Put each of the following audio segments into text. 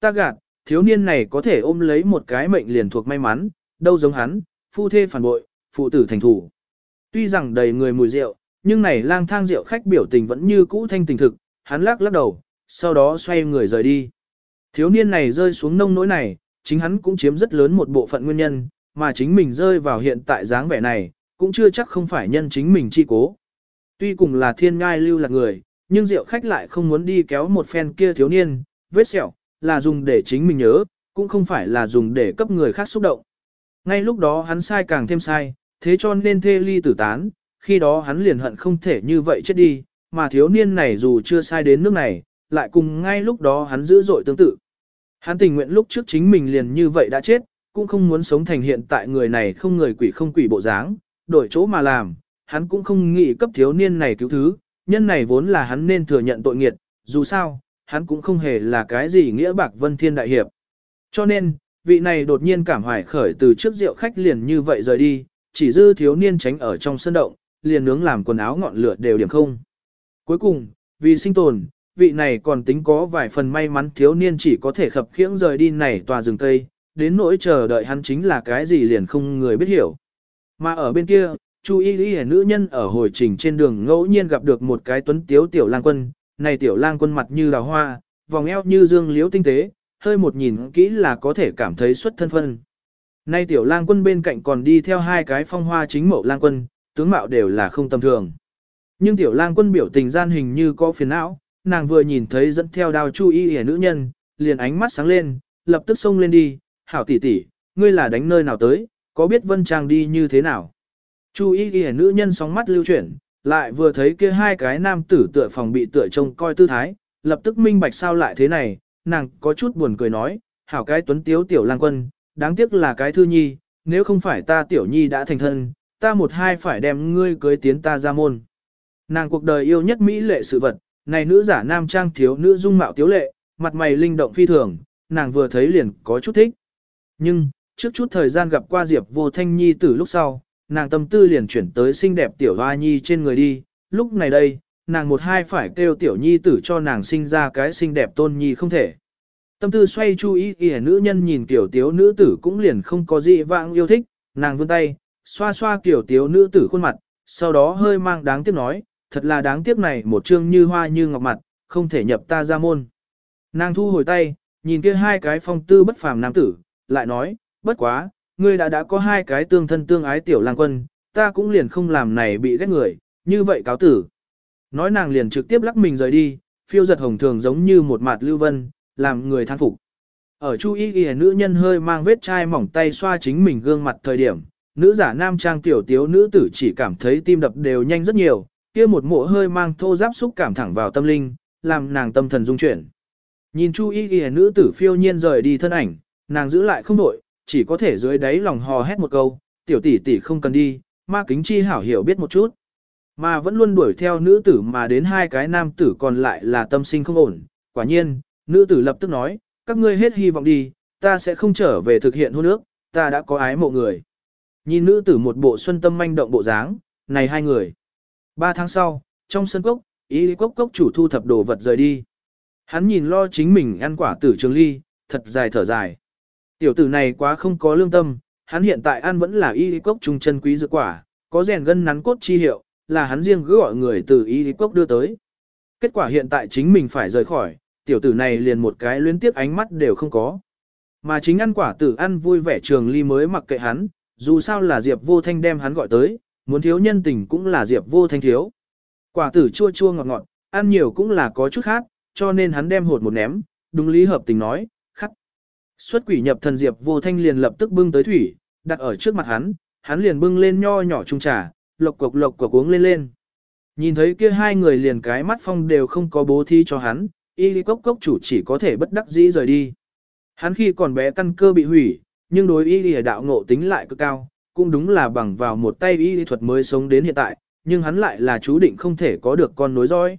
ta gạt, thiếu niên này có thể ôm lấy một cái mệnh liền thuộc may mắn, đâu giống hắn, phu thê phản bội, phụ tử thành thủ. Tuy rằng đầy người mùi rượu, nhưng này lang thang rượu khách biểu tình vẫn như cũ thanh tình thực, hắn lắc lắc đầu, sau đó xoay người rời đi. Thiếu niên này rơi xuống nông nỗi này, chính hắn cũng chiếm rất lớn một bộ phận nguyên nhân, mà chính mình rơi vào hiện tại dáng vẻ này, cũng chưa chắc không phải nhân chính mình chi cố. Tuy cùng là thiên ngai lưu là người, nhưng rượu khách lại không muốn đi kéo một phen kia thiếu niên, vết sẹo, là dùng để chính mình nhớ, cũng không phải là dùng để cấp người khác xúc động. Ngay lúc đó hắn sai càng thêm sai, thế cho nên thê ly tử tán, khi đó hắn liền hận không thể như vậy chết đi, mà thiếu niên này dù chưa sai đến nước này, lại cùng ngay lúc đó hắn dữ dội tương tự. Hắn tình nguyện lúc trước chính mình liền như vậy đã chết, cũng không muốn sống thành hiện tại người này không người quỷ không quỷ bộ dáng, đổi chỗ mà làm, hắn cũng không nghĩ cấp thiếu niên này cứu thứ, nhân này vốn là hắn nên thừa nhận tội nghiệt, dù sao, hắn cũng không hề là cái gì nghĩa bạc vân thiên đại hiệp. Cho nên, vị này đột nhiên cảm hoài khởi từ trước rượu khách liền như vậy rời đi, chỉ dư thiếu niên tránh ở trong sân động, liền nướng làm quần áo ngọn lửa đều điểm không. Cuối cùng, vì sinh tồn, vị này còn tính có vài phần may mắn thiếu niên chỉ có thể khập khiễng rời đi này tòa rừng tây, đến nỗi chờ đợi hắn chính là cái gì liền không người biết hiểu. Mà ở bên kia, Chu Y lý nữ nhân ở hồi trình trên đường ngẫu nhiên gặp được một cái tuấn tiếu tiểu lang quân, này tiểu lang quân mặt như đào hoa, vòng eo như dương liễu tinh tế, hơi một nhìn kỹ là có thể cảm thấy xuất thân phân. Nay tiểu lang quân bên cạnh còn đi theo hai cái phong hoa chính mẫu lang quân, tướng mạo đều là không tầm thường. Nhưng tiểu lang quân biểu tình gian hình như có phiền não, nàng vừa nhìn thấy dẫn theo đao chu y hẻ nữ nhân, liền ánh mắt sáng lên, lập tức xông lên đi, hảo tỷ tỷ, ngươi là đánh nơi nào tới, có biết vân trang đi như thế nào. Chu y hẻ nữ nhân sóng mắt lưu chuyển, lại vừa thấy kia hai cái nam tử tựa phòng bị tựa trông coi tư thái, lập tức minh bạch sao lại thế này, nàng có chút buồn cười nói, hảo cái tuấn tiếu tiểu lang quân, đáng tiếc là cái thư nhi, nếu không phải ta tiểu nhi đã thành thân, ta một hai phải đem ngươi cưới tiến ta ra môn. Nàng cuộc đời yêu nhất Mỹ lệ sự vật, này nữ giả nam trang thiếu nữ dung mạo tiếu lệ, mặt mày linh động phi thường, nàng vừa thấy liền có chút thích. Nhưng, trước chút thời gian gặp qua Diệp vô thanh nhi từ lúc sau, nàng tâm tư liền chuyển tới xinh đẹp tiểu hoa nhi trên người đi, lúc này đây, nàng một hai phải kêu tiểu nhi tử cho nàng sinh ra cái xinh đẹp tôn nhi không thể. Tâm tư xoay chú ý kìa nữ nhân nhìn tiểu tiếu nữ tử cũng liền không có gì vãng yêu thích, nàng vươn tay, xoa xoa tiểu tiếu nữ tử khuôn mặt, sau đó hơi mang đáng tiếc nói, thật là đáng tiếc này một chương như hoa như ngọc mặt, không thể nhập ta ra môn. Nàng thu hồi tay, nhìn kia hai cái phong tư bất phàm nam tử, lại nói, bất quá, ngươi đã đã có hai cái tương thân tương ái tiểu lang quân, ta cũng liền không làm này bị ghét người, như vậy cáo tử. Nói nàng liền trực tiếp lắc mình rời đi, phiêu giật hồng thường giống như một mặt lưu vân, làm người than phục. Ở Chu ý ghi nữ nhân hơi mang vết chai mỏng tay xoa chính mình gương mặt thời điểm, nữ giả nam trang tiểu tiếu nữ tử chỉ cảm thấy tim đập đều nhanh rất nhiều, kia một mộ hơi mang thô giáp xúc cảm thẳng vào tâm linh, làm nàng tâm thần dung chuyển. Nhìn Chu ý ghi nữ tử phiêu nhiên rời đi thân ảnh, nàng giữ lại không đổi, chỉ có thể dưới đáy lòng hò hét một câu, tiểu tỷ tỷ không cần đi, ma kính chi hảo hiểu biết một chút. Mà vẫn luôn đuổi theo nữ tử mà đến hai cái nam tử còn lại là tâm sinh không ổn. Quả nhiên, nữ tử lập tức nói, các ngươi hết hy vọng đi, ta sẽ không trở về thực hiện hôn ước, ta đã có ái mộ người. Nhìn nữ tử một bộ xuân tâm manh động bộ dáng, này hai người. Ba tháng sau, trong sân cốc, ý cốc cốc chủ thu thập đồ vật rời đi. Hắn nhìn lo chính mình ăn quả tử trường ly, thật dài thở dài. Tiểu tử này quá không có lương tâm, hắn hiện tại ăn vẫn là y cốc trung chân quý dược quả, có rèn gân nắn cốt chi hiệu, là hắn riêng cứ gọi người từ y cốc đưa tới. Kết quả hiện tại chính mình phải rời khỏi, tiểu tử này liền một cái luyến tiếp ánh mắt đều không có. Mà chính ăn quả tử ăn vui vẻ trường ly mới mặc kệ hắn, dù sao là Diệp vô thanh đem hắn gọi tới, muốn thiếu nhân tình cũng là Diệp vô thanh thiếu. Quả tử chua chua ngọt ngọt, ăn nhiều cũng là có chút khác, cho nên hắn đem hột một ném, đúng lý hợp tình nói. Xuất quỷ nhập thần Diệp vô thanh liền lập tức bưng tới thủy, đặt ở trước mặt hắn, hắn liền bưng lên nho nhỏ trung trà, lộc cục lộc cộc uống lên lên. Nhìn thấy kia hai người liền cái mắt phong đều không có bố thí cho hắn, y lý cốc cốc chủ chỉ có thể bất đắc dĩ rời đi. Hắn khi còn bé căn cơ bị hủy, nhưng đối y lý đạo ngộ tính lại cực cao, cũng đúng là bằng vào một tay y lý thuật mới sống đến hiện tại, nhưng hắn lại là chú định không thể có được con nối dõi.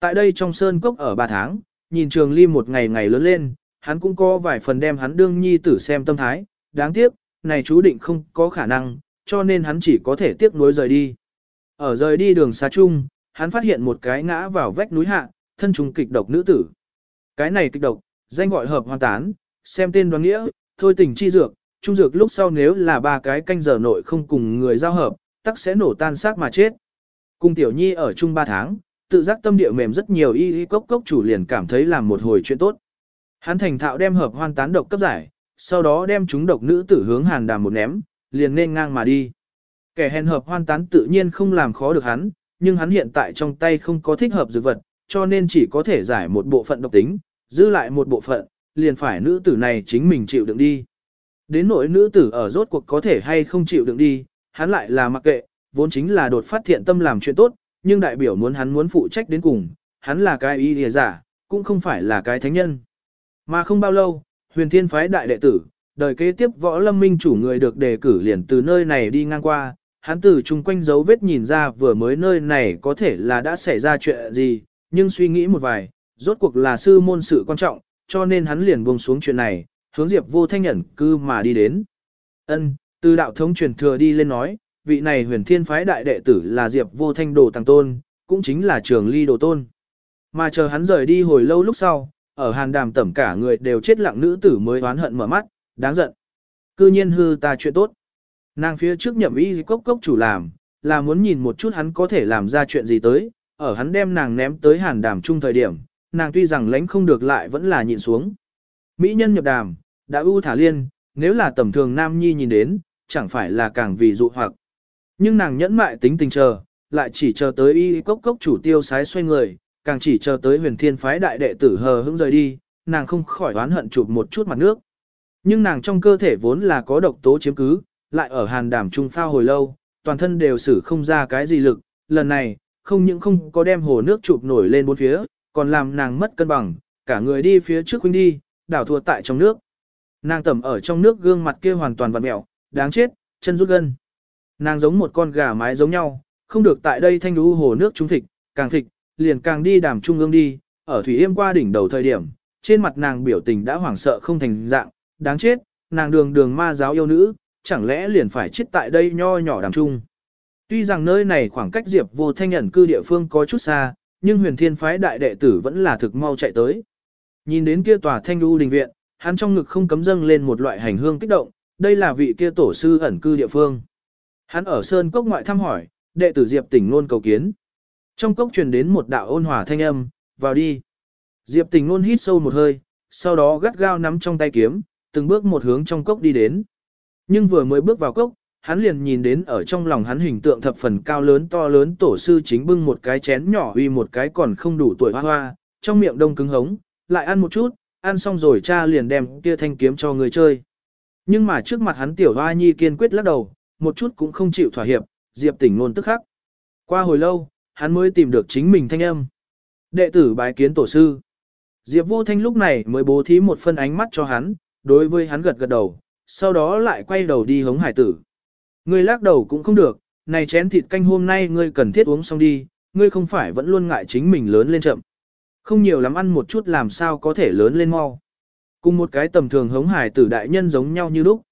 Tại đây trong sơn cốc ở 3 tháng, nhìn trường ly một ngày ngày lớn lên, hắn cũng có vài phần đem hắn đương nhi tử xem tâm thái, đáng tiếc, này chú định không có khả năng, cho nên hắn chỉ có thể tiếc nuối rời đi. Ở rời đi đường xa chung, hắn phát hiện một cái ngã vào vách núi hạ, thân trùng kịch độc nữ tử. Cái này kịch độc, danh gọi hợp hoàn tán, xem tên đoán nghĩa, thôi tình chi dược, trung dược lúc sau nếu là ba cái canh giờ nội không cùng người giao hợp, tắc sẽ nổ tan xác mà chết. Cùng tiểu nhi ở chung ba tháng, tự giác tâm địa mềm rất nhiều y y cốc cốc chủ liền cảm thấy làm một hồi chuyện tốt. Hắn thành thạo đem hợp hoan tán độc cấp giải, sau đó đem chúng độc nữ tử hướng hàn đàm một ném, liền nên ngang mà đi. Kẻ hèn hợp hoan tán tự nhiên không làm khó được hắn, nhưng hắn hiện tại trong tay không có thích hợp dược vật, cho nên chỉ có thể giải một bộ phận độc tính, giữ lại một bộ phận, liền phải nữ tử này chính mình chịu đựng đi. Đến nỗi nữ tử ở rốt cuộc có thể hay không chịu đựng đi, hắn lại là mặc kệ, vốn chính là đột phát thiện tâm làm chuyện tốt, nhưng đại biểu muốn hắn muốn phụ trách đến cùng, hắn là cái y lìa giả, cũng không phải là cái thánh nhân. Mà không bao lâu, huyền thiên phái đại đệ tử, đời kế tiếp võ lâm minh chủ người được đề cử liền từ nơi này đi ngang qua, hắn từ chung quanh dấu vết nhìn ra vừa mới nơi này có thể là đã xảy ra chuyện gì, nhưng suy nghĩ một vài, rốt cuộc là sư môn sự quan trọng, cho nên hắn liền buông xuống chuyện này, hướng Diệp vô thanh nhận cư mà đi đến. Ân, từ đạo thống truyền thừa đi lên nói, vị này huyền thiên phái đại đệ tử là Diệp vô thanh đồ tăng tôn, cũng chính là trường ly đồ tôn. Mà chờ hắn rời đi hồi lâu lúc sau, ở hàn đàm tẩm cả người đều chết lặng nữ tử mới oán hận mở mắt, đáng giận. Cư nhiên hư ta chuyện tốt. Nàng phía trước nhậm y cốc cốc chủ làm, là muốn nhìn một chút hắn có thể làm ra chuyện gì tới, ở hắn đem nàng ném tới hàn đàm chung thời điểm, nàng tuy rằng lánh không được lại vẫn là nhịn xuống. Mỹ nhân nhập đàm, đã ưu thả liên, nếu là tầm thường nam nhi nhìn đến, chẳng phải là càng vì dụ hoặc. Nhưng nàng nhẫn mại tính tình chờ, lại chỉ chờ tới y cốc cốc chủ tiêu sái xoay người, càng chỉ chờ tới huyền thiên phái đại đệ tử hờ hững rời đi, nàng không khỏi oán hận chụp một chút mặt nước. Nhưng nàng trong cơ thể vốn là có độc tố chiếm cứ, lại ở hàn đàm trung phao hồi lâu, toàn thân đều xử không ra cái gì lực, lần này, không những không có đem hồ nước chụp nổi lên bốn phía, còn làm nàng mất cân bằng, cả người đi phía trước huynh đi, đảo thua tại trong nước. Nàng tẩm ở trong nước gương mặt kia hoàn toàn vặn mẹo, đáng chết, chân rút gân. Nàng giống một con gà mái giống nhau, không được tại đây thanh đu hồ nước trung thịt, càng thịt, liền càng đi đàm trung ương đi, ở thủy yêm qua đỉnh đầu thời điểm, trên mặt nàng biểu tình đã hoảng sợ không thành dạng, đáng chết, nàng đường đường ma giáo yêu nữ, chẳng lẽ liền phải chết tại đây nho nhỏ đàm trung. Tuy rằng nơi này khoảng cách Diệp vô thanh ẩn cư địa phương có chút xa, nhưng huyền thiên phái đại đệ tử vẫn là thực mau chạy tới. Nhìn đến kia tòa thanh lưu đình viện, hắn trong ngực không cấm dâng lên một loại hành hương kích động, đây là vị kia tổ sư ẩn cư địa phương. Hắn ở Sơn Cốc ngoại thăm hỏi, đệ tử Diệp tỉnh luôn cầu kiến. Trong cốc truyền đến một đạo ôn hòa thanh âm, vào đi. Diệp tỉnh nôn hít sâu một hơi, sau đó gắt gao nắm trong tay kiếm, từng bước một hướng trong cốc đi đến. Nhưng vừa mới bước vào cốc, hắn liền nhìn đến ở trong lòng hắn hình tượng thập phần cao lớn to lớn tổ sư chính bưng một cái chén nhỏ uy một cái còn không đủ tuổi hoa hoa, trong miệng đông cứng hống, lại ăn một chút, ăn xong rồi cha liền đem kia thanh kiếm cho người chơi. Nhưng mà trước mặt hắn tiểu hoa nhi kiên quyết lắc đầu, một chút cũng không chịu thỏa hiệp, Diệp tỉnh luôn tức khắc. Qua hồi lâu, hắn mới tìm được chính mình thanh âm. Đệ tử bái kiến tổ sư. Diệp vô thanh lúc này mới bố thí một phân ánh mắt cho hắn, đối với hắn gật gật đầu, sau đó lại quay đầu đi hống hải tử. Ngươi lắc đầu cũng không được, này chén thịt canh hôm nay ngươi cần thiết uống xong đi, ngươi không phải vẫn luôn ngại chính mình lớn lên chậm. Không nhiều lắm ăn một chút làm sao có thể lớn lên mau. Cùng một cái tầm thường hống hải tử đại nhân giống nhau như lúc.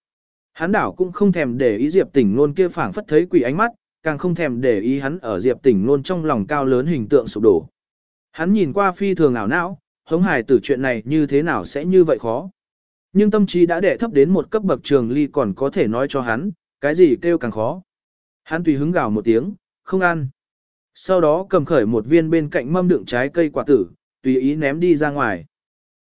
Hắn đảo cũng không thèm để ý Diệp Tỉnh Nôn kia phảng phất thấy quỷ ánh mắt, càng không thèm để ý hắn ở Diệp Tỉnh Nôn trong lòng cao lớn hình tượng sụp đổ. Hắn nhìn qua phi thường ảo não, hống hài tử chuyện này như thế nào sẽ như vậy khó. Nhưng tâm trí đã đệ thấp đến một cấp bậc trường ly còn có thể nói cho hắn, cái gì kêu càng khó. Hắn tùy hứng gào một tiếng, không ăn. Sau đó cầm khởi một viên bên cạnh mâm đựng trái cây quả tử, tùy ý ném đi ra ngoài.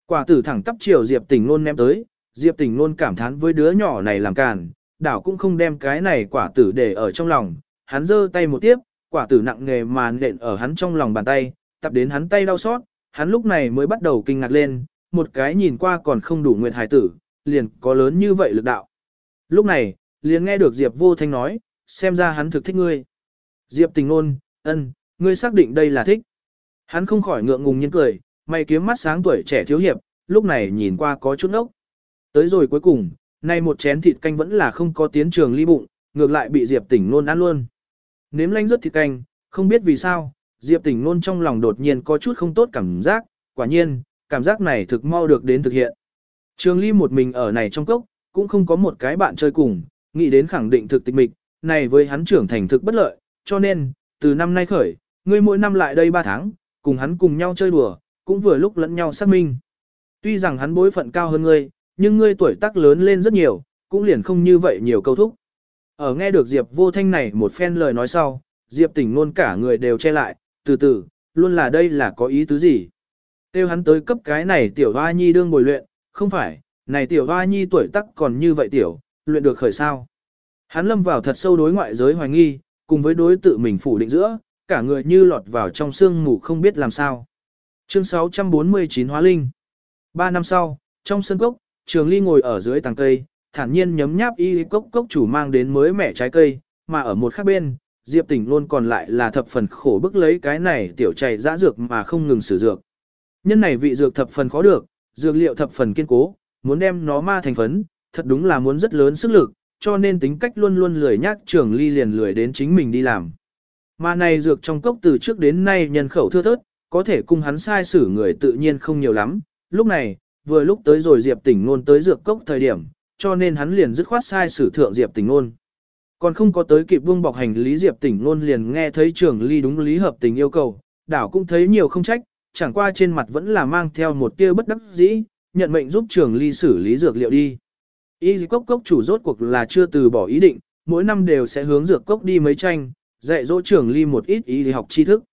Quả tử thẳng tắp chiều Diệp Tỉnh Nôn ném tới, Diệp Tỉnh Nôn cảm thán với đứa nhỏ này làm càn, đảo cũng không đem cái này quả tử để ở trong lòng, hắn giơ tay một tiếp, quả tử nặng nghề mà nện ở hắn trong lòng bàn tay, tập đến hắn tay đau xót, hắn lúc này mới bắt đầu kinh ngạc lên, một cái nhìn qua còn không đủ nguyệt hài tử, liền có lớn như vậy lực đạo. Lúc này, liền nghe được Diệp vô thanh nói, xem ra hắn thực thích ngươi. Diệp tình nôn, ân, ngươi xác định đây là thích. Hắn không khỏi ngượng ngùng nhiên cười, mày kiếm mắt sáng tuổi trẻ thiếu hiệp, lúc này nhìn qua có chút ốc. Tới rồi cuối cùng, nay một chén thịt canh vẫn là không có tiến trường ly bụng, ngược lại bị Diệp tỉnh nôn ăn luôn. Nếm lanh rất thịt canh, không biết vì sao, Diệp tỉnh nôn trong lòng đột nhiên có chút không tốt cảm giác, quả nhiên, cảm giác này thực mau được đến thực hiện. Trường ly một mình ở này trong cốc, cũng không có một cái bạn chơi cùng, nghĩ đến khẳng định thực tịch mịch, này với hắn trưởng thành thực bất lợi, cho nên, từ năm nay khởi, ngươi mỗi năm lại đây 3 tháng, cùng hắn cùng nhau chơi đùa, cũng vừa lúc lẫn nhau xác minh. Tuy rằng hắn bối phận cao hơn ngươi, nhưng ngươi tuổi tác lớn lên rất nhiều, cũng liền không như vậy nhiều câu thúc. Ở nghe được Diệp vô thanh này một phen lời nói sau, Diệp tỉnh luôn cả người đều che lại, từ từ, luôn là đây là có ý tứ gì. Tiêu hắn tới cấp cái này tiểu hoa nhi đương bồi luyện, không phải, này tiểu hoa nhi tuổi tác còn như vậy tiểu, luyện được khởi sao. Hắn lâm vào thật sâu đối ngoại giới hoài nghi, cùng với đối tự mình phủ định giữa, cả người như lọt vào trong sương mù không biết làm sao. Chương 649 Hóa Linh Ba năm sau, trong sân cốc, Trường Ly ngồi ở dưới tàng cây, thản nhiên nhấm nháp y cốc cốc chủ mang đến mới mẻ trái cây, mà ở một khác bên, Diệp Tỉnh luôn còn lại là thập phần khổ bức lấy cái này tiểu chảy dã dược mà không ngừng sử dược. Nhân này vị dược thập phần khó được, dược liệu thập phần kiên cố, muốn đem nó ma thành phấn, thật đúng là muốn rất lớn sức lực, cho nên tính cách luôn luôn lười nhác Trường Ly liền lười đến chính mình đi làm. Mà này dược trong cốc từ trước đến nay nhân khẩu thưa thớt, có thể cung hắn sai xử người tự nhiên không nhiều lắm. Lúc này, vừa lúc tới rồi Diệp Tỉnh luôn tới dược cốc thời điểm, cho nên hắn liền dứt khoát sai sử thượng Diệp Tỉnh Nôn. Còn không có tới kịp buông bọc hành lý Diệp Tỉnh Nôn liền nghe thấy trưởng ly đúng lý hợp tình yêu cầu, đảo cũng thấy nhiều không trách, chẳng qua trên mặt vẫn là mang theo một tia bất đắc dĩ, nhận mệnh giúp trưởng ly xử lý dược liệu đi. Y cốc cốc chủ rốt cuộc là chưa từ bỏ ý định, mỗi năm đều sẽ hướng dược cốc đi mấy tranh, dạy dỗ trưởng ly một ít y học tri thức.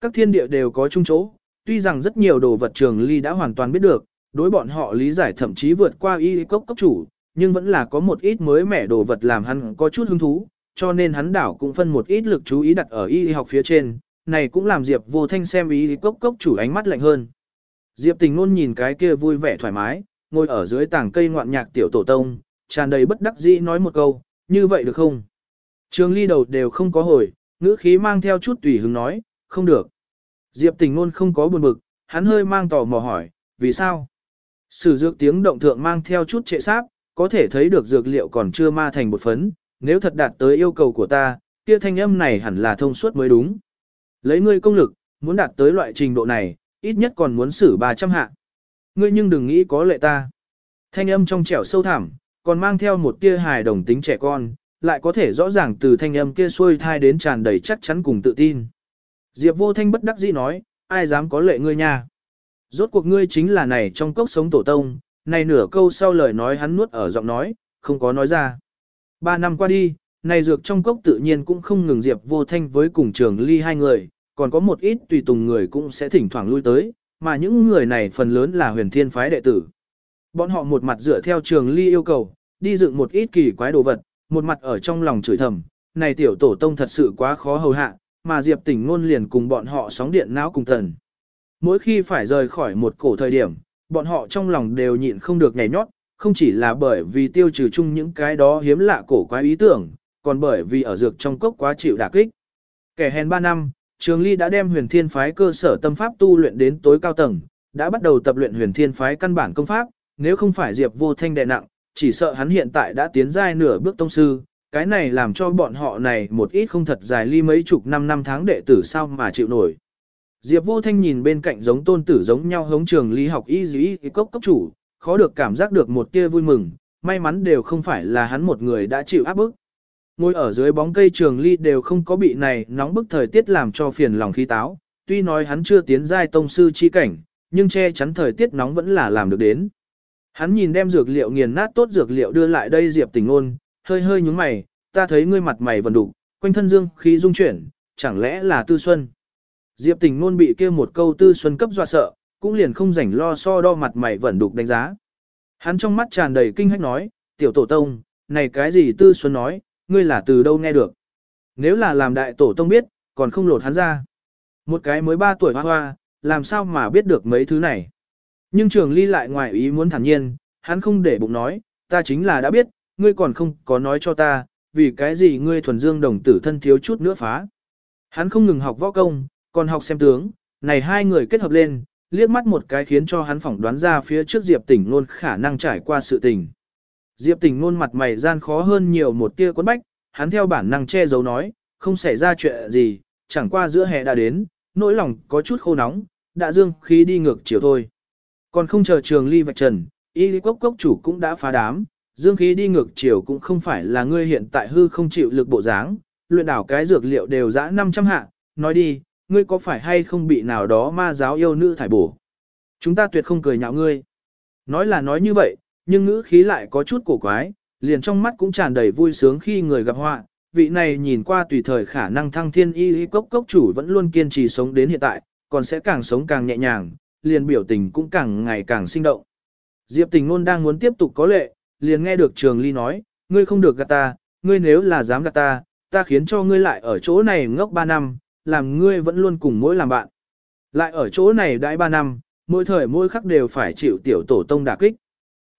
Các thiên địa đều có chung chỗ, tuy rằng rất nhiều đồ vật trường ly đã hoàn toàn biết được, đối bọn họ lý giải thậm chí vượt qua y cốc cốc chủ, nhưng vẫn là có một ít mới mẻ đồ vật làm hắn có chút hứng thú, cho nên hắn đảo cũng phân một ít lực chú ý đặt ở y học phía trên, này cũng làm Diệp vô thanh xem y cốc cốc chủ ánh mắt lạnh hơn. Diệp tình luôn nhìn cái kia vui vẻ thoải mái, ngồi ở dưới tảng cây ngoạn nhạc tiểu tổ tông, tràn đầy bất đắc dĩ nói một câu, như vậy được không? Trường ly đầu đều không có hồi, ngữ khí mang theo chút tùy hứng nói, không được. Diệp tình luôn không có buồn bực, hắn hơi mang tò mò hỏi, vì sao? Sử dược tiếng động thượng mang theo chút trệ sáp, có thể thấy được dược liệu còn chưa ma thành một phấn, nếu thật đạt tới yêu cầu của ta, kia thanh âm này hẳn là thông suốt mới đúng. Lấy ngươi công lực, muốn đạt tới loại trình độ này, ít nhất còn muốn xử 300 hạ. Ngươi nhưng đừng nghĩ có lệ ta. Thanh âm trong trẻo sâu thẳm, còn mang theo một tia hài đồng tính trẻ con, lại có thể rõ ràng từ thanh âm kia xuôi thai đến tràn đầy chắc chắn cùng tự tin. Diệp vô thanh bất đắc dĩ nói, ai dám có lệ ngươi nha. Rốt cuộc ngươi chính là này trong cốc sống tổ tông, này nửa câu sau lời nói hắn nuốt ở giọng nói, không có nói ra. Ba năm qua đi, này dược trong cốc tự nhiên cũng không ngừng Diệp vô thanh với cùng trường ly hai người, còn có một ít tùy tùng người cũng sẽ thỉnh thoảng lui tới, mà những người này phần lớn là huyền thiên phái đệ tử. Bọn họ một mặt dựa theo trường ly yêu cầu, đi dựng một ít kỳ quái đồ vật, một mặt ở trong lòng chửi thầm, này tiểu tổ tông thật sự quá khó hầu hạ, mà Diệp tỉnh ngôn liền cùng bọn họ sóng điện não cùng thần. Mỗi khi phải rời khỏi một cổ thời điểm, bọn họ trong lòng đều nhịn không được nhảy nhót, không chỉ là bởi vì tiêu trừ chung những cái đó hiếm lạ cổ quái ý tưởng, còn bởi vì ở dược trong cốc quá chịu đả kích. Kẻ hèn 3 năm, Trường Ly đã đem huyền thiên phái cơ sở tâm pháp tu luyện đến tối cao tầng, đã bắt đầu tập luyện huyền thiên phái căn bản công pháp, nếu không phải Diệp vô thanh đệ nặng, chỉ sợ hắn hiện tại đã tiến giai nửa bước tông sư, cái này làm cho bọn họ này một ít không thật dài ly mấy chục năm năm tháng đệ tử sao mà chịu nổi. Diệp Vô Thanh nhìn bên cạnh giống tôn tử giống nhau hống trường lý học y dĩ cốc cấp chủ, khó được cảm giác được một tia vui mừng, may mắn đều không phải là hắn một người đã chịu áp bức. Ngồi ở dưới bóng cây trường ly đều không có bị này nóng bức thời tiết làm cho phiền lòng khí táo, tuy nói hắn chưa tiến giai tông sư chi cảnh, nhưng che chắn thời tiết nóng vẫn là làm được đến. Hắn nhìn đem dược liệu nghiền nát tốt dược liệu đưa lại đây Diệp Tình Ôn, hơi hơi nhúng mày, ta thấy ngươi mặt mày vần đủ quanh thân dương khí dung chuyển, chẳng lẽ là Tư Xuân? Diệp Tình luôn bị kia một câu Tư Xuân cấp dọa sợ, cũng liền không rảnh lo so đo mặt mày vẫn đục đánh giá. Hắn trong mắt tràn đầy kinh hách nói, tiểu tổ tông, này cái gì Tư Xuân nói, ngươi là từ đâu nghe được? Nếu là làm đại tổ tông biết, còn không lột hắn ra. Một cái mới 3 tuổi hoa hoa, làm sao mà biết được mấy thứ này? Nhưng trường ly lại ngoài ý muốn thản nhiên, hắn không để bụng nói, ta chính là đã biết, ngươi còn không có nói cho ta, vì cái gì ngươi thuần dương đồng tử thân thiếu chút nữa phá. Hắn không ngừng học võ công, còn học xem tướng, này hai người kết hợp lên, liếc mắt một cái khiến cho hắn phỏng đoán ra phía trước Diệp Tỉnh luôn khả năng trải qua sự tình. Diệp Tỉnh luôn mặt mày gian khó hơn nhiều một tia quấn bách, hắn theo bản năng che giấu nói, không xảy ra chuyện gì, chẳng qua giữa hè đã đến, nỗi lòng có chút khô nóng, đã dương khí đi ngược chiều thôi. Còn không chờ trường ly vạch trần, y cốc cốc chủ cũng đã phá đám, dương khí đi ngược chiều cũng không phải là ngươi hiện tại hư không chịu lực bộ dáng, luyện đảo cái dược liệu đều dã 500 hạ, nói đi, ngươi có phải hay không bị nào đó ma giáo yêu nữ thải bổ? Chúng ta tuyệt không cười nhạo ngươi. Nói là nói như vậy, nhưng ngữ khí lại có chút cổ quái, liền trong mắt cũng tràn đầy vui sướng khi người gặp họa. Vị này nhìn qua tùy thời khả năng thăng thiên y y cốc cốc chủ vẫn luôn kiên trì sống đến hiện tại, còn sẽ càng sống càng nhẹ nhàng, liền biểu tình cũng càng ngày càng sinh động. Diệp tình ngôn đang muốn tiếp tục có lệ, liền nghe được trường ly nói, ngươi không được gạt ta, ngươi nếu là dám gạt ta, ta khiến cho ngươi lại ở chỗ này ngốc 3 năm, làm ngươi vẫn luôn cùng mỗi làm bạn. Lại ở chỗ này đãi 3 năm, mỗi thời mỗi khắc đều phải chịu tiểu tổ tông đả kích.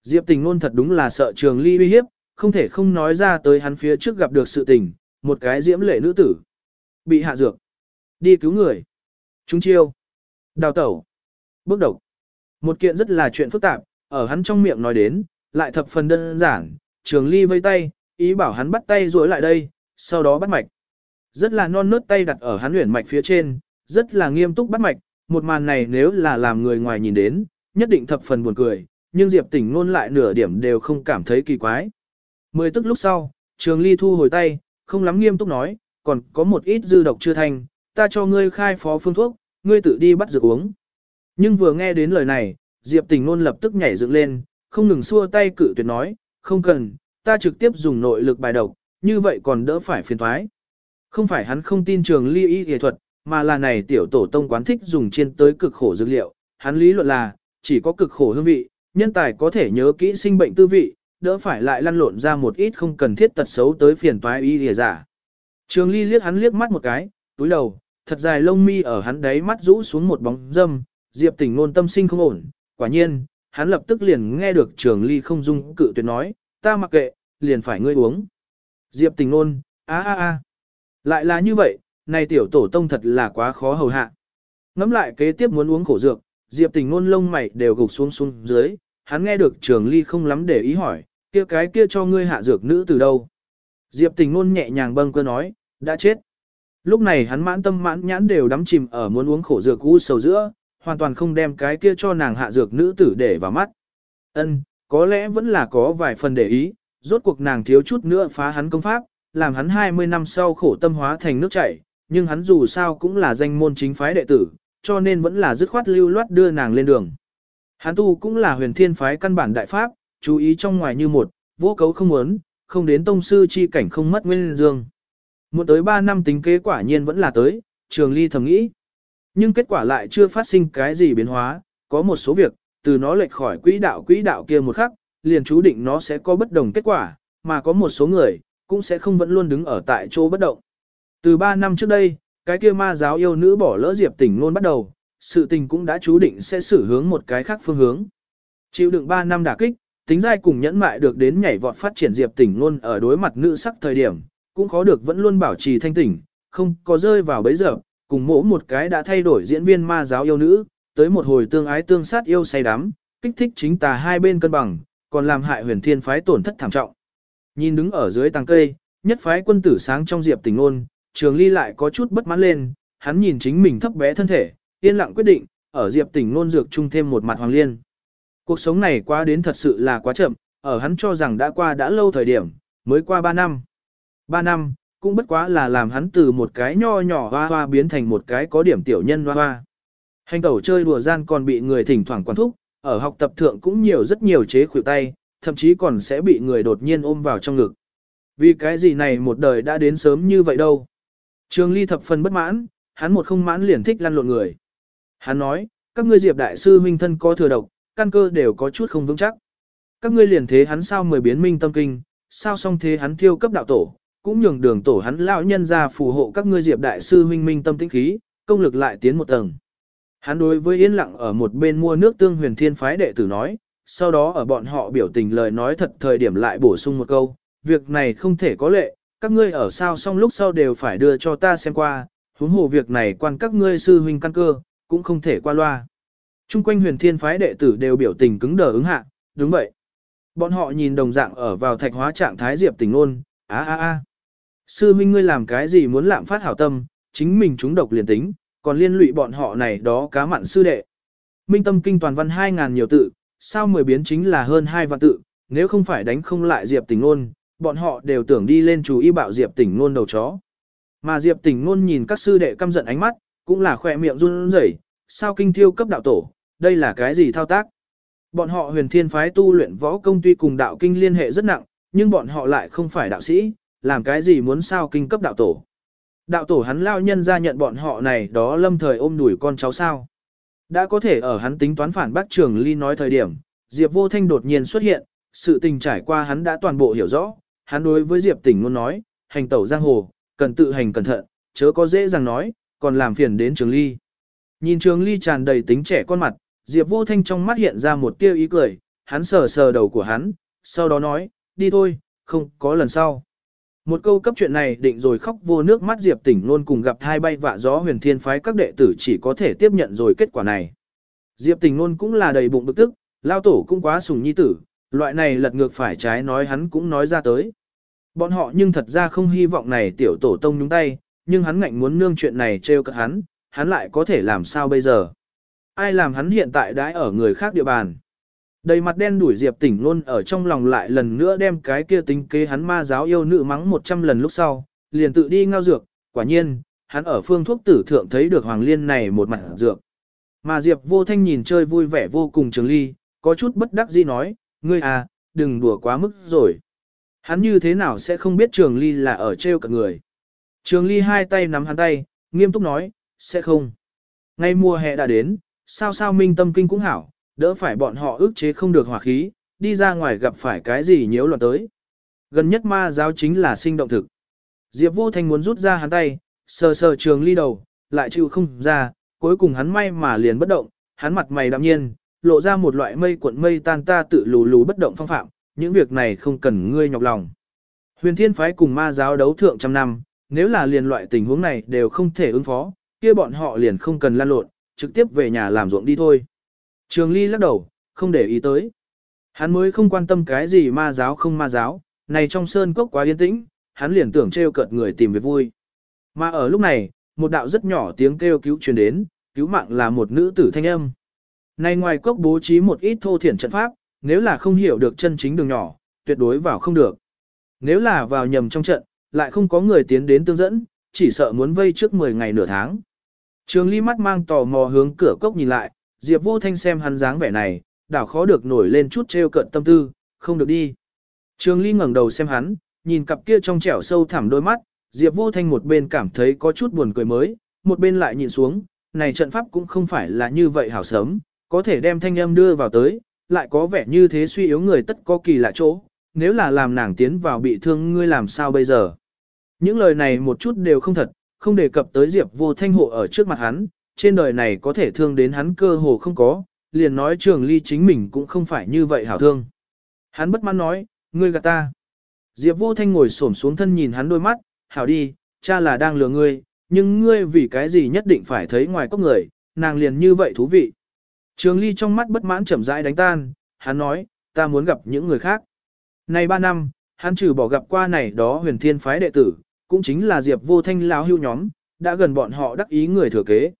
Diệp tình ngôn thật đúng là sợ trường ly uy hiếp, không thể không nói ra tới hắn phía trước gặp được sự tình, một cái diễm lệ nữ tử. Bị hạ dược. Đi cứu người. Chúng chiêu. Đào tẩu. Bước độc. Một kiện rất là chuyện phức tạp, ở hắn trong miệng nói đến, lại thập phần đơn giản, trường ly vây tay, ý bảo hắn bắt tay rối lại đây, sau đó bắt mạch. Rất là non nớt tay đặt ở hắn luyện mạch phía trên, rất là nghiêm túc bắt mạch, một màn này nếu là làm người ngoài nhìn đến, nhất định thập phần buồn cười, nhưng Diệp tỉnh ngôn lại nửa điểm đều không cảm thấy kỳ quái. Mười tức lúc sau, trường ly thu hồi tay, không lắm nghiêm túc nói, còn có một ít dư độc chưa thành, ta cho ngươi khai phó phương thuốc, ngươi tự đi bắt dược uống. Nhưng vừa nghe đến lời này, Diệp tình ngôn lập tức nhảy dựng lên, không ngừng xua tay cự tuyệt nói, không cần, ta trực tiếp dùng nội lực bài độc, như vậy còn đỡ phải phiền toái. Không phải hắn không tin trường ly y y thuật, mà là này tiểu tổ tông quán thích dùng chiên tới cực khổ dược liệu, hắn lý luận là, chỉ có cực khổ hương vị, nhân tài có thể nhớ kỹ sinh bệnh tư vị, đỡ phải lại lăn lộn ra một ít không cần thiết tật xấu tới phiền toái y y giả. Trường ly liếc hắn liếc mắt một cái, túi đầu, thật dài lông mi ở hắn đáy mắt rũ xuống một bóng dâm, diệp tỉnh ngôn tâm sinh không ổn, quả nhiên, hắn lập tức liền nghe được trường ly không dung cự tuyệt nói, ta mặc kệ, liền phải ngươi uống. Diệp tình ngôn, a a a, lại là như vậy, này tiểu tổ tông thật là quá khó hầu hạ. Ngắm lại kế tiếp muốn uống khổ dược, Diệp tình ngôn lông mày đều gục xuống xuống dưới, hắn nghe được trường ly không lắm để ý hỏi, kia cái kia cho ngươi hạ dược nữ từ đâu. Diệp tình ngôn nhẹ nhàng bâng cơ nói, đã chết. Lúc này hắn mãn tâm mãn nhãn đều đắm chìm ở muốn uống khổ dược u sầu giữa, hoàn toàn không đem cái kia cho nàng hạ dược nữ tử để vào mắt. Ân, có lẽ vẫn là có vài phần để ý, rốt cuộc nàng thiếu chút nữa phá hắn công pháp, làm hắn 20 năm sau khổ tâm hóa thành nước chảy, nhưng hắn dù sao cũng là danh môn chính phái đệ tử, cho nên vẫn là dứt khoát lưu loát đưa nàng lên đường. Hắn tu cũng là huyền thiên phái căn bản đại pháp, chú ý trong ngoài như một, vô cấu không muốn, không đến tông sư chi cảnh không mất nguyên dương. Một tới 3 năm tính kế quả nhiên vẫn là tới, trường ly thầm nghĩ. Nhưng kết quả lại chưa phát sinh cái gì biến hóa, có một số việc, từ nó lệch khỏi quỹ đạo quỹ đạo kia một khắc, liền chú định nó sẽ có bất đồng kết quả, mà có một số người, cũng sẽ không vẫn luôn đứng ở tại chỗ bất động. Từ 3 năm trước đây, cái kia ma giáo yêu nữ bỏ lỡ Diệp Tỉnh luôn bắt đầu, sự tình cũng đã chú định sẽ xử hướng một cái khác phương hướng. Chịu đựng 3 năm đả kích, tính dai cùng nhẫn mại được đến nhảy vọt phát triển Diệp Tỉnh luôn ở đối mặt nữ sắc thời điểm, cũng khó được vẫn luôn bảo trì thanh tỉnh, không có rơi vào bấy giờ, cùng mỗ một cái đã thay đổi diễn viên ma giáo yêu nữ, tới một hồi tương ái tương sát yêu say đắm, kích thích chính tà hai bên cân bằng, còn làm hại huyền thiên phái tổn thất thảm trọng. Nhìn đứng ở dưới tàng cây, nhất phái quân tử sáng trong diệp tình ôn, trường ly lại có chút bất mãn lên, hắn nhìn chính mình thấp bé thân thể, yên lặng quyết định, ở diệp tình nôn dược chung thêm một mặt hoàng liên. Cuộc sống này qua đến thật sự là quá chậm, ở hắn cho rằng đã qua đã lâu thời điểm, mới qua 3 năm. 3 năm, cũng bất quá là làm hắn từ một cái nho nhỏ hoa hoa biến thành một cái có điểm tiểu nhân hoa hoa. Hành tẩu chơi đùa gian còn bị người thỉnh thoảng quản thúc, ở học tập thượng cũng nhiều rất nhiều chế khuỷu tay, thậm chí còn sẽ bị người đột nhiên ôm vào trong ngực. Vì cái gì này một đời đã đến sớm như vậy đâu. Trường Ly thập phần bất mãn, hắn một không mãn liền thích lăn lộn người. Hắn nói, các ngươi diệp đại sư huynh thân có thừa độc, căn cơ đều có chút không vững chắc. Các ngươi liền thế hắn sao mười biến minh tâm kinh, sao song thế hắn thiêu cấp đạo tổ, cũng nhường đường tổ hắn lão nhân ra phù hộ các ngươi diệp đại sư huynh minh tâm tĩnh khí, công lực lại tiến một tầng. Hắn đối với yên lặng ở một bên mua nước tương huyền thiên phái đệ tử nói, sau đó ở bọn họ biểu tình lời nói thật thời điểm lại bổ sung một câu, việc này không thể có lệ, các ngươi ở sao xong lúc sau đều phải đưa cho ta xem qua, huống hồ việc này quan các ngươi sư huynh căn cơ, cũng không thể qua loa. Trung quanh huyền thiên phái đệ tử đều biểu tình cứng đờ ứng hạ, đúng vậy. Bọn họ nhìn đồng dạng ở vào thạch hóa trạng thái diệp tình luôn á á á. Sư huynh ngươi làm cái gì muốn lạm phát hảo tâm, chính mình chúng độc liền tính, còn liên lụy bọn họ này đó cá mặn sư đệ. Minh tâm kinh toàn văn 2.000 nhiều tự, sao mười biến chính là hơn hai vạn tự, nếu không phải đánh không lại Diệp Tỉnh Nôn, bọn họ đều tưởng đi lên chú ý bạo Diệp Tỉnh Nôn đầu chó. Mà Diệp Tỉnh Nôn nhìn các sư đệ căm giận ánh mắt, cũng là khỏe miệng run rẩy, sao kinh thiêu cấp đạo tổ, đây là cái gì thao tác? Bọn họ huyền thiên phái tu luyện võ công tuy cùng đạo kinh liên hệ rất nặng, nhưng bọn họ lại không phải đạo sĩ, làm cái gì muốn sao kinh cấp đạo tổ. Đạo tổ hắn lao nhân ra nhận bọn họ này đó lâm thời ôm đuổi con cháu sao. Đã có thể ở hắn tính toán phản bác trường ly nói thời điểm, Diệp vô thanh đột nhiên xuất hiện, sự tình trải qua hắn đã toàn bộ hiểu rõ, hắn đối với Diệp tỉnh luôn nói, hành tẩu giang hồ, cần tự hành cẩn thận, chớ có dễ dàng nói, còn làm phiền đến trường ly. Nhìn trường ly tràn đầy tính trẻ con mặt, Diệp vô thanh trong mắt hiện ra một tia ý cười, hắn sờ sờ đầu của hắn, sau đó nói, đi thôi, không có lần sau. Một câu cấp chuyện này định rồi khóc vô nước mắt Diệp tỉnh luôn cùng gặp thai bay vạ gió huyền thiên phái các đệ tử chỉ có thể tiếp nhận rồi kết quả này. Diệp tỉnh luôn cũng là đầy bụng bực tức, lao tổ cũng quá sùng nhi tử, loại này lật ngược phải trái nói hắn cũng nói ra tới. Bọn họ nhưng thật ra không hy vọng này tiểu tổ tông nhúng tay, nhưng hắn ngạnh muốn nương chuyện này trêu cợt hắn, hắn lại có thể làm sao bây giờ. Ai làm hắn hiện tại đãi ở người khác địa bàn. Đầy mặt đen đuổi Diệp tỉnh luôn ở trong lòng lại lần nữa đem cái kia tính kế hắn ma giáo yêu nữ mắng 100 lần lúc sau, liền tự đi ngao dược, quả nhiên, hắn ở phương thuốc tử thượng thấy được Hoàng Liên này một mặt dược. Mà Diệp vô thanh nhìn chơi vui vẻ vô cùng trường ly, có chút bất đắc dĩ nói, ngươi à, đừng đùa quá mức rồi. Hắn như thế nào sẽ không biết trường ly là ở trêu cả người. Trường ly hai tay nắm hắn tay, nghiêm túc nói, sẽ không. Ngay mùa hè đã đến, sao sao minh tâm kinh cũng hảo, đỡ phải bọn họ ức chế không được hỏa khí, đi ra ngoài gặp phải cái gì nhiễu loạn tới. Gần nhất ma giáo chính là sinh động thực. Diệp vô thanh muốn rút ra hắn tay, sờ sờ trường ly đầu, lại chịu không ra, cuối cùng hắn may mà liền bất động, hắn mặt mày đạm nhiên, lộ ra một loại mây cuộn mây tan ta tự lù lù bất động phong phạm, những việc này không cần ngươi nhọc lòng. Huyền thiên phái cùng ma giáo đấu thượng trăm năm, nếu là liền loại tình huống này đều không thể ứng phó, kia bọn họ liền không cần lan lộn, trực tiếp về nhà làm ruộng đi thôi. Trường Ly lắc đầu, không để ý tới. Hắn mới không quan tâm cái gì ma giáo không ma giáo, này trong sơn cốc quá yên tĩnh, hắn liền tưởng trêu cợt người tìm việc vui. Mà ở lúc này, một đạo rất nhỏ tiếng kêu cứu truyền đến, cứu mạng là một nữ tử thanh âm. Này ngoài cốc bố trí một ít thô thiển trận pháp, nếu là không hiểu được chân chính đường nhỏ, tuyệt đối vào không được. Nếu là vào nhầm trong trận, lại không có người tiến đến tương dẫn, chỉ sợ muốn vây trước 10 ngày nửa tháng. Trường ly mắt mang tò mò hướng cửa cốc nhìn lại, Diệp vô thanh xem hắn dáng vẻ này, đảo khó được nổi lên chút trêu cận tâm tư, không được đi. Trường ly ngẩng đầu xem hắn, nhìn cặp kia trong trẻo sâu thẳm đôi mắt, Diệp vô thanh một bên cảm thấy có chút buồn cười mới, một bên lại nhìn xuống, này trận pháp cũng không phải là như vậy hảo sớm, có thể đem thanh âm đưa vào tới, lại có vẻ như thế suy yếu người tất có kỳ lạ chỗ, nếu là làm nàng tiến vào bị thương ngươi làm sao bây giờ. Những lời này một chút đều không thật, không đề cập tới Diệp vô thanh hộ ở trước mặt hắn, trên đời này có thể thương đến hắn cơ hồ không có, liền nói trường ly chính mình cũng không phải như vậy hảo thương. Hắn bất mãn nói, ngươi gạt ta. Diệp vô thanh ngồi xổm xuống thân nhìn hắn đôi mắt, hảo đi, cha là đang lừa ngươi, nhưng ngươi vì cái gì nhất định phải thấy ngoài cốc người, nàng liền như vậy thú vị. Trường ly trong mắt bất mãn chậm rãi đánh tan, hắn nói, ta muốn gặp những người khác. Này ba năm, hắn trừ bỏ gặp qua này đó huyền thiên phái đệ tử, cũng chính là Diệp vô thanh lão hưu nhóm, đã gần bọn họ đắc ý người thừa kế.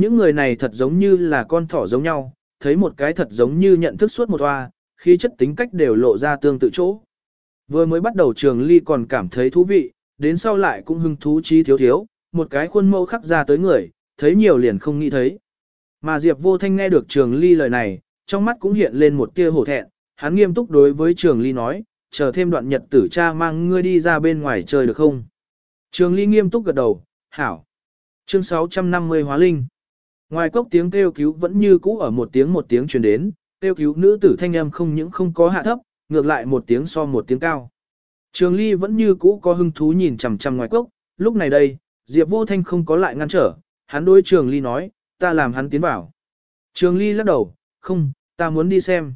Những người này thật giống như là con thỏ giống nhau, thấy một cái thật giống như nhận thức suốt một hoa, khi chất tính cách đều lộ ra tương tự chỗ. Vừa mới bắt đầu trường ly còn cảm thấy thú vị, đến sau lại cũng hưng thú trí thiếu thiếu, một cái khuôn mẫu khắc ra tới người, thấy nhiều liền không nghĩ thấy. Mà Diệp vô thanh nghe được trường ly lời này, trong mắt cũng hiện lên một tia hổ thẹn, hắn nghiêm túc đối với trường ly nói, chờ thêm đoạn nhật tử cha mang ngươi đi ra bên ngoài chơi được không? Trường ly nghiêm túc gật đầu, hảo. Chương 650 Hóa Linh Ngoài cốc tiếng kêu cứu vẫn như cũ ở một tiếng một tiếng truyền đến, kêu cứu nữ tử thanh âm không những không có hạ thấp, ngược lại một tiếng so một tiếng cao. Trường Ly vẫn như cũ có hứng thú nhìn chằm chằm ngoài cốc, lúc này đây, Diệp Vô Thanh không có lại ngăn trở, hắn đối Trường Ly nói, ta làm hắn tiến vào. Trường Ly lắc đầu, không, ta muốn đi xem.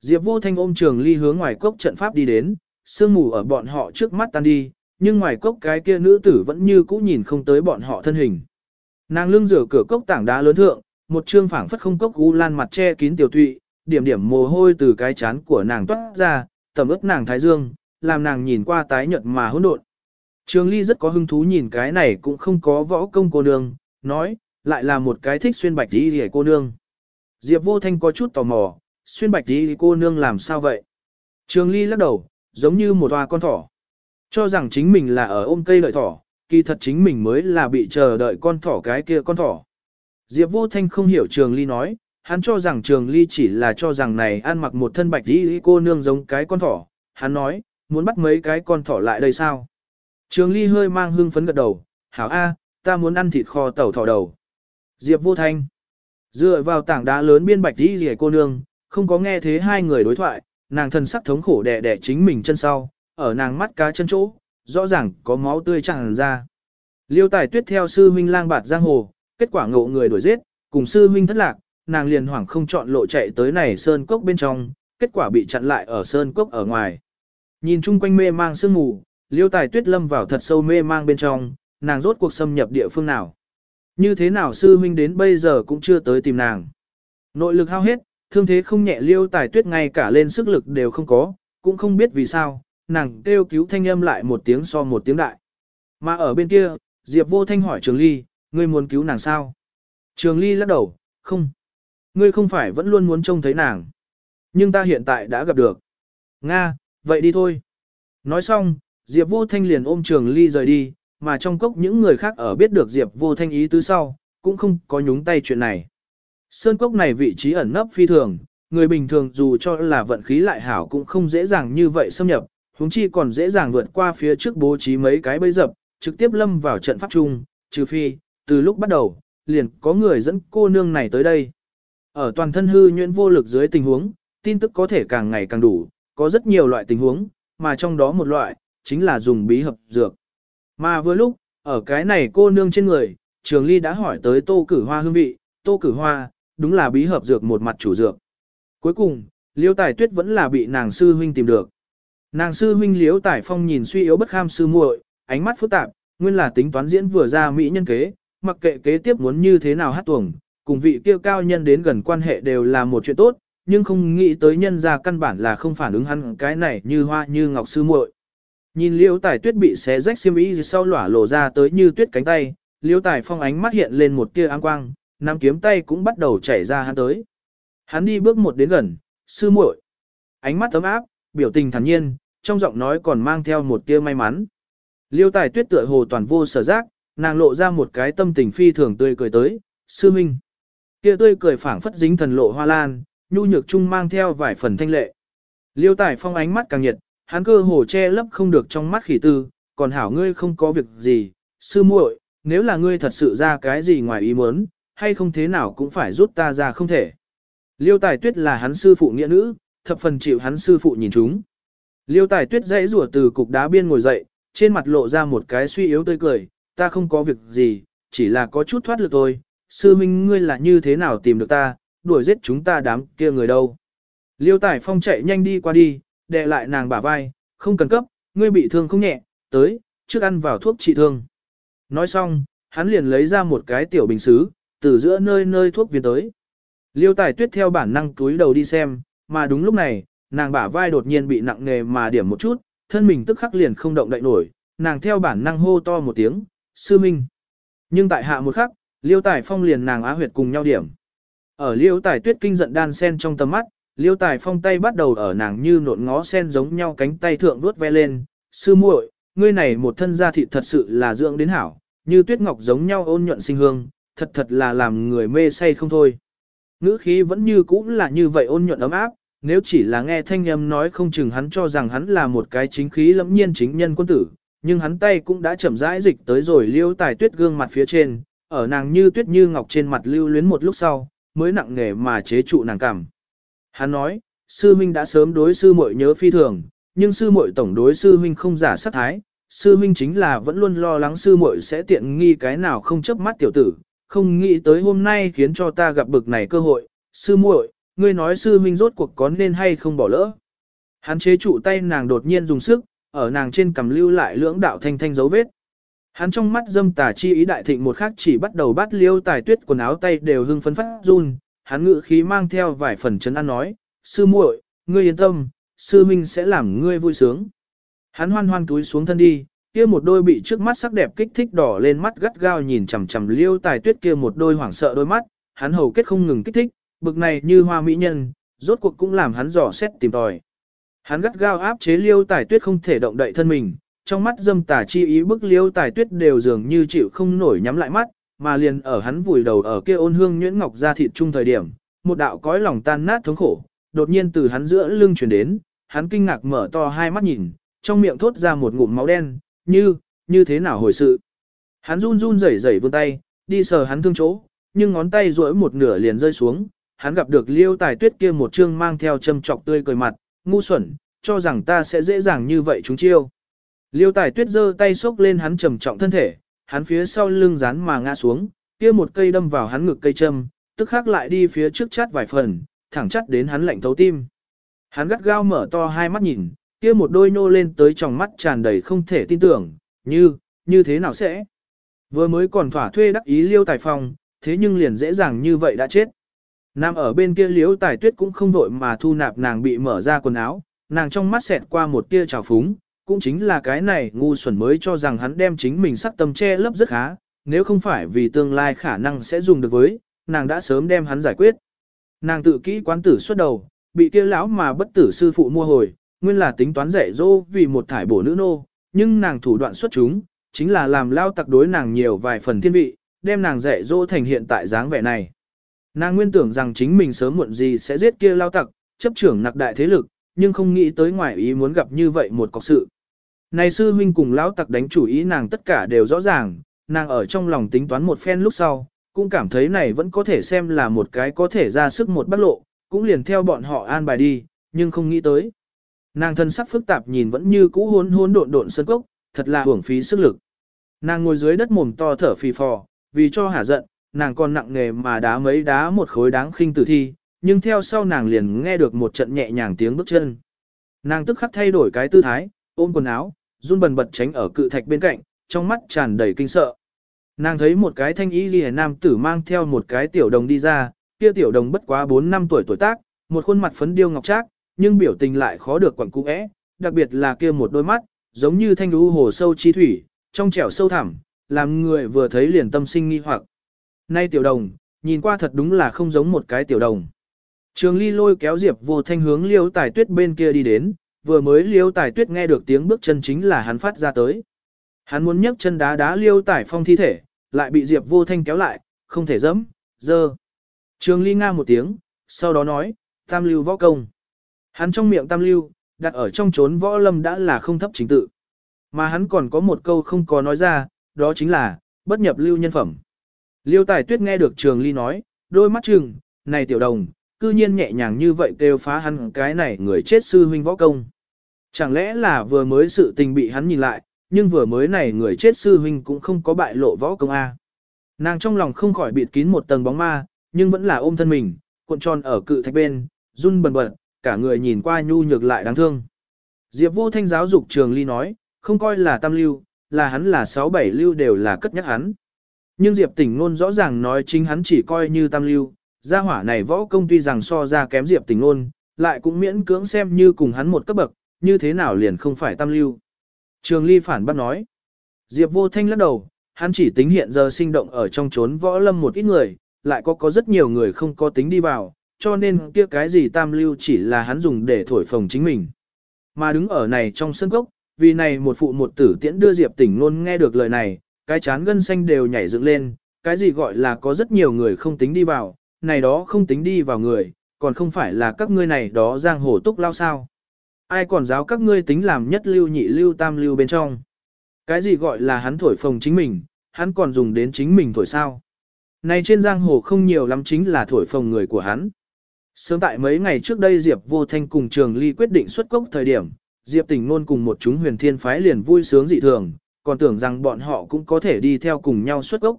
Diệp Vô Thanh ôm Trường Ly hướng ngoài cốc trận pháp đi đến, sương mù ở bọn họ trước mắt tan đi, nhưng ngoài cốc cái kia nữ tử vẫn như cũ nhìn không tới bọn họ thân hình. Nàng lưng rửa cửa cốc tảng đá lớn thượng, một trương phảng phất không cốc u lan mặt che kín tiểu tụy, điểm điểm mồ hôi từ cái chán của nàng toát ra, tầm ướt nàng thái dương, làm nàng nhìn qua tái nhợt mà hỗn độn. Trường Ly rất có hứng thú nhìn cái này cũng không có võ công cô nương, nói, lại là một cái thích xuyên bạch y liễu cô nương. Diệp Vô Thanh có chút tò mò, xuyên bạch đi cô nương làm sao vậy? Trường Ly lắc đầu, giống như một toa con thỏ. Cho rằng chính mình là ở ôm cây lợi thỏ, kỳ thật chính mình mới là bị chờ đợi con thỏ cái kia con thỏ. Diệp Vô Thanh không hiểu Trường Ly nói, hắn cho rằng trường ly chỉ là cho rằng này ăn mặc một thân bạch đi cô nương giống cái con thỏ, hắn nói, muốn bắt mấy cái con thỏ lại đây sao? Trường ly hơi mang hưng phấn gật đầu, hảo A, ta muốn ăn thịt kho tàu thỏ đầu. Diệp vô thanh, dựa vào tảng đá lớn biên bạch đi rỉa cô nương, không có nghe thế hai người đối thoại, nàng thân sắc thống khổ đẻ đẻ chính mình chân sau, ở nàng mắt cá chân chỗ, rõ ràng có máu tươi tràn ra. Liêu tài tuyết theo sư huynh lang bạt giang hồ, kết quả ngộ người đuổi giết, cùng sư huynh thất lạc, nàng liền hoảng không chọn lộ chạy tới này sơn cốc bên trong, kết quả bị chặn lại ở sơn cốc ở ngoài. Nhìn chung quanh mê mang sương mù, liêu tài tuyết lâm vào thật sâu mê mang bên trong, nàng rốt cuộc xâm nhập địa phương nào. Như thế nào sư huynh đến bây giờ cũng chưa tới tìm nàng. Nội lực hao hết, thương thế không nhẹ liêu tài tuyết ngay cả lên sức lực đều không có, cũng không biết vì sao, nàng kêu cứu thanh âm lại một tiếng so một tiếng đại. Mà ở bên kia, Diệp vô thanh hỏi Trường Ly, ngươi muốn cứu nàng sao? Trường Ly lắc đầu, không. Ngươi không phải vẫn luôn muốn trông thấy nàng. Nhưng ta hiện tại đã gặp được. Nga, vậy đi thôi. Nói xong, Diệp vô thanh liền ôm Trường Ly rời đi, mà trong cốc những người khác ở biết được Diệp vô thanh ý tứ sau, cũng không có nhúng tay chuyện này. Sơn cốc này vị trí ẩn nấp phi thường, người bình thường dù cho là vận khí lại hảo cũng không dễ dàng như vậy xâm nhập, huống chi còn dễ dàng vượt qua phía trước bố trí mấy cái bẫy dập, trực tiếp lâm vào trận pháp chung, trừ phi, từ lúc bắt đầu, liền có người dẫn cô nương này tới đây. Ở toàn thân hư nhuyễn vô lực dưới tình huống, tin tức có thể càng ngày càng đủ, có rất nhiều loại tình huống, mà trong đó một loại, chính là dùng bí hợp dược. Mà vừa lúc, ở cái này cô nương trên người, Trường Ly đã hỏi tới tô cử hoa hương vị, tô cử hoa, đúng là bí hợp dược một mặt chủ dược. Cuối cùng, Liêu Tài Tuyết vẫn là bị nàng sư huynh tìm được. Nàng sư huynh liễu Tài Phong nhìn suy yếu bất kham sư muội, ánh mắt phức tạp, nguyên là tính toán diễn vừa ra mỹ nhân kế, mặc kệ kế tiếp muốn như thế nào hát tuồng, cùng vị kia cao nhân đến gần quan hệ đều là một chuyện tốt, nhưng không nghĩ tới nhân ra căn bản là không phản ứng hắn cái này như hoa như ngọc sư muội. Nhìn liễu tài tuyết bị xé rách xiêm y sau lỏa lộ ra tới như tuyết cánh tay, liễu tài phong ánh mắt hiện lên một tia áng quang, nắm kiếm tay cũng bắt đầu chảy ra hắn tới. Hắn đi bước một đến gần, sư muội, ánh mắt ấm áp, biểu tình thản nhiên, trong giọng nói còn mang theo một tia may mắn. Liêu tài tuyết tựa hồ toàn vô sở giác, nàng lộ ra một cái tâm tình phi thường tươi cười tới, sư minh. Kia tươi cười phảng phất dính thần lộ hoa lan, nhu nhược chung mang theo vài phần thanh lệ. Liêu tài phong ánh mắt càng nhiệt, hắn cơ hồ che lấp không được trong mắt khỉ tư, còn hảo ngươi không có việc gì, sư muội, nếu là ngươi thật sự ra cái gì ngoài ý muốn, hay không thế nào cũng phải rút ta ra không thể. Liêu tài tuyết là hắn sư phụ nghĩa nữ, thập phần chịu hắn sư phụ nhìn chúng. Liêu tài tuyết dãy rủa từ cục đá biên ngồi dậy, trên mặt lộ ra một cái suy yếu tươi cười, ta không có việc gì, chỉ là có chút thoát lực thôi, sư minh ngươi là như thế nào tìm được ta, đuổi giết chúng ta đám kia người đâu. Liêu Tải Phong chạy nhanh đi qua đi, đè lại nàng bả vai, không cần cấp, ngươi bị thương không nhẹ, tới, trước ăn vào thuốc trị thương. Nói xong, hắn liền lấy ra một cái tiểu bình xứ, từ giữa nơi nơi thuốc viên tới. Liêu Tải Tuyết theo bản năng túi đầu đi xem, mà đúng lúc này, nàng bả vai đột nhiên bị nặng nề mà điểm một chút, thân mình tức khắc liền không động đậy nổi, nàng theo bản năng hô to một tiếng, sư minh. Nhưng tại hạ một khắc, liêu tài phong liền nàng á huyệt cùng nhau điểm. Ở liêu tài tuyết kinh giận đan sen trong tầm mắt, liêu tài phong tay bắt đầu ở nàng như nộn ngó sen giống nhau cánh tay thượng vuốt ve lên, sư muội, ngươi này một thân da thịt thật sự là dưỡng đến hảo, như tuyết ngọc giống nhau ôn nhuận sinh hương, thật thật là làm người mê say không thôi. Ngữ khí vẫn như cũ là như vậy ôn nhuận ấm áp, nếu chỉ là nghe thanh âm nói không chừng hắn cho rằng hắn là một cái chính khí lẫm nhiên chính nhân quân tử, nhưng hắn tay cũng đã chậm rãi dịch tới rồi liêu tài tuyết gương mặt phía trên, ở nàng như tuyết như ngọc trên mặt lưu luyến một lúc sau, mới nặng nề mà chế trụ nàng cảm. Hắn nói, sư huynh đã sớm đối sư muội nhớ phi thường, nhưng sư muội tổng đối sư huynh không giả sát thái, sư huynh chính là vẫn luôn lo lắng sư muội sẽ tiện nghi cái nào không chấp mắt tiểu tử, không nghĩ tới hôm nay khiến cho ta gặp bực này cơ hội, sư muội, ngươi nói sư huynh rốt cuộc có nên hay không bỏ lỡ. Hắn chế trụ tay nàng đột nhiên dùng sức, ở nàng trên cầm lưu lại lưỡng đạo thanh thanh dấu vết. Hắn trong mắt dâm tà chi ý đại thịnh một khắc chỉ bắt đầu bắt liêu tài tuyết quần áo tay đều hưng phấn phát run, hắn ngự khí mang theo vài phần chấn an nói, sư muội, ngươi yên tâm, sư minh sẽ làm ngươi vui sướng. Hắn hoan hoan túi xuống thân đi, kia một đôi bị trước mắt sắc đẹp kích thích đỏ lên mắt gắt gao nhìn chằm chằm liêu tài tuyết kia một đôi hoảng sợ đôi mắt, hắn hầu kết không ngừng kích thích, bực này như hoa mỹ nhân, rốt cuộc cũng làm hắn dò xét tìm tòi. Hắn gắt gao áp chế liêu tài tuyết không thể động đậy thân mình, trong mắt dâm tà chi ý bức liêu tài tuyết đều dường như chịu không nổi nhắm lại mắt, mà liền ở hắn vùi đầu ở kia ôn hương nhuyễn ngọc ra thịt chung thời điểm, một đạo cõi lòng tan nát thống khổ, đột nhiên từ hắn giữa lưng chuyển đến, hắn kinh ngạc mở to hai mắt nhìn, trong miệng thốt ra một ngụm máu đen, như, như thế nào hồi sự. Hắn run run rẩy rẩy vươn tay, đi sờ hắn thương chỗ, nhưng ngón tay duỗi một nửa liền rơi xuống, hắn gặp được liêu tài tuyết kia một chương mang theo châm trọc tươi cười mặt, ngu xuẩn, cho rằng ta sẽ dễ dàng như vậy chúng chiêu. Liêu tài tuyết giơ tay xốc lên hắn trầm trọng thân thể, hắn phía sau lưng rán mà ngã xuống, kia một cây đâm vào hắn ngực cây châm, tức khắc lại đi phía trước chát vài phần, thẳng chắt đến hắn lạnh thấu tim. Hắn gắt gao mở to hai mắt nhìn, kia một đôi nô lên tới trong mắt tràn đầy không thể tin tưởng, như, như thế nào sẽ? Vừa mới còn thỏa thuê đắc ý liêu tài Phòng, thế nhưng liền dễ dàng như vậy đã chết. Nam ở bên kia liếu tài tuyết cũng không vội mà thu nạp nàng bị mở ra quần áo, nàng trong mắt xẹt qua một tia trào phúng, cũng chính là cái này ngu xuẩn mới cho rằng hắn đem chính mình sắc tâm che lấp rất khá, nếu không phải vì tương lai khả năng sẽ dùng được với, nàng đã sớm đem hắn giải quyết. Nàng tự kỹ quán tử xuất đầu, bị kia lão mà bất tử sư phụ mua hồi, nguyên là tính toán dạy dỗ vì một thải bổ nữ nô, nhưng nàng thủ đoạn xuất chúng, chính là làm lao tặc đối nàng nhiều vài phần thiên vị, đem nàng dạy dỗ thành hiện tại dáng vẻ này. Nàng nguyên tưởng rằng chính mình sớm muộn gì sẽ giết kia lao tặc, chấp trưởng nặc đại thế lực, nhưng không nghĩ tới ngoài ý muốn gặp như vậy một cọc sự. Này sư huynh cùng lão tặc đánh chủ ý nàng tất cả đều rõ ràng, nàng ở trong lòng tính toán một phen lúc sau, cũng cảm thấy này vẫn có thể xem là một cái có thể ra sức một bắt lộ, cũng liền theo bọn họ an bài đi, nhưng không nghĩ tới. Nàng thân sắc phức tạp nhìn vẫn như cũ hôn hôn độn độn sân cốc, thật là hưởng phí sức lực. Nàng ngồi dưới đất mồm to thở phì phò, vì cho hả giận, nàng còn nặng nghề mà đá mấy đá một khối đáng khinh tử thi, nhưng theo sau nàng liền nghe được một trận nhẹ nhàng tiếng bước chân. Nàng tức khắc thay đổi cái tư thái, ôm quần áo, run bần bật tránh ở cự thạch bên cạnh, trong mắt tràn đầy kinh sợ. Nàng thấy một cái thanh y liễu nam tử mang theo một cái tiểu đồng đi ra, kia tiểu đồng bất quá 4 năm tuổi tuổi tác, một khuôn mặt phấn điêu ngọc trác, nhưng biểu tình lại khó được quẩn cũ é, đặc biệt là kia một đôi mắt, giống như thanh lũ hồ sâu chi thủy, trong trẻo sâu thẳm, làm người vừa thấy liền tâm sinh nghi hoặc. Nay tiểu đồng, nhìn qua thật đúng là không giống một cái tiểu đồng. Trường ly lôi kéo Diệp vô thanh hướng liêu tài tuyết bên kia đi đến, vừa mới liêu tài tuyết nghe được tiếng bước chân chính là hắn phát ra tới. Hắn muốn nhấc chân đá đá liêu tài phong thi thể, lại bị Diệp vô thanh kéo lại, không thể dẫm, dơ. Trường ly nga một tiếng, sau đó nói, tam lưu võ công. Hắn trong miệng tam lưu, đặt ở trong chốn võ lâm đã là không thấp chính tự. Mà hắn còn có một câu không có nói ra, đó chính là, bất nhập lưu nhân phẩm. Liêu tài tuyết nghe được trường ly nói, đôi mắt trừng, này tiểu đồng, cư nhiên nhẹ nhàng như vậy kêu phá hắn cái này người chết sư huynh võ công. Chẳng lẽ là vừa mới sự tình bị hắn nhìn lại, nhưng vừa mới này người chết sư huynh cũng không có bại lộ võ công A. Nàng trong lòng không khỏi bịt kín một tầng bóng ma, nhưng vẫn là ôm thân mình, cuộn tròn ở cự thạch bên, run bần bật, cả người nhìn qua nhu nhược lại đáng thương. Diệp vô thanh giáo dục trường ly nói, không coi là tam lưu, là hắn là sáu bảy lưu đều là cất nhắc hắn. Nhưng Diệp tỉnh Nôn rõ ràng nói chính hắn chỉ coi như tam lưu, gia hỏa này võ công tuy rằng so ra kém Diệp tỉnh Nôn, lại cũng miễn cưỡng xem như cùng hắn một cấp bậc, như thế nào liền không phải tam lưu. Trường ly phản bác nói, Diệp vô thanh lắc đầu, hắn chỉ tính hiện giờ sinh động ở trong chốn võ lâm một ít người, lại có có rất nhiều người không có tính đi vào, cho nên kia cái gì tam lưu chỉ là hắn dùng để thổi phồng chính mình. Mà đứng ở này trong sân gốc, vì này một phụ một tử tiễn đưa Diệp tỉnh luôn nghe được lời này, cái chán gân xanh đều nhảy dựng lên, cái gì gọi là có rất nhiều người không tính đi vào, này đó không tính đi vào người, còn không phải là các ngươi này đó giang hồ túc lao sao. Ai còn giáo các ngươi tính làm nhất lưu nhị lưu tam lưu bên trong. Cái gì gọi là hắn thổi phồng chính mình, hắn còn dùng đến chính mình thổi sao. Này trên giang hồ không nhiều lắm chính là thổi phồng người của hắn. Sớm tại mấy ngày trước đây Diệp Vô Thanh cùng Trường Ly quyết định xuất cốc thời điểm, Diệp Tỉnh Nôn cùng một chúng huyền thiên phái liền vui sướng dị thường, còn tưởng rằng bọn họ cũng có thể đi theo cùng nhau xuất cốc.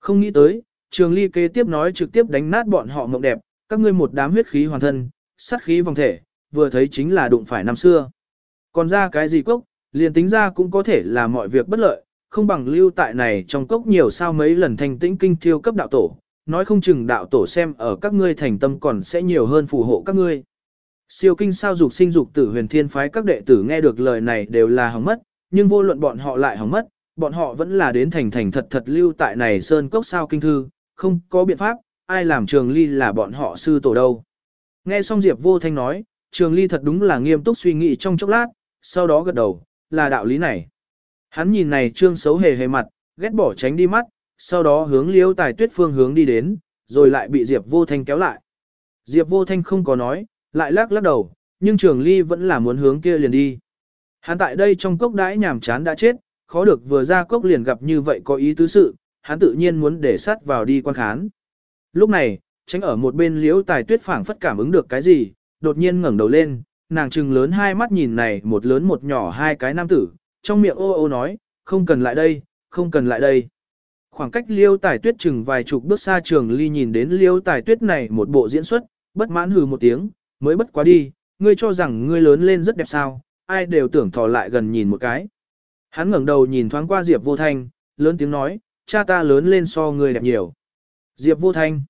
Không nghĩ tới, Trường Ly kế tiếp nói trực tiếp đánh nát bọn họ mộng đẹp, các ngươi một đám huyết khí hoàn thân, sát khí vòng thể, vừa thấy chính là đụng phải năm xưa. Còn ra cái gì cốc, liền tính ra cũng có thể là mọi việc bất lợi, không bằng lưu tại này trong cốc nhiều sao mấy lần thành tĩnh kinh thiêu cấp đạo tổ, nói không chừng đạo tổ xem ở các ngươi thành tâm còn sẽ nhiều hơn phù hộ các ngươi. Siêu kinh sao dục sinh dục tử huyền thiên phái các đệ tử nghe được lời này đều là hỏng mất, nhưng vô luận bọn họ lại hỏng mất, bọn họ vẫn là đến thành thành thật thật lưu tại này sơn cốc sao kinh thư, không có biện pháp, ai làm trường ly là bọn họ sư tổ đâu. Nghe xong Diệp vô thanh nói, trường ly thật đúng là nghiêm túc suy nghĩ trong chốc lát, sau đó gật đầu, là đạo lý này. Hắn nhìn này trương xấu hề hề mặt, ghét bỏ tránh đi mắt, sau đó hướng liêu tài tuyết phương hướng đi đến, rồi lại bị Diệp vô thanh kéo lại. Diệp vô thanh không có nói, lại lắc lắc đầu, nhưng trường ly vẫn là muốn hướng kia liền đi. Hắn tại đây trong cốc đãi nhàm chán đã chết, khó được vừa ra cốc liền gặp như vậy có ý tứ sự, hắn tự nhiên muốn để sát vào đi quan khán. Lúc này, tránh ở một bên liễu tài tuyết phảng phất cảm ứng được cái gì, đột nhiên ngẩng đầu lên, nàng trừng lớn hai mắt nhìn này một lớn một nhỏ hai cái nam tử, trong miệng ô ô nói, không cần lại đây, không cần lại đây. Khoảng cách liêu tài tuyết chừng vài chục bước xa trường ly nhìn đến liêu tài tuyết này một bộ diễn xuất, bất mãn hừ một tiếng, mới bất quá đi, ngươi cho rằng ngươi lớn lên rất đẹp sao, ai đều tưởng thò lại gần nhìn một cái. Hắn ngẩng đầu nhìn thoáng qua Diệp Vô Thanh, lớn tiếng nói, cha ta lớn lên so ngươi đẹp nhiều. Diệp Vô Thanh.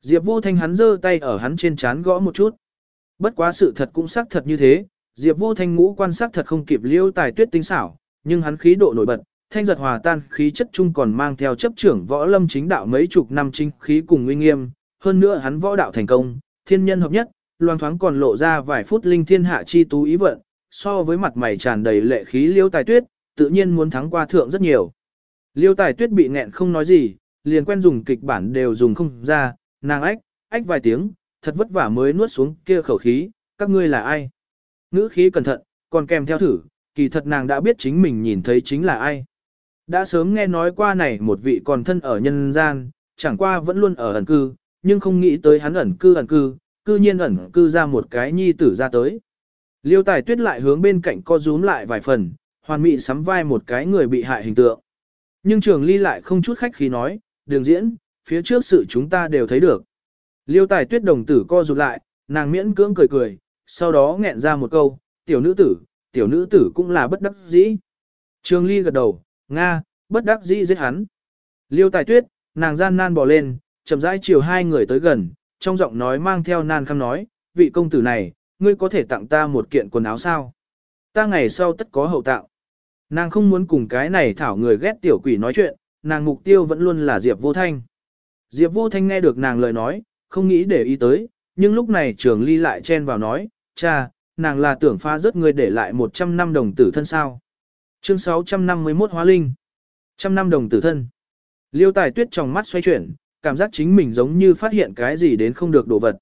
Diệp Vô Thanh hắn giơ tay ở hắn trên trán gõ một chút. Bất quá sự thật cũng xác thật như thế, Diệp Vô Thanh ngũ quan sát thật không kịp liêu tài tuyết tinh xảo, nhưng hắn khí độ nổi bật, thanh giật hòa tan khí chất chung còn mang theo chấp trưởng võ lâm chính đạo mấy chục năm chính khí cùng uy nghiêm, hơn nữa hắn võ đạo thành công, thiên nhân hợp nhất, loang thoáng còn lộ ra vài phút linh thiên hạ chi tú ý vận, so với mặt mày tràn đầy lệ khí liêu tài tuyết, tự nhiên muốn thắng qua thượng rất nhiều. Liêu tài tuyết bị nghẹn không nói gì, liền quen dùng kịch bản đều dùng không ra, nàng ách, ách vài tiếng, thật vất vả mới nuốt xuống kia khẩu khí, các ngươi là ai? Ngữ khí cẩn thận, còn kèm theo thử, kỳ thật nàng đã biết chính mình nhìn thấy chính là ai. Đã sớm nghe nói qua này một vị còn thân ở nhân gian, chẳng qua vẫn luôn ở ẩn cư, nhưng không nghĩ tới hắn ẩn cư ẩn cư, cư nhiên ẩn cư ra một cái nhi tử ra tới. Liêu tài tuyết lại hướng bên cạnh co rúm lại vài phần, hoàn mỹ sắm vai một cái người bị hại hình tượng. Nhưng trường ly lại không chút khách khí nói, đường diễn, phía trước sự chúng ta đều thấy được. Liêu tài tuyết đồng tử co rụt lại, nàng miễn cưỡng cười cười, sau đó nghẹn ra một câu, tiểu nữ tử, tiểu nữ tử cũng là bất đắc dĩ. Trường ly gật đầu, Nga, bất đắc dĩ giết hắn. Liêu tài tuyết, nàng gian nan bỏ lên, chậm rãi chiều hai người tới gần, trong giọng nói mang theo nan khăm nói, vị công tử này, ngươi có thể tặng ta một kiện quần áo sao? Ta ngày sau tất có hậu tạo. Nàng không muốn cùng cái này thảo người ghét tiểu quỷ nói chuyện, nàng mục tiêu vẫn luôn là Diệp Vô Thanh. Diệp Vô Thanh nghe được nàng lời nói, không nghĩ để ý tới, nhưng lúc này trường ly lại chen vào nói, cha, nàng là tưởng pha rớt người để lại 100 năm đồng tử thân sao. Chương 651 Hóa Linh Trăm năm đồng tử thân. Liêu tài tuyết trong mắt xoay chuyển, cảm giác chính mình giống như phát hiện cái gì đến không được đồ vật.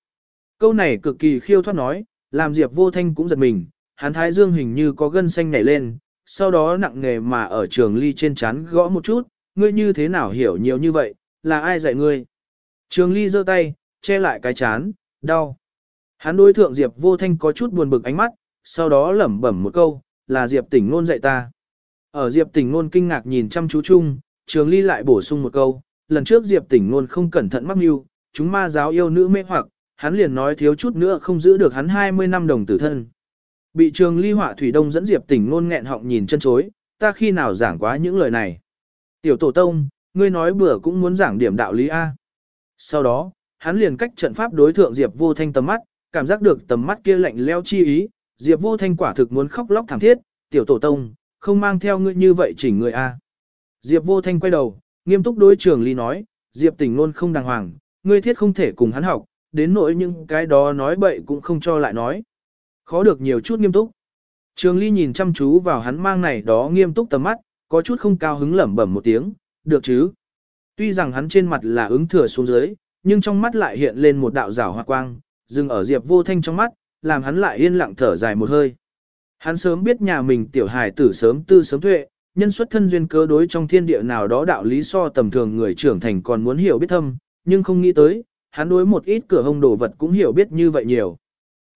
Câu này cực kỳ khiêu thoát nói, làm Diệp vô thanh cũng giật mình, hắn thái dương hình như có gân xanh nhảy lên, sau đó nặng nề mà ở trường ly trên chán gõ một chút, ngươi như thế nào hiểu nhiều như vậy, là ai dạy ngươi. Trường ly giơ tay, che lại cái chán, đau. Hắn đối thượng Diệp vô thanh có chút buồn bực ánh mắt, sau đó lẩm bẩm một câu, là Diệp tỉnh Nôn dạy ta. Ở Diệp tỉnh Nôn kinh ngạc nhìn chăm chú chung, trường ly lại bổ sung một câu, lần trước Diệp tỉnh Nôn không cẩn thận mắc mưu, chúng ma giáo yêu nữ mê hoặc, hắn liền nói thiếu chút nữa không giữ được hắn 20 năm đồng tử thân. Bị trường ly họa thủy đông dẫn Diệp tỉnh ngôn nghẹn họng nhìn chân chối, ta khi nào giảng quá những lời này. Tiểu tổ tông, ngươi nói bữa cũng muốn giảng điểm đạo lý A. Sau đó, hắn liền cách trận pháp đối thượng Diệp vô thanh tầm mắt, cảm giác được tầm mắt kia lạnh leo chi ý, Diệp vô thanh quả thực muốn khóc lóc thảm thiết, tiểu tổ tông, không mang theo ngươi như vậy chỉnh người A. Diệp vô thanh quay đầu, nghiêm túc đối trường ly nói, Diệp tỉnh ngôn không đàng hoàng, ngươi thiết không thể cùng hắn học, đến nỗi những cái đó nói bậy cũng không cho lại nói. Khó được nhiều chút nghiêm túc. Trường ly nhìn chăm chú vào hắn mang này đó nghiêm túc tầm mắt, có chút không cao hứng lẩm bẩm một tiếng, được chứ. Tuy rằng hắn trên mặt là ứng thừa xuống dưới, nhưng trong mắt lại hiện lên một đạo rảo hoa quang, dừng ở Diệp vô thanh trong mắt, làm hắn lại yên lặng thở dài một hơi. Hắn sớm biết nhà mình tiểu hài tử sớm tư sớm tuệ, nhân xuất thân duyên cớ đối trong thiên địa nào đó đạo lý so tầm thường người trưởng thành còn muốn hiểu biết thâm, nhưng không nghĩ tới, hắn đối một ít cửa hông đồ vật cũng hiểu biết như vậy nhiều.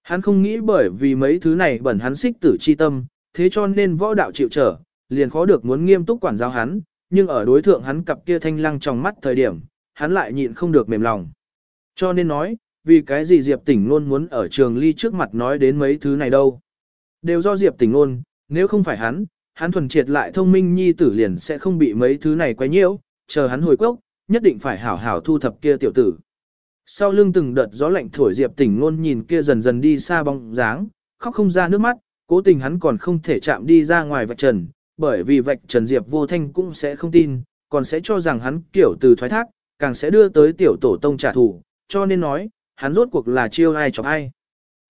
Hắn không nghĩ bởi vì mấy thứ này bẩn hắn xích tử chi tâm, thế cho nên võ đạo chịu trở, liền khó được muốn nghiêm túc quản giáo hắn, nhưng ở đối thượng hắn cặp kia thanh lăng trong mắt thời điểm, hắn lại nhịn không được mềm lòng. Cho nên nói, vì cái gì Diệp tỉnh luôn muốn ở trường ly trước mặt nói đến mấy thứ này đâu. Đều do Diệp tỉnh luôn, nếu không phải hắn, hắn thuần triệt lại thông minh nhi tử liền sẽ không bị mấy thứ này quấy nhiễu, chờ hắn hồi quốc, nhất định phải hảo hảo thu thập kia tiểu tử. Sau lưng từng đợt gió lạnh thổi Diệp Tỉnh Nôn nhìn kia dần dần đi xa bóng dáng, khóc không ra nước mắt, cố tình hắn còn không thể chạm đi ra ngoài vạch trần, bởi vì vạch trần Diệp Vô Thanh cũng sẽ không tin, còn sẽ cho rằng hắn kiểu từ thoái thác, càng sẽ đưa tới tiểu tổ tông trả thù, cho nên nói, hắn rốt cuộc là chiêu ai chọc ai.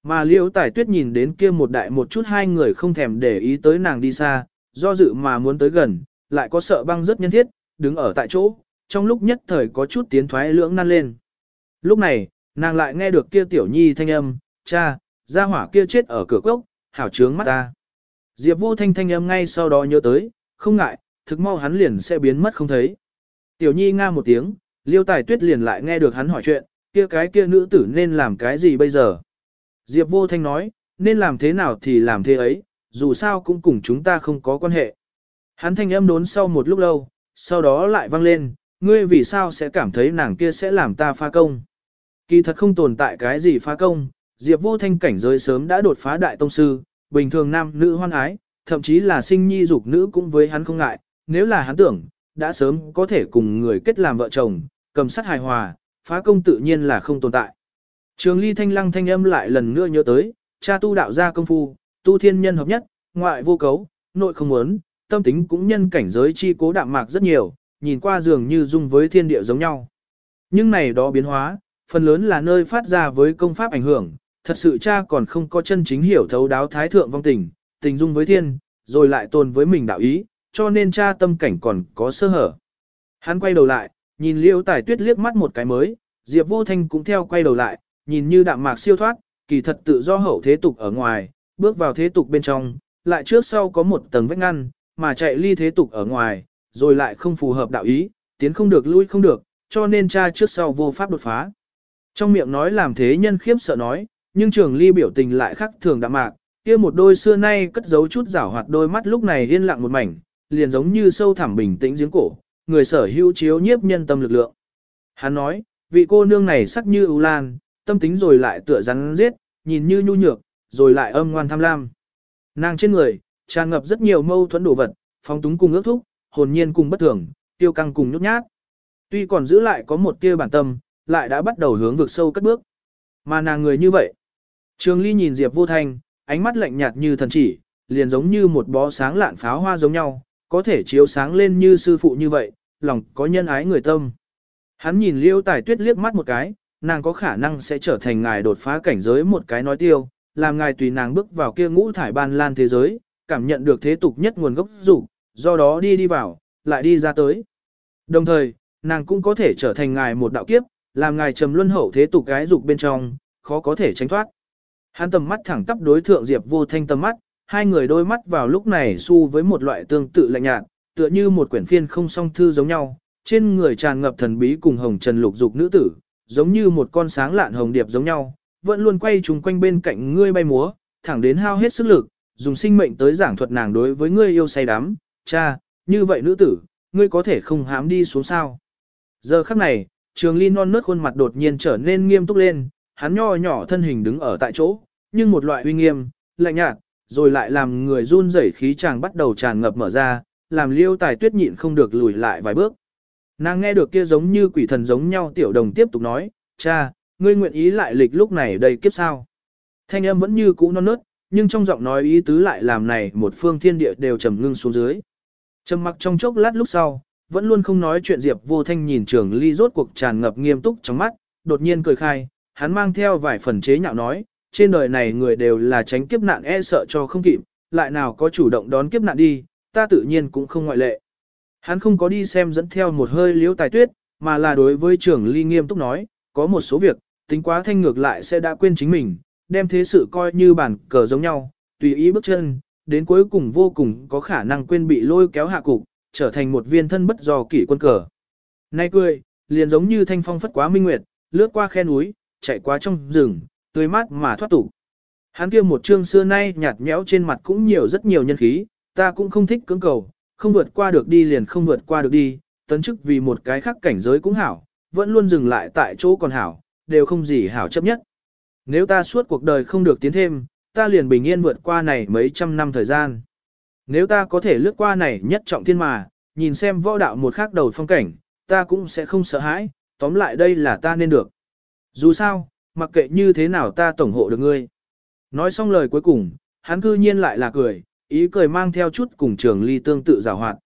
Mà liễu tài tuyết nhìn đến kia một đại một chút hai người không thèm để ý tới nàng đi xa, do dự mà muốn tới gần, lại có sợ băng rất nhân thiết, đứng ở tại chỗ, trong lúc nhất thời có chút tiến thoái lưỡng nan lên. Lúc này, nàng lại nghe được kia tiểu nhi thanh âm, cha, gia hỏa kia chết ở cửa cốc, hảo trướng mắt ta. Diệp vô thanh thanh âm ngay sau đó nhớ tới, không ngại, thực mau hắn liền sẽ biến mất không thấy. Tiểu nhi nga một tiếng, liêu tài tuyết liền lại nghe được hắn hỏi chuyện, kia cái kia nữ tử nên làm cái gì bây giờ. Diệp vô thanh nói, nên làm thế nào thì làm thế ấy, dù sao cũng cùng chúng ta không có quan hệ. Hắn thanh âm đốn sau một lúc lâu, sau đó lại vang lên, ngươi vì sao sẽ cảm thấy nàng kia sẽ làm ta pha công. Kỳ thật không tồn tại cái gì phá công, Diệp vô thanh cảnh giới sớm đã đột phá đại tông sư, bình thường nam nữ hoan ái, thậm chí là sinh nhi dục nữ cũng với hắn không ngại, nếu là hắn tưởng, đã sớm có thể cùng người kết làm vợ chồng, cầm sát hài hòa, phá công tự nhiên là không tồn tại. Trường ly thanh lăng thanh âm lại lần nữa nhớ tới, cha tu đạo gia công phu, tu thiên nhân hợp nhất, ngoại vô cấu, nội không muốn, tâm tính cũng nhân cảnh giới chi cố đạm mạc rất nhiều, nhìn qua dường như dung với thiên địa giống nhau. Nhưng này đó biến hóa, phần lớn là nơi phát ra với công pháp ảnh hưởng, thật sự cha còn không có chân chính hiểu thấu đáo thái thượng vong tình, tình dung với thiên, rồi lại tồn với mình đạo ý, cho nên cha tâm cảnh còn có sơ hở. Hắn quay đầu lại, nhìn liễu tài tuyết liếc mắt một cái mới, Diệp vô thanh cũng theo quay đầu lại, nhìn như đạm mạc siêu thoát, kỳ thật tự do hậu thế tục ở ngoài, bước vào thế tục bên trong, lại trước sau có một tầng vách ngăn, mà chạy ly thế tục ở ngoài, rồi lại không phù hợp đạo ý, tiến không được lui không được, cho nên cha trước sau vô pháp đột phá. Trong miệng nói làm thế nhân khiếp sợ nói, nhưng trường ly biểu tình lại khắc thường đạm mạc, kia một đôi xưa nay cất giấu chút rảo hoạt đôi mắt lúc này yên lặng một mảnh, liền giống như sâu thẳm bình tĩnh giếng cổ, người sở hữu chiếu nhiếp nhân tâm lực lượng. Hắn nói, vị cô nương này sắc như ưu lan, tâm tính rồi lại tựa rắn giết, nhìn như nhu nhược, rồi lại âm ngoan tham lam. Nàng trên người, tràn ngập rất nhiều mâu thuẫn đồ vật, phóng túng cùng ước thúc, hồn nhiên cùng bất thường, tiêu căng cùng nhút nhát. Tuy còn giữ lại có một tia bản tâm, lại đã bắt đầu hướng vực sâu cất bước. Mà nàng người như vậy. Trường Ly nhìn Diệp Vô Thanh, ánh mắt lạnh nhạt như thần chỉ, liền giống như một bó sáng lạn pháo hoa giống nhau, có thể chiếu sáng lên như sư phụ như vậy, lòng có nhân ái người tâm. Hắn nhìn Liêu Tài Tuyết liếc mắt một cái, nàng có khả năng sẽ trở thành ngài đột phá cảnh giới một cái nói tiêu, làm ngài tùy nàng bước vào kia ngũ thải ban lan thế giới, cảm nhận được thế tục nhất nguồn gốc dục, do đó đi đi vào, lại đi ra tới. Đồng thời, nàng cũng có thể trở thành ngài một đạo kiếp, làm ngài trầm luân hậu thế tục cái dục bên trong, khó có thể tránh thoát. Hắn tầm mắt thẳng tắp đối thượng Diệp Vô Thanh tầm mắt, hai người đôi mắt vào lúc này su với một loại tương tự lạnh nhạt, tựa như một quyển phiên không song thư giống nhau, trên người tràn ngập thần bí cùng hồng trần lục dục nữ tử, giống như một con sáng lạn hồng điệp giống nhau, vẫn luôn quay trùng quanh bên cạnh ngươi bay múa, thẳng đến hao hết sức lực, dùng sinh mệnh tới giảng thuật nàng đối với ngươi yêu say đắm, cha, như vậy nữ tử, ngươi có thể không hám đi xuống sao. Giờ khắc này, trường ly non nớt khuôn mặt đột nhiên trở nên nghiêm túc lên, hắn nho nhỏ thân hình đứng ở tại chỗ, nhưng một loại uy nghiêm, lạnh nhạt, rồi lại làm người run rẩy khí chàng bắt đầu tràn ngập mở ra, làm liêu tài tuyết nhịn không được lùi lại vài bước. Nàng nghe được kia giống như quỷ thần giống nhau tiểu đồng tiếp tục nói, cha, ngươi nguyện ý lại lịch lúc này đây kiếp sao. Thanh âm vẫn như cũ non nớt, nhưng trong giọng nói ý tứ lại làm này một phương thiên địa đều trầm ngưng xuống dưới. Trầm mặc trong chốc lát lúc sau, vẫn luôn không nói chuyện Diệp Vô Thanh nhìn Trường Ly rốt cuộc tràn ngập nghiêm túc trong mắt, đột nhiên cười khai, hắn mang theo vài phần chế nhạo nói, trên đời này người đều là tránh kiếp nạn e sợ cho không kịp, lại nào có chủ động đón kiếp nạn đi, ta tự nhiên cũng không ngoại lệ. Hắn không có đi xem dẫn theo một hơi liễu tài tuyết, mà là đối với Trường Ly nghiêm túc nói, có một số việc, tính quá thanh ngược lại sẽ đã quên chính mình, đem thế sự coi như bản cờ giống nhau, tùy ý bước chân, đến cuối cùng vô cùng có khả năng quên bị lôi kéo hạ cục, trở thành một viên thân bất do kỷ quân cờ. Nay cười, liền giống như thanh phong phất quá minh nguyệt, lướt qua khe núi, chạy qua trong rừng, tươi mát mà thoát tục. Hắn kia một chương xưa nay nhạt nhẽo trên mặt cũng nhiều rất nhiều nhân khí, ta cũng không thích cưỡng cầu, không vượt qua được đi liền không vượt qua được đi, tấn chức vì một cái khác cảnh giới cũng hảo, vẫn luôn dừng lại tại chỗ còn hảo, đều không gì hảo chấp nhất. Nếu ta suốt cuộc đời không được tiến thêm, ta liền bình yên vượt qua này mấy trăm năm thời gian. Nếu ta có thể lướt qua này nhất trọng thiên mà, nhìn xem võ đạo một khác đầu phong cảnh, ta cũng sẽ không sợ hãi, tóm lại đây là ta nên được. Dù sao, mặc kệ như thế nào ta tổng hộ được ngươi. Nói xong lời cuối cùng, hắn cư nhiên lại là cười, ý cười mang theo chút cùng trường ly tương tự rào hoạt.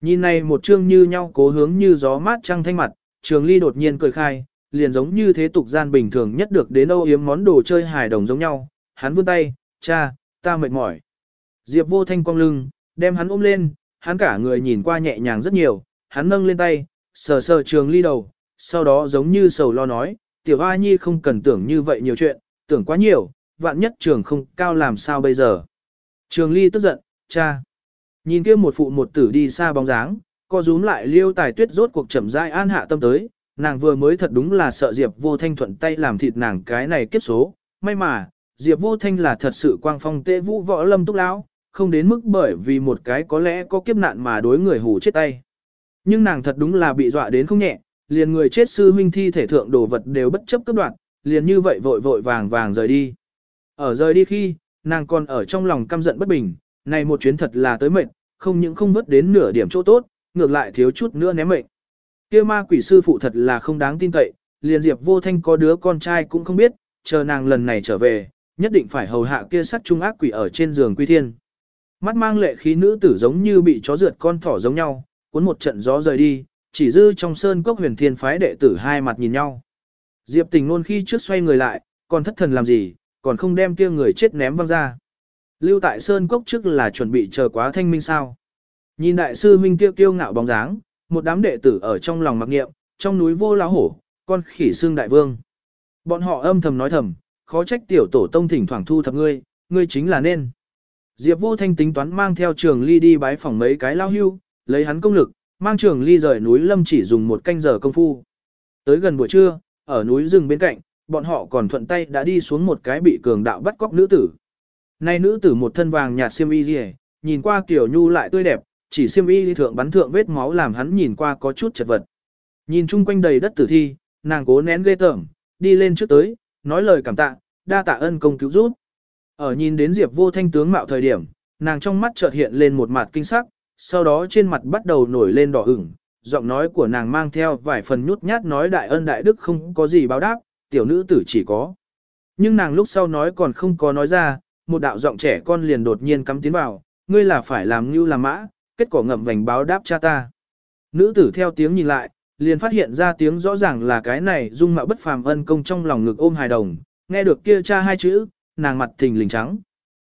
Nhìn này một chương như nhau cố hướng như gió mát trăng thanh mặt, trường ly đột nhiên cười khai, liền giống như thế tục gian bình thường nhất được đến âu yếm món đồ chơi hài đồng giống nhau. Hắn vươn tay, cha, ta mệt mỏi. Diệp vô thanh cong lưng, đem hắn ôm lên, hắn cả người nhìn qua nhẹ nhàng rất nhiều, hắn nâng lên tay, sờ sờ trường ly đầu, sau đó giống như sầu lo nói, tiểu hoa nhi không cần tưởng như vậy nhiều chuyện, tưởng quá nhiều, vạn nhất trường không cao làm sao bây giờ. Trường ly tức giận, cha. Nhìn kia một phụ một tử đi xa bóng dáng, co rúm lại liêu tài tuyết rốt cuộc chậm rãi an hạ tâm tới, nàng vừa mới thật đúng là sợ Diệp vô thanh thuận tay làm thịt nàng cái này kiếp số, may mà, Diệp vô thanh là thật sự quang phong tệ vũ võ lâm túc lão, không đến mức bởi vì một cái có lẽ có kiếp nạn mà đối người hù chết tay. Nhưng nàng thật đúng là bị dọa đến không nhẹ, liền người chết sư huynh thi thể thượng đồ vật đều bất chấp cấp đoạn, liền như vậy vội vội vàng vàng rời đi. Ở rời đi khi, nàng còn ở trong lòng căm giận bất bình, này một chuyến thật là tới mệnh, không những không vớt đến nửa điểm chỗ tốt, ngược lại thiếu chút nữa ném mệnh. Kia ma quỷ sư phụ thật là không đáng tin cậy, liền Diệp Vô Thanh có đứa con trai cũng không biết, chờ nàng lần này trở về, nhất định phải hầu hạ kia sắt trung ác quỷ ở trên giường quy thiên. Mắt mang lệ khí nữ tử giống như bị chó rượt con thỏ giống nhau, cuốn một trận gió rời đi, chỉ dư trong sơn cốc huyền thiên phái đệ tử hai mặt nhìn nhau. Diệp tình nôn khi trước xoay người lại, còn thất thần làm gì, còn không đem kia người chết ném văng ra. Lưu tại sơn cốc trước là chuẩn bị chờ quá thanh minh sao. Nhìn đại sư huynh kia kiêu ngạo bóng dáng, một đám đệ tử ở trong lòng mặc nghiệm, trong núi vô lá hổ, con khỉ xương đại vương. Bọn họ âm thầm nói thầm, khó trách tiểu tổ tông thỉnh thoảng thu thập ngươi, ngươi chính là nên. Diệp vô thanh tính toán mang theo trường ly đi bái phòng mấy cái lao hưu, lấy hắn công lực, mang trường ly rời núi lâm chỉ dùng một canh giờ công phu. Tới gần buổi trưa, ở núi rừng bên cạnh, bọn họ còn thuận tay đã đi xuống một cái bị cường đạo bắt cóc nữ tử. Nay nữ tử một thân vàng nhạt xiêm y rìa, nhìn qua kiểu nhu lại tươi đẹp, chỉ xiêm y thượng bắn thượng vết máu làm hắn nhìn qua có chút chật vật. Nhìn chung quanh đầy đất tử thi, nàng cố nén ghê tởm, đi lên trước tới, nói lời cảm tạ, đa tạ ân công cứu giúp. Ở nhìn đến Diệp Vô Thanh tướng mạo thời điểm, nàng trong mắt chợt hiện lên một mặt kinh sắc, sau đó trên mặt bắt đầu nổi lên đỏ ửng, giọng nói của nàng mang theo vài phần nhút nhát nói đại ân đại đức không có gì báo đáp, tiểu nữ tử chỉ có. Nhưng nàng lúc sau nói còn không có nói ra, một đạo giọng trẻ con liền đột nhiên cắm tiến vào, ngươi là phải làm như làm mã, kết quả ngậm vành báo đáp cha ta. Nữ tử theo tiếng nhìn lại, liền phát hiện ra tiếng rõ ràng là cái này dung mạo bất phàm ân công trong lòng ngực ôm hài đồng, nghe được kia cha hai chữ, nàng mặt thình lình trắng.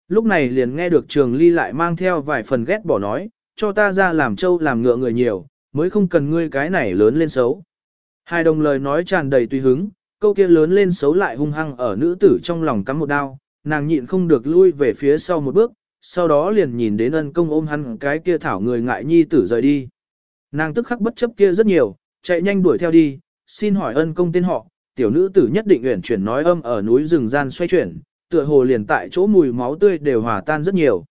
Lúc này liền nghe được trường ly lại mang theo vài phần ghét bỏ nói, cho ta ra làm trâu làm ngựa người nhiều, mới không cần ngươi cái này lớn lên xấu. Hai đồng lời nói tràn đầy tùy hứng, câu kia lớn lên xấu lại hung hăng ở nữ tử trong lòng cắm một đao, nàng nhịn không được lui về phía sau một bước, sau đó liền nhìn đến ân công ôm hắn cái kia thảo người ngại nhi tử rời đi. Nàng tức khắc bất chấp kia rất nhiều, chạy nhanh đuổi theo đi, xin hỏi ân công tên họ, tiểu nữ tử nhất định uyển chuyển nói âm ở núi rừng gian xoay chuyển, tựa hồ liền tại chỗ mùi máu tươi đều hòa tan rất nhiều.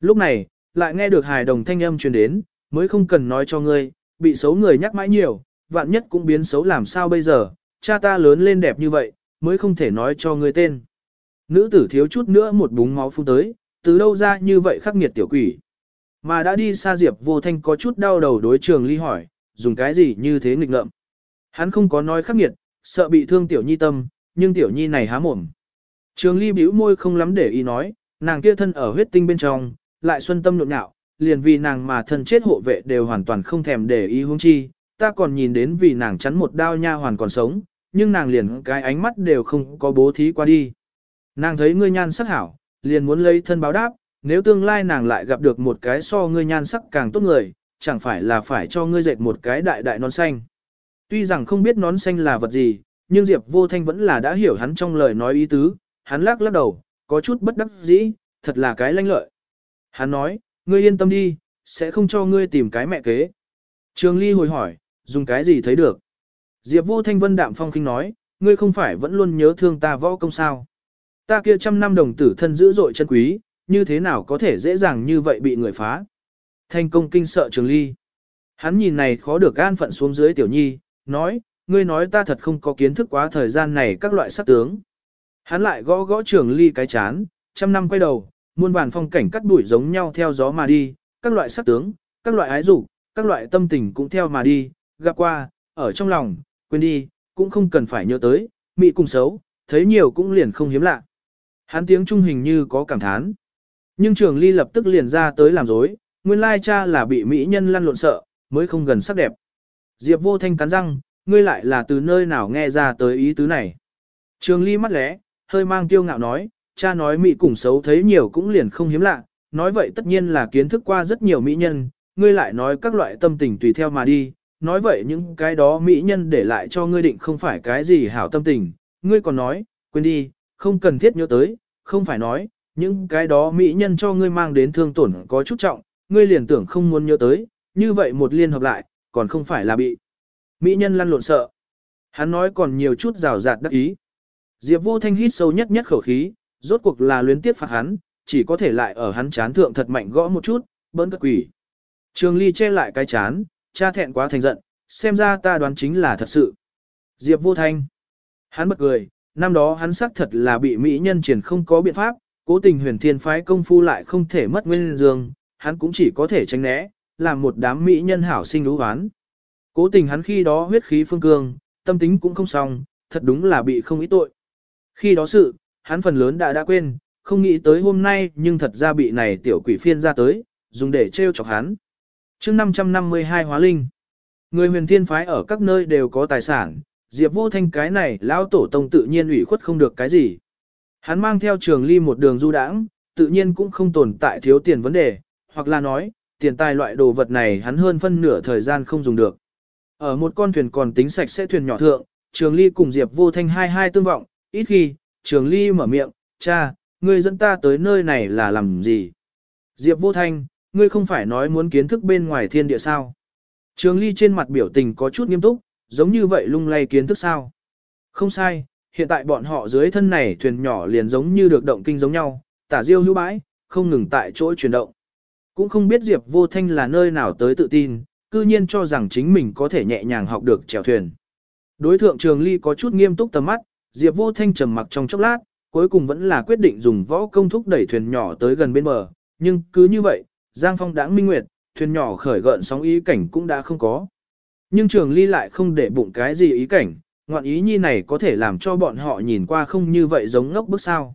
Lúc này, lại nghe được hài đồng thanh âm truyền đến, mới không cần nói cho ngươi, bị xấu người nhắc mãi nhiều, vạn nhất cũng biến xấu làm sao bây giờ, cha ta lớn lên đẹp như vậy, mới không thể nói cho ngươi tên. Nữ tử thiếu chút nữa một búng máu phun tới, từ đâu ra như vậy khắc nghiệt tiểu quỷ. Mà đã đi xa Diệp vô thanh có chút đau đầu đối trường ly hỏi, dùng cái gì như thế nghịch ngợm. Hắn không có nói khắc nghiệt, sợ bị thương tiểu nhi tâm, nhưng tiểu nhi này há mồm. Trường ly bĩu môi không lắm để ý nói, nàng kia thân ở huyết tinh bên trong, lại xuân tâm nhộn nhạo, liền vì nàng mà thân chết hộ vệ đều hoàn toàn không thèm để ý hướng chi, ta còn nhìn đến vì nàng chắn một đao nha hoàn còn sống, nhưng nàng liền cái ánh mắt đều không có bố thí qua đi. Nàng thấy ngươi nhan sắc hảo, liền muốn lấy thân báo đáp, nếu tương lai nàng lại gặp được một cái so ngươi nhan sắc càng tốt người, chẳng phải là phải cho ngươi dệt một cái đại đại nón xanh. Tuy rằng không biết nón xanh là vật gì, nhưng Diệp Vô Thanh vẫn là đã hiểu hắn trong lời nói ý tứ, hắn lắc lắc đầu, có chút bất đắc dĩ, thật là cái lanh lợi. Hắn nói, ngươi yên tâm đi, sẽ không cho ngươi tìm cái mẹ kế. Trường Ly hồi hỏi, dùng cái gì thấy được? Diệp Vô Thanh vân đạm phong khinh nói, ngươi không phải vẫn luôn nhớ thương ta võ công sao? Ta kia trăm năm đồng tử thân dữ dội chân quý, như thế nào có thể dễ dàng như vậy bị người phá? Thanh công kinh sợ Trường Ly. Hắn nhìn này khó được an phận xuống dưới tiểu nhi, nói, ngươi nói ta thật không có kiến thức quá thời gian này các loại sát tướng. Hắn lại gõ gõ Trường Ly cái chán, trăm năm quay đầu, muôn vàn phong cảnh cắt đuổi giống nhau theo gió mà đi, các loại sắc tướng, các loại ái dục, các loại tâm tình cũng theo mà đi, gặp qua, ở trong lòng, quên đi, cũng không cần phải nhớ tới, mị cùng xấu, thấy nhiều cũng liền không hiếm lạ. Hắn tiếng trung hình như có cảm thán. Nhưng trường ly lập tức liền ra tới làm dối, nguyên lai cha là bị mỹ nhân lăn lộn sợ, mới không gần sắc đẹp. Diệp vô thanh cắn răng, ngươi lại là từ nơi nào nghe ra tới ý tứ này. Trường ly mắt lẽ, hơi mang kiêu ngạo nói, cha nói mỹ cùng xấu thấy nhiều cũng liền không hiếm lạ, nói vậy tất nhiên là kiến thức qua rất nhiều mỹ nhân, ngươi lại nói các loại tâm tình tùy theo mà đi, nói vậy những cái đó mỹ nhân để lại cho ngươi định không phải cái gì hảo tâm tình, ngươi còn nói, quên đi, không cần thiết nhớ tới, không phải nói, những cái đó mỹ nhân cho ngươi mang đến thương tổn có chút trọng, ngươi liền tưởng không muốn nhớ tới, như vậy một liên hợp lại, còn không phải là bị mỹ nhân lăn lộn sợ. Hắn nói còn nhiều chút rào rạt đắc ý. Diệp vô thanh hít sâu nhất nhất khẩu khí, rốt cuộc là luyến tiếp phạt hắn, chỉ có thể lại ở hắn chán thượng thật mạnh gõ một chút, bỡn cất quỷ. Trường ly che lại cái chán, cha thẹn quá thành giận, xem ra ta đoán chính là thật sự. Diệp vô thanh. Hắn bật cười, năm đó hắn xác thật là bị mỹ nhân triển không có biện pháp, cố tình huyền thiên phái công phu lại không thể mất nguyên dương, hắn cũng chỉ có thể tránh né, làm một đám mỹ nhân hảo sinh đú hoán. Cố tình hắn khi đó huyết khí phương cương, tâm tính cũng không xong, thật đúng là bị không ý tội. Khi đó sự, hắn phần lớn đã đã quên, không nghĩ tới hôm nay nhưng thật ra bị này tiểu quỷ phiên ra tới, dùng để trêu chọc hắn. chương 552 hóa linh, người huyền thiên phái ở các nơi đều có tài sản, Diệp vô thanh cái này lão tổ tông tự nhiên ủy khuất không được cái gì. Hắn mang theo trường ly một đường du đãng, tự nhiên cũng không tồn tại thiếu tiền vấn đề, hoặc là nói, tiền tài loại đồ vật này hắn hơn phân nửa thời gian không dùng được. Ở một con thuyền còn tính sạch sẽ thuyền nhỏ thượng, trường ly cùng Diệp vô thanh hai hai tương vọng, ít khi, trường ly mở miệng, cha, ngươi dẫn ta tới nơi này là làm gì? Diệp vô thanh, ngươi không phải nói muốn kiến thức bên ngoài thiên địa sao? Trường ly trên mặt biểu tình có chút nghiêm túc, giống như vậy lung lay kiến thức sao? Không sai, hiện tại bọn họ dưới thân này thuyền nhỏ liền giống như được động kinh giống nhau, tả diêu hữu bãi, không ngừng tại chỗ chuyển động. Cũng không biết Diệp vô thanh là nơi nào tới tự tin, cư nhiên cho rằng chính mình có thể nhẹ nhàng học được chèo thuyền. Đối thượng trường ly có chút nghiêm túc tầm mắt, Diệp vô thanh trầm mặc trong chốc lát, cuối cùng vẫn là quyết định dùng võ công thúc đẩy thuyền nhỏ tới gần bên bờ, nhưng cứ như vậy, Giang Phong đã minh nguyệt, thuyền nhỏ khởi gợn sóng ý cảnh cũng đã không có. Nhưng trường ly lại không để bụng cái gì ý cảnh, ngoạn ý nhi này có thể làm cho bọn họ nhìn qua không như vậy giống ngốc bức sao.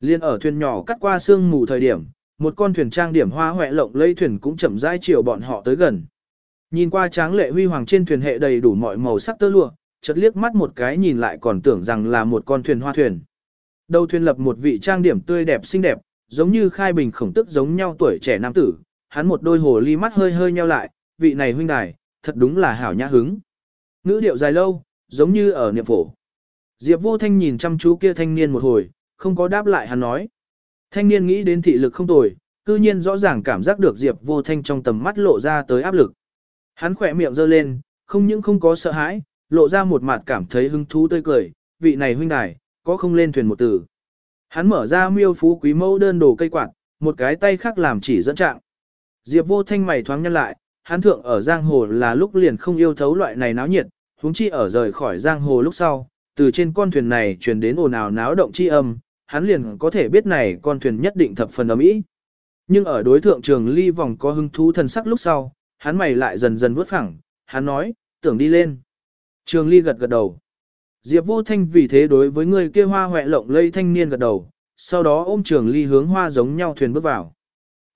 Liên ở thuyền nhỏ cắt qua sương mù thời điểm, một con thuyền trang điểm hoa hoẹ lộng lây thuyền cũng chậm rãi chiều bọn họ tới gần. Nhìn qua tráng lệ huy hoàng trên thuyền hệ đầy đủ mọi màu sắc tơ lụa, chợt liếc mắt một cái nhìn lại còn tưởng rằng là một con thuyền hoa thuyền. Đầu thuyền lập một vị trang điểm tươi đẹp xinh đẹp, giống như khai bình khổng tức giống nhau tuổi trẻ nam tử, hắn một đôi hồ ly mắt hơi hơi nheo lại, vị này huynh đài, thật đúng là hảo nhã hứng. Ngữ điệu dài lâu, giống như ở niệm phổ. Diệp vô thanh nhìn chăm chú kia thanh niên một hồi, không có đáp lại hắn nói. Thanh niên nghĩ đến thị lực không tồi, cư nhiên rõ ràng cảm giác được Diệp vô thanh trong tầm mắt lộ ra tới áp lực. Hắn khỏe miệng giơ lên, không những không có sợ hãi, lộ ra một mặt cảm thấy hứng thú tươi cười, vị này huynh đài, có không lên thuyền một từ. Hắn mở ra miêu phú quý mẫu đơn đồ cây quạt, một cái tay khác làm chỉ dẫn trạng. Diệp vô thanh mày thoáng nhân lại, hắn thượng ở giang hồ là lúc liền không yêu thấu loại này náo nhiệt, huống chi ở rời khỏi giang hồ lúc sau, từ trên con thuyền này truyền đến ồn ào náo động chi âm, hắn liền có thể biết này con thuyền nhất định thập phần ấm ý. Nhưng ở đối thượng trường ly vòng có hứng thú thần sắc lúc sau, hắn mày lại dần dần vớt phẳng, hắn nói, tưởng đi lên. Trường ly gật gật đầu. Diệp vô thanh vì thế đối với người kia hoa hoẹ lộng lây thanh niên gật đầu, sau đó ôm trường ly hướng hoa giống nhau thuyền bước vào.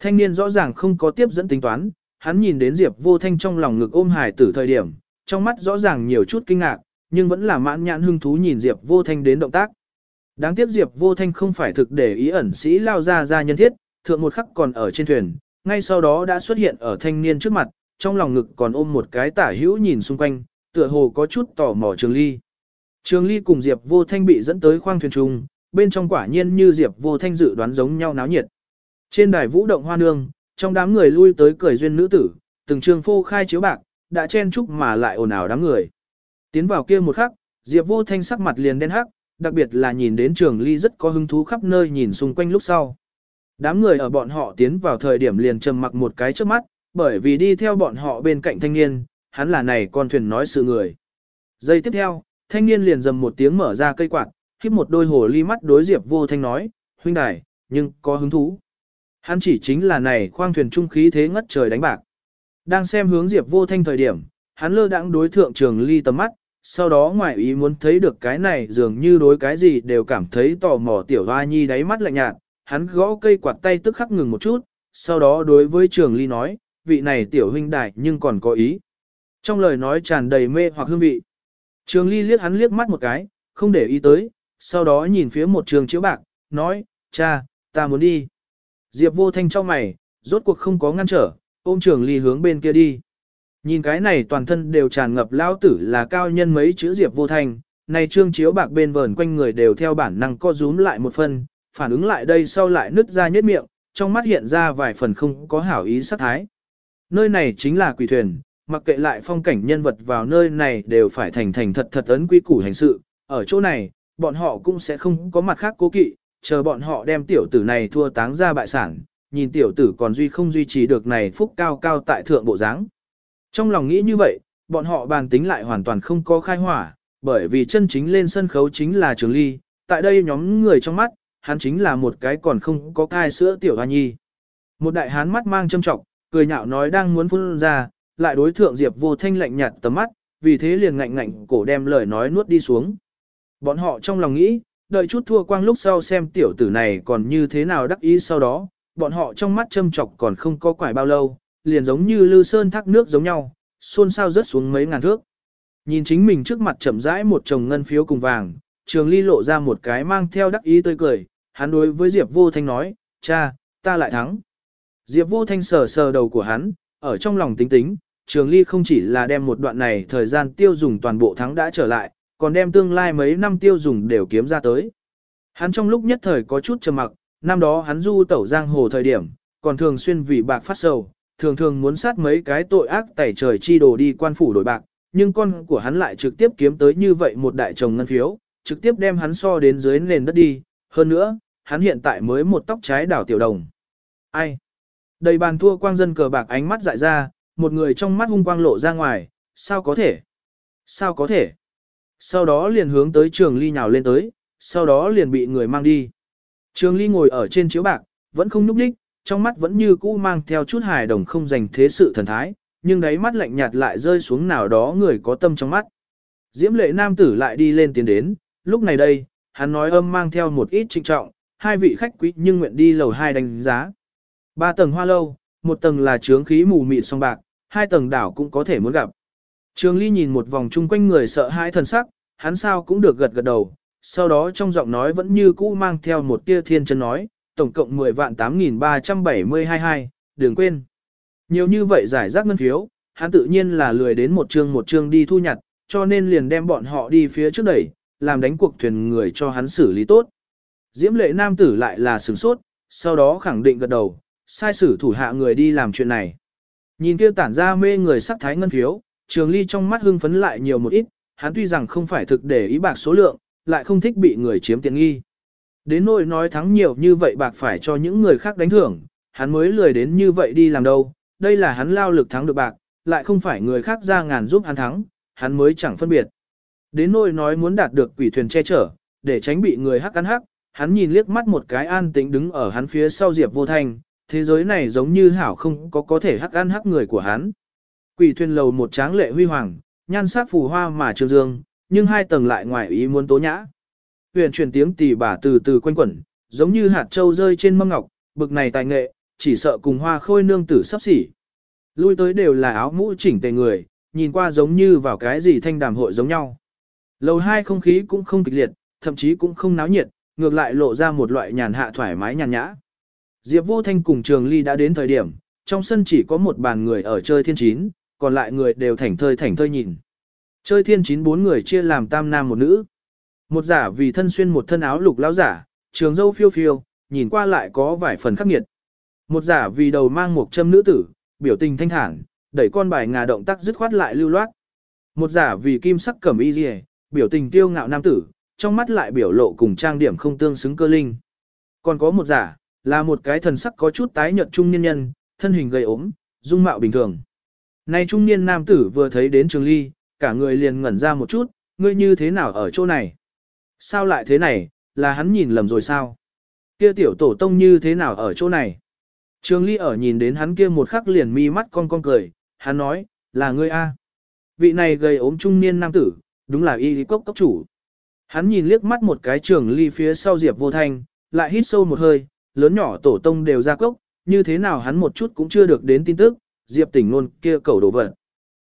Thanh niên rõ ràng không có tiếp dẫn tính toán, hắn nhìn đến Diệp vô thanh trong lòng ngực ôm hải tử thời điểm, trong mắt rõ ràng nhiều chút kinh ngạc, nhưng vẫn là mãn nhãn hưng thú nhìn Diệp vô thanh đến động tác. Đáng tiếc Diệp vô thanh không phải thực để ý ẩn sĩ lao ra ra nhân thiết, thượng một khắc còn ở trên thuyền, ngay sau đó đã xuất hiện ở thanh niên trước mặt, trong lòng ngực còn ôm một cái tả hữu nhìn xung quanh, tựa hồ có chút tò mò Trường Ly. Trường Ly cùng Diệp Vô Thanh bị dẫn tới khoang thuyền trùng, bên trong quả nhiên như Diệp Vô Thanh dự đoán giống nhau náo nhiệt. Trên đài vũ động hoa nương, trong đám người lui tới cười duyên nữ tử, từng trường phô khai chiếu bạc, đã chen chúc mà lại ồn ào đám người. Tiến vào kia một khắc, Diệp Vô Thanh sắc mặt liền đen hắc, đặc biệt là nhìn đến Trường Ly rất có hứng thú khắp nơi nhìn xung quanh lúc sau. Đám người ở bọn họ tiến vào thời điểm liền trầm mặc một cái trước mắt, bởi vì đi theo bọn họ bên cạnh thanh niên, hắn là này con thuyền nói sự người. Giây tiếp theo, thanh niên liền dầm một tiếng mở ra cây quạt, khiếp một đôi hồ ly mắt đối Diệp vô thanh nói, huynh đài, nhưng có hứng thú. Hắn chỉ chính là này khoang thuyền trung khí thế ngất trời đánh bạc. Đang xem hướng Diệp vô thanh thời điểm, hắn lơ đãng đối thượng trường ly tầm mắt, sau đó ngoại ý muốn thấy được cái này dường như đối cái gì đều cảm thấy tò mò tiểu hoa nhi đáy mắt lạnh nhạt, hắn gõ cây quạt tay tức khắc ngừng một chút, sau đó đối với trường ly nói, vị này tiểu huynh đại nhưng còn có ý. Trong lời nói tràn đầy mê hoặc hương vị. Trường ly liếc hắn liếc mắt một cái, không để ý tới, sau đó nhìn phía một trường chiếu bạc, nói, cha, ta muốn đi. Diệp vô thanh cho mày, rốt cuộc không có ngăn trở, ôm trường ly hướng bên kia đi. Nhìn cái này toàn thân đều tràn ngập lao tử là cao nhân mấy chữ Diệp Vô Thanh, này trương chiếu bạc bên vờn quanh người đều theo bản năng co rúm lại một phần, phản ứng lại đây sau lại nứt ra nhất miệng, trong mắt hiện ra vài phần không có hảo ý sát thái. Nơi này chính là quỷ thuyền, mặc kệ lại phong cảnh nhân vật vào nơi này đều phải thành thành thật thật ấn quy củ hành sự, ở chỗ này, bọn họ cũng sẽ không có mặt khác cố kỵ, chờ bọn họ đem tiểu tử này thua táng ra bại sản, nhìn tiểu tử còn duy không duy trì được này phúc cao cao tại thượng bộ dáng. Trong lòng nghĩ như vậy, bọn họ bàn tính lại hoàn toàn không có khai hỏa, bởi vì chân chính lên sân khấu chính là Trường Ly, tại đây nhóm người trong mắt, hắn chính là một cái còn không có cai sữa tiểu hoa nhi. Một đại hán mắt mang châm trọng, cười nhạo nói đang muốn phun ra, lại đối thượng Diệp Vô Thanh lạnh nhạt tầm mắt, vì thế liền ngạnh ngạnh cổ đem lời nói nuốt đi xuống. Bọn họ trong lòng nghĩ, đợi chút thua quang lúc sau xem tiểu tử này còn như thế nào đắc ý sau đó, bọn họ trong mắt châm chọc còn không có quải bao lâu, liền giống như lư sơn thác nước giống nhau, xôn xao rớt xuống mấy ngàn thước. Nhìn chính mình trước mặt chậm rãi một chồng ngân phiếu cùng vàng, trường ly lộ ra một cái mang theo đắc ý tươi cười, hắn đối với Diệp Vô Thanh nói, cha, ta lại thắng. Diệp Vô Thanh sờ sờ đầu của hắn, ở trong lòng tính tính, trường ly không chỉ là đem một đoạn này thời gian tiêu dùng toàn bộ thắng đã trở lại, còn đem tương lai mấy năm tiêu dùng đều kiếm ra tới. Hắn trong lúc nhất thời có chút trầm mặc, năm đó hắn du tẩu giang hồ thời điểm, còn thường xuyên vì bạc phát sầu, thường thường muốn sát mấy cái tội ác tẩy trời chi đồ đi quan phủ đổi bạc, nhưng con của hắn lại trực tiếp kiếm tới như vậy một đại chồng ngân phiếu, trực tiếp đem hắn so đến dưới nền đất đi, hơn nữa, hắn hiện tại mới một tóc trái đảo tiểu đồng. Ai? Đầy bàn thua quang dân cờ bạc ánh mắt dại ra, một người trong mắt hung quang lộ ra ngoài, sao có thể? Sao có thể? Sau đó liền hướng tới trường ly nhào lên tới, sau đó liền bị người mang đi. Trường ly ngồi ở trên chiếu bạc, vẫn không nhúc đích, trong mắt vẫn như cũ mang theo chút hài đồng không dành thế sự thần thái, nhưng đáy mắt lạnh nhạt lại rơi xuống nào đó người có tâm trong mắt. Diễm lệ nam tử lại đi lên tiến đến, lúc này đây, hắn nói âm mang theo một ít trinh trọng, hai vị khách quý nhưng nguyện đi lầu hai đánh giá. Ba tầng hoa lâu, một tầng là trướng khí mù mịt song bạc, hai tầng đảo cũng có thể muốn gặp. Trường Ly nhìn một vòng chung quanh người sợ hãi thần sắc, hắn sao cũng được gật gật đầu, sau đó trong giọng nói vẫn như cũ mang theo một tia thiên chân nói, tổng cộng 10 vạn 8372 hai, đừng quên. Nhiều như vậy giải rác ngân phiếu, hắn tự nhiên là lười đến một chương một chương đi thu nhặt, cho nên liền đem bọn họ đi phía trước đẩy, làm đánh cuộc thuyền người cho hắn xử lý tốt. Diễm lệ nam tử lại là sửng sốt, sau đó khẳng định gật đầu, sai sử thủ hạ người đi làm chuyện này. Nhìn kia tản ra mê người sắc thái ngân phiếu, trường ly trong mắt hưng phấn lại nhiều một ít, hắn tuy rằng không phải thực để ý bạc số lượng, lại không thích bị người chiếm tiện nghi. Đến nỗi nói thắng nhiều như vậy bạc phải cho những người khác đánh thưởng, hắn mới lười đến như vậy đi làm đâu, đây là hắn lao lực thắng được bạc, lại không phải người khác ra ngàn giúp hắn thắng, hắn mới chẳng phân biệt. Đến nỗi nói muốn đạt được quỷ thuyền che chở, để tránh bị người hắc cắn hắc, hắn nhìn liếc mắt một cái an tĩnh đứng ở hắn phía sau Diệp Vô Thanh, thế giới này giống như hảo không có có thể hắc ăn hắc người của hắn. Quỷ thuyền lầu một tráng lệ huy hoàng, nhan sắc phù hoa mà trường dương, nhưng hai tầng lại ngoài ý muốn tố nhã. Huyền truyền tiếng tỳ bà từ từ quanh quẩn, giống như hạt châu rơi trên mâm ngọc, bực này tài nghệ, chỉ sợ cùng hoa khôi nương tử sắp xỉ. Lui tới đều là áo mũ chỉnh tề người, nhìn qua giống như vào cái gì thanh đàm hội giống nhau. Lầu hai không khí cũng không kịch liệt, thậm chí cũng không náo nhiệt, ngược lại lộ ra một loại nhàn hạ thoải mái nhàn nhã. Diệp Vô Thanh cùng Trường Ly đã đến thời điểm, trong sân chỉ có một bàn người ở chơi thiên chín, còn lại người đều thảnh thơi thảnh thơi nhìn. Chơi thiên chín bốn người chia làm tam nam một nữ. Một giả vì thân xuyên một thân áo lục lão giả, trường dâu phiêu phiêu, nhìn qua lại có vài phần khắc nghiệt. Một giả vì đầu mang một châm nữ tử, biểu tình thanh thản, đẩy con bài ngà động tác dứt khoát lại lưu loát. Một giả vì kim sắc cẩm y liề, biểu tình tiêu ngạo nam tử, trong mắt lại biểu lộ cùng trang điểm không tương xứng cơ linh. Còn có một giả, là một cái thần sắc có chút tái nhợt trung niên nhân, thân hình gầy ốm, dung mạo bình thường. Nay trung niên nam tử vừa thấy đến Trường Ly, cả người liền ngẩn ra một chút, ngươi như thế nào ở chỗ này? Sao lại thế này, là hắn nhìn lầm rồi sao? Kia tiểu tổ tông như thế nào ở chỗ này? Trường Ly ở nhìn đến hắn kia một khắc liền mi mắt con con cười, hắn nói, là ngươi a. Vị này gầy ốm trung niên nam tử, đúng là y lý cốc cốc chủ. Hắn nhìn liếc mắt một cái trường ly phía sau Diệp vô thanh, lại hít sâu một hơi, lớn nhỏ tổ tông đều ra cốc, như thế nào hắn một chút cũng chưa được đến tin tức, Diệp tỉnh luôn kia cầu đồ vật.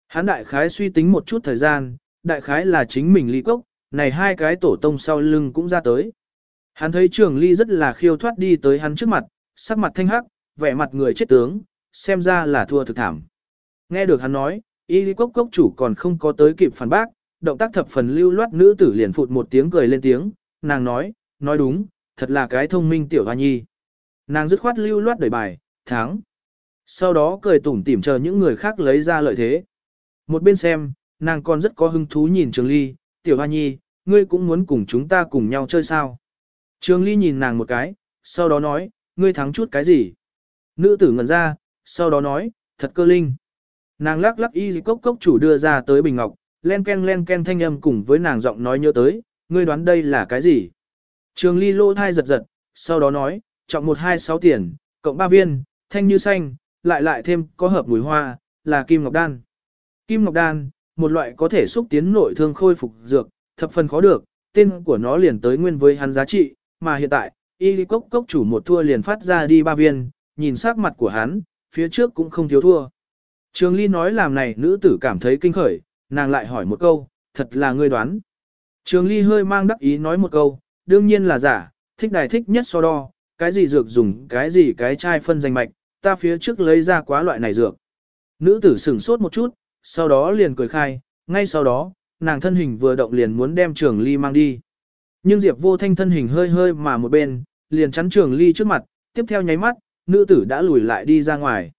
Hắn đại khái suy tính một chút thời gian, đại khái là chính mình ly cốc, này hai cái tổ tông sau lưng cũng ra tới. Hắn thấy trường ly rất là khiêu thoát đi tới hắn trước mặt, sắc mặt thanh hắc, vẻ mặt người chết tướng, xem ra là thua thực thảm. Nghe được hắn nói, Y ly cốc cốc chủ còn không có tới kịp phản bác, động tác thập phần lưu loát nữ tử liền phụt một tiếng cười lên tiếng, nàng nói, nói đúng, thật là cái thông minh tiểu hoa nhi. Nàng dứt khoát lưu loát đẩy bài, thắng. Sau đó cười tủm tỉm chờ những người khác lấy ra lợi thế. Một bên xem, nàng còn rất có hứng thú nhìn Trường Ly, tiểu hoa nhi, ngươi cũng muốn cùng chúng ta cùng nhau chơi sao. Trường Ly nhìn nàng một cái, sau đó nói, ngươi thắng chút cái gì? Nữ tử ngẩn ra, sau đó nói, thật cơ linh. Nàng lắc lắc y cốc cốc chủ đưa ra tới bình ngọc, len ken len ken thanh âm cùng với nàng giọng nói nhớ tới, ngươi đoán đây là cái gì? Trường ly lô thai giật giật, sau đó nói, trọng một hai sáu tiền, cộng ba viên, thanh như xanh, lại lại thêm có hợp mùi hoa, là kim ngọc đan. Kim ngọc đan, một loại có thể xúc tiến nội thương khôi phục dược, thập phần khó được, tên của nó liền tới nguyên với hắn giá trị, mà hiện tại, y cốc cốc chủ một thua liền phát ra đi ba viên, nhìn sắc mặt của hắn, phía trước cũng không thiếu thua. Trường Ly nói làm này nữ tử cảm thấy kinh khởi, nàng lại hỏi một câu, thật là ngươi đoán. Trường Ly hơi mang đắc ý nói một câu, đương nhiên là giả, thích đài thích nhất so đo, cái gì dược dùng cái gì cái chai phân danh mạch, ta phía trước lấy ra quá loại này dược. Nữ tử sửng sốt một chút, sau đó liền cười khai, ngay sau đó, nàng thân hình vừa động liền muốn đem Trường Ly mang đi. Nhưng Diệp Vô Thanh thân hình hơi hơi mà một bên, liền chắn Trường Ly trước mặt, tiếp theo nháy mắt, nữ tử đã lùi lại đi ra ngoài.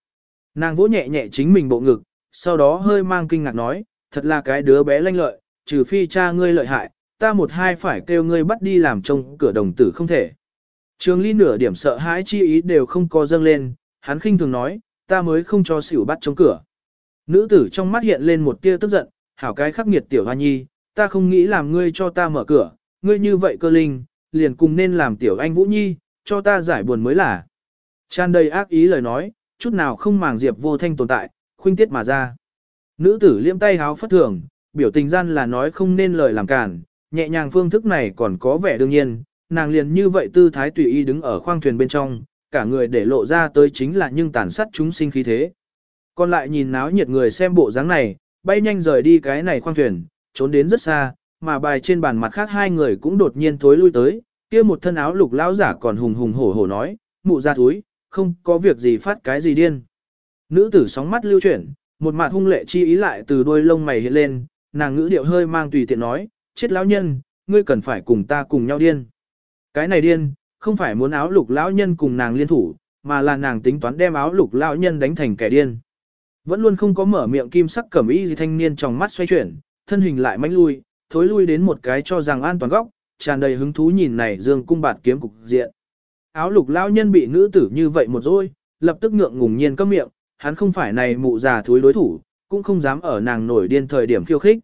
Nàng vỗ nhẹ nhẹ chính mình bộ ngực, sau đó hơi mang kinh ngạc nói, thật là cái đứa bé lanh lợi, trừ phi cha ngươi lợi hại, ta một hai phải kêu ngươi bắt đi làm trông cửa đồng tử không thể. Trường ly nửa điểm sợ hãi chi ý đều không có dâng lên, hắn khinh thường nói, ta mới không cho xỉu bắt chống cửa. Nữ tử trong mắt hiện lên một tia tức giận, hảo cái khắc nghiệt tiểu hoa nhi, ta không nghĩ làm ngươi cho ta mở cửa, ngươi như vậy cơ linh, liền cùng nên làm tiểu anh Vũ Nhi, cho ta giải buồn mới là. Tràn đầy ác ý lời nói, chút nào không màng Diệp vô thanh tồn tại, khuynh tiết mà ra. Nữ tử liêm tay háo phất thường, biểu tình gian là nói không nên lời làm cản, nhẹ nhàng phương thức này còn có vẻ đương nhiên, nàng liền như vậy tư thái tùy ý đứng ở khoang thuyền bên trong, cả người để lộ ra tới chính là nhưng tàn sát chúng sinh khí thế. Còn lại nhìn náo nhiệt người xem bộ dáng này, bay nhanh rời đi cái này khoang thuyền, trốn đến rất xa, mà bài trên bàn mặt khác hai người cũng đột nhiên thối lui tới, kia một thân áo lục lão giả còn hùng hùng hổ hổ nói, mụ ra túi, không có việc gì phát cái gì điên. Nữ tử sóng mắt lưu chuyển, một mặt hung lệ chi ý lại từ đôi lông mày hiện lên, nàng ngữ điệu hơi mang tùy tiện nói, chết lão nhân, ngươi cần phải cùng ta cùng nhau điên. Cái này điên, không phải muốn áo lục lão nhân cùng nàng liên thủ, mà là nàng tính toán đem áo lục lão nhân đánh thành kẻ điên. Vẫn luôn không có mở miệng kim sắc cẩm y gì thanh niên trong mắt xoay chuyển, thân hình lại mãnh lui, thối lui đến một cái cho rằng an toàn góc, tràn đầy hứng thú nhìn này dương cung bạt kiếm cục diện. Áo lục lão nhân bị nữ tử như vậy một rồi, lập tức ngượng ngùng nhiên câm miệng, hắn không phải này mụ già thối đối thủ, cũng không dám ở nàng nổi điên thời điểm khiêu khích.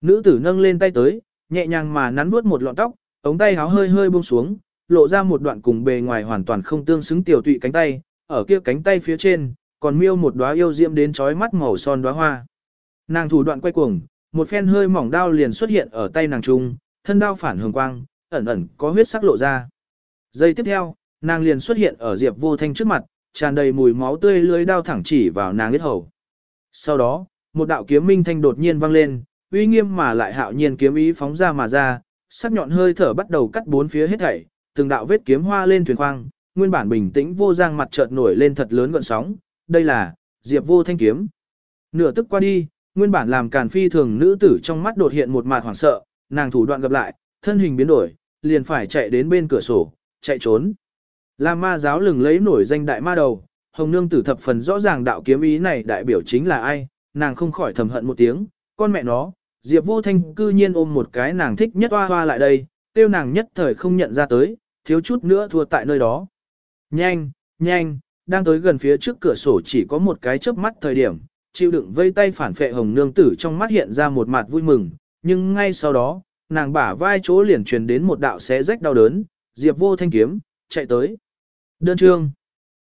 Nữ tử nâng lên tay tới, nhẹ nhàng mà nắn nuốt một lọn tóc, ống tay háo hơi hơi buông xuống, lộ ra một đoạn cùng bề ngoài hoàn toàn không tương xứng tiểu tụy cánh tay, ở kia cánh tay phía trên, còn miêu một đóa yêu diễm đến chói mắt màu son đóa hoa. Nàng thủ đoạn quay cuồng, một phen hơi mỏng đao liền xuất hiện ở tay nàng trung, thân đao phản hường quang, ẩn ẩn có huyết sắc lộ ra. Giây tiếp theo, nàng liền xuất hiện ở Diệp Vô Thanh trước mặt, tràn đầy mùi máu tươi lưới đao thẳng chỉ vào nàng huyết hầu. Sau đó, một đạo kiếm minh thanh đột nhiên vang lên, uy nghiêm mà lại hạo nhiên kiếm ý phóng ra mà ra, sắc nhọn hơi thở bắt đầu cắt bốn phía hết thảy, từng đạo vết kiếm hoa lên thuyền khoang, nguyên bản bình tĩnh vô giang mặt chợt nổi lên thật lớn gợn sóng, đây là Diệp Vô Thanh kiếm. Nửa tức qua đi, nguyên bản làm càn phi thường nữ tử trong mắt đột hiện một mạt hoảng sợ, nàng thủ đoạn gặp lại, thân hình biến đổi, liền phải chạy đến bên cửa sổ, chạy trốn. La ma giáo lừng lấy nổi danh đại ma đầu, hồng nương tử thập phần rõ ràng đạo kiếm ý này đại biểu chính là ai, nàng không khỏi thầm hận một tiếng, con mẹ nó, Diệp vô thanh cư nhiên ôm một cái nàng thích nhất hoa hoa lại đây, tiêu nàng nhất thời không nhận ra tới, thiếu chút nữa thua tại nơi đó. Nhanh, nhanh, đang tới gần phía trước cửa sổ chỉ có một cái chớp mắt thời điểm, chịu đựng vây tay phản phệ hồng nương tử trong mắt hiện ra một mặt vui mừng, nhưng ngay sau đó, nàng bả vai chỗ liền truyền đến một đạo xé rách đau đớn, Diệp vô thanh kiếm, chạy tới. Đơn trương.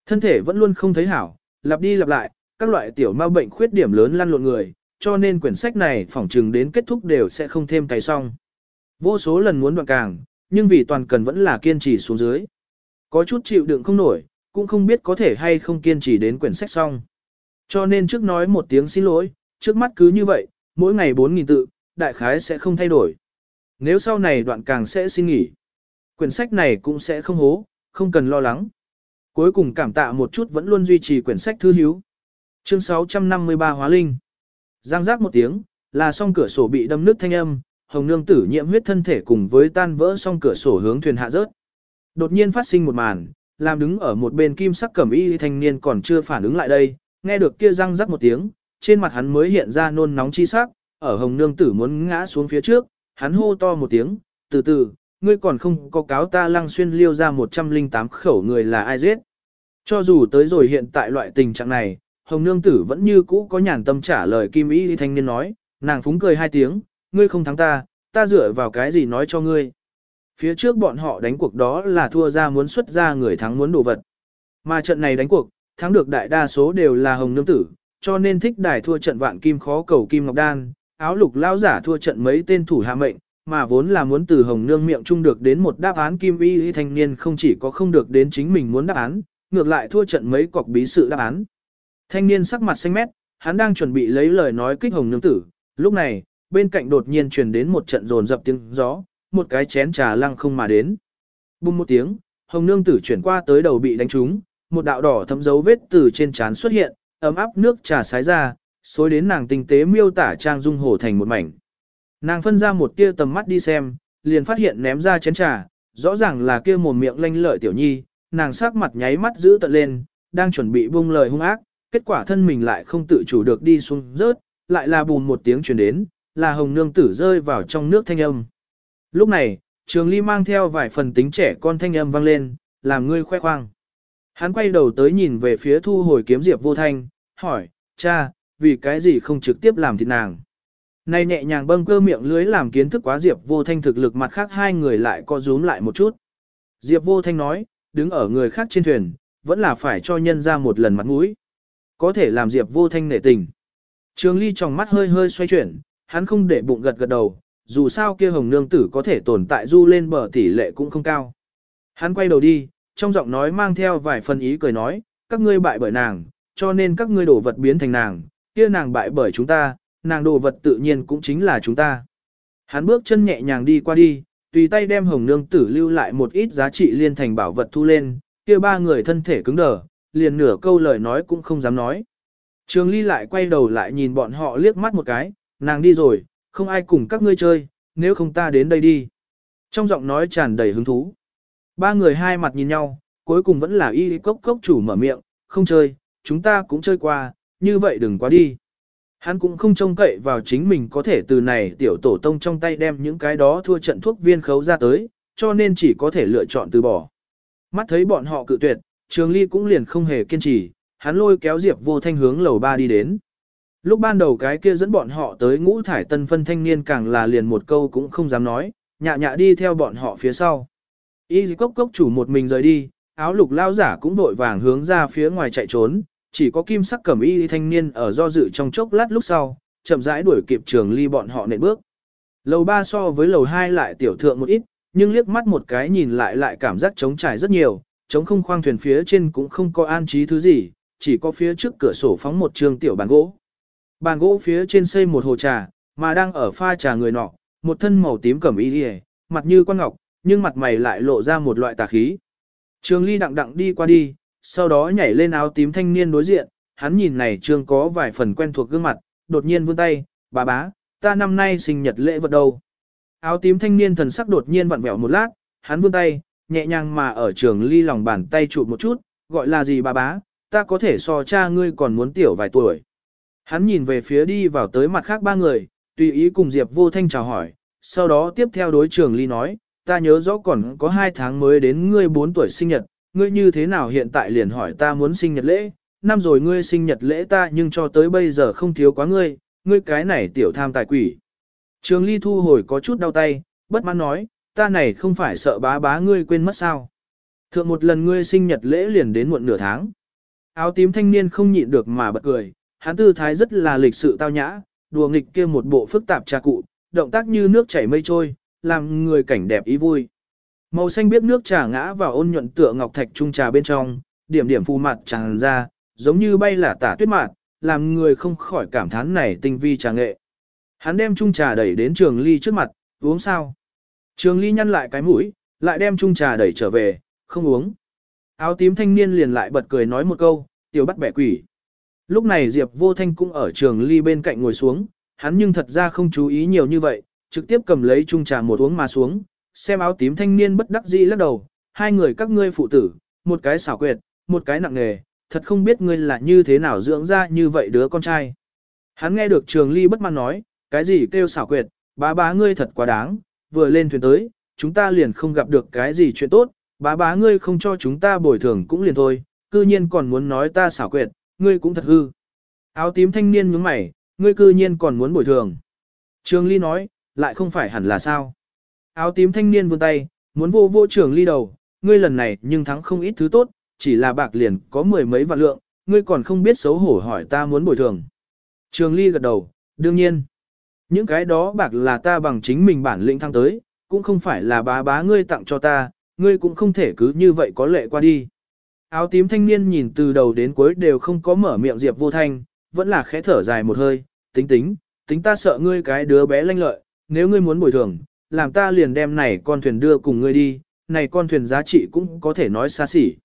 Thân thể vẫn luôn không thấy hảo, lặp đi lặp lại, các loại tiểu ma bệnh khuyết điểm lớn lăn lộn người, cho nên quyển sách này phỏng chừng đến kết thúc đều sẽ không thêm cái xong. Vô số lần muốn đoạn càng, nhưng vì toàn cần vẫn là kiên trì xuống dưới. Có chút chịu đựng không nổi, cũng không biết có thể hay không kiên trì đến quyển sách xong. Cho nên trước nói một tiếng xin lỗi, trước mắt cứ như vậy, mỗi ngày 4.000 tự, đại khái sẽ không thay đổi. Nếu sau này đoạn càng sẽ xin nghỉ. Quyển sách này cũng sẽ không hố, không cần lo lắng. Cuối cùng cảm tạ một chút vẫn luôn duy trì quyển sách thư hiếu. Chương 653 Hóa Linh Giang giác một tiếng, là song cửa sổ bị đâm nứt thanh âm, hồng nương tử nhiễm huyết thân thể cùng với tan vỡ song cửa sổ hướng thuyền hạ rớt. Đột nhiên phát sinh một màn, làm đứng ở một bên kim sắc cẩm y thanh niên còn chưa phản ứng lại đây, nghe được kia răng rắc một tiếng, trên mặt hắn mới hiện ra nôn nóng chi sắc, ở hồng nương tử muốn ngã xuống phía trước, hắn hô to một tiếng, từ từ, ngươi còn không có cáo ta lăng xuyên liêu ra 108 khẩu người là ai giết. Cho dù tới rồi hiện tại loại tình trạng này, hồng nương tử vẫn như cũ có nhàn tâm trả lời kim y thanh niên nói, nàng phúng cười hai tiếng, ngươi không thắng ta, ta dựa vào cái gì nói cho ngươi. Phía trước bọn họ đánh cuộc đó là thua ra muốn xuất ra người thắng muốn đồ vật. Mà trận này đánh cuộc, thắng được đại đa số đều là hồng nương tử, cho nên thích đài thua trận vạn kim khó cầu kim ngọc đan, áo lục lao giả thua trận mấy tên thủ hạ mệnh, mà vốn là muốn từ hồng nương miệng chung được đến một đáp án kim y thanh niên không chỉ có không được đến chính mình muốn đáp án, ngược lại thua trận mấy cọc bí sự đáp án. Thanh niên sắc mặt xanh mét, hắn đang chuẩn bị lấy lời nói kích hồng nương tử, lúc này, bên cạnh đột nhiên truyền đến một trận rồn dập tiếng gió, một cái chén trà lăng không mà đến. Bùng một tiếng, hồng nương tử chuyển qua tới đầu bị đánh trúng, một đạo đỏ thấm dấu vết từ trên trán xuất hiện, ấm áp nước trà sái ra, xối đến nàng tinh tế miêu tả trang dung hồ thành một mảnh. Nàng phân ra một tia tầm mắt đi xem, liền phát hiện ném ra chén trà, rõ ràng là kia mồm miệng lanh lợi tiểu nhi, nàng sắc mặt nháy mắt giữ tận lên, đang chuẩn bị buông lời hung ác, kết quả thân mình lại không tự chủ được đi xuống rớt, lại là bùn một tiếng truyền đến, là hồng nương tử rơi vào trong nước thanh âm. Lúc này, trường ly mang theo vài phần tính trẻ con thanh âm vang lên, làm ngươi khoe khoang. Hắn quay đầu tới nhìn về phía thu hồi kiếm diệp vô thanh, hỏi, cha, vì cái gì không trực tiếp làm thịt nàng. Này nhẹ nhàng bâng cơ miệng lưới làm kiến thức quá diệp vô thanh thực lực mặt khác hai người lại co rúm lại một chút. Diệp vô thanh nói, đứng ở người khác trên thuyền, vẫn là phải cho nhân ra một lần mặt mũi. Có thể làm diệp vô thanh nể tình. Trường ly trong mắt hơi hơi xoay chuyển, hắn không để bụng gật gật đầu, dù sao kia hồng nương tử có thể tồn tại du lên bờ tỷ lệ cũng không cao. Hắn quay đầu đi, trong giọng nói mang theo vài phần ý cười nói, các ngươi bại bởi nàng, cho nên các ngươi đổ vật biến thành nàng, kia nàng bại bởi chúng ta, nàng đồ vật tự nhiên cũng chính là chúng ta. Hắn bước chân nhẹ nhàng đi qua đi, tùy tay đem hồng nương tử lưu lại một ít giá trị liên thành bảo vật thu lên, kia ba người thân thể cứng đờ, liền nửa câu lời nói cũng không dám nói. Trường ly lại quay đầu lại nhìn bọn họ liếc mắt một cái, nàng đi rồi, không ai cùng các ngươi chơi, nếu không ta đến đây đi. Trong giọng nói tràn đầy hứng thú. Ba người hai mặt nhìn nhau, cuối cùng vẫn là y cốc cốc chủ mở miệng, không chơi, chúng ta cũng chơi qua, như vậy đừng quá đi. Hắn cũng không trông cậy vào chính mình có thể từ này tiểu tổ tông trong tay đem những cái đó thua trận thuốc viên khấu ra tới, cho nên chỉ có thể lựa chọn từ bỏ. Mắt thấy bọn họ cự tuyệt, Trường Ly cũng liền không hề kiên trì, hắn lôi kéo Diệp Vô Thanh hướng lầu ba đi đến. Lúc ban đầu cái kia dẫn bọn họ tới ngũ thải tân phân thanh niên càng là liền một câu cũng không dám nói, nhạ nhạ đi theo bọn họ phía sau. Y cốc cốc chủ một mình rời đi, áo lục lao giả cũng vội vàng hướng ra phía ngoài chạy trốn, chỉ có kim sắc cẩm y thanh niên ở do dự trong chốc lát lúc sau, chậm rãi đuổi kịp trường ly bọn họ nện bước. Lầu 3 so với lầu 2 lại tiểu thượng một ít, nhưng liếc mắt một cái nhìn lại lại cảm giác trống trải rất nhiều, chống không khoang thuyền phía trên cũng không có an trí thứ gì, chỉ có phía trước cửa sổ phóng một trường tiểu bàn gỗ. Bàn gỗ phía trên xây một hồ trà, mà đang ở pha trà người nọ, một thân màu tím cẩm y liề, mặt như quan ngọc, nhưng mặt mày lại lộ ra một loại tà khí. Trường ly đặng đặng đi qua đi, sau đó nhảy lên áo tím thanh niên đối diện, hắn nhìn này trường có vài phần quen thuộc gương mặt, đột nhiên vươn tay, bà bá, ta năm nay sinh nhật lễ vật đâu. Áo tím thanh niên thần sắc đột nhiên vặn vẹo một lát, hắn vươn tay, nhẹ nhàng mà ở trường ly lòng bàn tay chụp một chút, gọi là gì bà bá, ta có thể so cha ngươi còn muốn tiểu vài tuổi. Hắn nhìn về phía đi vào tới mặt khác ba người, tùy ý cùng Diệp vô thanh chào hỏi, sau đó tiếp theo đối trường ly nói, ta nhớ rõ còn có hai tháng mới đến ngươi 4 tuổi sinh nhật, ngươi như thế nào hiện tại liền hỏi ta muốn sinh nhật lễ, năm rồi ngươi sinh nhật lễ ta nhưng cho tới bây giờ không thiếu quá ngươi, ngươi cái này tiểu tham tài quỷ. Trường ly thu hồi có chút đau tay, bất mãn nói, ta này không phải sợ bá bá ngươi quên mất sao. Thượng một lần ngươi sinh nhật lễ liền đến muộn nửa tháng. Áo tím thanh niên không nhịn được mà bật cười, hắn tư thái rất là lịch sự tao nhã, đùa nghịch kia một bộ phức tạp trà cụ, động tác như nước chảy mây trôi, làm người cảnh đẹp ý vui. Màu xanh biết nước trà ngã vào ôn nhuận tựa ngọc thạch trung trà bên trong, điểm điểm phù mặt tràn ra, giống như bay là tả tuyết mạt, làm người không khỏi cảm thán này tinh vi trà nghệ. Hắn đem chung trà đẩy đến trường ly trước mặt, uống sao? Trường ly nhăn lại cái mũi, lại đem chung trà đẩy trở về, không uống. Áo tím thanh niên liền lại bật cười nói một câu, tiểu bắt bẻ quỷ. Lúc này Diệp Vô Thanh cũng ở trường ly bên cạnh ngồi xuống, hắn nhưng thật ra không chú ý nhiều như vậy, trực tiếp cầm lấy chung trà một uống mà xuống, xem áo tím thanh niên bất đắc dĩ lắc đầu, hai người các ngươi phụ tử, một cái xảo quyệt, một cái nặng nghề, thật không biết ngươi là như thế nào dưỡng ra như vậy đứa con trai. Hắn nghe được trường ly bất mãn nói, cái gì kêu xảo quyệt, bá bá ngươi thật quá đáng, vừa lên thuyền tới, chúng ta liền không gặp được cái gì chuyện tốt, bá bá ngươi không cho chúng ta bồi thường cũng liền thôi, cư nhiên còn muốn nói ta xảo quyệt, ngươi cũng thật hư. Áo tím thanh niên nhướng mày, ngươi cư nhiên còn muốn bồi thường. Trường ly nói, lại không phải hẳn là sao. Áo tím thanh niên vươn tay, muốn vô vô trường ly đầu, ngươi lần này nhưng thắng không ít thứ tốt, chỉ là bạc liền có mười mấy vạn lượng, ngươi còn không biết xấu hổ hỏi ta muốn bồi thường. Trường ly gật đầu, đương nhiên. Những cái đó bạc là ta bằng chính mình bản lĩnh thăng tới, cũng không phải là bá bá ngươi tặng cho ta, ngươi cũng không thể cứ như vậy có lệ qua đi. Áo tím thanh niên nhìn từ đầu đến cuối đều không có mở miệng Diệp vô thanh, vẫn là khẽ thở dài một hơi, tính tính, tính ta sợ ngươi cái đứa bé lanh lợi, nếu ngươi muốn bồi thường, làm ta liền đem này con thuyền đưa cùng ngươi đi, này con thuyền giá trị cũng có thể nói xa xỉ.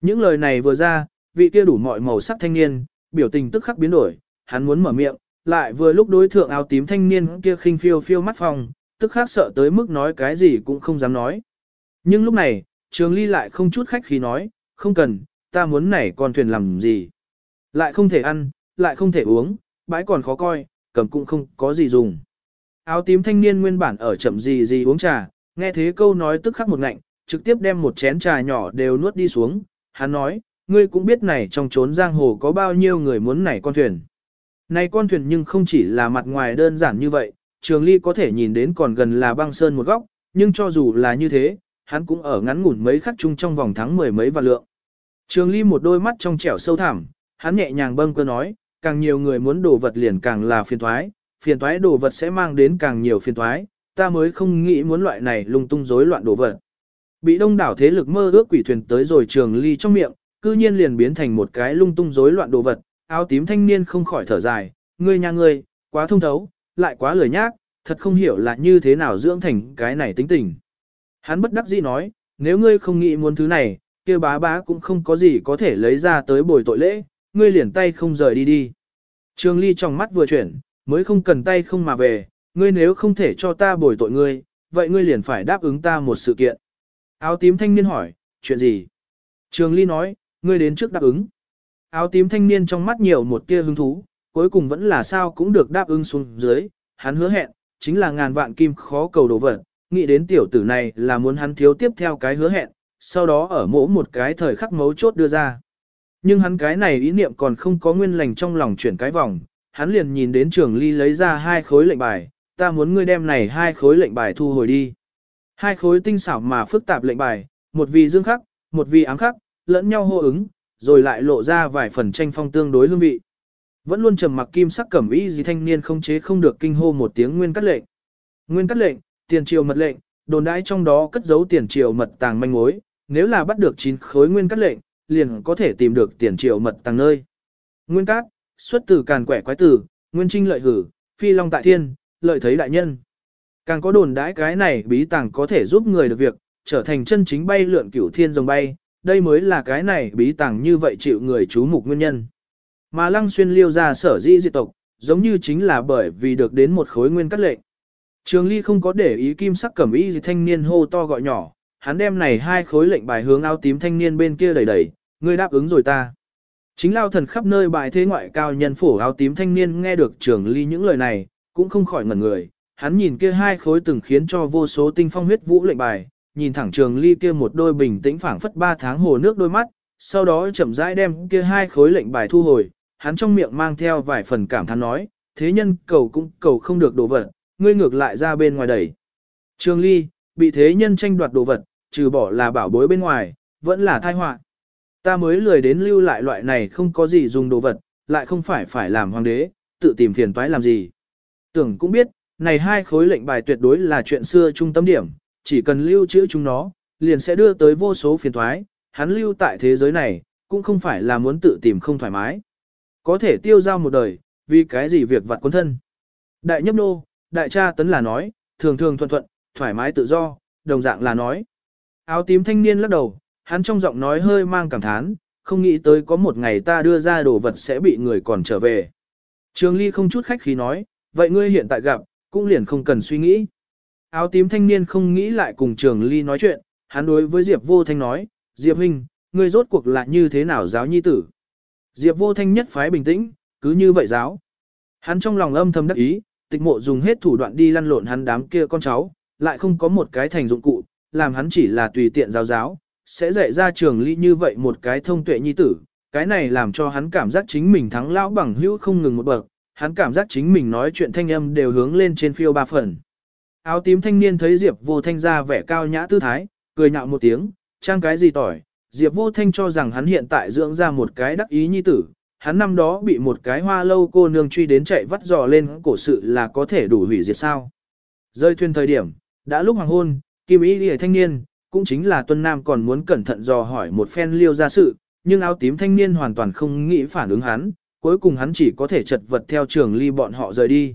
Những lời này vừa ra, vị kia đủ mọi màu sắc thanh niên, biểu tình tức khắc biến đổi, hắn muốn mở miệng, lại vừa lúc đối thượng áo tím thanh niên kia khinh phiêu phiêu mắt phòng, tức khắc sợ tới mức nói cái gì cũng không dám nói. Nhưng lúc này, Trường Ly lại không chút khách khí nói, không cần, ta muốn này con thuyền làm gì. Lại không thể ăn, lại không thể uống, bãi còn khó coi, cầm cũng không có gì dùng. Áo tím thanh niên nguyên bản ở chậm gì gì uống trà, nghe thế câu nói tức khắc một ngạnh, trực tiếp đem một chén trà nhỏ đều nuốt đi xuống. Hắn nói, ngươi cũng biết này trong trốn giang hồ có bao nhiêu người muốn nảy con thuyền. Này con thuyền nhưng không chỉ là mặt ngoài đơn giản như vậy, trường ly có thể nhìn đến còn gần là băng sơn một góc, nhưng cho dù là như thế, hắn cũng ở ngắn ngủn mấy khắc chung trong vòng tháng mười mấy và lượng. Trường ly một đôi mắt trong trẻo sâu thẳm, hắn nhẹ nhàng bâng cơ nói, càng nhiều người muốn đồ vật liền càng là phiền thoái, phiền thoái đồ vật sẽ mang đến càng nhiều phiền thoái, ta mới không nghĩ muốn loại này lung tung rối loạn đồ vật. Bị đông đảo thế lực mơ ước quỷ thuyền tới rồi trường ly trong miệng, cư nhiên liền biến thành một cái lung tung rối loạn đồ vật, áo tím thanh niên không khỏi thở dài, ngươi nhà ngươi, quá thông thấu, lại quá lười nhác, thật không hiểu là như thế nào dưỡng thành cái này tính tình. Hắn bất đắc dĩ nói, nếu ngươi không nghĩ muốn thứ này, kia bá bá cũng không có gì có thể lấy ra tới bồi tội lễ, ngươi liền tay không rời đi đi. Trường Ly trong mắt vừa chuyển, mới không cần tay không mà về, ngươi nếu không thể cho ta bồi tội ngươi, vậy ngươi liền phải đáp ứng ta một sự kiện. Áo tím thanh niên hỏi, chuyện gì? Trường Ly nói, ngươi đến trước đáp ứng. Áo tím thanh niên trong mắt nhiều một tia hứng thú, cuối cùng vẫn là sao cũng được đáp ứng xuống dưới, hắn hứa hẹn, chính là ngàn vạn kim khó cầu đồ vật, nghĩ đến tiểu tử này là muốn hắn thiếu tiếp theo cái hứa hẹn, sau đó ở mỗi một cái thời khắc mấu chốt đưa ra. Nhưng hắn cái này ý niệm còn không có nguyên lành trong lòng chuyển cái vòng, hắn liền nhìn đến trường ly lấy ra hai khối lệnh bài, ta muốn ngươi đem này hai khối lệnh bài thu hồi đi. Hai khối tinh xảo mà phức tạp lệnh bài, một vì dương khắc, một vì ám khắc, lẫn nhau hô ứng, rồi lại lộ ra vài phần tranh phong tương đối hương vị. Vẫn luôn trầm mặc kim sắc cẩm y gì thanh niên không chế không được kinh hô một tiếng nguyên cắt lệnh. Nguyên cắt lệnh, tiền triều mật lệnh, đồn đãi trong đó cất giấu tiền triều mật tàng manh mối, nếu là bắt được chín khối nguyên cắt lệnh, liền có thể tìm được tiền triều mật tàng nơi. Nguyên cát, xuất từ càn quẻ quái tử, nguyên trinh lợi hử, phi long tại thiên, lợi thấy đại nhân. Càng có đồn đãi cái này bí tàng có thể giúp người được việc, trở thành chân chính bay lượn cửu thiên rồng bay, đây mới là cái này bí tàng như vậy chịu người chú mục nguyên nhân. Mà lăng xuyên liêu ra sở dĩ diệt tộc, giống như chính là bởi vì được đến một khối nguyên cắt lệnh. Trường Ly không có để ý kim sắc cẩm y gì thanh niên hô to gọi nhỏ, hắn đem này hai khối lệnh bài hướng áo tím thanh niên bên kia đẩy đẩy, ngươi đáp ứng rồi ta. Chính lao thần khắp nơi bài thế ngoại cao nhân phổ áo tím thanh niên nghe được Trường Ly những lời này, cũng không khỏi ngẩn người, hắn nhìn kia hai khối từng khiến cho vô số tinh phong huyết vũ lệnh bài, nhìn thẳng Trường Ly kia một đôi bình tĩnh phảng phất ba tháng hồ nước đôi mắt, sau đó chậm rãi đem kia hai khối lệnh bài thu hồi, hắn trong miệng mang theo vài phần cảm thán nói, thế nhân cầu cũng cầu không được đồ vật, ngươi ngược lại ra bên ngoài đẩy. Trường Ly, bị thế nhân tranh đoạt đồ vật, trừ bỏ là bảo bối bên ngoài, vẫn là tai họa. Ta mới lười đến lưu lại loại này không có gì dùng đồ vật, lại không phải phải làm hoàng đế, tự tìm phiền toái làm gì. Tưởng cũng biết, này hai khối lệnh bài tuyệt đối là chuyện xưa trung tâm điểm, chỉ cần lưu trữ chúng nó, liền sẽ đưa tới vô số phiền toái, hắn lưu tại thế giới này, cũng không phải là muốn tự tìm không thoải mái. Có thể tiêu giao một đời, vì cái gì việc vặt quân thân. Đại nhấp nô, đại cha tấn là nói, thường thường thuận thuận, thoải mái tự do, đồng dạng là nói. Áo tím thanh niên lắc đầu, hắn trong giọng nói hơi mang cảm thán, không nghĩ tới có một ngày ta đưa ra đồ vật sẽ bị người còn trở về. Trường Ly không chút khách khí nói, vậy ngươi hiện tại gặp, cũng liền không cần suy nghĩ. Áo tím thanh niên không nghĩ lại cùng Trường Ly nói chuyện, hắn đối với Diệp Vô Thanh nói, Diệp huynh, ngươi rốt cuộc là như thế nào giáo nhi tử? Diệp Vô Thanh nhất phái bình tĩnh, cứ như vậy giáo. Hắn trong lòng âm thầm đắc ý, tịch mộ dùng hết thủ đoạn đi lăn lộn hắn đám kia con cháu, lại không có một cái thành dụng cụ, làm hắn chỉ là tùy tiện giáo giáo, sẽ dạy ra trường ly như vậy một cái thông tuệ nhi tử, cái này làm cho hắn cảm giác chính mình thắng lão bằng hữu không ngừng một bậc, hắn cảm giác chính mình nói chuyện thanh âm đều hướng lên trên phiêu ba phần. Áo tím thanh niên thấy Diệp Vô Thanh ra vẻ cao nhã tư thái, cười nhạo một tiếng, trang cái gì tỏi, Diệp Vô Thanh cho rằng hắn hiện tại dưỡng ra một cái đắc ý nhi tử, hắn năm đó bị một cái hoa lâu cô nương truy đến chạy vắt dò lên cổ sự là có thể đủ hủy diệt sao. Rơi thuyền thời điểm, đã lúc hoàng hôn, Kim ý lìa thanh niên, cũng chính là Tuân Nam còn muốn cẩn thận dò hỏi một phen liêu ra sự, nhưng áo tím thanh niên hoàn toàn không nghĩ phản ứng hắn, cuối cùng hắn chỉ có thể chật vật theo trường ly bọn họ rời đi.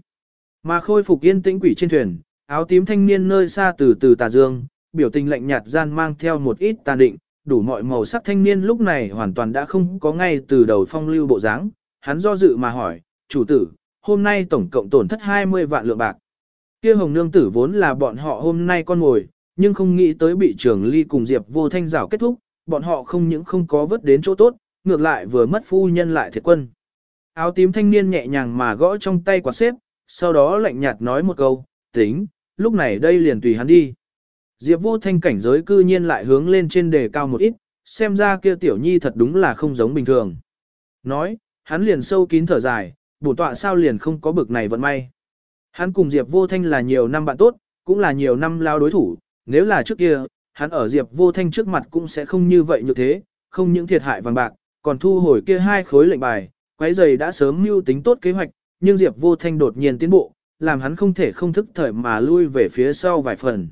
Mà khôi phục yên tĩnh quỷ trên thuyền, áo tím thanh niên nơi xa từ từ tà dương, biểu tình lạnh nhạt gian mang theo một ít tàn định, đủ mọi màu sắc thanh niên lúc này hoàn toàn đã không có ngay từ đầu phong lưu bộ dáng, hắn do dự mà hỏi, chủ tử, hôm nay tổng cộng tổn thất 20 vạn lượng bạc. Kia hồng nương tử vốn là bọn họ hôm nay con ngồi, nhưng không nghĩ tới bị trường ly cùng Diệp vô thanh rào kết thúc, bọn họ không những không có vớt đến chỗ tốt, ngược lại vừa mất phu nhân lại thiệt quân. Áo tím thanh niên nhẹ nhàng mà gõ trong tay quả xếp, sau đó lạnh nhạt nói một câu, tính, lúc này đây liền tùy hắn đi. Diệp vô thanh cảnh giới cư nhiên lại hướng lên trên đề cao một ít, xem ra kia tiểu nhi thật đúng là không giống bình thường. Nói, hắn liền sâu kín thở dài, bổn tọa sao liền không có bực này vận may. Hắn cùng Diệp vô thanh là nhiều năm bạn tốt, cũng là nhiều năm lao đối thủ, nếu là trước kia, hắn ở Diệp vô thanh trước mặt cũng sẽ không như vậy như thế, không những thiệt hại vàng bạc, còn thu hồi kia hai khối lệnh bài, quái giày đã sớm mưu tính tốt kế hoạch, nhưng Diệp vô thanh đột nhiên tiến bộ, làm hắn không thể không thức thời mà lui về phía sau vài phần.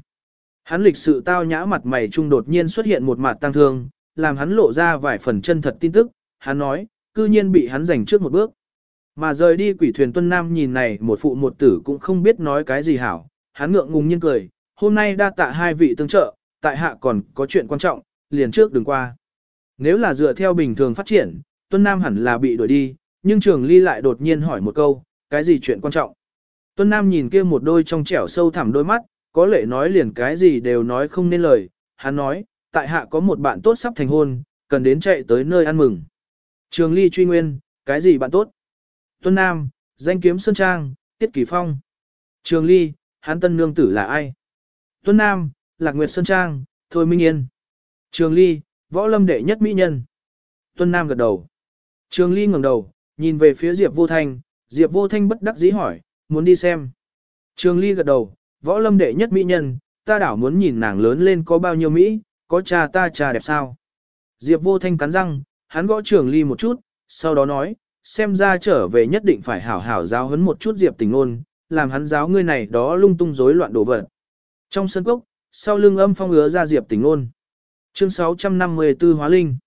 Hắn lịch sự tao nhã mặt mày trung đột nhiên xuất hiện một mặt tăng thương, làm hắn lộ ra vài phần chân thật tin tức, hắn nói, cư nhiên bị hắn giành trước một bước. Mà rời đi quỷ thuyền tuân nam nhìn này một phụ một tử cũng không biết nói cái gì hảo, hắn ngượng ngùng nhiên cười, hôm nay đa tạ hai vị tương trợ, tại hạ còn có chuyện quan trọng, liền trước đừng qua. Nếu là dựa theo bình thường phát triển, tuân nam hẳn là bị đuổi đi, nhưng trường ly lại đột nhiên hỏi một câu, cái gì chuyện quan trọng. Tuân nam nhìn kia một đôi trong trẻo sâu thẳm đôi mắt, có lẽ nói liền cái gì đều nói không nên lời, hắn nói, tại hạ có một bạn tốt sắp thành hôn, cần đến chạy tới nơi ăn mừng. Trường Ly truy nguyên, cái gì bạn tốt? Tuân Nam, danh kiếm Sơn Trang, Tiết Kỳ Phong. Trường Ly, hắn tân nương tử là ai? Tuân Nam, Lạc Nguyệt Sơn Trang, Thôi Minh Yên. Trường Ly, võ lâm đệ nhất mỹ nhân. Tuân Nam gật đầu. Trường Ly ngẩng đầu, nhìn về phía Diệp Vô Thanh, Diệp Vô Thanh bất đắc dĩ hỏi, muốn đi xem. Trường Ly gật đầu, võ lâm đệ nhất mỹ nhân, ta đảo muốn nhìn nàng lớn lên có bao nhiêu mỹ, có cha ta cha đẹp sao. Diệp vô thanh cắn răng, hắn gõ trường ly một chút, sau đó nói, xem ra trở về nhất định phải hảo hảo giáo huấn một chút Diệp tình ôn, làm hắn giáo ngươi này đó lung tung rối loạn đồ vật. Trong sân cốc, sau lưng âm phong ứa ra Diệp tình ôn. Chương 654 Hóa Linh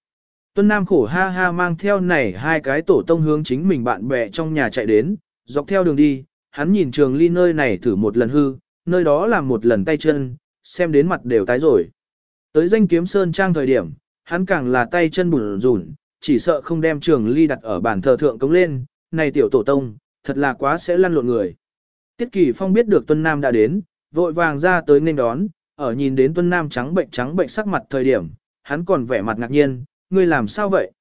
Tuân Nam khổ ha ha mang theo này hai cái tổ tông hướng chính mình bạn bè trong nhà chạy đến, dọc theo đường đi, hắn nhìn trường ly nơi này thử một lần hư, nơi đó làm một lần tay chân, xem đến mặt đều tái rồi. Tới danh kiếm sơn trang thời điểm, hắn càng là tay chân bùn rủn, chỉ sợ không đem trường ly đặt ở bàn thờ thượng cống lên, này tiểu tổ tông, thật là quá sẽ lăn lộn người. Tiết Kỳ Phong biết được Tuân Nam đã đến, vội vàng ra tới nên đón, ở nhìn đến Tuân Nam trắng bệnh trắng bệnh sắc mặt thời điểm, hắn còn vẻ mặt ngạc nhiên, ngươi làm sao vậy?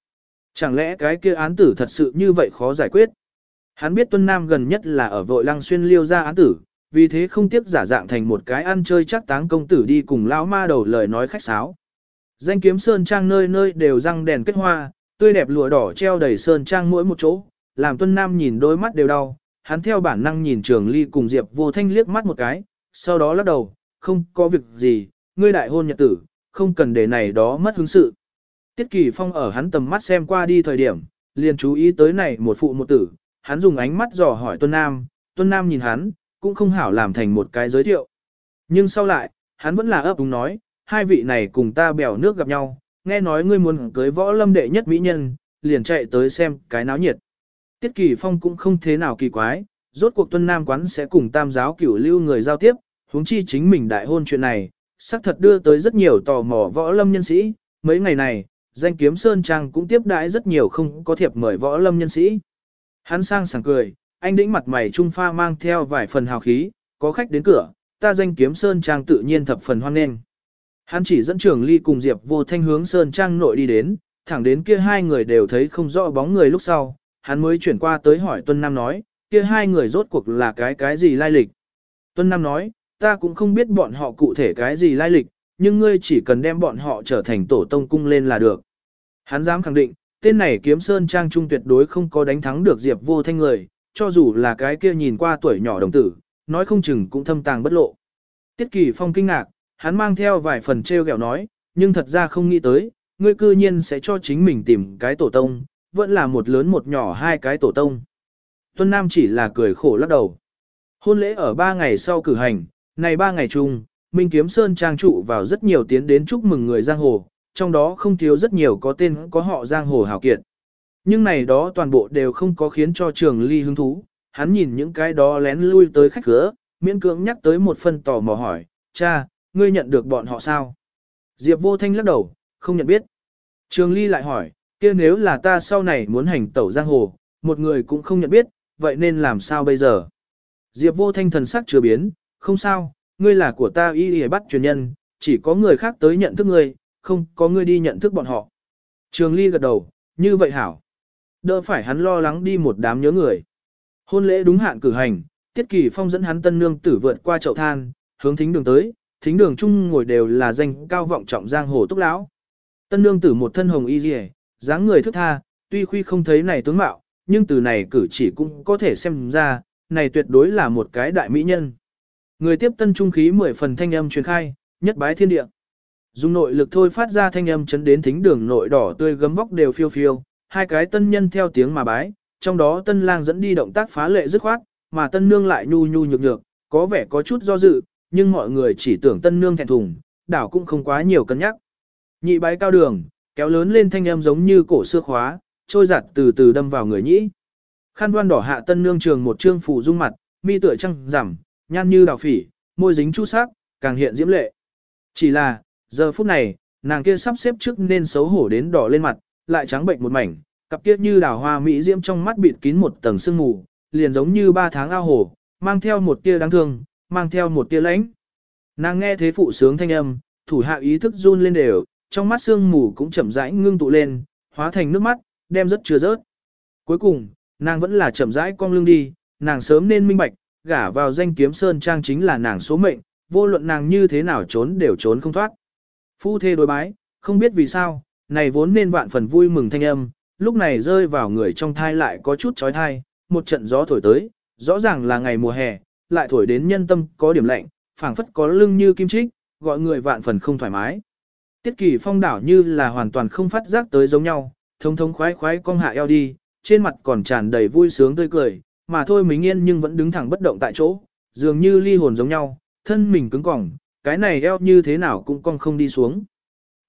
Chẳng lẽ cái kia án tử thật sự như vậy khó giải quyết? Hắn biết Tuân Nam gần nhất là ở vội lăng xuyên liêu ra án tử, vì thế không tiếc giả dạng thành một cái ăn chơi chắc táng công tử đi cùng lão ma đầu lời nói khách sáo. Danh kiếm sơn trang nơi nơi đều răng đèn kết hoa, tươi đẹp lụa đỏ treo đầy sơn trang mỗi một chỗ, làm Tuân Nam nhìn đôi mắt đều đau, hắn theo bản năng nhìn Trường Ly cùng Diệp Vô Thanh liếc mắt một cái, sau đó lắc đầu, không có việc gì, ngươi đại hôn nhật tử, không cần để này đó mất hứng sự. Tiết Kỳ Phong ở hắn tầm mắt xem qua đi thời điểm, liền chú ý tới này một phụ một tử, hắn dùng ánh mắt dò hỏi Tuân Nam, Tuân Nam nhìn hắn, cũng không hảo làm thành một cái giới thiệu. Nhưng sau lại, hắn vẫn là ấp úng nói, hai vị này cùng ta bèo nước gặp nhau, nghe nói ngươi muốn cưới võ lâm đệ nhất mỹ nhân, liền chạy tới xem cái náo nhiệt. Tiết Kỳ Phong cũng không thế nào kỳ quái, rốt cuộc tuân nam quán sẽ cùng tam giáo cửu lưu người giao tiếp, huống chi chính mình đại hôn chuyện này, xác thật đưa tới rất nhiều tò mò võ lâm nhân sĩ. Mấy ngày này, danh kiếm Sơn Trang cũng tiếp đãi rất nhiều không có thiệp mời võ lâm nhân sĩ. Hắn sang sảng cười, anh đĩnh mặt mày trung pha mang theo vài phần hào khí, có khách đến cửa, ta danh kiếm Sơn Trang tự nhiên thập phần hoan nghênh. Hắn chỉ dẫn trường ly cùng Diệp vô thanh hướng Sơn Trang nội đi đến, thẳng đến kia hai người đều thấy không rõ bóng người lúc sau, hắn mới chuyển qua tới hỏi Tuân Nam nói, kia hai người rốt cuộc là cái cái gì lai lịch. Tuân Nam nói, ta cũng không biết bọn họ cụ thể cái gì lai lịch, nhưng ngươi chỉ cần đem bọn họ trở thành tổ tông cung lên là được. Hắn dám khẳng định, tên này kiếm sơn trang trung tuyệt đối không có đánh thắng được Diệp vô thanh người, cho dù là cái kia nhìn qua tuổi nhỏ đồng tử, nói không chừng cũng thâm tàng bất lộ. Tiết Kỳ Phong kinh ngạc, hắn mang theo vài phần treo gẹo nói, nhưng thật ra không nghĩ tới, ngươi cư nhiên sẽ cho chính mình tìm cái tổ tông, vẫn là một lớn một nhỏ hai cái tổ tông. Tuân Nam chỉ là cười khổ lắc đầu. Hôn lễ ở ba ngày sau cử hành, này ba ngày chung, Minh Kiếm Sơn trang trụ vào rất nhiều tiến đến chúc mừng người giang hồ, trong đó không thiếu rất nhiều có tên có họ giang hồ hào kiệt. Nhưng này đó toàn bộ đều không có khiến cho trường ly hứng thú, hắn nhìn những cái đó lén lui tới khách cửa, miễn cưỡng nhắc tới một phần tò mò hỏi, cha, ngươi nhận được bọn họ sao? Diệp vô thanh lắc đầu, không nhận biết. Trường ly lại hỏi, kia nếu là ta sau này muốn hành tẩu giang hồ, một người cũng không nhận biết, vậy nên làm sao bây giờ? Diệp vô thanh thần sắc chưa biến, không sao, ngươi là của ta y y bắt truyền nhân, chỉ có người khác tới nhận thức ngươi, không có ngươi đi nhận thức bọn họ. Trường ly gật đầu, như vậy hảo. Đỡ phải hắn lo lắng đi một đám nhớ người. Hôn lễ đúng hạn cử hành, Tiết Kỳ Phong dẫn hắn tân nương tử vượt qua chậu than, hướng thính đường tới, thính đường chung ngồi đều là danh cao vọng trọng giang hồ túc lão. Tân nương tử một thân hồng y liễu, dáng người thức tha, tuy khuy không thấy này tướng mạo, nhưng từ này cử chỉ cũng có thể xem ra, này tuyệt đối là một cái đại mỹ nhân. Người tiếp tân trung khí mười phần thanh âm truyền khai, nhất bái thiên địa. Dùng nội lực thôi phát ra thanh âm chấn đến thính đường nội đỏ tươi gấm vóc đều phiêu phiêu, hai cái tân nhân theo tiếng mà bái, trong đó tân lang dẫn đi động tác phá lệ dứt khoát, mà tân nương lại nhu nhu nhược nhược, có vẻ có chút do dự, nhưng mọi người chỉ tưởng tân nương thẹn thùng, đảo cũng không quá nhiều cân nhắc. Nhị bái cao đường, kéo lớn lên thanh âm giống như cổ xưa khóa, trôi giặt từ từ đâm vào người nhĩ. Khăn đoan đỏ hạ tân nương trường một trương phủ dung mặt, mi tựa trăng rằm, nhan như đào phỉ, môi dính chu sắc, càng hiện diễm lệ. Chỉ là, giờ phút này, nàng kia sắp xếp trước nên xấu hổ đến đỏ lên mặt, lại trắng bệnh một mảnh, cặp kia như đào hoa mỹ diễm trong mắt bịt kín một tầng sương mù, liền giống như ba tháng ao hồ, mang theo một tia đáng thương, mang theo một tia lãnh. Nàng nghe thế phụ sướng thanh âm, thủ hạ ý thức run lên đều, trong mắt sương mù cũng chậm rãi ngưng tụ lên, hóa thành nước mắt, đem rất chưa rớt. Cuối cùng, nàng vẫn là chậm rãi cong lưng đi, nàng sớm nên minh bạch, gả vào danh kiếm sơn trang chính là nàng số mệnh, vô luận nàng như thế nào trốn đều trốn không thoát. Phu thê đối bái, không biết vì sao, này vốn nên vạn phần vui mừng thanh âm, lúc này rơi vào người trong thai lại có chút trói thai, một trận gió thổi tới, rõ ràng là ngày mùa hè, lại thổi đến nhân tâm có điểm lạnh, phảng phất có lưng như kim trích, gọi người vạn phần không thoải mái. Tiết kỳ phong đảo như là hoàn toàn không phát giác tới giống nhau, thông thông khoái khoái cong hạ eo đi, trên mặt còn tràn đầy vui sướng tươi cười, mà thôi mình yên nhưng vẫn đứng thẳng bất động tại chỗ, dường như ly hồn giống nhau, thân mình cứng cỏng, cái này eo như thế nào cũng cong không đi xuống.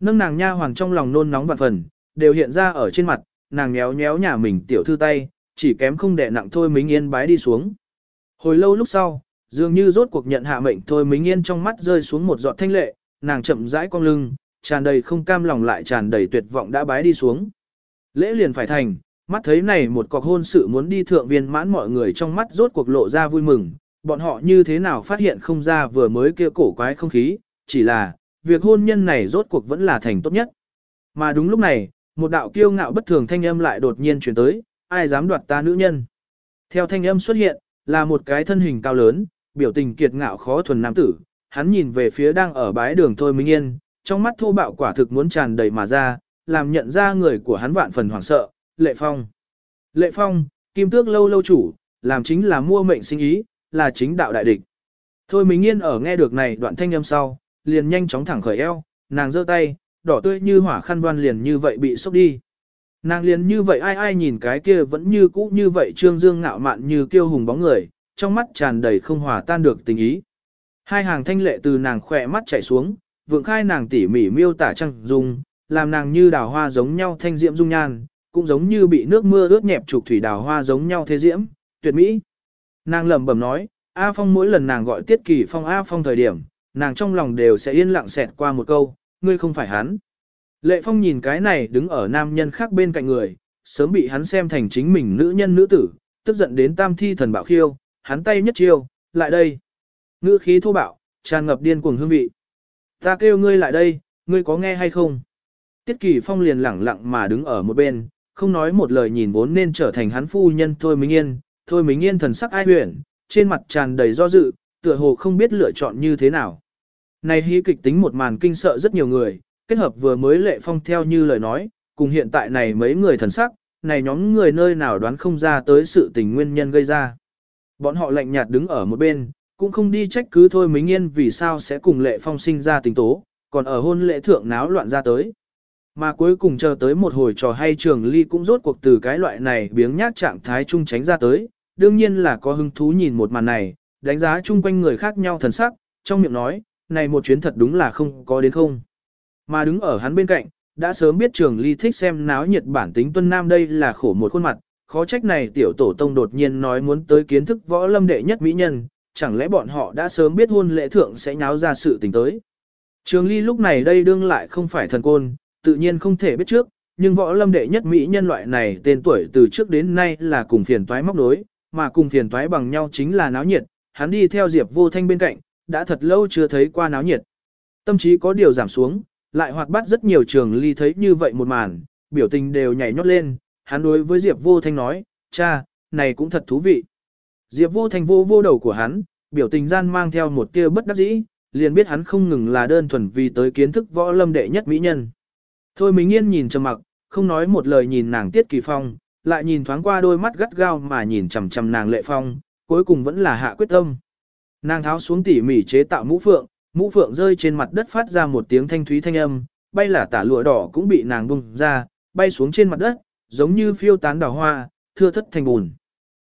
Nâng nàng nha hoàng trong lòng nôn nóng vạn phần, đều hiện ra ở trên mặt, nàng nhéo nhéo nhà mình tiểu thư tay, chỉ kém không đè nặng thôi mình Yên bái đi xuống. Hồi lâu lúc sau, dường như rốt cuộc nhận hạ mệnh thôi mình Yên trong mắt rơi xuống một giọt thanh lệ, nàng chậm rãi cong lưng, tràn đầy không cam lòng lại tràn đầy tuyệt vọng đã bái đi xuống. Lễ liền phải thành, mắt thấy này một cọc hôn sự muốn đi thượng viên mãn mọi người trong mắt rốt cuộc lộ ra vui mừng, bọn họ như thế nào phát hiện không ra vừa mới kia cổ quái không khí, chỉ là, việc hôn nhân này rốt cuộc vẫn là thành tốt nhất. Mà đúng lúc này, một đạo kiêu ngạo bất thường thanh âm lại đột nhiên chuyển tới, ai dám đoạt ta nữ nhân. Theo thanh âm xuất hiện, là một cái thân hình cao lớn, biểu tình kiệt ngạo khó thuần nam tử, hắn nhìn về phía đang ở bái đường thôi minh yên, trong mắt thô bạo quả thực muốn tràn đầy mà ra, làm nhận ra người của hắn vạn phần hoảng sợ, lệ phong. Lệ phong, kim tước lâu lâu chủ, làm chính là mua mệnh sinh ý, là chính đạo đại địch. Thôi minh yên ở nghe được này đoạn thanh âm sau, liền nhanh chóng thẳng khởi eo, nàng giơ tay, đỏ tươi như hỏa khăn đoan liền như vậy bị sốc đi. Nàng liền như vậy ai ai nhìn cái kia vẫn như cũ như vậy trương dương ngạo mạn như kiêu hùng bóng người, trong mắt tràn đầy không hòa tan được tình ý. Hai hàng thanh lệ từ nàng khỏe mắt chảy xuống, vượng khai nàng tỉ mỉ miêu tả trăng dung, làm nàng như đào hoa giống nhau thanh diễm dung nhan, cũng giống như bị nước mưa ướt nhẹp trục thủy đào hoa giống nhau thế diễm, tuyệt mỹ. Nàng lẩm bẩm nói, A Phong mỗi lần nàng gọi Tiết Kỳ Phong A Phong thời điểm, nàng trong lòng đều sẽ yên lặng xẹt qua một câu, ngươi không phải hắn. Lệ Phong nhìn cái này đứng ở nam nhân khác bên cạnh người, sớm bị hắn xem thành chính mình nữ nhân nữ tử, tức giận đến tam thi thần bạo khiêu, hắn tay nhất chiêu, lại đây. Ngữ khí thô bạo, tràn ngập điên cuồng hương vị. Ta kêu ngươi lại đây, ngươi có nghe hay không? Tiết Kỳ Phong liền lẳng lặng mà đứng ở một bên, không nói một lời nhìn vốn nên trở thành hắn phu nhân Thôi Minh Yên. Thôi mình Yên thần sắc ai huyền, trên mặt tràn đầy do dự, tựa hồ không biết lựa chọn như thế nào. Này hí kịch tính một màn kinh sợ rất nhiều người, kết hợp vừa mới lệ phong theo như lời nói, cùng hiện tại này mấy người thần sắc, này nhóm người nơi nào đoán không ra tới sự tình nguyên nhân gây ra. Bọn họ lạnh nhạt đứng ở một bên, cũng không đi trách cứ thôi mình Yên vì sao sẽ cùng lệ phong sinh ra tình tố, còn ở hôn lễ thượng náo loạn ra tới. Mà cuối cùng chờ tới một hồi trò hay trường ly cũng rốt cuộc từ cái loại này biếng nhác trạng thái trung tránh ra tới, đương nhiên là có hứng thú nhìn một màn này, đánh giá chung quanh người khác nhau thần sắc, trong miệng nói, này một chuyến thật đúng là không có đến không. Mà đứng ở hắn bên cạnh, đã sớm biết trường ly thích xem náo nhiệt bản tính tuân nam đây là khổ một khuôn mặt, khó trách này tiểu tổ tông đột nhiên nói muốn tới kiến thức võ lâm đệ nhất mỹ nhân, chẳng lẽ bọn họ đã sớm biết hôn lễ thượng sẽ nháo ra sự tình tới. Trường ly lúc này đây đương lại không phải thần côn, tự nhiên không thể biết trước, nhưng võ lâm đệ nhất mỹ nhân loại này tên tuổi từ trước đến nay là cùng phiền toái móc đối, mà cùng phiền toái bằng nhau chính là náo nhiệt, hắn đi theo Diệp Vô Thanh bên cạnh, đã thật lâu chưa thấy qua náo nhiệt. Tâm trí có điều giảm xuống, lại hoạt bát rất nhiều trường ly thấy như vậy một màn, biểu tình đều nhảy nhót lên, hắn đối với Diệp Vô Thanh nói, cha, này cũng thật thú vị. Diệp Vô Thanh vô vô đầu của hắn, biểu tình gian mang theo một tia bất đắc dĩ, liền biết hắn không ngừng là đơn thuần vì tới kiến thức võ lâm đệ nhất mỹ nhân. Thôi mình yên nhìn trầm mặc, không nói một lời nhìn nàng Tiết Kỳ Phong, lại nhìn thoáng qua đôi mắt gắt gao mà nhìn chằm chằm nàng Lệ Phong, cuối cùng vẫn là hạ quyết tâm. Nàng tháo xuống tỉ mỉ chế tạo mũ phượng, mũ phượng rơi trên mặt đất phát ra một tiếng thanh thúy thanh âm, bay là tả lụa đỏ cũng bị nàng bung ra, bay xuống trên mặt đất, giống như phiêu tán đào hoa, thưa thất thành bùn.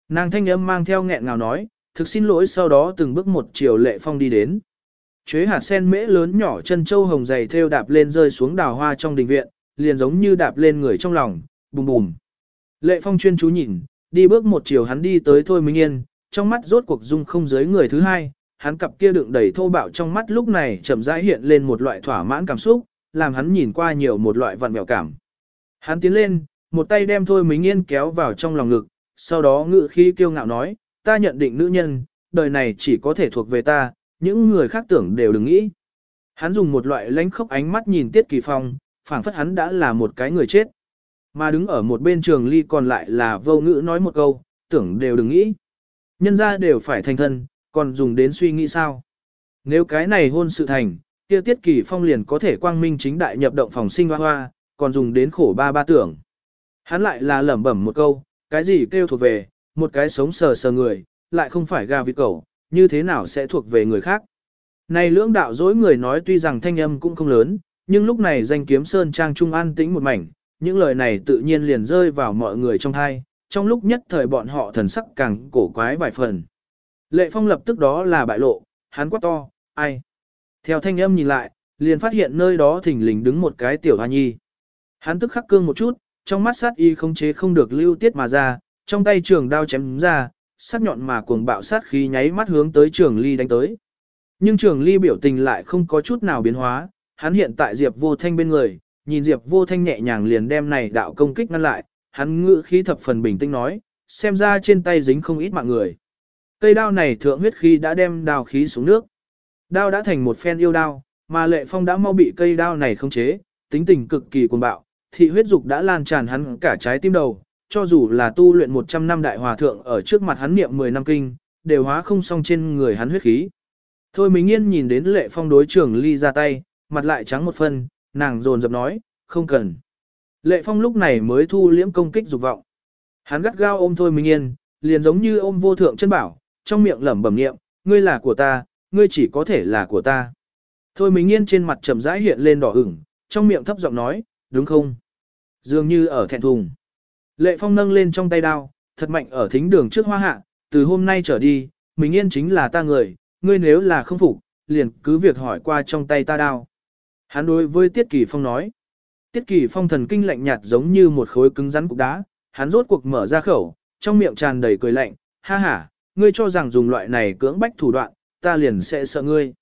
Nàng thanh âm mang theo nghẹn ngào nói, thực xin lỗi sau đó từng bước một chiều lệ phong đi đến. Chuế hạt sen mễ lớn nhỏ chân châu hồng dày theo đạp lên rơi xuống đào hoa trong đình viện, liền giống như đạp lên người trong lòng, bùm bùm. Lệ phong chuyên chú nhìn, đi bước một chiều hắn đi tới thôi minh yên, trong mắt rốt cuộc dung không giới người thứ hai, hắn cặp kia đựng đầy thô bạo trong mắt lúc này chậm rãi hiện lên một loại thỏa mãn cảm xúc, làm hắn nhìn qua nhiều một loại vặn vẹo cảm. Hắn tiến lên, một tay đem thôi minh yên kéo vào trong lòng ngực, sau đó ngự khí kiêu ngạo nói, ta nhận định nữ nhân, đời này chỉ có thể thuộc về ta, những người khác tưởng đều đừng nghĩ. Hắn dùng một loại lánh khốc ánh mắt nhìn Tiết Kỳ Phong, phảng phất hắn đã là một cái người chết. Mà đứng ở một bên trường ly còn lại là vô ngữ nói một câu, tưởng đều đừng nghĩ. Nhân ra đều phải thành thân, còn dùng đến suy nghĩ sao. Nếu cái này hôn sự thành, kia Tiết Kỳ Phong liền có thể quang minh chính đại nhập động phòng sinh hoa hoa, còn dùng đến khổ ba ba tưởng. Hắn lại là lẩm bẩm một câu, cái gì kêu thuộc về, một cái sống sờ sờ người, lại không phải gà vịt cẩu, như thế nào sẽ thuộc về người khác. Này lưỡng đạo dối người nói tuy rằng thanh âm cũng không lớn, nhưng lúc này danh kiếm sơn trang trung an tĩnh một mảnh, những lời này tự nhiên liền rơi vào mọi người trong thai, trong lúc nhất thời bọn họ thần sắc càng cổ quái vài phần. Lệ phong lập tức đó là bại lộ, hắn quát to, ai? Theo thanh âm nhìn lại, liền phát hiện nơi đó thỉnh lình đứng một cái tiểu hoa nhi. Hắn tức khắc cương một chút, trong mắt sát y không chế không được lưu tiết mà ra, trong tay trường đao chém ra, sắc nhọn mà cuồng bạo sát khí nháy mắt hướng tới trường ly đánh tới. Nhưng trường ly biểu tình lại không có chút nào biến hóa, hắn hiện tại Diệp vô thanh bên người, nhìn Diệp vô thanh nhẹ nhàng liền đem này đạo công kích ngăn lại, hắn ngự khí thập phần bình tĩnh nói, xem ra trên tay dính không ít mạng người. Cây đao này thượng huyết khí đã đem đào khí xuống nước. Đao đã thành một phen yêu đao, mà lệ phong đã mau bị cây đao này khống chế, tính tình cực kỳ cuồng bạo, thị huyết dục đã lan tràn hắn cả trái tim đầu, cho dù là tu luyện 100 năm đại hòa thượng ở trước mặt hắn niệm 10 năm kinh, đều hóa không xong trên người hắn huyết khí. Thôi mình yên nhìn đến lệ phong đối trưởng ly ra tay, mặt lại trắng một phân, nàng dồn dập nói, không cần. Lệ phong lúc này mới thu liễm công kích dục vọng. Hắn gắt gao ôm thôi Minh yên, liền giống như ôm vô thượng chân bảo, trong miệng lẩm bẩm niệm, ngươi là của ta, ngươi chỉ có thể là của ta. Thôi Minh yên trên mặt trầm rãi hiện lên đỏ ửng, trong miệng thấp giọng nói, đúng không? Dường như ở thẹn thùng. Lệ Phong nâng lên trong tay đao, thật mạnh ở thính đường trước hoa hạ, từ hôm nay trở đi, Minh yên chính là ta người, ngươi nếu là không phục, liền cứ việc hỏi qua trong tay ta đao. Hắn đối với Tiết Kỳ Phong nói. Tiết Kỳ Phong thần kinh lạnh nhạt giống như một khối cứng rắn cục đá, hắn rốt cuộc mở ra khẩu, trong miệng tràn đầy cười lạnh, ha ha, ngươi cho rằng dùng loại này cưỡng bách thủ đoạn, ta liền sẽ sợ ngươi.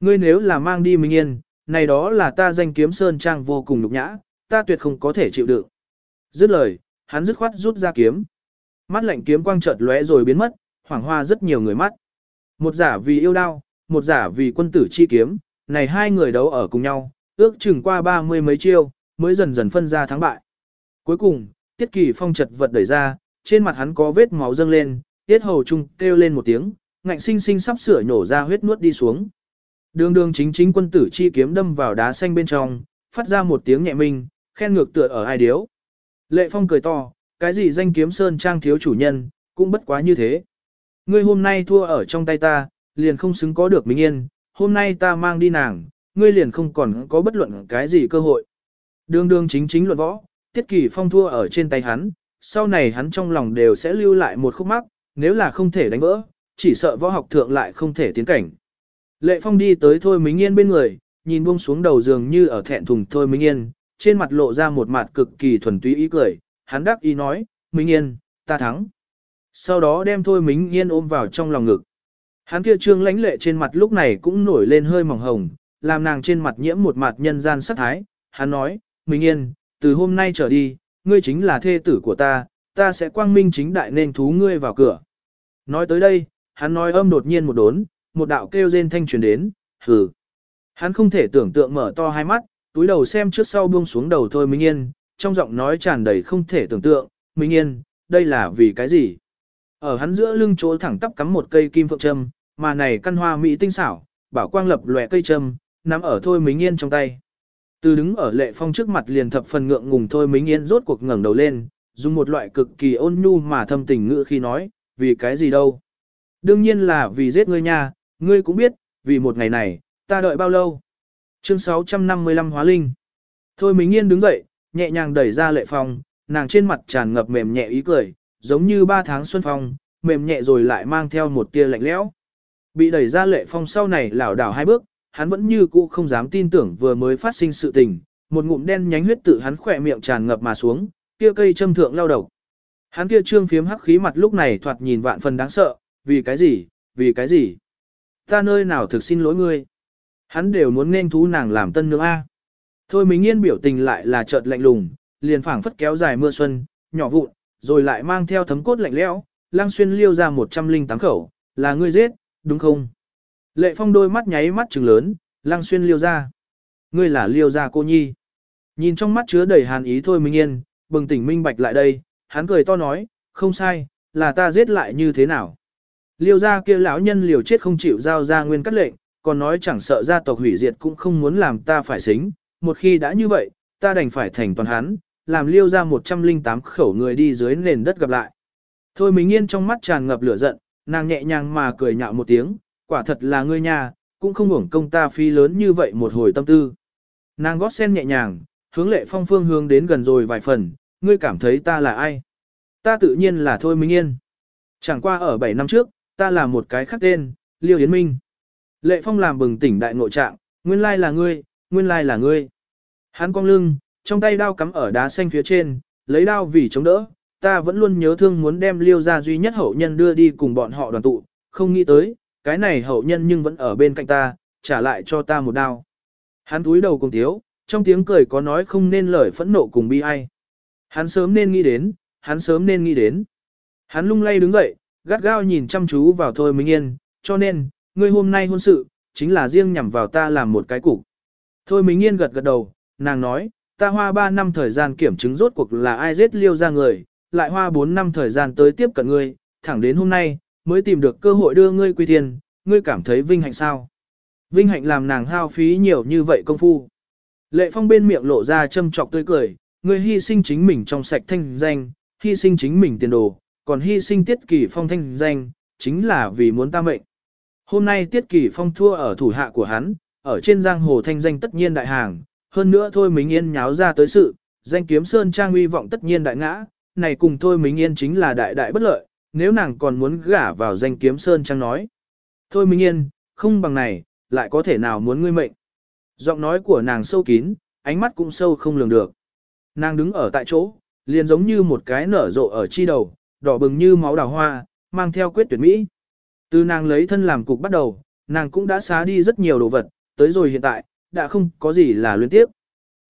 Ngươi nếu là mang đi minh yên, này đó là ta danh kiếm sơn trang vô cùng nhục nhã, ta tuyệt không có thể chịu đựng. Dứt lời, hắn dứt khoát rút ra kiếm. Mắt lạnh kiếm quang chợt lóe rồi biến mất, hoảng hoa rất nhiều người mắt. Một giả vì yêu đao, một giả vì quân tử chi kiếm, này hai người đấu ở cùng nhau, ước chừng qua ba mươi mấy chiêu, mới dần dần phân ra thắng bại. Cuối cùng, Tiết Kỳ Phong chật vật đẩy ra, trên mặt hắn có vết máu dâng lên, tiết hầu trung kêu lên một tiếng, ngạnh sinh sinh sắp sửa nhổ ra huyết nuốt đi xuống. Đường đường chính chính quân tử chi kiếm đâm vào đá xanh bên trong, phát ra một tiếng nhẹ minh, khen ngược tựa ở ai điếu. Lệ Phong cười to, cái gì danh kiếm sơn trang thiếu chủ nhân, cũng bất quá như thế. Ngươi hôm nay thua ở trong tay ta, liền không xứng có được minh yên, hôm nay ta mang đi nàng, ngươi liền không còn có bất luận cái gì cơ hội. Đường đường chính chính luận võ, tiết kỳ phong thua ở trên tay hắn, sau này hắn trong lòng đều sẽ lưu lại một khúc mắc, nếu là không thể đánh vỡ, chỉ sợ võ học thượng lại không thể tiến cảnh. Lệ Phong đi tới Thôi Mính Yên bên người, nhìn buông xuống đầu giường như ở thẹn thùng Thôi Mính Yên, trên mặt lộ ra một mặt cực kỳ thuần túy ý cười, hắn đắc ý nói, Mính Yên, ta thắng. Sau đó đem Thôi Mính Yên ôm vào trong lòng ngực. Hắn kia trương lãnh lệ trên mặt lúc này cũng nổi lên hơi mỏng hồng, làm nàng trên mặt nhiễm một mặt nhân gian sắc thái. Hắn nói, Minh Yên, từ hôm nay trở đi, ngươi chính là thê tử của ta, ta sẽ quang minh chính đại nên thú ngươi vào cửa. Nói tới đây, hắn nói âm đột nhiên một đốn, một đạo kêu rên thanh truyền đến, hừ. Hắn không thể tưởng tượng mở to hai mắt, túi đầu xem trước sau buông xuống đầu thôi Minh Yên, trong giọng nói tràn đầy không thể tưởng tượng, Minh Yên, đây là vì cái gì? Ở hắn giữa lưng chỗ thẳng tắp cắm một cây kim phượng châm, mà này căn hoa mỹ tinh xảo, bảo quang lập lòe cây châm, nắm ở thôi mính Yên trong tay. Từ đứng ở lệ phong trước mặt liền thập phần ngượng ngùng thôi mính Yên rốt cuộc ngẩng đầu lên, dùng một loại cực kỳ ôn nhu mà thâm tình ngữ khi nói, vì cái gì đâu. Đương nhiên là vì giết ngươi nha, ngươi cũng biết, vì một ngày này, ta đợi bao lâu. Chương 655 Hóa Linh Thôi mính Yên đứng dậy, nhẹ nhàng đẩy ra lệ phong, nàng trên mặt tràn ngập mềm nhẹ ý cười, giống như ba tháng xuân phong, mềm nhẹ rồi lại mang theo một tia lạnh lẽo. Bị đẩy ra lệ phong sau này lảo đảo hai bước, hắn vẫn như cũ không dám tin tưởng vừa mới phát sinh sự tình, một ngụm đen nhánh huyết tự hắn khỏe miệng tràn ngập mà xuống, kia cây châm thượng lao độc. Hắn kia trương phiếm hắc khí mặt lúc này thoạt nhìn vạn phần đáng sợ, vì cái gì, vì cái gì? Ta nơi nào thực xin lỗi ngươi? Hắn đều muốn nên thú nàng làm tân nương A. Thôi mình yên biểu tình lại là chợt lạnh lùng, liền phảng phất kéo dài mưa xuân, nhỏ vụn, rồi lại mang theo thấm cốt lạnh lẽo, lang xuyên liêu ra 108 khẩu, là ngươi giết, đúng không? Lệ phong đôi mắt nháy mắt trừng lớn, lang xuyên liêu ra. Ngươi là liêu ra cô nhi. Nhìn trong mắt chứa đầy hàn ý thôi minh yên, bừng tỉnh minh bạch lại đây, hắn cười to nói, không sai, là ta giết lại như thế nào. Liêu gia kia lão nhân liều chết không chịu giao ra nguyên cắt lệnh, còn nói chẳng sợ gia tộc hủy diệt cũng không muốn làm ta phải xính, một khi đã như vậy, ta đành phải thành toàn hắn, làm liêu ra 108 khẩu người đi dưới nền đất gặp lại. Thôi mình yên trong mắt tràn ngập lửa giận, nàng nhẹ nhàng mà cười nhạo một tiếng, quả thật là ngươi nhà, cũng không hưởng công ta phi lớn như vậy một hồi tâm tư. Nàng gót sen nhẹ nhàng, hướng lệ phong phương hướng đến gần rồi vài phần, ngươi cảm thấy ta là ai? Ta tự nhiên là Thôi Minh Yên. Chẳng qua ở 7 năm trước, ta là một cái khác tên, Liêu Yến Minh. Lệ Phong làm bừng tỉnh đại ngộ trạng, nguyên lai là ngươi, nguyên lai là ngươi. Hắn cong lưng, trong tay đao cắm ở đá xanh phía trên, lấy đao vì chống đỡ, ta vẫn luôn nhớ thương muốn đem Liêu ra duy nhất hậu nhân đưa đi cùng bọn họ đoàn tụ, không nghĩ tới, cái này hậu nhân nhưng vẫn ở bên cạnh ta, trả lại cho ta một đao. Hắn túi đầu cùng thiếu, trong tiếng cười có nói không nên lời phẫn nộ cùng bi ai. Hắn sớm nên nghĩ đến, hắn sớm nên nghĩ đến. Hắn lung lay đứng dậy, gắt gao nhìn chăm chú vào Thôi Minh Yên, cho nên, ngươi hôm nay hôn sự, chính là riêng nhằm vào ta làm một cái cục. Thôi Minh Yên gật gật đầu, nàng nói, ta hoa 3 năm thời gian kiểm chứng rốt cuộc là ai giết liêu ra người, lại hoa 4 năm thời gian tới tiếp cận ngươi, thẳng đến hôm nay, mới tìm được cơ hội đưa ngươi quy thiên, ngươi cảm thấy vinh hạnh sao? Vinh hạnh làm nàng hao phí nhiều như vậy công phu. Lệ phong bên miệng lộ ra châm trọc tươi cười, ngươi hy sinh chính mình trong sạch thanh danh, hy sinh chính mình tiền đồ, còn hy sinh tiết kỳ phong thanh danh, chính là vì muốn ta mệnh. Hôm nay tiết kỳ phong thua ở thủ hạ của hắn, ở trên giang hồ thanh danh tất nhiên đại hàng, hơn nữa thôi mình Yên nháo ra tới sự, danh kiếm sơn trang uy vọng tất nhiên đại ngã, này cùng thôi mình Yên chính là đại đại bất lợi, nếu nàng còn muốn gả vào danh kiếm sơn trang nói. Thôi mình Yên, không bằng này, lại có thể nào muốn ngươi mệnh. Giọng nói của nàng sâu kín, ánh mắt cũng sâu không lường được. Nàng đứng ở tại chỗ, liền giống như một cái nở rộ ở chi đầu, đỏ bừng như máu đào hoa, mang theo quyết tuyệt mỹ. Từ nàng lấy thân làm cục bắt đầu, nàng cũng đã xá đi rất nhiều đồ vật, tới rồi hiện tại, đã không có gì là luyến tiếp.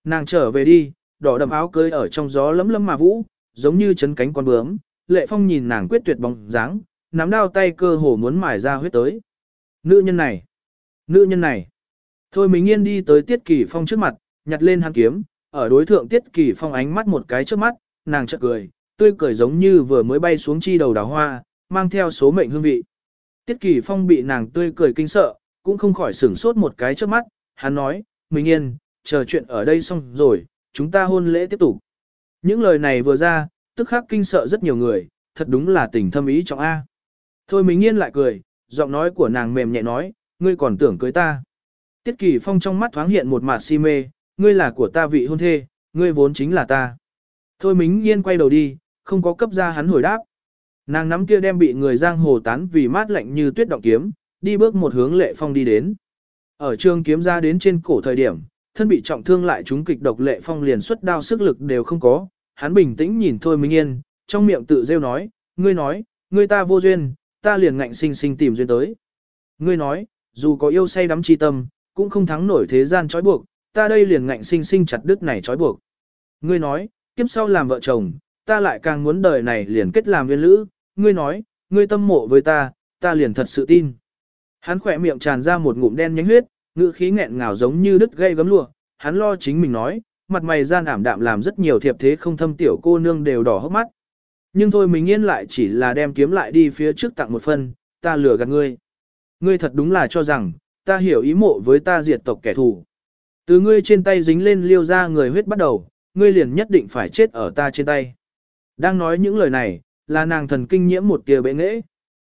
Nàng trở về đi, đỏ đậm áo cưới ở trong gió lấm lấm mà vũ, giống như chấn cánh con bướm, lệ phong nhìn nàng quyết tuyệt bóng dáng, nắm đao tay cơ hồ muốn mài ra huyết tới. Nữ nhân này, nữ nhân này. Thôi mình yên đi tới Tiết Kỳ Phong trước mặt, nhặt lên hắn kiếm, ở đối thượng Tiết Kỳ Phong ánh mắt một cái trước mắt, nàng chợt cười, tươi cười giống như vừa mới bay xuống chi đầu đào hoa, mang theo số mệnh hương vị. Tiết Kỳ Phong bị nàng tươi cười kinh sợ, cũng không khỏi sửng sốt một cái trước mắt, hắn nói, Minh yên, chờ chuyện ở đây xong rồi, chúng ta hôn lễ tiếp tục. Những lời này vừa ra, tức khắc kinh sợ rất nhiều người, thật đúng là tình thâm ý trọng A. Thôi Minh yên lại cười, giọng nói của nàng mềm nhẹ nói, ngươi còn tưởng cưới ta. Tiết Kỳ Phong trong mắt thoáng hiện một mạt si mê, ngươi là của ta vị hôn thê, ngươi vốn chính là ta. Thôi Minh Yên quay đầu đi, không có cấp ra hắn hồi đáp. Nàng nắm kia đem bị người giang hồ tán vì mát lạnh như tuyết động kiếm, đi bước một hướng lệ phong đi đến. Ở trường kiếm ra đến trên cổ thời điểm, thân bị trọng thương lại chúng kịch độc lệ phong liền xuất đao sức lực đều không có, hắn bình tĩnh nhìn thôi Minh Yên, trong miệng tự rêu nói, ngươi nói, ngươi ta vô duyên, ta liền ngạnh sinh sinh tìm duyên tới. Ngươi nói, dù có yêu say đắm chi tâm, cũng không thắng nổi thế gian trói buộc, ta đây liền ngạnh sinh sinh chặt đứt này trói buộc. Ngươi nói, kiếp sau làm vợ chồng, ta lại càng muốn đời này liền kết làm viên lữ, ngươi nói, ngươi tâm mộ với ta, ta liền thật sự tin. Hắn khỏe miệng tràn ra một ngụm đen nhánh huyết, ngữ khí nghẹn ngào giống như đứt gây gấm lụa, hắn lo chính mình nói, mặt mày gian ảm đạm làm rất nhiều thiệp thế không thâm tiểu cô nương đều đỏ hốc mắt. Nhưng thôi mình yên lại chỉ là đem kiếm lại đi phía trước tặng một phân, ta lừa gạt ngươi. Ngươi thật đúng là cho rằng, ta hiểu ý mộ với ta diệt tộc kẻ thù. Từ ngươi trên tay dính lên liêu ra người huyết bắt đầu, ngươi liền nhất định phải chết ở ta trên tay. Đang nói những lời này, là nàng thần kinh nhiễm một tia bệ nghễ.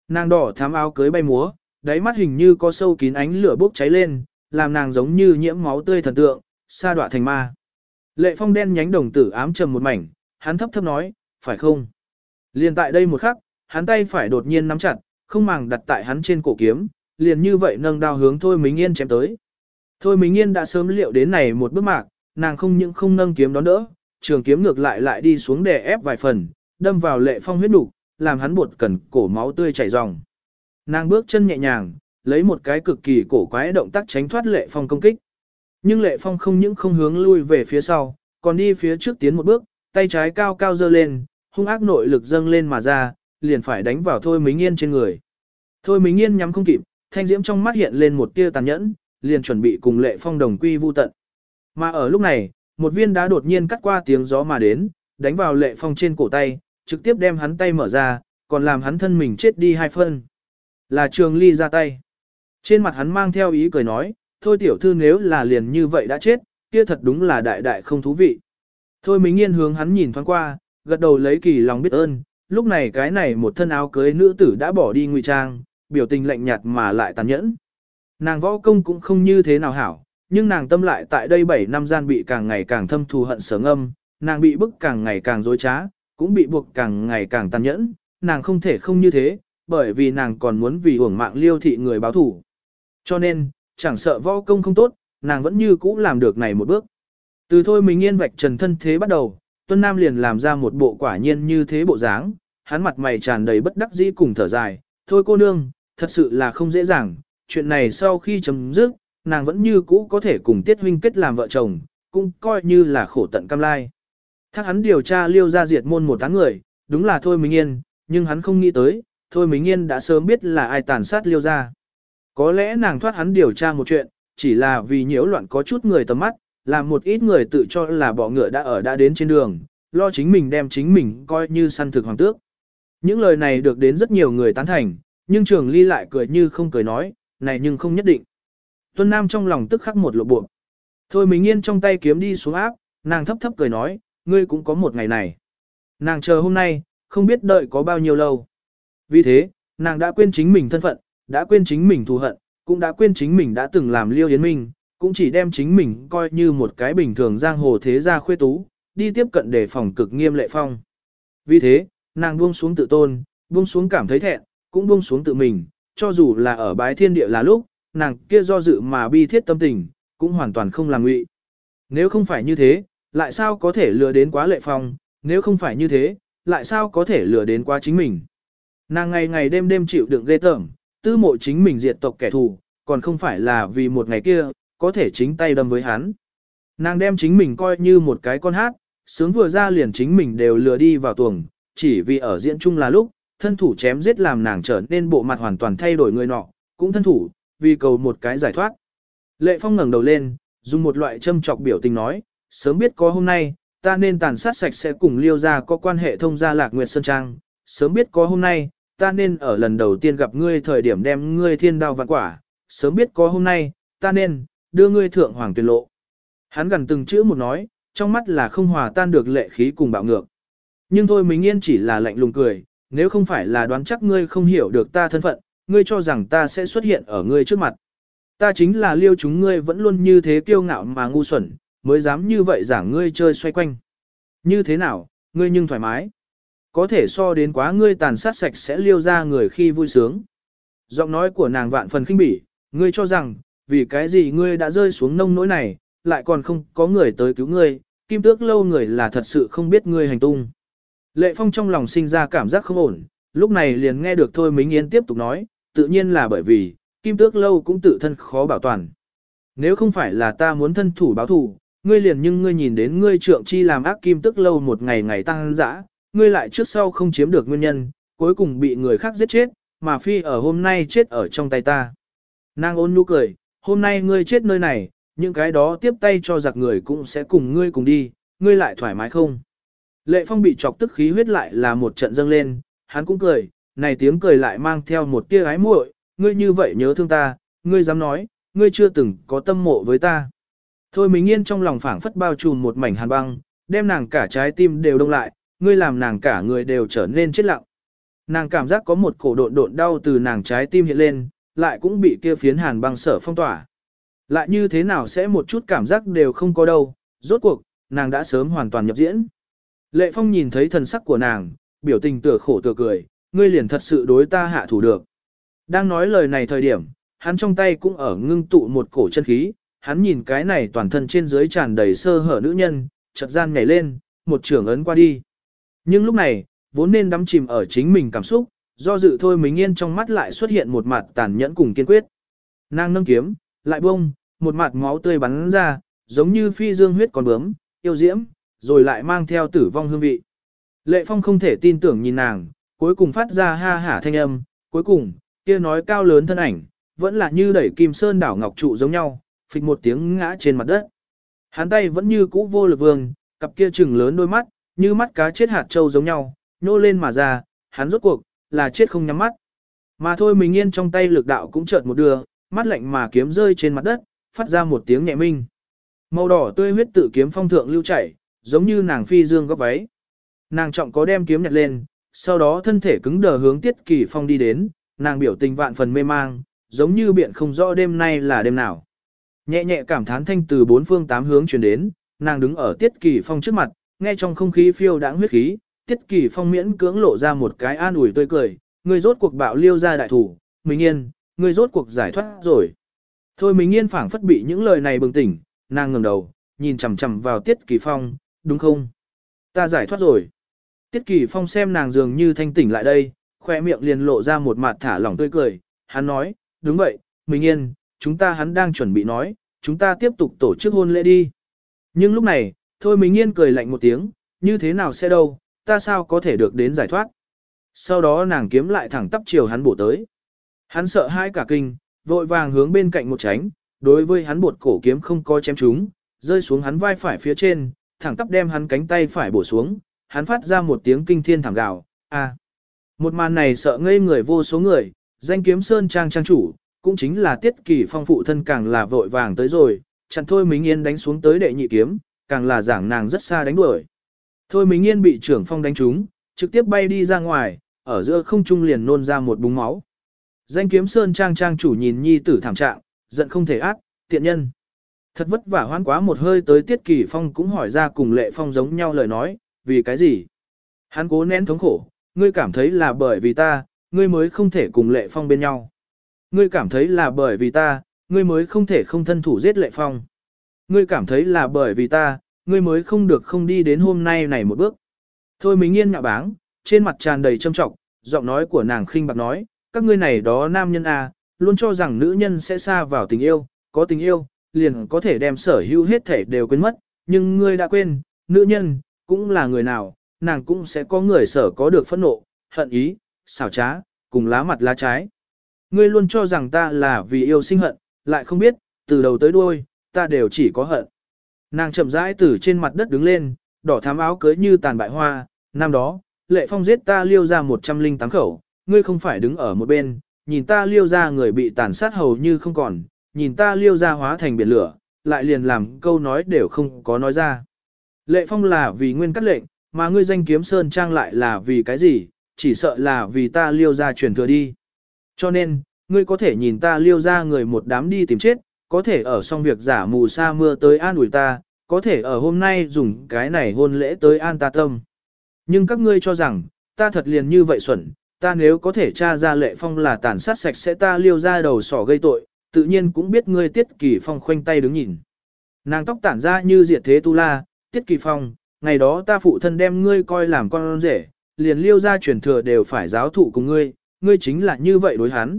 Nàng đỏ thám áo cưới bay múa, đáy mắt hình như có sâu kín ánh lửa bốc cháy lên, làm nàng giống như nhiễm máu tươi thần tượng, sa đọa thành ma. Lệ phong đen nhánh đồng tử ám trầm một mảnh, hắn thấp thấp nói, phải không? Liền tại đây một khắc, hắn tay phải đột nhiên nắm chặt, không màng đặt tại hắn trên cổ kiếm, liền như vậy nâng đao hướng Thôi Mính Yên chém tới. Thôi Mính Yên đã sớm liệu đến này một bước mạc, nàng không những không nâng kiếm đón đỡ, trường kiếm ngược lại lại đi xuống đè ép vài phần, đâm vào lệ phong huyết đủ, làm hắn bột cẩn cổ máu tươi chảy ròng. Nàng bước chân nhẹ nhàng, lấy một cái cực kỳ cổ quái động tác tránh thoát lệ phong công kích. Nhưng lệ phong không những không hướng lui về phía sau, còn đi phía trước tiến một bước, tay trái cao cao giơ lên, hung ác nội lực dâng lên mà ra, liền phải đánh vào Thôi Mính Yên trên người. Thôi Mính Yên nhắm không kịp, thanh diễm trong mắt hiện lên một tia tàn nhẫn, liền chuẩn bị cùng lệ phong đồng quy vu tận. Mà ở lúc này, một viên đá đột nhiên cắt qua tiếng gió mà đến, đánh vào lệ phong trên cổ tay, trực tiếp đem hắn tay mở ra, còn làm hắn thân mình chết đi hai phân. Là trường ly ra tay. Trên mặt hắn mang theo ý cười nói, thôi tiểu thư nếu là liền như vậy đã chết, kia thật đúng là đại đại không thú vị. Thôi mình nghiên hướng hắn nhìn thoáng qua, gật đầu lấy kỳ lòng biết ơn, lúc này cái này một thân áo cưới nữ tử đã bỏ đi ngụy trang, biểu tình lạnh nhạt mà lại tàn nhẫn. Nàng võ công cũng không như thế nào hảo, nhưng nàng tâm lại tại đây 7 năm gian bị càng ngày càng thâm thù hận sở ngâm, nàng bị bức càng ngày càng dối trá, cũng bị buộc càng ngày càng tàn nhẫn, nàng không thể không như thế, bởi vì nàng còn muốn vì hưởng mạng liêu thị người báo thủ. Cho nên, chẳng sợ võ công không tốt, nàng vẫn như cũ làm được này một bước. Từ thôi mình yên vạch trần thân thế bắt đầu, Tuân Nam liền làm ra một bộ quả nhiên như thế bộ dáng, hắn mặt mày tràn đầy bất đắc dĩ cùng thở dài, thôi cô nương, thật sự là không dễ dàng, chuyện này sau khi chấm dứt, nàng vẫn như cũ có thể cùng Tiết Huynh kết làm vợ chồng, cũng coi như là khổ tận cam lai. Thác hắn điều tra liêu ra diệt môn một tháng người, đúng là Thôi mình Yên, nhưng hắn không nghĩ tới, Thôi Minh Yên đã sớm biết là ai tàn sát liêu ra. Có lẽ nàng thoát hắn điều tra một chuyện, chỉ là vì nhiễu loạn có chút người tầm mắt, làm một ít người tự cho là bỏ ngựa đã ở đã đến trên đường, lo chính mình đem chính mình coi như săn thực hoàng tước. Những lời này được đến rất nhiều người tán thành, nhưng trường ly lại cười như không cười nói, này nhưng không nhất định. Tuân Nam trong lòng tức khắc một lộ bộ. Thôi mình yên trong tay kiếm đi xuống áp, nàng thấp thấp cười nói, ngươi cũng có một ngày này. Nàng chờ hôm nay, không biết đợi có bao nhiêu lâu. Vì thế, nàng đã quên chính mình thân phận, đã quên chính mình thù hận, cũng đã quên chính mình đã từng làm liêu yến minh, cũng chỉ đem chính mình coi như một cái bình thường giang hồ thế gia khuê tú, đi tiếp cận để phòng cực nghiêm lệ phong. Vì thế, nàng buông xuống tự tôn, buông xuống cảm thấy thẹn, cũng buông xuống tự mình, cho dù là ở bái thiên địa là lúc, nàng kia do dự mà bi thiết tâm tình, cũng hoàn toàn không làm ngụy. Nếu không phải như thế, lại sao có thể lừa đến quá lệ phong, nếu không phải như thế, lại sao có thể lừa đến quá chính mình. Nàng ngày ngày đêm đêm chịu đựng ghê tởm, tư mộ chính mình diệt tộc kẻ thù, còn không phải là vì một ngày kia, có thể chính tay đâm với hắn. Nàng đem chính mình coi như một cái con hát, sướng vừa ra liền chính mình đều lừa đi vào tuồng, chỉ vì ở diễn chung là lúc, thân thủ chém giết làm nàng trở nên bộ mặt hoàn toàn thay đổi người nọ, cũng thân thủ, vì cầu một cái giải thoát. Lệ Phong ngẩng đầu lên, dùng một loại châm chọc biểu tình nói, sớm biết có hôm nay, ta nên tàn sát sạch sẽ cùng liêu ra có quan hệ thông gia lạc nguyệt sơn trang, sớm biết có hôm nay, ta nên ở lần đầu tiên gặp ngươi thời điểm đem ngươi thiên đao vạn quả, sớm biết có hôm nay, ta nên, đưa ngươi thượng hoàng tuyên lộ. Hắn gần từng chữ một nói, trong mắt là không hòa tan được lệ khí cùng bạo ngược. Nhưng thôi mình yên chỉ là lạnh lùng cười, nếu không phải là đoán chắc ngươi không hiểu được ta thân phận, ngươi cho rằng ta sẽ xuất hiện ở ngươi trước mặt. Ta chính là liêu chúng ngươi vẫn luôn như thế kiêu ngạo mà ngu xuẩn, mới dám như vậy giảng ngươi chơi xoay quanh. Như thế nào, ngươi nhưng thoải mái. Có thể so đến quá ngươi tàn sát sạch sẽ liêu ra người khi vui sướng. Giọng nói của nàng vạn phần khinh bỉ, ngươi cho rằng, vì cái gì ngươi đã rơi xuống nông nỗi này, lại còn không có người tới cứu ngươi, kim tước lâu người là thật sự không biết ngươi hành tung. Lệ Phong trong lòng sinh ra cảm giác không ổn, lúc này liền nghe được Thôi Mính Yên tiếp tục nói, tự nhiên là bởi vì, kim tước lâu cũng tự thân khó bảo toàn. Nếu không phải là ta muốn thân thủ báo thù, ngươi liền nhưng ngươi nhìn đến ngươi trượng chi làm ác kim tước lâu một ngày ngày tăng dã, ngươi lại trước sau không chiếm được nguyên nhân, cuối cùng bị người khác giết chết, mà phi ở hôm nay chết ở trong tay ta. Nàng ôn nhu cười, hôm nay ngươi chết nơi này, những cái đó tiếp tay cho giặc người cũng sẽ cùng ngươi cùng đi, ngươi lại thoải mái không? Lệ Phong bị chọc tức khí huyết lại là một trận dâng lên, hắn cũng cười, này tiếng cười lại mang theo một tia ái muội, ngươi như vậy nhớ thương ta, ngươi dám nói, ngươi chưa từng có tâm mộ với ta. Thôi mình yên trong lòng phảng phất bao trùm một mảnh hàn băng, đem nàng cả trái tim đều đông lại, ngươi làm nàng cả người đều trở nên chết lặng. Nàng cảm giác có một cổ độn độn đau từ nàng trái tim hiện lên, lại cũng bị kia phiến hàn băng sở phong tỏa. Lại như thế nào sẽ một chút cảm giác đều không có đâu, rốt cuộc, nàng đã sớm hoàn toàn nhập diễn. Lệ Phong nhìn thấy thần sắc của nàng, biểu tình tựa khổ tựa cười, ngươi liền thật sự đối ta hạ thủ được. Đang nói lời này thời điểm, hắn trong tay cũng ở ngưng tụ một cổ chân khí, hắn nhìn cái này toàn thân trên dưới tràn đầy sơ hở nữ nhân, chợt gian nhảy lên, một trường ấn qua đi. Nhưng lúc này, vốn nên đắm chìm ở chính mình cảm xúc, do dự thôi mình yên trong mắt lại xuất hiện một mặt tàn nhẫn cùng kiên quyết. Nàng nâng kiếm, lại bông, một mặt máu tươi bắn ra, giống như phi dương huyết còn bướm, yêu diễm, rồi lại mang theo tử vong hương vị. Lệ Phong không thể tin tưởng nhìn nàng, cuối cùng phát ra ha hả thanh âm, cuối cùng, kia nói cao lớn thân ảnh, vẫn là như đẩy kim sơn đảo ngọc trụ giống nhau, phịch một tiếng ngã trên mặt đất. Hắn tay vẫn như cũ vô lực vương, cặp kia trừng lớn đôi mắt, như mắt cá chết hạt trâu giống nhau, nô lên mà ra, hắn rốt cuộc, là chết không nhắm mắt. Mà thôi mình yên trong tay lực đạo cũng chợt một đưa, mắt lạnh mà kiếm rơi trên mặt đất, phát ra một tiếng nhẹ minh. Màu đỏ tươi huyết tự kiếm phong thượng lưu chảy, giống như nàng phi dương góc váy. Nàng trọng có đem kiếm nhặt lên, sau đó thân thể cứng đờ hướng tiết kỳ phong đi đến, nàng biểu tình vạn phần mê mang, giống như biện không rõ đêm nay là đêm nào. Nhẹ nhẹ cảm thán thanh từ bốn phương tám hướng truyền đến, nàng đứng ở tiết kỳ phong trước mặt, nghe trong không khí phiêu đãng huyết khí, tiết kỳ phong miễn cưỡng lộ ra một cái an ủi tươi cười, người rốt cuộc bạo liêu ra đại thủ, Minh yên, người rốt cuộc giải thoát rồi. Thôi Minh yên phảng phất bị những lời này bừng tỉnh, nàng ngẩng đầu, nhìn chằm chằm vào tiết kỳ phong, đúng không? Ta giải thoát rồi. Tiết kỳ phong xem nàng dường như thanh tỉnh lại đây, khoe miệng liền lộ ra một mặt thả lỏng tươi cười, hắn nói, đúng vậy, Minh yên, chúng ta hắn đang chuẩn bị nói, chúng ta tiếp tục tổ chức hôn lễ đi. Nhưng lúc này, thôi mình yên cười lạnh một tiếng, như thế nào sẽ đâu, ta sao có thể được đến giải thoát. Sau đó nàng kiếm lại thẳng tắp chiều hắn bổ tới. Hắn sợ hai cả kinh, vội vàng hướng bên cạnh một tránh, đối với hắn bột cổ kiếm không có chém trúng, rơi xuống hắn vai phải phía trên, thẳng tắp đem hắn cánh tay phải bổ xuống, hắn phát ra một tiếng kinh thiên thảm gào, a. Một màn này sợ ngây người vô số người, danh kiếm sơn trang trang chủ, cũng chính là tiết kỳ phong phụ thân càng là vội vàng tới rồi, chặn thôi Mính Yên đánh xuống tới đệ nhị kiếm, càng là giảng nàng rất xa đánh đuổi. Thôi Mính Yên bị trưởng phong đánh trúng, trực tiếp bay đi ra ngoài, ở giữa không trung liền nôn ra một búng máu. Danh kiếm sơn trang trang chủ nhìn nhi tử thảm trạng, giận không thể ác, tiện nhân. Thật vất vả hoan quá một hơi tới tiết kỳ phong cũng hỏi ra cùng lệ phong giống nhau lời nói, vì cái gì? Hắn cố nén thống khổ, ngươi cảm thấy là bởi vì ta, ngươi mới không thể cùng lệ phong bên nhau. Ngươi cảm thấy là bởi vì ta, ngươi mới không thể không thân thủ giết lệ phong. Ngươi cảm thấy là bởi vì ta, ngươi mới không được không đi đến hôm nay này một bước. Thôi mình yên nhạo báng, trên mặt tràn đầy trâm trọng, giọng nói của nàng khinh bạc nói, các ngươi này đó nam nhân à, luôn cho rằng nữ nhân sẽ xa vào tình yêu, có tình yêu, liền có thể đem sở hữu hết thể đều quên mất, nhưng ngươi đã quên, nữ nhân, cũng là người nào, nàng cũng sẽ có người sở có được phẫn nộ, hận ý, xảo trá, cùng lá mặt lá trái. Ngươi luôn cho rằng ta là vì yêu sinh hận, lại không biết, từ đầu tới đuôi, ta đều chỉ có hận. Nàng chậm rãi từ trên mặt đất đứng lên, đỏ thám áo cưới như tàn bại hoa, năm đó, lệ phong giết ta liêu ra 108 khẩu, ngươi không phải đứng ở một bên, nhìn ta liêu ra người bị tàn sát hầu như không còn, nhìn ta liêu ra hóa thành biển lửa, lại liền làm câu nói đều không có nói ra. Lệ phong là vì nguyên cắt lệnh, mà ngươi danh kiếm sơn trang lại là vì cái gì, chỉ sợ là vì ta liêu ra truyền thừa đi. Cho nên, ngươi có thể nhìn ta liêu ra người một đám đi tìm chết, có thể ở xong việc giả mù sa mưa tới an ủi ta, có thể ở hôm nay dùng cái này hôn lễ tới an ta tâm. Nhưng các ngươi cho rằng, ta thật liền như vậy xuẩn, ta nếu có thể tra ra lệ phong là tàn sát sạch sẽ ta liêu ra đầu sỏ gây tội, tự nhiên cũng biết ngươi tiết kỳ phong khoanh tay đứng nhìn. Nàng tóc tản ra như diệt thế tu la, tiết kỳ phong, ngày đó ta phụ thân đem ngươi coi làm con rể, liền liêu ra truyền thừa đều phải giáo thụ cùng ngươi, ngươi chính là như vậy đối hắn.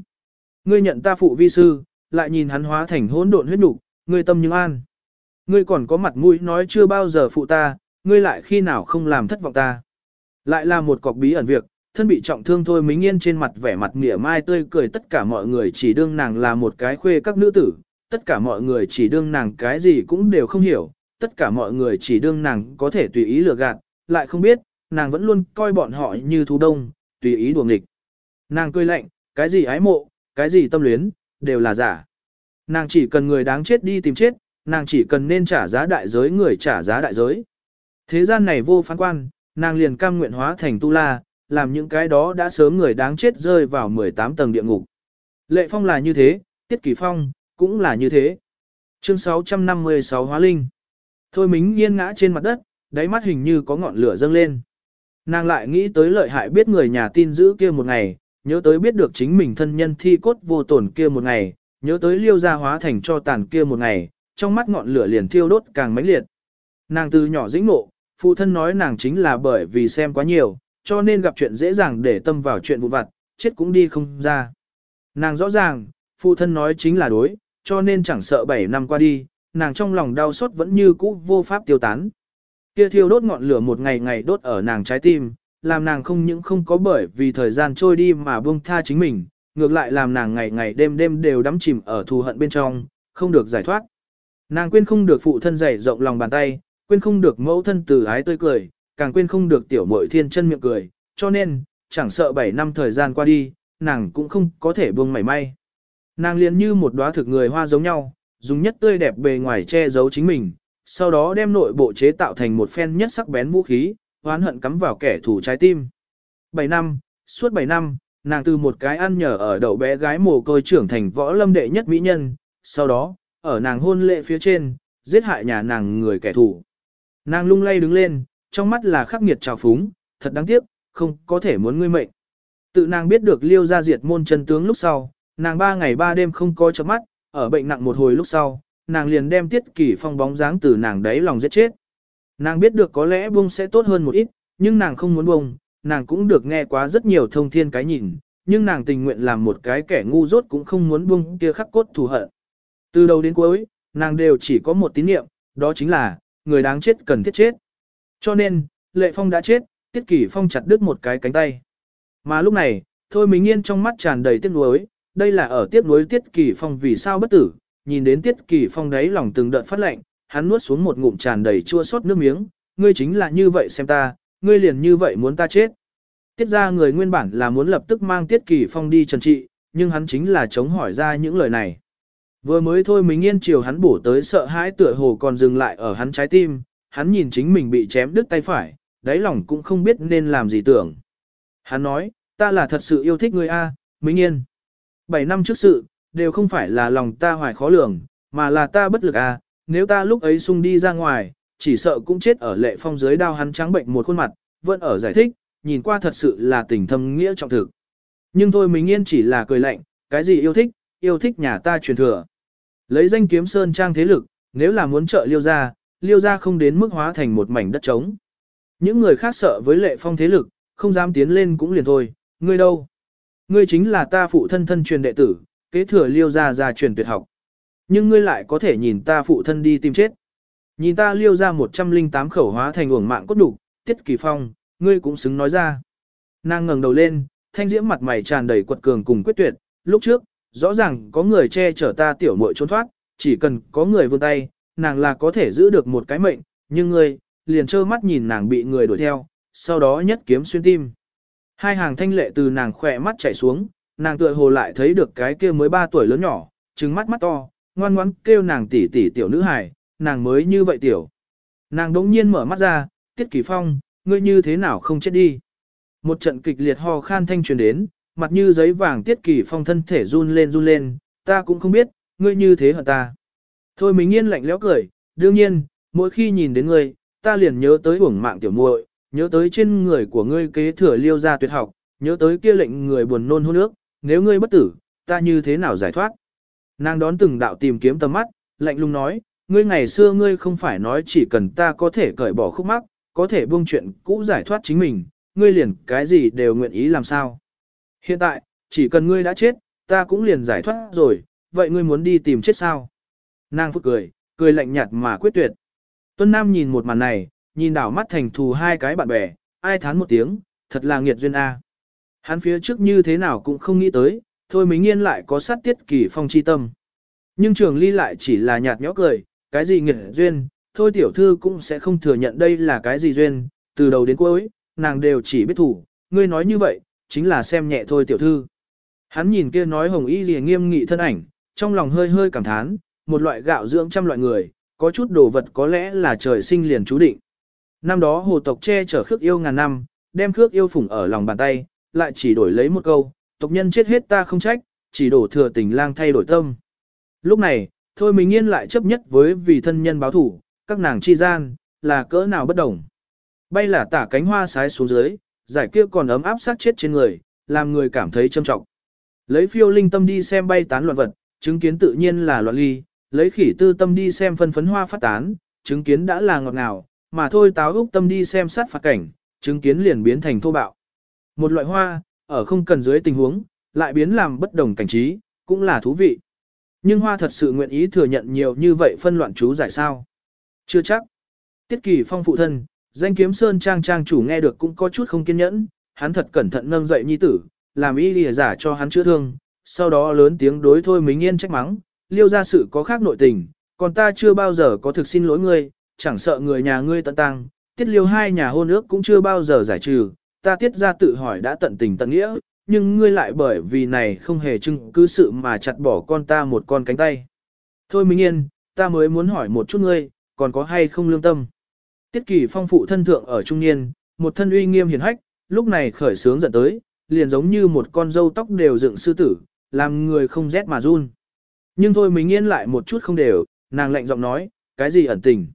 Ngươi nhận ta phụ vi sư, lại nhìn hắn hóa thành hỗn độn huyết nhục, ngươi tâm như an. Ngươi còn có mặt mũi nói chưa bao giờ phụ ta, ngươi lại khi nào không làm thất vọng ta. Lại là một cọc bí ẩn việc, thân bị trọng thương thôi mính yên trên mặt vẻ mặt mỉa mai tươi cười tất cả mọi người chỉ đương nàng là một cái khuê các nữ tử, tất cả mọi người chỉ đương nàng cái gì cũng đều không hiểu, tất cả mọi người chỉ đương nàng có thể tùy ý lừa gạt, lại không biết, nàng vẫn luôn coi bọn họ như thú đông, tùy ý đuồng nghịch. Nàng cười lạnh, cái gì ái mộ, cái gì tâm luyến, đều là giả. Nàng chỉ cần người đáng chết đi tìm chết, nàng chỉ cần nên trả giá đại giới người trả giá đại giới. Thế gian này vô phán quan, nàng liền cam nguyện hóa thành tu la, làm những cái đó đã sớm người đáng chết rơi vào 18 tầng địa ngục. Lệ phong là như thế, tiết kỳ phong, cũng là như thế. Chương 656 Hóa Linh Thôi mính yên ngã trên mặt đất, đáy mắt hình như có ngọn lửa dâng lên. Nàng lại nghĩ tới lợi hại biết người nhà tin giữ kia một ngày, nhớ tới biết được chính mình thân nhân thi cốt vô tổn kia một ngày, nhớ tới liêu gia hóa thành cho tàn kia một ngày, trong mắt ngọn lửa liền thiêu đốt càng mãnh liệt. Nàng từ nhỏ dĩnh nộ, phụ thân nói nàng chính là bởi vì xem quá nhiều, cho nên gặp chuyện dễ dàng để tâm vào chuyện vụ vặt, chết cũng đi không ra. Nàng rõ ràng, phụ thân nói chính là đối, cho nên chẳng sợ 7 năm qua đi, nàng trong lòng đau xót vẫn như cũ vô pháp tiêu tán. Kia thiêu đốt ngọn lửa một ngày ngày đốt ở nàng trái tim, làm nàng không những không có bởi vì thời gian trôi đi mà buông tha chính mình, ngược lại làm nàng ngày ngày đêm đêm đều đắm chìm ở thù hận bên trong, không được giải thoát. Nàng quên không được phụ thân dày rộng lòng bàn tay, quên không được mẫu thân từ ái tươi cười, càng quên không được tiểu muội thiên chân miệng cười, cho nên, chẳng sợ 7 năm thời gian qua đi, nàng cũng không có thể buông mảy may. Nàng liền như một đóa thực người hoa giống nhau, dùng nhất tươi đẹp bề ngoài che giấu chính mình, sau đó đem nội bộ chế tạo thành một phen nhất sắc bén vũ khí, oán hận cắm vào kẻ thù trái tim. 7 năm, suốt 7 năm, nàng từ một cái ăn nhờ ở đậu bé gái mồ côi trưởng thành võ lâm đệ nhất mỹ nhân, sau đó, ở nàng hôn lệ phía trên, giết hại nhà nàng người kẻ thù. Nàng lung lay đứng lên, trong mắt là khắc nghiệt trào phúng, thật đáng tiếc, không có thể muốn ngươi mệnh. Tự nàng biết được liêu ra diệt môn chân tướng lúc sau, nàng ba ngày ba đêm không có chấm mắt, ở bệnh nặng một hồi lúc sau, nàng liền đem tiết kỷ phong bóng dáng từ nàng đấy lòng giết chết. Nàng biết được có lẽ buông sẽ tốt hơn một ít, nhưng nàng không muốn buông, nàng cũng được nghe quá rất nhiều thông thiên cái nhìn, nhưng nàng tình nguyện làm một cái kẻ ngu dốt cũng không muốn buông kia khắc cốt thù hận. Từ đầu đến cuối, nàng đều chỉ có một tín niệm, đó chính là, người đáng chết cần thiết chết. Cho nên, Lệ Phong đã chết, Tiết Kỷ Phong chặt đứt một cái cánh tay. Mà lúc này, Thôi Minh Yên trong mắt tràn đầy tiếc nuối, đây là ở tiếc nuối Tiết Kỷ Phong vì sao bất tử, nhìn đến Tiết Kỷ Phong đấy lòng từng đợt phát lạnh, hắn nuốt xuống một ngụm tràn đầy chua xót nước miếng, ngươi chính là như vậy xem ta, ngươi liền như vậy muốn ta chết. Tiết ra người nguyên bản là muốn lập tức mang Tiết Kỷ Phong đi trần trị, nhưng hắn chính là chống hỏi ra những lời này. Vừa mới thôi mình yên chiều hắn bổ tới sợ hãi tựa hồ còn dừng lại ở hắn trái tim, hắn nhìn chính mình bị chém đứt tay phải, đáy lòng cũng không biết nên làm gì tưởng. Hắn nói, ta là thật sự yêu thích ngươi A, à, Minh Yên. Bảy năm trước sự, đều không phải là lòng ta hoài khó lường, mà là ta bất lực A, nếu ta lúc ấy sung đi ra ngoài, chỉ sợ cũng chết ở lệ phong dưới đao hắn trắng bệnh một khuôn mặt, vẫn ở giải thích, nhìn qua thật sự là tình thâm nghĩa trọng thực. Nhưng thôi mình Yên chỉ là cười lạnh, cái gì yêu thích, yêu thích nhà ta truyền thừa. Lấy danh kiếm sơn trang thế lực, nếu là muốn trợ liêu ra, liêu ra không đến mức hóa thành một mảnh đất trống. Những người khác sợ với lệ phong thế lực, không dám tiến lên cũng liền thôi, ngươi đâu? Ngươi chính là ta phụ thân thân truyền đệ tử, kế thừa liêu ra ra truyền tuyệt học. Nhưng ngươi lại có thể nhìn ta phụ thân đi tìm chết. Nhìn ta liêu ra 108 khẩu hóa thành uổng mạng cốt đủ, tiết kỳ phong, ngươi cũng xứng nói ra. Nàng ngẩng đầu lên, thanh diễm mặt mày tràn đầy quật cường cùng quyết tuyệt, lúc trước, rõ ràng có người che chở ta tiểu muội trốn thoát, chỉ cần có người vươn tay, nàng là có thể giữ được một cái mệnh, nhưng ngươi, liền trơ mắt nhìn nàng bị người đuổi theo, sau đó nhất kiếm xuyên tim. Hai hàng thanh lệ từ nàng khỏe mắt chảy xuống, nàng tựa hồ lại thấy được cái kia mới 3 tuổi lớn nhỏ, trừng mắt mắt to, ngoan ngoãn kêu nàng tỷ tỷ tiểu nữ hài, nàng mới như vậy tiểu. Nàng đống nhiên mở mắt ra, Tiết Kỳ Phong, ngươi như thế nào không chết đi. Một trận kịch liệt ho khan thanh truyền đến, mặt như giấy vàng Tiết Kỳ Phong thân thể run lên run lên, ta cũng không biết, ngươi như thế hả ta. Thôi mình yên lạnh lẽo cười, đương nhiên, mỗi khi nhìn đến ngươi, ta liền nhớ tới uổng mạng tiểu muội, nhớ tới trên người của ngươi kế thừa liêu ra tuyệt học, nhớ tới kia lệnh người buồn nôn hôn nước, nếu ngươi bất tử, ta như thế nào giải thoát. Nàng đón từng đạo tìm kiếm tầm mắt, lạnh lùng nói, ngươi ngày xưa ngươi không phải nói chỉ cần ta có thể cởi bỏ khúc mắc, có thể buông chuyện cũ giải thoát chính mình, ngươi liền cái gì đều nguyện ý làm sao. Hiện tại, chỉ cần ngươi đã chết, ta cũng liền giải thoát rồi, vậy ngươi muốn đi tìm chết sao? Nàng phút cười, cười lạnh nhạt mà quyết tuyệt. Tuân Nam nhìn một màn này, nhìn đảo mắt thành thù hai cái bạn bè, ai thán một tiếng, thật là nghiệt duyên A. Hắn phía trước như thế nào cũng không nghĩ tới, thôi mình nghiên lại có sát tiết kỳ phong chi tâm. Nhưng trường ly lại chỉ là nhạt nhẽo cười, cái gì nghiệt duyên, thôi tiểu thư cũng sẽ không thừa nhận đây là cái gì duyên, từ đầu đến cuối, nàng đều chỉ biết thủ, ngươi nói như vậy, chính là xem nhẹ thôi tiểu thư. Hắn nhìn kia nói hồng y gì nghiêm nghị thân ảnh, trong lòng hơi hơi cảm thán, một loại gạo dưỡng trăm loại người, có chút đồ vật có lẽ là trời sinh liền chú định. Năm đó hồ tộc che chở khước yêu ngàn năm, đem khước yêu phủng ở lòng bàn tay, lại chỉ đổi lấy một câu, tộc nhân chết hết ta không trách, chỉ đổ thừa tình lang thay đổi tâm. Lúc này, thôi mình yên lại chấp nhất với vì thân nhân báo thủ, các nàng chi gian, là cỡ nào bất đồng. Bay là tả cánh hoa sái xuống dưới, giải kia còn ấm áp sát chết trên người, làm người cảm thấy trâm trọng. Lấy phiêu linh tâm đi xem bay tán loạn vật, chứng kiến tự nhiên là loạn ly, lấy khỉ tư tâm đi xem phân phấn hoa phát tán, chứng kiến đã là ngọt ngào, mà thôi táo úc tâm đi xem sát phạt cảnh, chứng kiến liền biến thành thô bạo. Một loại hoa, ở không cần dưới tình huống, lại biến làm bất đồng cảnh trí, cũng là thú vị. Nhưng hoa thật sự nguyện ý thừa nhận nhiều như vậy phân loạn chú giải sao? Chưa chắc. Tiết kỳ phong phụ thân, danh kiếm sơn trang trang chủ nghe được cũng có chút không kiên nhẫn, hắn thật cẩn thận nâng dậy nhi tử, làm y lìa giả cho hắn chữa thương, sau đó lớn tiếng đối thôi mình yên trách mắng, liêu ra sự có khác nội tình, còn ta chưa bao giờ có thực xin lỗi ngươi, chẳng sợ người nhà ngươi tận tăng, tiết liêu hai nhà hôn ước cũng chưa bao giờ giải trừ, ta tiết ra tự hỏi đã tận tình tận nghĩa, nhưng ngươi lại bởi vì này không hề chứng cứ sự mà chặt bỏ con ta một con cánh tay. Thôi Minh Yên, ta mới muốn hỏi một chút ngươi, còn có hay không lương tâm. Tiết kỳ phong phụ thân thượng ở trung niên, một thân uy nghiêm hiền hách, lúc này khởi sướng giận tới, liền giống như một con dâu tóc đều dựng sư tử, làm người không rét mà run. Nhưng thôi mình Yên lại một chút không đều, nàng lạnh giọng nói, cái gì ẩn tình.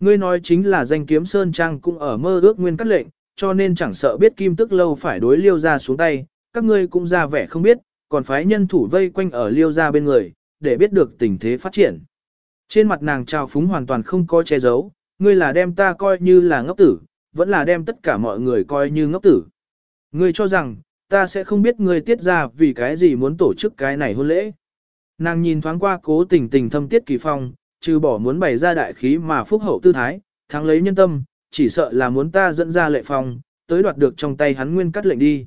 Ngươi nói chính là danh kiếm Sơn Trang cũng ở mơ ước nguyên cắt lệnh, cho nên chẳng sợ biết kim tức lâu phải đối liêu ra xuống tay, các ngươi cũng ra vẻ không biết, còn phái nhân thủ vây quanh ở liêu ra bên người, để biết được tình thế phát triển. Trên mặt nàng trào phúng hoàn toàn không có che giấu, ngươi là đem ta coi như là ngốc tử, vẫn là đem tất cả mọi người coi như ngốc tử. Ngươi cho rằng, ta sẽ không biết ngươi tiết ra vì cái gì muốn tổ chức cái này hôn lễ. Nàng nhìn thoáng qua cố tình tình thâm tiết kỳ phong, trừ bỏ muốn bày ra đại khí mà phúc hậu tư thái, thắng lấy nhân tâm, chỉ sợ là muốn ta dẫn ra lệ phong, tới đoạt được trong tay hắn nguyên cắt lệnh đi.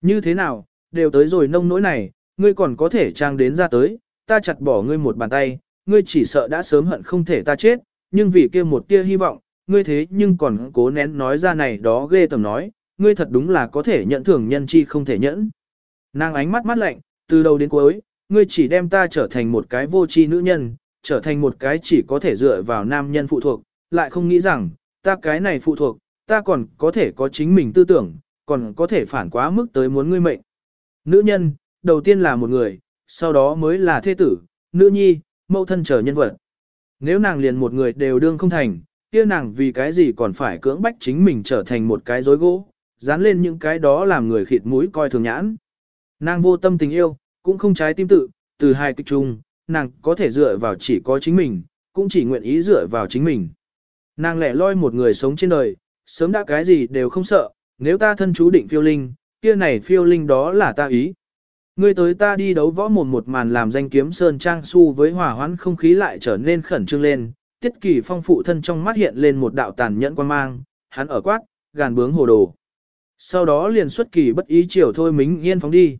Như thế nào, đều tới rồi nông nỗi này, ngươi còn có thể trang đến ra tới, ta chặt bỏ ngươi một bàn tay, ngươi chỉ sợ đã sớm hận không thể ta chết, nhưng vì kia một tia hy vọng, ngươi thế nhưng còn cố nén nói ra này đó ghê tầm nói, ngươi thật đúng là có thể nhận thưởng nhân chi không thể nhẫn. Nàng ánh mắt mắt lạnh, từ đầu đến cuối, ngươi chỉ đem ta trở thành một cái vô tri nữ nhân, trở thành một cái chỉ có thể dựa vào nam nhân phụ thuộc, lại không nghĩ rằng, ta cái này phụ thuộc, ta còn có thể có chính mình tư tưởng, còn có thể phản quá mức tới muốn ngươi mệnh. Nữ nhân, đầu tiên là một người, sau đó mới là thế tử, nữ nhi, mẫu thân trở nhân vật. Nếu nàng liền một người đều đương không thành, kia nàng vì cái gì còn phải cưỡng bách chính mình trở thành một cái rối gỗ, dán lên những cái đó làm người khịt mũi coi thường nhãn. Nàng vô tâm tình yêu, cũng không trái tim tự, từ hai kịch chung, nàng có thể dựa vào chỉ có chính mình, cũng chỉ nguyện ý dựa vào chính mình. Nàng lẻ loi một người sống trên đời, sớm đã cái gì đều không sợ, nếu ta thân chú định phiêu linh, kia này phiêu linh đó là ta ý. Ngươi tới ta đi đấu võ mồm một màn làm danh kiếm sơn trang su với hỏa hoãn không khí lại trở nên khẩn trương lên, tiết kỳ phong phụ thân trong mắt hiện lên một đạo tàn nhẫn quan mang, hắn ở quát, gàn bướng hồ đồ. Sau đó liền xuất kỳ bất ý chiều thôi mính yên phóng đi.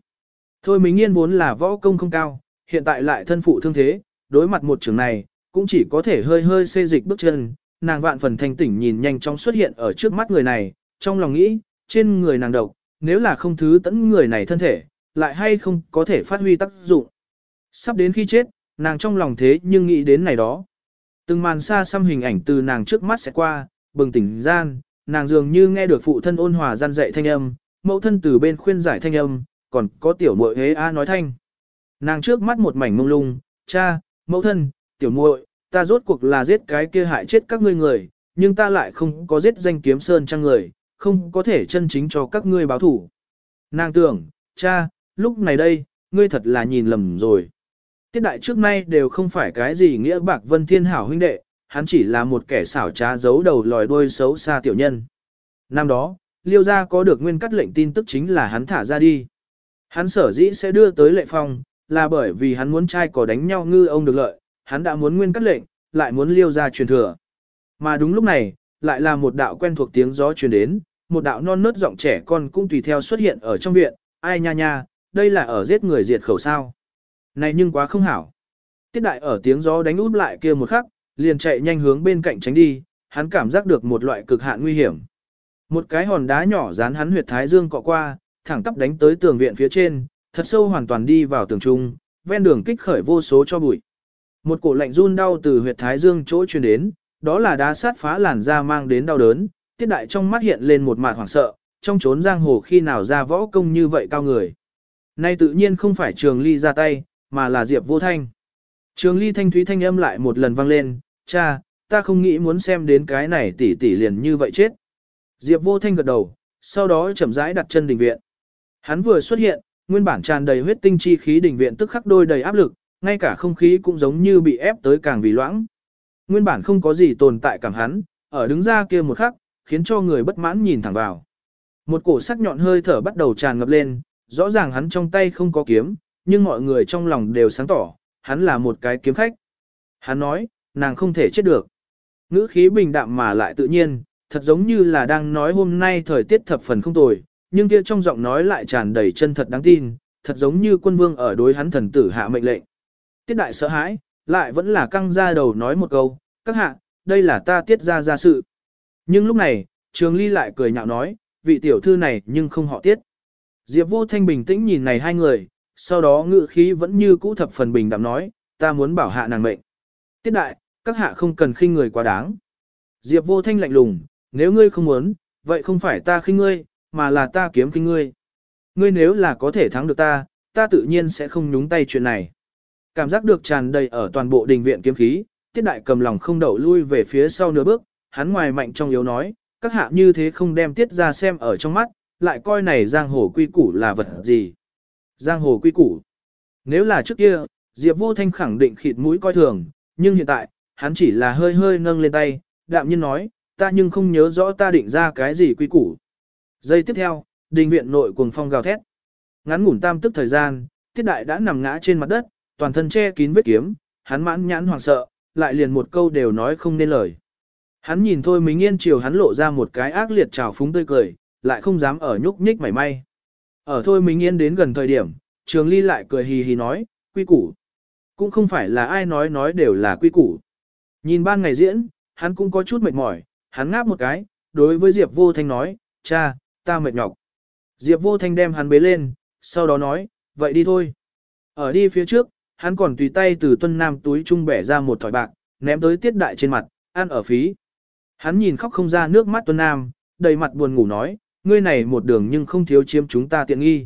Thôi mính yên vốn là võ công không cao, hiện tại lại thân phụ thương thế, đối mặt một trường này, cũng chỉ có thể hơi hơi xê dịch bước chân, nàng vạn phần thanh tỉnh nhìn nhanh chóng xuất hiện ở trước mắt người này, trong lòng nghĩ, trên người nàng độc, nếu là không thứ tẫn người này thân thể, lại hay không có thể phát huy tác dụng. Sắp đến khi chết, nàng trong lòng thế nhưng nghĩ đến này đó. Từng màn xa xăm hình ảnh từ nàng trước mắt sẽ qua, bừng tỉnh gian, nàng dường như nghe được phụ thân ôn hòa gian dạy thanh âm, mẫu thân từ bên khuyên giải thanh âm, còn có tiểu muội hế a nói thanh. Nàng trước mắt một mảnh mông lung, cha, mẫu thân, tiểu muội, ta rốt cuộc là giết cái kia hại chết các ngươi người, nhưng ta lại không có giết danh kiếm sơn trang người, không có thể chân chính cho các ngươi báo thủ. Nàng tưởng, cha, lúc này đây, ngươi thật là nhìn lầm rồi. Tiết đại trước nay đều không phải cái gì nghĩa bạc vân thiên hảo huynh đệ, hắn chỉ là một kẻ xảo trá giấu đầu lòi đuôi xấu xa tiểu nhân. Năm đó, liêu gia có được nguyên cắt lệnh tin tức chính là hắn thả ra đi. Hắn sở dĩ sẽ đưa tới lệ phong, là bởi vì hắn muốn trai cỏ đánh nhau ngư ông được lợi, hắn đã muốn nguyên cắt lệnh, lại muốn liêu ra truyền thừa. Mà đúng lúc này, lại là một đạo quen thuộc tiếng gió truyền đến, một đạo non nớt giọng trẻ con cũng tùy theo xuất hiện ở trong viện, ai nha nha, đây là ở giết người diệt khẩu sao. Này nhưng quá không hảo. Tiết đại ở tiếng gió đánh út lại kia một khắc, liền chạy nhanh hướng bên cạnh tránh đi, hắn cảm giác được một loại cực hạn nguy hiểm. Một cái hòn đá nhỏ dán hắn huyệt thái dương cọ qua, thẳng tắp đánh tới tường viện phía trên, thật sâu hoàn toàn đi vào tường trung, ven đường kích khởi vô số cho bụi. Một cổ lạnh run đau từ huyệt thái dương chỗ truyền đến, đó là đá sát phá làn da mang đến đau đớn, tiết đại trong mắt hiện lên một mạt hoảng sợ, trong trốn giang hồ khi nào ra võ công như vậy cao người. Nay tự nhiên không phải trường ly ra tay, mà là Diệp vô thanh. Trường ly thanh thúy thanh âm lại một lần vang lên, cha, ta không nghĩ muốn xem đến cái này tỷ tỷ liền như vậy chết. Diệp vô thanh gật đầu, sau đó chậm rãi đặt chân đình viện. Hắn vừa xuất hiện, nguyên bản tràn đầy huyết tinh chi khí đình viện tức khắc đôi đầy áp lực, ngay cả không khí cũng giống như bị ép tới càng vì loãng. Nguyên bản không có gì tồn tại cảm hắn, ở đứng ra kia một khắc, khiến cho người bất mãn nhìn thẳng vào. Một cổ sắc nhọn hơi thở bắt đầu tràn ngập lên, rõ ràng hắn trong tay không có kiếm, nhưng mọi người trong lòng đều sáng tỏ, hắn là một cái kiếm khách. Hắn nói, nàng không thể chết được. Ngữ khí bình đạm mà lại tự nhiên, thật giống như là đang nói hôm nay thời tiết thập phần không tồi, nhưng kia trong giọng nói lại tràn đầy chân thật đáng tin, thật giống như quân vương ở đối hắn thần tử hạ mệnh lệnh. Tiết đại sợ hãi, lại vẫn là căng ra đầu nói một câu, các hạ, đây là ta tiết ra ra sự. Nhưng lúc này, Trường Ly lại cười nhạo nói, vị tiểu thư này nhưng không họ tiết. Diệp Vô Thanh bình tĩnh nhìn này hai người, sau đó ngự khí vẫn như cũ thập phần bình đạm nói, ta muốn bảo hạ nàng mệnh. Tiết đại, các hạ không cần khinh người quá đáng. Diệp Vô Thanh lạnh lùng, nếu ngươi không muốn, vậy không phải ta khinh ngươi, mà là ta kiếm khinh ngươi. Ngươi nếu là có thể thắng được ta, ta tự nhiên sẽ không nhúng tay chuyện này. Cảm giác được tràn đầy ở toàn bộ đình viện kiếm khí, tiết đại cầm lòng không đậu lui về phía sau nửa bước, hắn ngoài mạnh trong yếu nói, các hạ như thế không đem tiết ra xem ở trong mắt, lại coi này giang hồ quy củ là vật gì. Giang hồ quy củ. Nếu là trước kia, Diệp Vô Thanh khẳng định khịt mũi coi thường, nhưng hiện tại, hắn chỉ là hơi hơi nâng lên tay, đạm nhiên nói, ta nhưng không nhớ rõ ta định ra cái gì quy củ. Giây tiếp theo, đình viện nội cuồng phong gào thét. Ngắn ngủn tam tức thời gian, tiết đại đã nằm ngã trên mặt đất, toàn thân che kín vết kiếm, hắn mãn nhãn hoảng sợ, lại liền một câu đều nói không nên lời. Hắn nhìn thôi mình yên chiều hắn lộ ra một cái ác liệt trào phúng tươi cười, lại không dám ở nhúc nhích mảy may. Ở thôi mình yên đến gần thời điểm, trường ly lại cười hì hì nói, quy củ. Cũng không phải là ai nói nói đều là quy củ. Nhìn ban ngày diễn, hắn cũng có chút mệt mỏi, hắn ngáp một cái, đối với Diệp Vô Thanh nói, cha, ta mệt nhọc. Diệp Vô Thanh đem hắn bế lên, sau đó nói, vậy đi thôi. Ở đi phía trước, hắn còn tùy tay từ tuân nam túi trung bẻ ra một thỏi bạc, ném tới tiết đại trên mặt, ăn ở phí. Hắn nhìn khóc không ra nước mắt tuân nam, đầy mặt buồn ngủ nói, ngươi này một đường nhưng không thiếu chiếm chúng ta tiện nghi.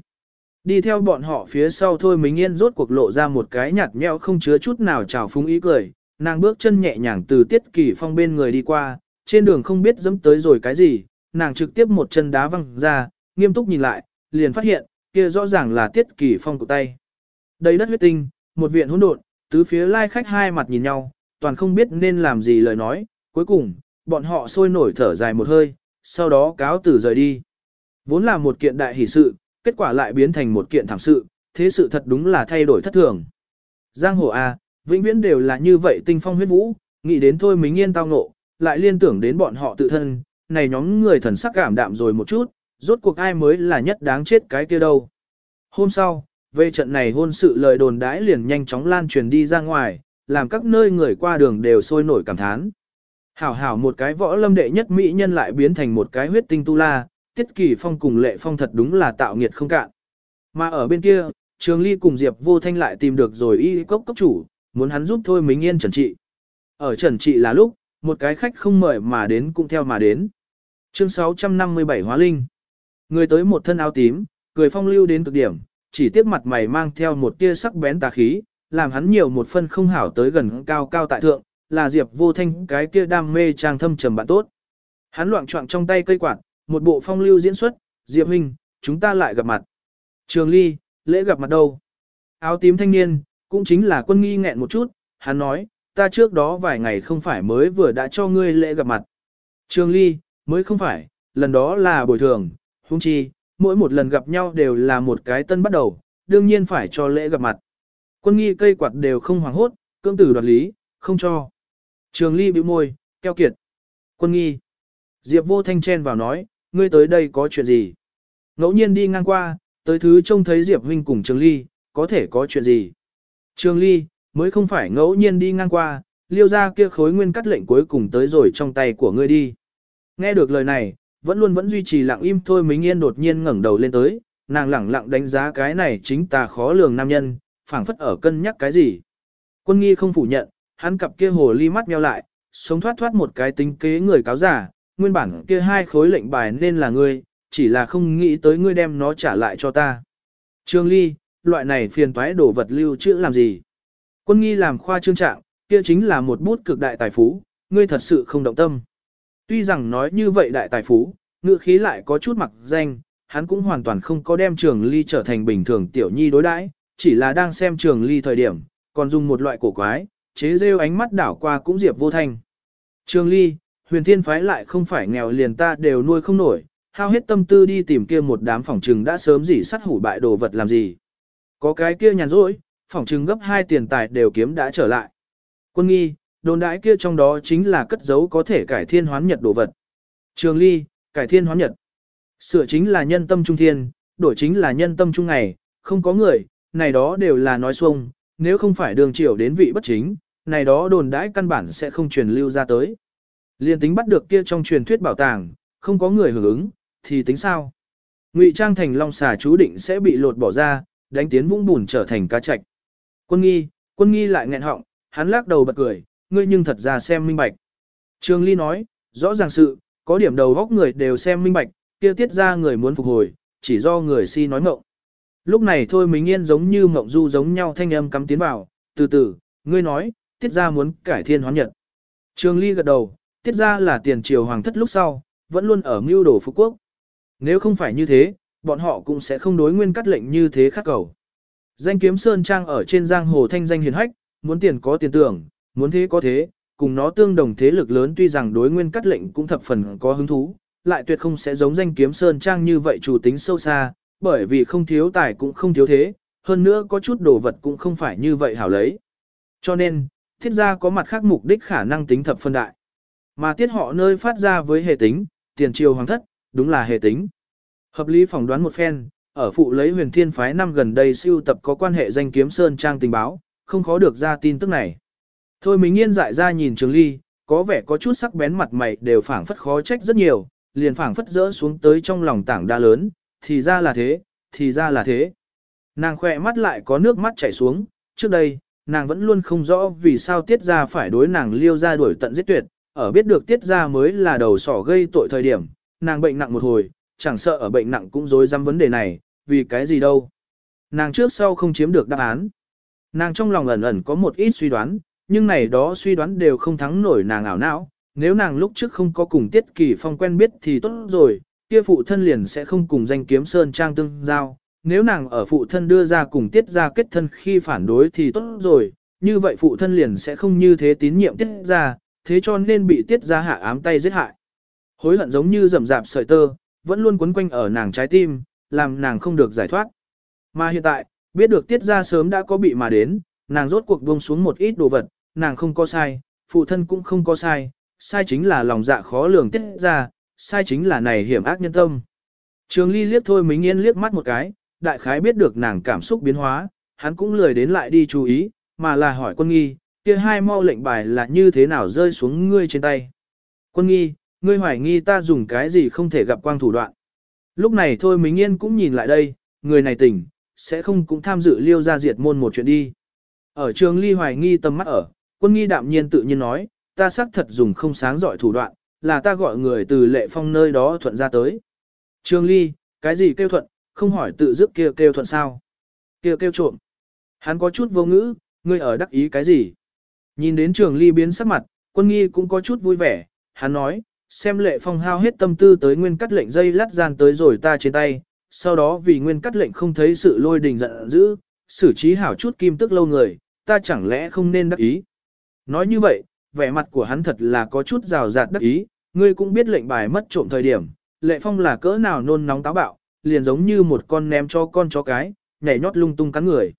Đi theo bọn họ phía sau thôi mình yên rốt cuộc lộ ra một cái nhạt nhẽo không chứa chút nào trào phúng ý cười, nàng bước chân nhẹ nhàng từ tiết kỳ phong bên người đi qua, trên đường không biết dẫm tới rồi cái gì, nàng trực tiếp một chân đá văng ra, nghiêm túc nhìn lại, liền phát hiện, kia rõ ràng là tiết kỳ phong của tay. Đầy đất huyết tinh, một viện hỗn độn, tứ phía lai khách hai mặt nhìn nhau, toàn không biết nên làm gì lời nói, cuối cùng, bọn họ sôi nổi thở dài một hơi, sau đó cáo từ rời đi. Vốn là một kiện đại hỷ sự, kết quả lại biến thành một kiện thảm sự, thế sự thật đúng là thay đổi thất thường. Giang hồ A, vĩnh viễn đều là như vậy tinh phong huyết vũ, nghĩ đến thôi mình yên tao ngộ, lại liên tưởng đến bọn họ tự thân, này nhóm người thần sắc cảm đạm rồi một chút, rốt cuộc ai mới là nhất đáng chết cái kia đâu. Hôm sau, về trận này hôn sự lời đồn đãi liền nhanh chóng lan truyền đi ra ngoài, làm các nơi người qua đường đều sôi nổi cảm thán. Hảo hảo một cái võ lâm đệ nhất mỹ nhân lại biến thành một cái huyết tinh tu la, tiết kỳ phong cùng lệ phong thật đúng là tạo nghiệt không cạn. Mà ở bên kia, Trường Ly cùng Diệp Vô Thanh lại tìm được rồi y cốc cốc chủ, muốn hắn giúp thôi mình Yên trần trị. Ở trần trị là lúc, một cái khách không mời mà đến cũng theo mà đến. Chương 657 Hóa Linh Người tới một thân áo tím, cười phong lưu đến cực điểm, chỉ tiếc mặt mày mang theo một tia sắc bén tà khí, làm hắn nhiều một phân không hảo tới gần cao cao tại thượng, là Diệp Vô Thanh cái kia đam mê trang thâm trầm bạn tốt. Hắn loạn choạng trong tay cây quạt, một bộ phong lưu diễn xuất, Diệp huynh, chúng ta lại gặp mặt. Trường Ly, lễ gặp mặt đâu? Áo tím thanh niên, cũng chính là quân nghi nghẹn một chút, hắn nói, ta trước đó vài ngày không phải mới vừa đã cho ngươi lễ gặp mặt. Trường Ly, mới không phải, lần đó là bồi thường, huống chi, mỗi một lần gặp nhau đều là một cái tân bắt đầu, đương nhiên phải cho lễ gặp mặt. Quân nghi cây quạt đều không hoảng hốt, cưỡng tử đoạt lý, không cho. Trường Ly bĩu môi, keo kiệt. Quân nghi. Diệp vô thanh chen vào nói, ngươi tới đây có chuyện gì? Ngẫu nhiên đi ngang qua, tới thứ trông thấy Diệp huynh cùng Trường Ly, có thể có chuyện gì? Trường Ly, mới không phải ngẫu nhiên đi ngang qua, liêu ra kia khối nguyên cắt lệnh cuối cùng tới rồi trong tay của ngươi đi. Nghe được lời này, vẫn luôn vẫn duy trì lặng im thôi Mính Yên đột nhiên ngẩng đầu lên tới, nàng lẳng lặng đánh giá cái này chính tà khó lường nam nhân, phảng phất ở cân nhắc cái gì. Quân nghi không phủ nhận, hắn cặp kia hồ ly mắt nheo lại, sống thoát thoát một cái tính kế người cáo giả, nguyên bản kia hai khối lệnh bài nên là ngươi, chỉ là không nghĩ tới ngươi đem nó trả lại cho ta. Trương Ly, loại này phiền toái đổ vật lưu trữ làm gì? Quân nghi làm khoa trương trạng, kia chính là một bút cực đại tài phú, ngươi thật sự không động tâm. Tuy rằng nói như vậy đại tài phú, ngữ khí lại có chút mặc danh, hắn cũng hoàn toàn không có đem trường ly trở thành bình thường tiểu nhi đối đãi, chỉ là đang xem trường ly thời điểm, còn dùng một loại cổ quái, chế rêu ánh mắt đảo qua cũng diệp vô thanh. Trường ly, huyền thiên phái lại không phải nghèo liền ta đều nuôi không nổi, hao hết tâm tư đi tìm kia một đám phòng trừng đã sớm dỉ sắt hủ bại đồ vật làm gì. Có cái kia nhàn rỗi, phòng trừng gấp hai tiền tài đều kiếm đã trở lại. Quân nghi, đồn đãi kia trong đó chính là cất giấu có thể cải thiên hoán nhật đồ vật. Trường ly, cải thiên hoán nhật. Sửa chính là nhân tâm trung thiên, đổi chính là nhân tâm trung ngày, không có người, này đó đều là nói xuông, nếu không phải đường triều đến vị bất chính, này đó đồn đãi căn bản sẽ không truyền lưu ra tới. Liên tính bắt được kia trong truyền thuyết bảo tàng, không có người hưởng ứng, thì tính sao? Ngụy trang thành long xà chú định sẽ bị lột bỏ ra, đánh tiến vũng bùn trở thành cá trạch. Quân nghi, quân nghi lại nghẹn họng, hắn lắc đầu bật cười, ngươi nhưng thật ra xem minh bạch. Trường Ly nói, rõ ràng sự, có điểm đầu góc người đều xem minh bạch, kia tiết ra người muốn phục hồi, chỉ do người si nói ngọng, Lúc này thôi mình yên giống như mộng du giống nhau thanh âm cắm tiến vào, từ từ, ngươi nói, tiết ra muốn cải thiên hoán nhật. Trường Ly gật đầu, tiết ra là tiền triều hoàng thất lúc sau, vẫn luôn ở mưu đồ phục quốc. Nếu không phải như thế, bọn họ cũng sẽ không đối nguyên cắt lệnh như thế khắc cầu. Danh kiếm Sơn Trang ở trên giang hồ thanh danh hiền hách, muốn tiền có tiền tưởng, muốn thế có thế, cùng nó tương đồng thế lực lớn tuy rằng đối nguyên cắt lệnh cũng thập phần có hứng thú, lại tuyệt không sẽ giống danh kiếm Sơn Trang như vậy chủ tính sâu xa, bởi vì không thiếu tài cũng không thiếu thế, hơn nữa có chút đồ vật cũng không phải như vậy hảo lấy. Cho nên, thiết gia có mặt khác mục đích khả năng tính thập phân đại. Mà tiết họ nơi phát ra với hệ tính, tiền triều hoàng thất, đúng là hệ tính. Hợp lý phỏng đoán một phen, ở phụ lấy huyền thiên phái năm gần đây siêu tập có quan hệ danh kiếm Sơn Trang tình báo, không khó được ra tin tức này. Thôi mình yên dại ra nhìn Trường Ly, có vẻ có chút sắc bén mặt mày đều phảng phất khó trách rất nhiều, liền phảng phất rỡ xuống tới trong lòng tảng đa lớn, thì ra là thế, thì ra là thế. Nàng khỏe mắt lại có nước mắt chảy xuống, trước đây, nàng vẫn luôn không rõ vì sao tiết ra phải đối nàng liêu ra đuổi tận giết tuyệt, ở biết được tiết ra mới là đầu sỏ gây tội thời điểm, nàng bệnh nặng một hồi, chẳng sợ ở bệnh nặng cũng dối dám vấn đề này, vì cái gì đâu. Nàng trước sau không chiếm được đáp án. Nàng trong lòng ẩn ẩn có một ít suy đoán, nhưng này đó suy đoán đều không thắng nổi nàng ảo não. Nếu nàng lúc trước không có cùng Tiết Kỳ Phong quen biết thì tốt rồi, kia phụ thân liền sẽ không cùng danh kiếm Sơn Trang tương giao. Nếu nàng ở phụ thân đưa ra cùng Tiết ra kết thân khi phản đối thì tốt rồi, như vậy phụ thân liền sẽ không như thế tín nhiệm Tiết ra, thế cho nên bị Tiết ra hạ ám tay giết hại. Hối hận giống như rầm rạp sợi tơ, vẫn luôn quấn quanh ở nàng trái tim, làm nàng không được giải thoát. Mà hiện tại, Biết được tiết ra sớm đã có bị mà đến, nàng rốt cuộc buông xuống một ít đồ vật, nàng không có sai, phụ thân cũng không có sai, sai chính là lòng dạ khó lường tiết ra, sai chính là này hiểm ác nhân tâm. Trường ly liếc thôi mình yên liếc mắt một cái, đại khái biết được nàng cảm xúc biến hóa, hắn cũng lười đến lại đi chú ý, mà là hỏi quân nghi, kia hai mau lệnh bài là như thế nào rơi xuống ngươi trên tay. Quân nghi, ngươi hoài nghi ta dùng cái gì không thể gặp quang thủ đoạn. Lúc này thôi mình Yên cũng nhìn lại đây, người này tỉnh, sẽ không cũng tham dự liêu ra diệt môn một chuyện đi. Ở trường ly hoài nghi tầm mắt ở, quân nghi đạm nhiên tự nhiên nói, ta xác thật dùng không sáng giỏi thủ đoạn, là ta gọi người từ lệ phong nơi đó thuận ra tới. Trường ly, cái gì kêu thuận, không hỏi tự dứt kia kêu thuận sao. Kêu kêu trộm. Hắn có chút vô ngữ, ngươi ở đắc ý cái gì. Nhìn đến trường ly biến sắc mặt, quân nghi cũng có chút vui vẻ, hắn nói, xem lệ phong hao hết tâm tư tới nguyên cắt lệnh dây lắt gian tới rồi ta trên tay, sau đó vì nguyên cắt lệnh không thấy sự lôi đình giận dữ, xử trí hảo chút kim tức lâu người, ta chẳng lẽ không nên đắc ý. Nói như vậy, vẻ mặt của hắn thật là có chút rào rạt đắc ý, ngươi cũng biết lệnh bài mất trộm thời điểm, lệ phong là cỡ nào nôn nóng táo bạo, liền giống như một con ném cho con chó cái, nhảy nhót lung tung cắn người.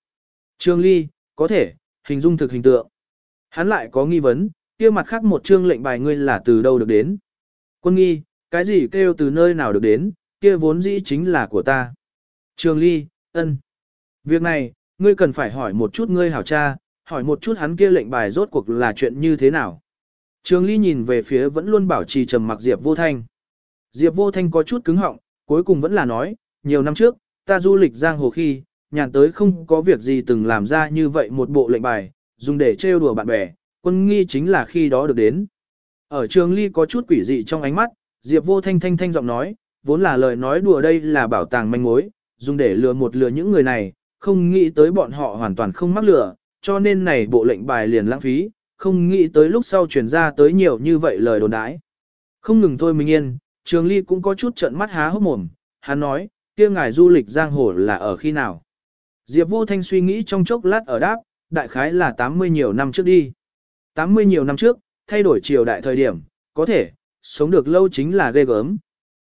Trương Ly, có thể, hình dung thực hình tượng. Hắn lại có nghi vấn, kia mặt khác một trương lệnh bài ngươi là từ đâu được đến. Quân nghi, cái gì kêu từ nơi nào được đến, kia vốn dĩ chính là của ta. trương Ly, ân. Việc này, ngươi cần phải hỏi một chút ngươi hảo cha, hỏi một chút hắn kia lệnh bài rốt cuộc là chuyện như thế nào. Trường Ly nhìn về phía vẫn luôn bảo trì trầm mặc Diệp Vô Thanh. Diệp Vô Thanh có chút cứng họng, cuối cùng vẫn là nói, nhiều năm trước, ta du lịch giang hồ khi, nhàn tới không có việc gì từng làm ra như vậy một bộ lệnh bài, dùng để trêu đùa bạn bè, quân nghi chính là khi đó được đến. Ở trường ly có chút quỷ dị trong ánh mắt, Diệp vô thanh thanh thanh giọng nói, vốn là lời nói đùa đây là bảo tàng manh mối, dùng để lừa một lừa những người này, không nghĩ tới bọn họ hoàn toàn không mắc lừa, cho nên này bộ lệnh bài liền lãng phí, không nghĩ tới lúc sau truyền ra tới nhiều như vậy lời đồn đãi. Không ngừng thôi mình yên, trường ly cũng có chút trợn mắt há hốc mồm, hắn nói, kia ngài du lịch giang hồ là ở khi nào. Diệp vô thanh suy nghĩ trong chốc lát ở đáp, đại khái là 80 nhiều năm trước đi. 80 nhiều năm trước, thay đổi triều đại thời điểm, có thể, sống được lâu chính là ghê gớm.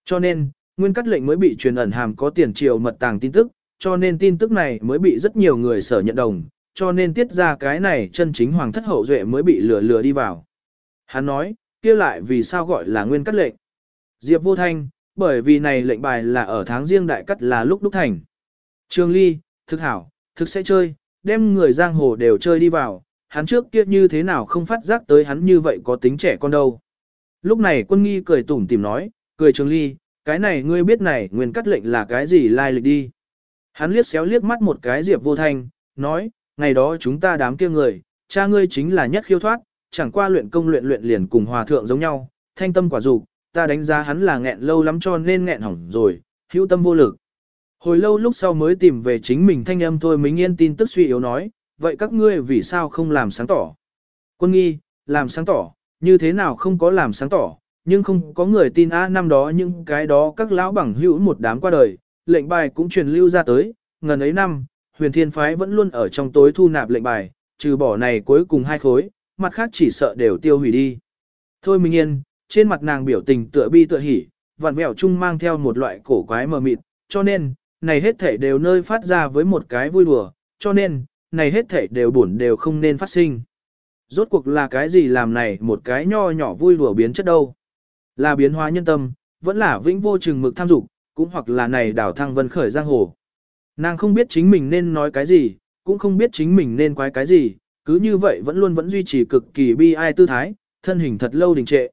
Cho nên, nguyên cắt lệnh mới bị truyền ẩn hàm có tiền triều mật tàng tin tức, cho nên tin tức này mới bị rất nhiều người sở nhận đồng, cho nên tiết ra cái này chân chính hoàng thất hậu duệ mới bị lừa lừa đi vào. Hắn nói, kia lại vì sao gọi là nguyên cắt lệnh. Diệp vô thanh, bởi vì này lệnh bài là ở tháng riêng đại cắt là lúc đúc thành. trương ly, thực hảo, thực sẽ chơi, đem người giang hồ đều chơi đi vào, hắn trước kia như thế nào không phát giác tới hắn như vậy có tính trẻ con đâu. Lúc này quân nghi cười tủm tìm nói, cười trương ly, cái này ngươi biết này nguyên cắt lệnh là cái gì lai lịch đi. Hắn liếc xéo liếc mắt một cái diệp vô thanh, nói, ngày đó chúng ta đám kia người, cha ngươi chính là nhất khiêu thoát, chẳng qua luyện công luyện luyện liền cùng hòa thượng giống nhau, thanh tâm quả dục ta đánh giá hắn là nghẹn lâu lắm cho nên nghẹn hỏng rồi, hữu tâm vô lực. Hồi lâu lúc sau mới tìm về chính mình thanh âm thôi mới yên tin tức suy yếu nói, vậy các ngươi vì sao không làm sáng tỏ? Quân nghi, làm sáng tỏ, như thế nào không có làm sáng tỏ, nhưng không có người tin a năm đó những cái đó các lão bằng hữu một đám qua đời, lệnh bài cũng truyền lưu ra tới, ngần ấy năm, huyền thiên phái vẫn luôn ở trong tối thu nạp lệnh bài, trừ bỏ này cuối cùng hai khối, mặt khác chỉ sợ đều tiêu hủy đi. Thôi mình yên, trên mặt nàng biểu tình tựa bi tựa hỉ, vặn vẹo chung mang theo một loại cổ quái mờ mịt, cho nên, này hết thể đều nơi phát ra với một cái vui đùa, cho nên, này hết thể đều buồn đều không nên phát sinh. Rốt cuộc là cái gì làm này một cái nho nhỏ vui đùa biến chất đâu? Là biến hóa nhân tâm, vẫn là vĩnh vô chừng mực tham dục, cũng hoặc là này đảo thăng vân khởi giang hồ. Nàng không biết chính mình nên nói cái gì, cũng không biết chính mình nên quái cái gì, cứ như vậy vẫn luôn vẫn duy trì cực kỳ bi ai tư thái, thân hình thật lâu đình trệ.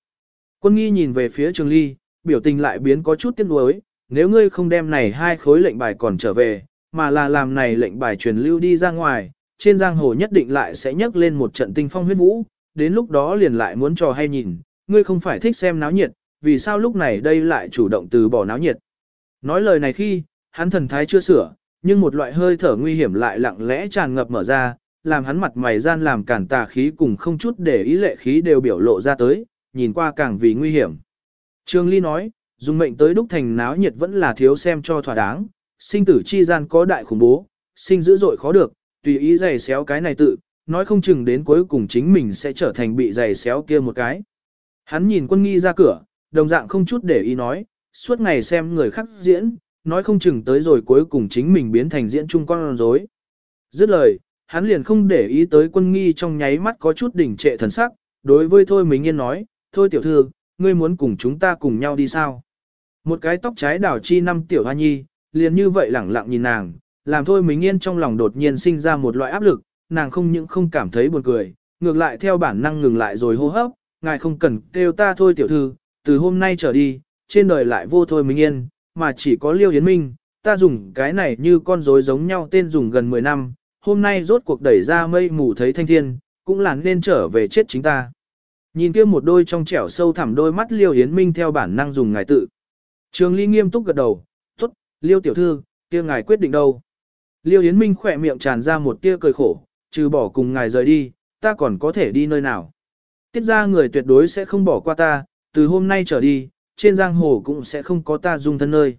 Quân nghi nhìn về phía trường ly, biểu tình lại biến có chút tiếc nuối, nếu ngươi không đem này hai khối lệnh bài còn trở về, mà là làm này lệnh bài truyền lưu đi ra ngoài, trên giang hồ nhất định lại sẽ nhấc lên một trận tinh phong huyết vũ, đến lúc đó liền lại muốn trò hay nhìn, ngươi không phải thích xem náo nhiệt, vì sao lúc này đây lại chủ động từ bỏ náo nhiệt. Nói lời này khi, hắn thần thái chưa sửa, nhưng một loại hơi thở nguy hiểm lại lặng lẽ tràn ngập mở ra, làm hắn mặt mày gian làm cản tà khí cùng không chút để ý lệ khí đều biểu lộ ra tới, nhìn qua càng vì nguy hiểm. Trương Ly nói, dùng mệnh tới đúc thành náo nhiệt vẫn là thiếu xem cho thỏa đáng, sinh tử chi gian có đại khủng bố, sinh dữ dội khó được, tùy ý giày xéo cái này tự, nói không chừng đến cuối cùng chính mình sẽ trở thành bị giày xéo kia một cái. Hắn nhìn quân nghi ra cửa, đồng dạng không chút để ý nói, suốt ngày xem người khác diễn, nói không chừng tới rồi cuối cùng chính mình biến thành diễn chung con rối, Dứt lời, hắn liền không để ý tới quân nghi trong nháy mắt có chút đỉnh trệ thần sắc, đối với Thôi Mình Yên nói, Thôi tiểu thư, ngươi muốn cùng chúng ta cùng nhau đi sao? Một cái tóc trái đảo chi năm tiểu hoa nhi, liền như vậy lẳng lặng nhìn nàng, làm Thôi Mình Yên trong lòng đột nhiên sinh ra một loại áp lực, nàng không những không cảm thấy buồn cười, ngược lại theo bản năng ngừng lại rồi hô hấp, ngài không cần kêu ta thôi tiểu thư, từ hôm nay trở đi, trên đời lại vô Thôi Mình Yên, mà chỉ có Liêu Yến Minh, ta dùng cái này như con rối giống nhau tên dùng gần 10 năm, hôm nay rốt cuộc đẩy ra mây mù thấy thanh thiên, cũng là nên trở về chết chính ta. Nhìn kia một đôi trong trẻo sâu thẳm đôi mắt Liêu Yến Minh theo bản năng dùng ngài tự. Trường Ly nghiêm túc gật đầu, tốt, Liêu tiểu thư, kia ngài quyết định đâu. Liêu Yến Minh khỏe miệng tràn ra một tia cười khổ, trừ bỏ cùng ngài rời đi, ta còn có thể đi nơi nào. Tiết ra người tuyệt đối sẽ không bỏ qua ta, từ hôm nay trở đi, trên giang hồ cũng sẽ không có ta dung thân nơi.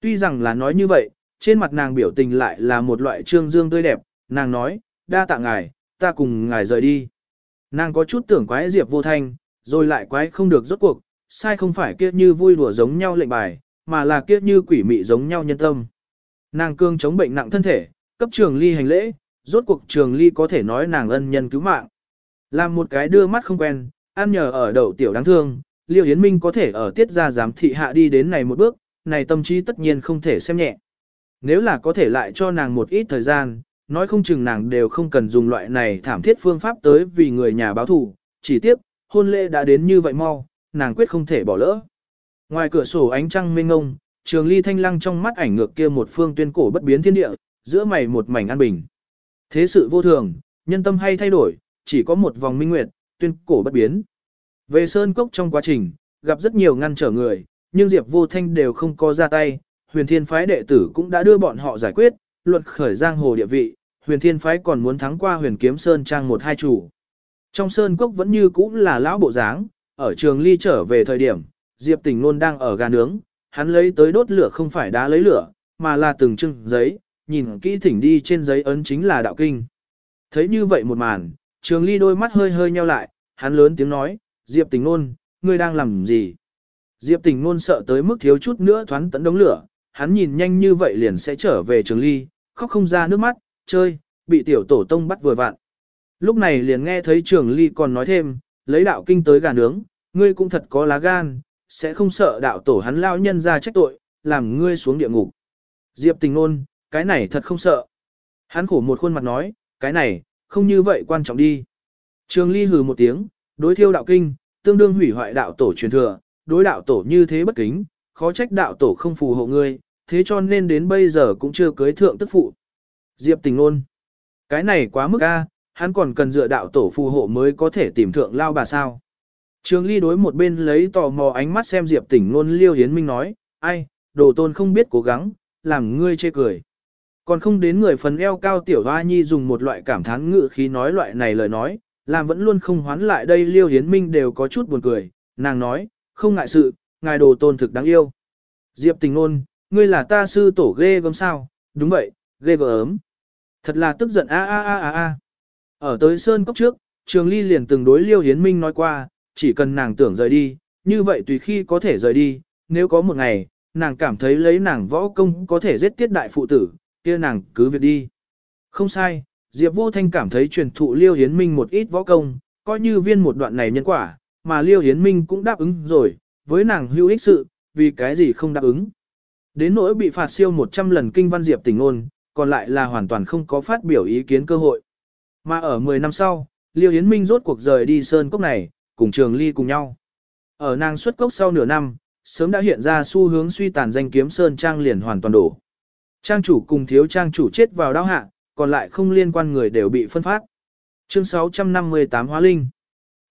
Tuy rằng là nói như vậy, trên mặt nàng biểu tình lại là một loại trương dương tươi đẹp, nàng nói, đa tạ ngài, ta cùng ngài rời đi. Nàng có chút tưởng quái Diệp vô thanh, rồi lại quái không được rốt cuộc, sai không phải kia như vui đùa giống nhau lệnh bài, mà là kia như quỷ mị giống nhau nhân tâm. Nàng cương chống bệnh nặng thân thể, cấp trường ly hành lễ, rốt cuộc trường ly có thể nói nàng ân nhân cứu mạng. Làm một cái đưa mắt không quen, ăn nhờ ở đậu tiểu đáng thương, Liêu Yến Minh có thể ở tiết ra giám thị hạ đi đến này một bước, này tâm trí tất nhiên không thể xem nhẹ. Nếu là có thể lại cho nàng một ít thời gian, nói không chừng nàng đều không cần dùng loại này thảm thiết phương pháp tới vì người nhà báo thù, chỉ tiếp, hôn lễ đã đến như vậy mau, nàng quyết không thể bỏ lỡ. Ngoài cửa sổ ánh trăng mênh ngông, trường ly thanh lăng trong mắt ảnh ngược kia một phương tuyên cổ bất biến thiên địa, giữa mày một mảnh an bình. Thế sự vô thường, nhân tâm hay thay đổi, chỉ có một vòng minh nguyệt, tuyên cổ bất biến. Về Sơn Cốc trong quá trình, gặp rất nhiều ngăn trở người, nhưng Diệp Vô Thanh đều không có ra tay, huyền thiên phái đệ tử cũng đã đưa bọn họ giải quyết, luận khởi giang hồ địa vị, huyền thiên phái còn muốn thắng qua huyền kiếm Sơn Trang một hai chủ. Trong Sơn Cốc vẫn như cũ là lão bộ dáng, ở trường ly trở về thời điểm, Diệp Tình Nôn đang ở gà nướng, hắn lấy tới đốt lửa không phải đá lấy lửa, mà là từng trưng giấy, nhìn kỹ thỉnh đi trên giấy ấn chính là đạo kinh. Thấy như vậy một màn, trường ly đôi mắt hơi hơi nheo lại, hắn lớn tiếng nói, Diệp tình nôn, ngươi đang làm gì? Diệp tình nôn sợ tới mức thiếu chút nữa thoáng tận đống lửa, hắn nhìn nhanh như vậy liền sẽ trở về trường ly, khóc không ra nước mắt, chơi, bị tiểu tổ tông bắt vừa vạn. Lúc này liền nghe thấy trường ly còn nói thêm, lấy đạo kinh tới gà nướng, ngươi cũng thật có lá gan, sẽ không sợ đạo tổ hắn lao nhân ra trách tội, làm ngươi xuống địa ngục. Diệp tình nôn, cái này thật không sợ. Hắn khổ một khuôn mặt nói, cái này, không như vậy quan trọng đi. Trường ly hừ một tiếng, đối thiêu đạo kinh, tương đương hủy hoại đạo tổ truyền thừa, đối đạo tổ như thế bất kính, khó trách đạo tổ không phù hộ ngươi, thế cho nên đến bây giờ cũng chưa cưới thượng tức phụ. Diệp tình ôn. Cái này quá mức a, hắn còn cần dựa đạo tổ phù hộ mới có thể tìm thượng lao bà sao. Trường ly đối một bên lấy tò mò ánh mắt xem Diệp tình ngôn liêu hiến minh nói, ai, đồ tôn không biết cố gắng, làm ngươi chê cười. Còn không đến người phần eo cao tiểu hoa nhi dùng một loại cảm thán ngự khí nói loại này lời nói, làm vẫn luôn không hoán lại đây liêu hiến minh đều có chút buồn cười, nàng nói, không ngại sự, ngài đồ tôn thực đáng yêu. Diệp tình ngôn, ngươi là ta sư tổ ghê gớm sao, đúng vậy, ghê gớm. Thật là tức giận a a a a a. Ở tới Sơn Cốc trước, Trường Ly liền từng đối Liêu Hiến Minh nói qua, chỉ cần nàng tưởng rời đi, như vậy tùy khi có thể rời đi, nếu có một ngày, nàng cảm thấy lấy nàng võ công có thể giết tiết đại phụ tử, kia nàng cứ việc đi. Không sai, Diệp Vô Thanh cảm thấy truyền thụ Liêu Hiến Minh một ít võ công, coi như viên một đoạn này nhân quả, mà Liêu Hiến Minh cũng đáp ứng rồi, với nàng hữu ích sự, vì cái gì không đáp ứng. Đến nỗi bị phạt siêu 100 lần kinh văn Diệp tình ngôn, còn lại là hoàn toàn không có phát biểu ý kiến cơ hội. Mà ở 10 năm sau, Liêu Hiến Minh rốt cuộc rời đi sơn cốc này, cùng Trường Ly cùng nhau. Ở nàng xuất cốc sau nửa năm, sớm đã hiện ra xu hướng suy tàn danh kiếm sơn trang liền hoàn toàn đổ. Trang chủ cùng thiếu trang chủ chết vào đau hạ, còn lại không liên quan người đều bị phân phát. Chương 658 Hóa Linh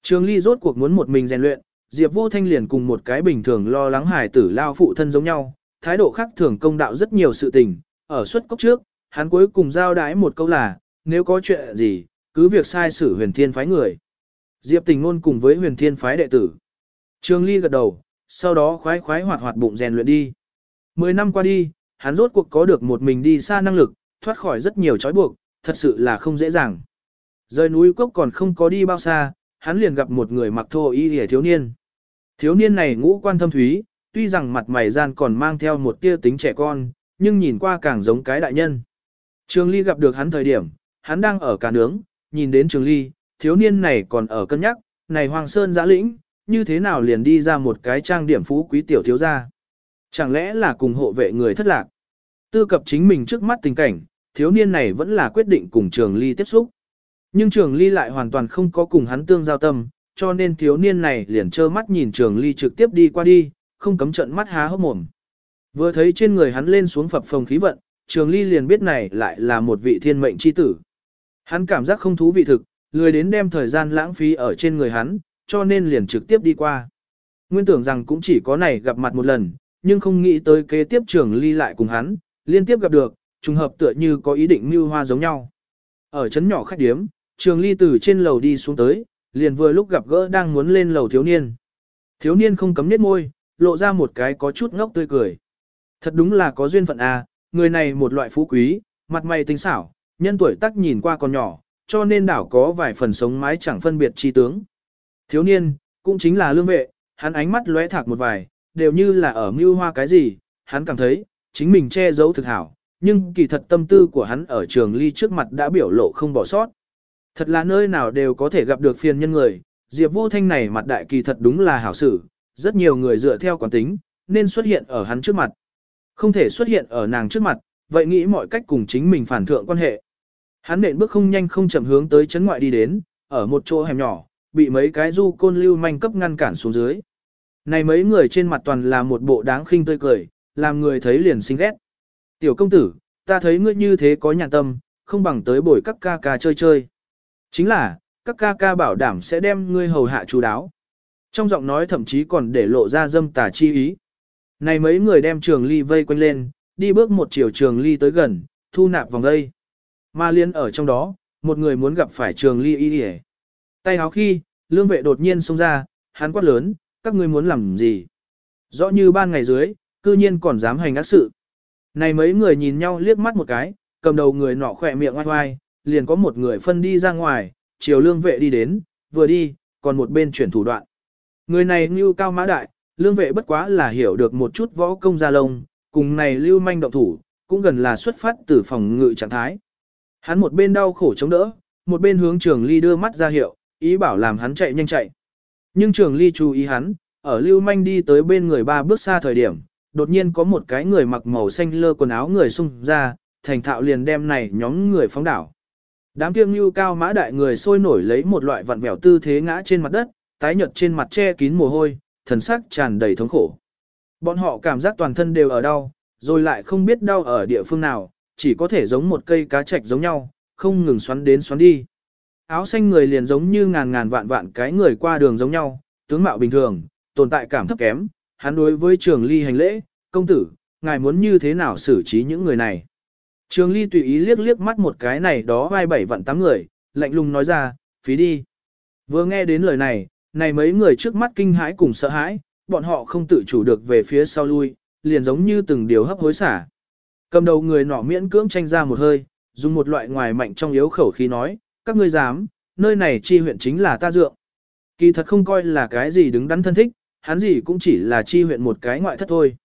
Trường Ly rốt cuộc muốn một mình rèn luyện, Diệp Vô Thanh liền cùng một cái bình thường lo lắng hải tử lao phụ thân giống nhau, thái độ khác thường công đạo rất nhiều sự tình, ở suất cốc trước, hắn cuối cùng giao đái một câu là, nếu có chuyện gì, cứ việc sai xử huyền thiên phái người. Diệp tình ngôn cùng với huyền thiên phái đệ tử. Trường Ly gật đầu, sau đó khoái khoái hoạt hoạt bụng rèn luyện đi. Mười năm qua đi, hắn rốt cuộc có được một mình đi xa năng lực, thoát khỏi rất nhiều trói buộc, thật sự là không dễ dàng. Rời núi cốc còn không có đi bao xa, hắn liền gặp một người mặc thô y hề thiếu niên. Thiếu niên này ngũ quan thâm thúy, tuy rằng mặt mày gian còn mang theo một tia tính trẻ con, nhưng nhìn qua càng giống cái đại nhân. Trường Ly gặp được hắn thời điểm, hắn đang ở cả nướng, nhìn đến Trường Ly, thiếu niên này còn ở cân nhắc, này Hoàng Sơn giã lĩnh, như thế nào liền đi ra một cái trang điểm phú quý tiểu thiếu gia. Chẳng lẽ là cùng hộ vệ người thất lạc. Tư cập chính mình trước mắt tình cảnh, thiếu niên này vẫn là quyết định cùng Trường Ly tiếp xúc. Nhưng Trường Ly lại hoàn toàn không có cùng hắn tương giao tâm, cho nên thiếu niên này liền trơ mắt nhìn Trường Ly trực tiếp đi qua đi, không cấm trận mắt há hốc mồm. Vừa thấy trên người hắn lên xuống phập phồng khí vận, Trường Ly liền biết này lại là một vị thiên mệnh chi tử. Hắn cảm giác không thú vị thực, lười đến đem thời gian lãng phí ở trên người hắn, cho nên liền trực tiếp đi qua. Nguyên tưởng rằng cũng chỉ có này gặp mặt một lần, nhưng không nghĩ tới kế tiếp Trường Ly lại cùng hắn, liên tiếp gặp được, trùng hợp tựa như có ý định mưu hoa giống nhau. Ở chấn nhỏ khách điếm, Trường Ly từ trên lầu đi xuống tới, liền vừa lúc gặp gỡ đang muốn lên lầu thiếu niên. Thiếu niên không cấm nết môi, lộ ra một cái có chút ngốc tươi cười. Thật đúng là có duyên phận à, người này một loại phú quý, mặt mày tinh xảo, nhân tuổi tác nhìn qua còn nhỏ, cho nên đảo có vài phần sống mái chẳng phân biệt chi tướng. Thiếu niên, cũng chính là lương vệ, hắn ánh mắt lóe thạc một vài, đều như là ở mưu hoa cái gì, hắn cảm thấy, chính mình che giấu thực hảo, nhưng kỳ thật tâm tư của hắn ở trường ly trước mặt đã biểu lộ không bỏ sót. Thật là nơi nào đều có thể gặp được phiền nhân người, Diệp Vô Thanh này mặt đại kỳ thật đúng là hảo sử. rất nhiều người dựa theo quán tính, nên xuất hiện ở hắn trước mặt. Không thể xuất hiện ở nàng trước mặt, vậy nghĩ mọi cách cùng chính mình phản thượng quan hệ. Hắn nện bước không nhanh không chậm hướng tới chấn ngoại đi đến, ở một chỗ hẻm nhỏ, bị mấy cái du côn lưu manh cấp ngăn cản xuống dưới. Này mấy người trên mặt toàn là một bộ đáng khinh tươi cười, làm người thấy liền sinh ghét. Tiểu công tử, ta thấy ngươi như thế có nhàn tâm, không bằng tới bồi các ca ca chơi chơi. Chính là, các ca ca bảo đảm sẽ đem ngươi hầu hạ chú đáo. Trong giọng nói thậm chí còn để lộ ra dâm tà chi ý. Này mấy người đem trường ly vây quanh lên, đi bước một chiều trường ly tới gần, thu nạp vòng đây. Ma liên ở trong đó, một người muốn gặp phải trường ly y hề. Tay háo khi, lương vệ đột nhiên xông ra, hắn quát lớn, các ngươi muốn làm gì? Rõ như ban ngày dưới, cư nhiên còn dám hành ác sự. Này mấy người nhìn nhau liếc mắt một cái, cầm đầu người nọ khỏe miệng oai oai, liền có một người phân đi ra ngoài, chiều lương vệ đi đến, vừa đi, còn một bên chuyển thủ đoạn. Người này như cao mã đại, lương vệ bất quá là hiểu được một chút võ công gia lông, cùng này lưu manh động thủ, cũng gần là xuất phát từ phòng ngự trạng thái. Hắn một bên đau khổ chống đỡ, một bên hướng trường ly đưa mắt ra hiệu, ý bảo làm hắn chạy nhanh chạy. Nhưng trường ly chú ý hắn, ở lưu manh đi tới bên người ba bước xa thời điểm, đột nhiên có một cái người mặc màu xanh lơ quần áo người xung ra, thành thạo liền đem này nhóm người phóng đảo. Đám kiêng như cao mã đại người sôi nổi lấy một loại vặn vẹo tư thế ngã trên mặt đất, tái nhợt trên mặt che kín mồ hôi, thần sắc tràn đầy thống khổ. Bọn họ cảm giác toàn thân đều ở đau, rồi lại không biết đau ở địa phương nào, chỉ có thể giống một cây cá trạch giống nhau, không ngừng xoắn đến xoắn đi. Áo xanh người liền giống như ngàn ngàn vạn vạn cái người qua đường giống nhau, tướng mạo bình thường, tồn tại cảm thấp kém, hắn đối với trường ly hành lễ, công tử, ngài muốn như thế nào xử trí những người này. Trường ly tùy ý liếc liếc mắt một cái này đó vai bảy vạn tám người, lạnh lùng nói ra, phí đi. Vừa nghe đến lời này, này mấy người trước mắt kinh hãi cùng sợ hãi, bọn họ không tự chủ được về phía sau lui, liền giống như từng điều hấp hối xả. Cầm đầu người nọ miễn cưỡng tranh ra một hơi, dùng một loại ngoài mạnh trong yếu khẩu khí nói, các ngươi dám, nơi này chi huyện chính là ta dượng. Kỳ thật không coi là cái gì đứng đắn thân thích, hắn gì cũng chỉ là chi huyện một cái ngoại thất thôi.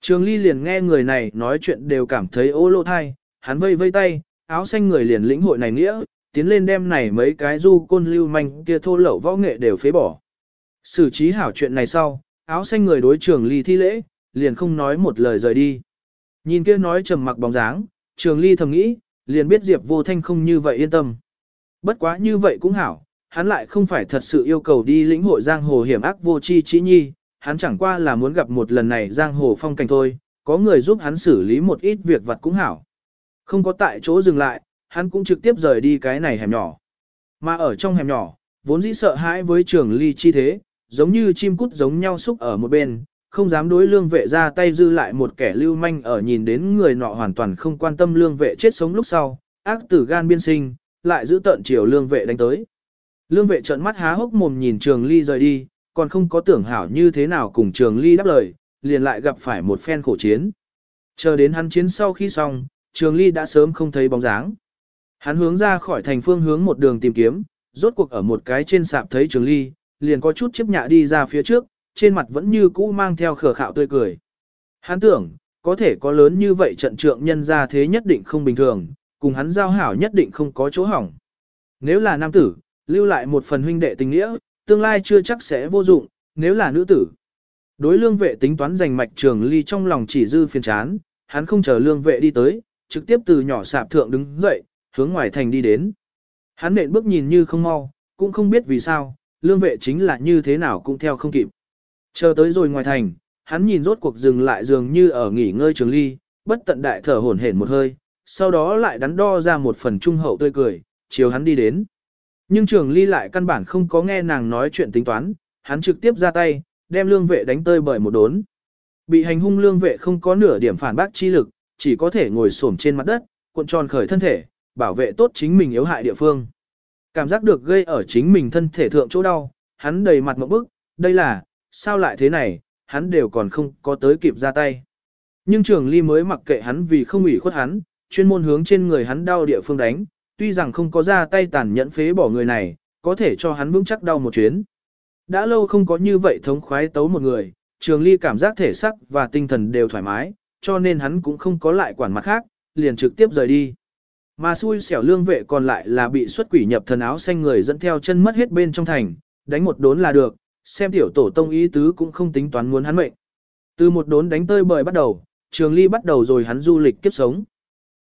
Trường Ly liền nghe người này nói chuyện đều cảm thấy ô lô thai, hắn vây vây tay, áo xanh người liền lĩnh hội này nghĩa, tiến lên đem này mấy cái du côn lưu manh kia thô lậu võ nghệ đều phế bỏ. Xử trí hảo chuyện này sau, áo xanh người đối trường ly thi lễ, liền không nói một lời rời đi. Nhìn kia nói trầm mặc bóng dáng, trường ly thầm nghĩ, liền biết Diệp vô thanh không như vậy yên tâm. Bất quá như vậy cũng hảo, hắn lại không phải thật sự yêu cầu đi lĩnh hội giang hồ hiểm ác vô chi chỉ nhi, hắn chẳng qua là muốn gặp một lần này giang hồ phong cảnh thôi, có người giúp hắn xử lý một ít việc vật cũng hảo. Không có tại chỗ dừng lại, hắn cũng trực tiếp rời đi cái này hẻm nhỏ. Mà ở trong hẻm nhỏ, vốn dĩ sợ hãi với trường ly chi thế, giống như chim cút giống nhau xúc ở một bên, không dám đối lương vệ ra tay dư lại một kẻ lưu manh ở nhìn đến người nọ hoàn toàn không quan tâm lương vệ chết sống lúc sau, ác tử gan biên sinh, lại giữ tận chiều lương vệ đánh tới. Lương vệ trợn mắt há hốc mồm nhìn trường ly rời đi, còn không có tưởng hảo như thế nào cùng trường ly đáp lời, liền lại gặp phải một phen khổ chiến. Chờ đến hắn chiến sau khi xong, trường ly đã sớm không thấy bóng dáng. Hắn hướng ra khỏi thành phương hướng một đường tìm kiếm, rốt cuộc ở một cái trên sạp thấy trường ly, liền có chút chiếc nhạ đi ra phía trước, trên mặt vẫn như cũ mang theo khờ khạo tươi cười. Hắn tưởng, có thể có lớn như vậy trận trượng nhân ra thế nhất định không bình thường, cùng hắn giao hảo nhất định không có chỗ hỏng. Nếu là nam tử, lưu lại một phần huynh đệ tình nghĩa, tương lai chưa chắc sẽ vô dụng, nếu là nữ tử. Đối lương vệ tính toán giành mạch trường ly trong lòng chỉ dư phiền chán, hắn không chờ lương vệ đi tới, trực tiếp từ nhỏ sạp thượng đứng dậy, hướng ngoài thành đi đến. Hắn nện bước nhìn như không mau, cũng không biết vì sao, lương vệ chính là như thế nào cũng theo không kịp. Chờ tới rồi ngoài thành, hắn nhìn rốt cuộc dừng lại dường như ở nghỉ ngơi trường ly, bất tận đại thở hổn hển một hơi, sau đó lại đắn đo ra một phần trung hậu tươi cười, chiều hắn đi đến. Nhưng trường ly lại căn bản không có nghe nàng nói chuyện tính toán, hắn trực tiếp ra tay, đem lương vệ đánh tơi bởi một đốn. Bị hành hung lương vệ không có nửa điểm phản bác chi lực, chỉ có thể ngồi xổm trên mặt đất, cuộn tròn khởi thân thể, bảo vệ tốt chính mình yếu hại địa phương. Cảm giác được gây ở chính mình thân thể thượng chỗ đau, hắn đầy mặt một bức, đây là, sao lại thế này, hắn đều còn không có tới kịp ra tay. Nhưng trường ly mới mặc kệ hắn vì không ủy khuất hắn, chuyên môn hướng trên người hắn đau địa phương đánh, tuy rằng không có ra tay tàn nhẫn phế bỏ người này, có thể cho hắn vững chắc đau một chuyến. Đã lâu không có như vậy thống khoái tấu một người, trường ly cảm giác thể sắc và tinh thần đều thoải mái, cho nên hắn cũng không có lại quản mặt khác, liền trực tiếp rời đi. Mà xui xẻo lương vệ còn lại là bị xuất quỷ nhập thần áo xanh người dẫn theo chân mất hết bên trong thành, đánh một đốn là được, xem tiểu tổ tông ý tứ cũng không tính toán muốn hắn mệnh. Từ một đốn đánh tơi bời bắt đầu, trường ly bắt đầu rồi hắn du lịch kiếp sống.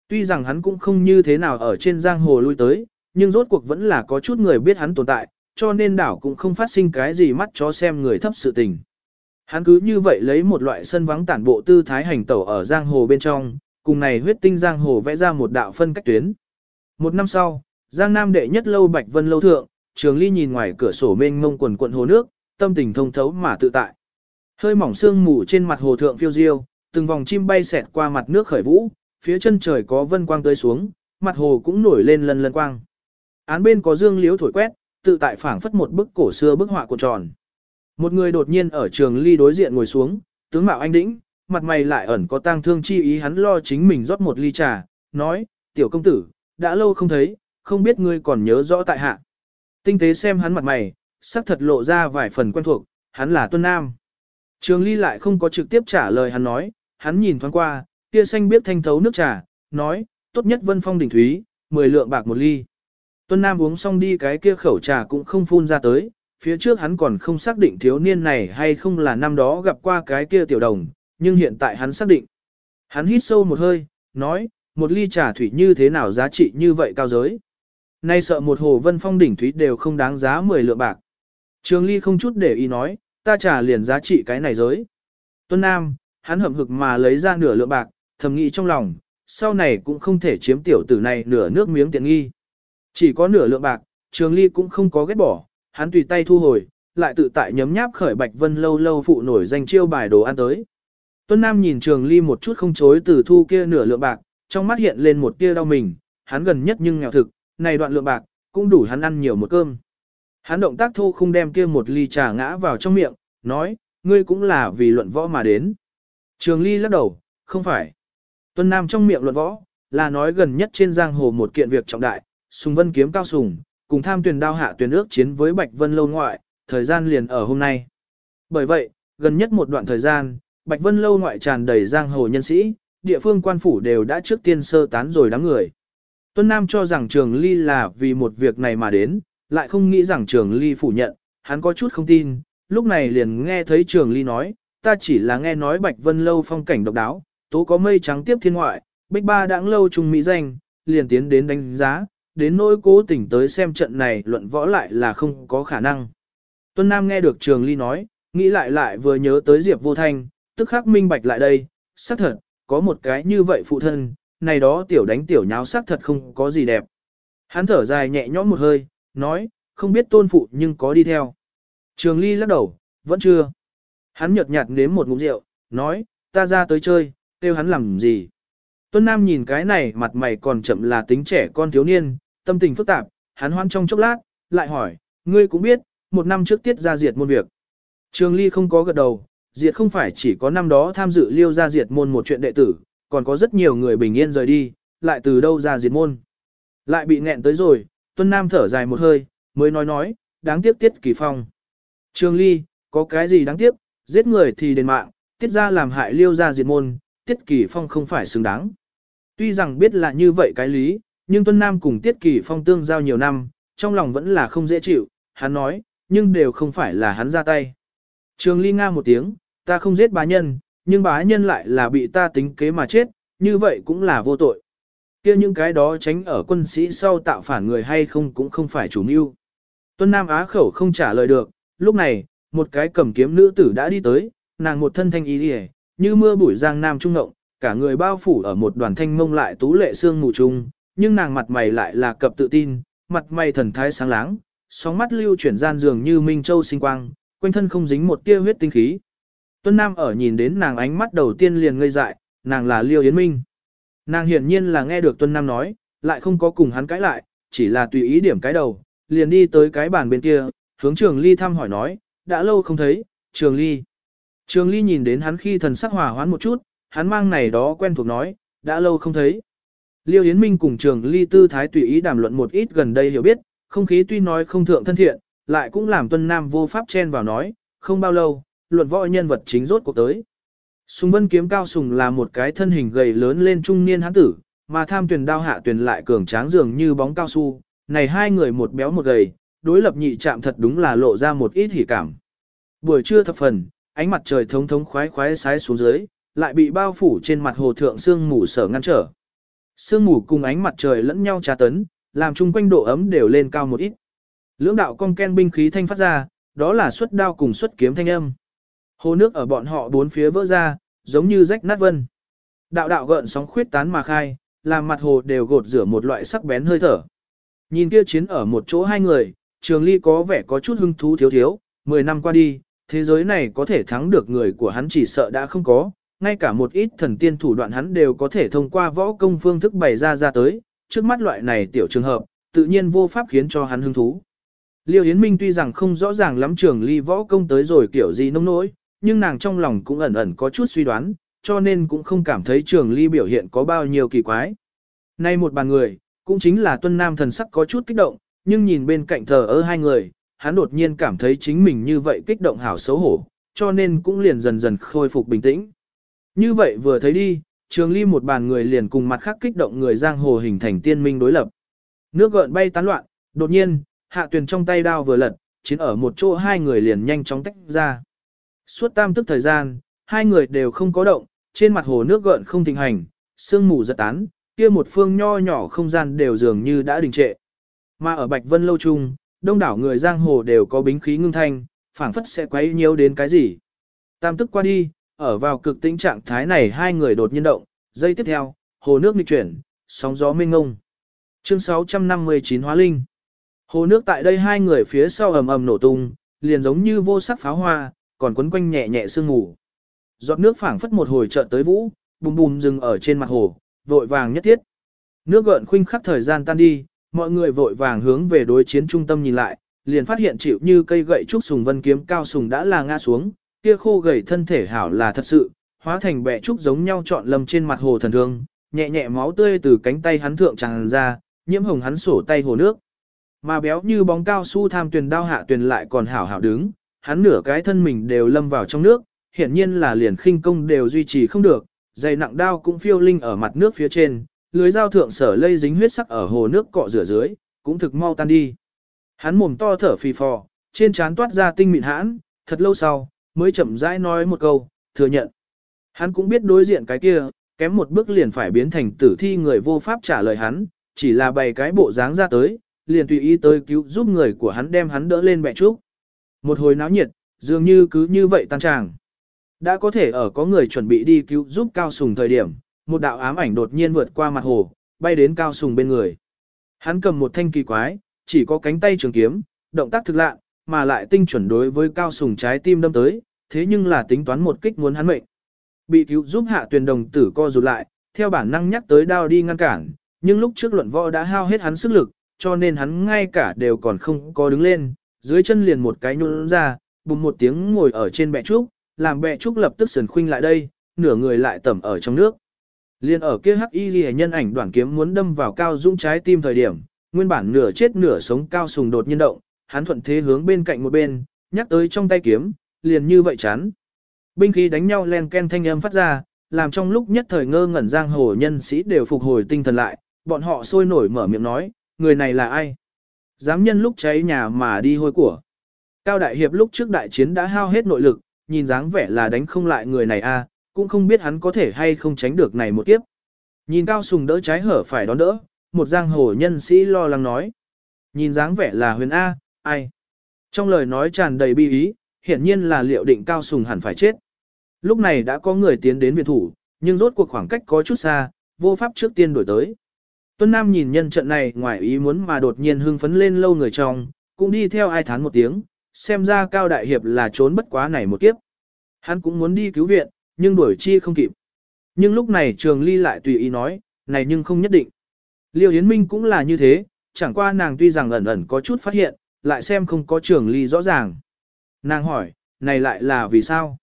Tuy rằng hắn cũng không như thế nào ở trên giang hồ lui tới, nhưng rốt cuộc vẫn là có chút người biết hắn tồn tại, cho nên đảo cũng không phát sinh cái gì mắt chó xem người thấp sự tình. Hắn cứ như vậy lấy một loại sân vắng tản bộ tư thái hành tẩu ở giang hồ bên trong, cùng này huyết tinh giang hồ vẽ ra một đạo phân cách tuyến. Một năm sau, giang nam đệ nhất lâu Bạch Vân lâu thượng, Trường Ly nhìn ngoài cửa sổ mênh mông quần quận hồ nước, tâm tình thông thấu mà tự tại. Hơi mỏng sương mù trên mặt hồ thượng phiêu diêu, từng vòng chim bay xẹt qua mặt nước khởi vũ, phía chân trời có vân quang tới xuống, mặt hồ cũng nổi lên lần lần quang. Án bên có dương liếu thổi quét, tự tại phảng phất một bức cổ xưa bức họa cuộn tròn. Một người đột nhiên ở trường ly đối diện ngồi xuống, tướng mạo anh đĩnh, mặt mày lại ẩn có tang thương chi ý hắn lo chính mình rót một ly trà, nói, tiểu công tử, đã lâu không thấy, không biết ngươi còn nhớ rõ tại hạ. Tinh tế xem hắn mặt mày, sắc thật lộ ra vài phần quen thuộc, hắn là Tuân Nam. Trường ly lại không có trực tiếp trả lời hắn nói, hắn nhìn thoáng qua, kia xanh biết thanh thấu nước trà, nói, tốt nhất vân phong đỉnh thúy, 10 lượng bạc một ly. Tuân Nam uống xong đi cái kia khẩu trà cũng không phun ra tới, phía trước hắn còn không xác định thiếu niên này hay không là năm đó gặp qua cái kia tiểu đồng, nhưng hiện tại hắn xác định. Hắn hít sâu một hơi, nói, một ly trà thủy như thế nào giá trị như vậy cao giới. Nay sợ một hồ vân phong đỉnh thúy đều không đáng giá 10 lượng bạc. Trường ly không chút để ý nói, ta trả liền giá trị cái này giới. Tuân Nam, hắn hậm hực mà lấy ra nửa lượng bạc, thầm nghĩ trong lòng, sau này cũng không thể chiếm tiểu tử này nửa nước miếng tiện nghi. Chỉ có nửa lượng bạc, trường ly cũng không có ghét bỏ, hắn tùy tay thu hồi, lại tự tại nhấm nháp khởi bạch vân lâu lâu phụ nổi danh chiêu bài đồ ăn tới. Tuân Nam nhìn trường ly một chút không chối từ thu kia nửa lượng bạc, trong mắt hiện lên một tia đau mình, hắn gần nhất nhưng nghèo thực, này đoạn lượng bạc, cũng đủ hắn ăn nhiều một cơm. Hắn động tác thô không đem kia một ly trà ngã vào trong miệng, nói, ngươi cũng là vì luận võ mà đến. Trường ly lắc đầu, không phải. Tuân Nam trong miệng luận võ, là nói gần nhất trên giang hồ một kiện việc trọng đại, sùng vân kiếm cao sùng, cùng tham tuyển đao hạ tuyển ước chiến với Bạch Vân lâu ngoại, thời gian liền ở hôm nay. Bởi vậy, gần nhất một đoạn thời gian, Bạch Vân lâu ngoại tràn đầy giang hồ nhân sĩ, địa phương quan phủ đều đã trước tiên sơ tán rồi đám người. Tuân Nam cho rằng Trường Ly là vì một việc này mà đến, lại không nghĩ rằng Trường Ly phủ nhận, hắn có chút không tin, lúc này liền nghe thấy Trường Ly nói, ta chỉ là nghe nói Bạch Vân lâu phong cảnh độc đáo, tố có mây trắng tiếp thiên ngoại, bích ba đãng lâu trùng mỹ danh, liền tiến đến đánh giá, đến nỗi cố tình tới xem trận này luận võ lại là không có khả năng. Tuân Nam nghe được Trường Ly nói, nghĩ lại lại vừa nhớ tới Diệp Vô Thanh, tức khắc minh bạch lại đây, xác thật, có một cái như vậy phụ thân, này đó tiểu đánh tiểu nháo xác thật không có gì đẹp. Hắn thở dài nhẹ nhõm một hơi, nói, không biết tôn phụ nhưng có đi theo. Trường Ly lắc đầu, vẫn chưa. Hắn nhợt nhạt nếm một ngụm rượu, nói, ta ra tới chơi, kêu hắn làm gì. Tuân Nam nhìn cái này mặt mày còn chậm là tính trẻ con thiếu niên, tâm tình phức tạp, hắn hoan trong chốc lát, lại hỏi, ngươi cũng biết, một năm trước tiết ra diệt môn việc. Trường Ly không có gật đầu, diệt không phải chỉ có năm đó tham dự liêu ra diệt môn một chuyện đệ tử, còn có rất nhiều người bình yên rời đi, lại từ đâu ra diệt môn. Lại bị nghẹn tới rồi, Tuân Nam thở dài một hơi, mới nói nói, đáng tiếc tiết kỳ phong. Trường Ly, có cái gì đáng tiếc, giết người thì đền mạng, tiết ra làm hại liêu ra diệt môn, tiết kỳ phong không phải xứng đáng. Tuy rằng biết là như vậy cái lý, nhưng Tuân Nam cùng Tiết Kỳ Phong tương giao nhiều năm, trong lòng vẫn là không dễ chịu, hắn nói, nhưng đều không phải là hắn ra tay. Trường Ly Nga một tiếng, ta không giết bá nhân, nhưng bá nhân lại là bị ta tính kế mà chết, như vậy cũng là vô tội. kia những cái đó tránh ở quân sĩ sau tạo phản người hay không cũng không phải chủ mưu. Tuân Nam Á khẩu không trả lời được, lúc này, một cái cầm kiếm nữ tử đã đi tới, nàng một thân thanh y đi như mưa bụi giang nam trung ngộng, cả người bao phủ ở một đoàn thanh mông lại tú lệ xương mù trung, nhưng nàng mặt mày lại là cập tự tin, mặt mày thần thái sáng láng, sóng mắt lưu chuyển gian dường như minh châu sinh quang, quanh thân không dính một tia huyết tinh khí. Tuân Nam ở nhìn đến nàng ánh mắt đầu tiên liền ngây dại, nàng là Liêu Yến Minh. Nàng hiển nhiên là nghe được Tuân Nam nói, lại không có cùng hắn cãi lại, chỉ là tùy ý điểm cái đầu, liền đi tới cái bàn bên kia, hướng Trường Ly thăm hỏi nói, đã lâu không thấy, Trường Ly. Trường Ly nhìn đến hắn khi thần sắc hòa hoãn một chút, hắn mang này đó quen thuộc nói, đã lâu không thấy. Liêu Yến Minh cùng Trường Ly tư thái tùy ý đàm luận một ít gần đây hiểu biết, không khí tuy nói không thượng thân thiện, lại cũng làm Tuân Nam vô pháp chen vào nói, không bao lâu, luận võ nhân vật chính rốt cuộc tới. Sùng Vân kiếm cao sùng là một cái thân hình gầy lớn lên trung niên hán tử, mà tham tuyển đao hạ tuyển lại cường tráng dường như bóng cao su, này hai người một béo một gầy, đối lập nhị chạm thật đúng là lộ ra một ít hỉ cảm. Buổi trưa thập phần, ánh mặt trời thống thống khoái khoái sái xuống dưới, lại bị bao phủ trên mặt hồ thượng sương mù sở ngăn trở. Sương mù cùng ánh mặt trời lẫn nhau trà tấn, làm chung quanh độ ấm đều lên cao một ít. Lưỡng đạo cong ken binh khí thanh phát ra, đó là xuất đao cùng xuất kiếm thanh âm. Hồ nước ở bọn họ bốn phía vỡ ra, giống như rách nát vân. Đạo đạo gợn sóng khuyết tán mà khai, làm mặt hồ đều gột rửa một loại sắc bén hơi thở. Nhìn kia chiến ở một chỗ hai người, Trường Ly có vẻ có chút hứng thú thiếu thiếu, mười năm qua đi, thế giới này có thể thắng được người của hắn chỉ sợ đã không có, ngay cả một ít thần tiên thủ đoạn hắn đều có thể thông qua võ công phương thức bày ra ra tới, trước mắt loại này tiểu trường hợp, tự nhiên vô pháp khiến cho hắn hứng thú. Liêu Yến Minh tuy rằng không rõ ràng lắm trường ly võ công tới rồi kiểu gì nông nỗi, nhưng nàng trong lòng cũng ẩn ẩn có chút suy đoán, cho nên cũng không cảm thấy trường ly biểu hiện có bao nhiêu kỳ quái. Nay một bàn người, cũng chính là tuân nam thần sắc có chút kích động, nhưng nhìn bên cạnh thờ ơ hai người, hắn đột nhiên cảm thấy chính mình như vậy kích động hảo xấu hổ, cho nên cũng liền dần dần khôi phục bình tĩnh. Như vậy vừa thấy đi, trường ly một bàn người liền cùng mặt khác kích động người giang hồ hình thành tiên minh đối lập. Nước gợn bay tán loạn, đột nhiên, hạ tuyền trong tay đao vừa lật, chiến ở một chỗ hai người liền nhanh chóng tách ra. Suốt tam tức thời gian, hai người đều không có động, trên mặt hồ nước gợn không thịnh hành, sương mù giật tán, kia một phương nho nhỏ không gian đều dường như đã đình trệ. Mà ở Bạch Vân Lâu Trung, đông đảo người giang hồ đều có bính khí ngưng thanh, phảng phất sẽ quấy nhiễu đến cái gì. Tam tức qua đi, ở vào cực tĩnh trạng thái này hai người đột nhiên động, giây tiếp theo, hồ nước nghịch chuyển, sóng gió mênh ngông. Chương 659 Hóa Linh Hồ nước tại đây hai người phía sau ầm ầm nổ tung, liền giống như vô sắc pháo hoa, còn quấn quanh nhẹ nhẹ sương mù. Giọt nước phảng phất một hồi chợt tới vũ, bùm bùm dừng ở trên mặt hồ, vội vàng nhất thiết. Nước gợn khuynh khắc thời gian tan đi, mọi người vội vàng hướng về đối chiến trung tâm nhìn lại, liền phát hiện chịu như cây gậy trúc sùng vân kiếm cao sùng đã là ngã xuống, kia khô gầy thân thể hảo là thật sự, hóa thành bẹ trúc giống nhau trọn lầm trên mặt hồ thần thương, nhẹ nhẹ máu tươi từ cánh tay hắn thượng tràn ra, nhiễm hồng hắn sổ tay hồ nước. Mà béo như bóng cao su tham tuyền đao hạ tuyền lại còn hảo hảo đứng, hắn nửa cái thân mình đều lâm vào trong nước, hiển nhiên là liền khinh công đều duy trì không được, dày nặng đao cũng phiêu linh ở mặt nước phía trên, lưới dao thượng sở lây dính huyết sắc ở hồ nước cọ rửa dưới, cũng thực mau tan đi. Hắn mồm to thở phì phò, trên trán toát ra tinh mịn hãn, thật lâu sau, mới chậm rãi nói một câu, thừa nhận. Hắn cũng biết đối diện cái kia, kém một bước liền phải biến thành tử thi người vô pháp trả lời hắn, chỉ là bày cái bộ dáng ra tới, liền tùy ý tới cứu giúp người của hắn đem hắn đỡ lên bẹ trúc. Một hồi náo nhiệt, dường như cứ như vậy tan tràng. Đã có thể ở có người chuẩn bị đi cứu giúp Cao Sùng thời điểm, một đạo ám ảnh đột nhiên vượt qua mặt hồ, bay đến Cao Sùng bên người. Hắn cầm một thanh kỳ quái, chỉ có cánh tay trường kiếm, động tác thực lạ, mà lại tinh chuẩn đối với Cao Sùng trái tim đâm tới, thế nhưng là tính toán một kích muốn hắn mệnh. Bị cứu giúp hạ tuyển đồng tử co rụt lại, theo bản năng nhắc tới đao đi ngăn cản, nhưng lúc trước luận võ đã hao hết hắn sức lực, cho nên hắn ngay cả đều còn không có đứng lên, dưới chân liền một cái nhún ra, bùng một tiếng ngồi ở trên bệ trúc, làm bệ trúc lập tức sườn khuynh lại đây, nửa người lại tẩm ở trong nước. Liên ở kia hắc y ghi nhân ảnh đoạn kiếm muốn đâm vào cao dũng trái tim thời điểm, nguyên bản nửa chết nửa sống cao sùng đột nhiên động, hắn thuận thế hướng bên cạnh một bên, nhắc tới trong tay kiếm, liền như vậy chán. Binh khí đánh nhau len ken thanh âm phát ra, làm trong lúc nhất thời ngơ ngẩn giang hồ nhân sĩ đều phục hồi tinh thần lại, bọn họ sôi nổi mở miệng nói, người này là ai? Dám nhân lúc cháy nhà mà đi hôi của. Cao Đại Hiệp lúc trước đại chiến đã hao hết nội lực, nhìn dáng vẻ là đánh không lại người này a, cũng không biết hắn có thể hay không tránh được này một kiếp. Nhìn Cao Sùng đỡ trái hở phải đón đỡ, một giang hồ nhân sĩ lo lắng nói. Nhìn dáng vẻ là huyền A, ai? Trong lời nói tràn đầy bi ý, hiển nhiên là liệu định Cao Sùng hẳn phải chết. Lúc này đã có người tiến đến viện thủ, nhưng rốt cuộc khoảng cách có chút xa, vô pháp trước tiên đổi tới. Tuân Nam nhìn nhân trận này ngoài ý muốn mà đột nhiên hưng phấn lên lâu người trong, cũng đi theo ai thán một tiếng, xem ra Cao Đại Hiệp là trốn bất quá này một kiếp. Hắn cũng muốn đi cứu viện, nhưng đuổi chi không kịp. Nhưng lúc này Trường Ly lại tùy ý nói, này nhưng không nhất định. Liêu Yến Minh cũng là như thế, chẳng qua nàng tuy rằng ẩn ẩn có chút phát hiện, lại xem không có Trường Ly rõ ràng. Nàng hỏi, này lại là vì sao?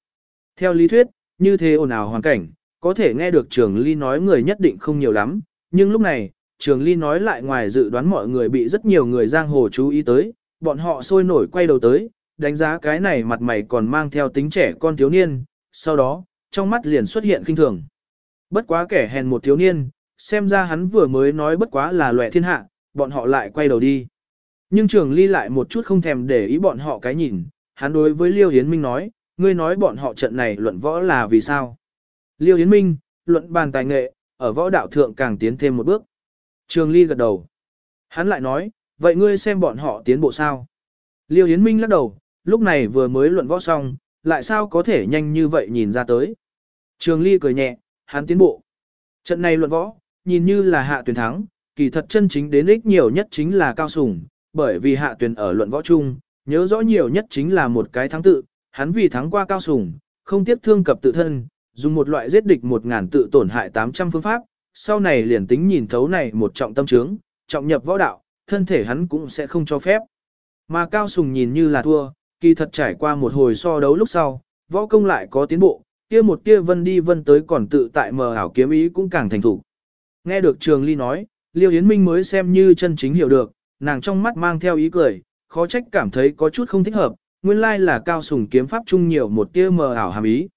Theo lý thuyết, như thế ồn ào hoàn cảnh, có thể nghe được Trường Ly nói người nhất định không nhiều lắm, nhưng lúc này, Trường Ly nói lại ngoài dự đoán mọi người bị rất nhiều người giang hồ chú ý tới, bọn họ sôi nổi quay đầu tới, đánh giá cái này mặt mày còn mang theo tính trẻ con thiếu niên, sau đó, trong mắt liền xuất hiện kinh thường. Bất quá kẻ hèn một thiếu niên, xem ra hắn vừa mới nói bất quá là loẹ thiên hạ, bọn họ lại quay đầu đi. Nhưng trường ly lại một chút không thèm để ý bọn họ cái nhìn, hắn đối với Liêu Hiến Minh nói, ngươi nói bọn họ trận này luận võ là vì sao. Liêu Hiến Minh, luận bàn tài nghệ, ở võ đạo thượng càng tiến thêm một bước. Trường ly gật đầu. Hắn lại nói, vậy ngươi xem bọn họ tiến bộ sao. Liêu Hiến Minh lắc đầu, lúc này vừa mới luận võ xong, lại sao có thể nhanh như vậy nhìn ra tới. Trường Ly cười nhẹ, hắn tiến bộ. Trận này luận võ, nhìn như là hạ tuyển thắng, kỳ thật chân chính đến ích nhiều nhất chính là cao sủng, bởi vì hạ tuyển ở luận võ chung, nhớ rõ nhiều nhất chính là một cái thắng tự, hắn vì thắng qua cao sủng, không tiếp thương cập tự thân, dùng một loại giết địch một ngàn tự tổn hại 800 phương pháp, sau này liền tính nhìn thấu này một trọng tâm trướng, trọng nhập võ đạo, thân thể hắn cũng sẽ không cho phép. Mà cao sùng nhìn như là thua, kỳ thật trải qua một hồi so đấu lúc sau, võ công lại có tiến bộ, kia một kia vân đi vân tới còn tự tại mờ ảo kiếm ý cũng càng thành thủ. Nghe được Trường Ly nói, Liêu Yến Minh mới xem như chân chính hiểu được, nàng trong mắt mang theo ý cười, khó trách cảm thấy có chút không thích hợp, nguyên lai là cao sùng kiếm pháp chung nhiều một tia mờ ảo hàm ý.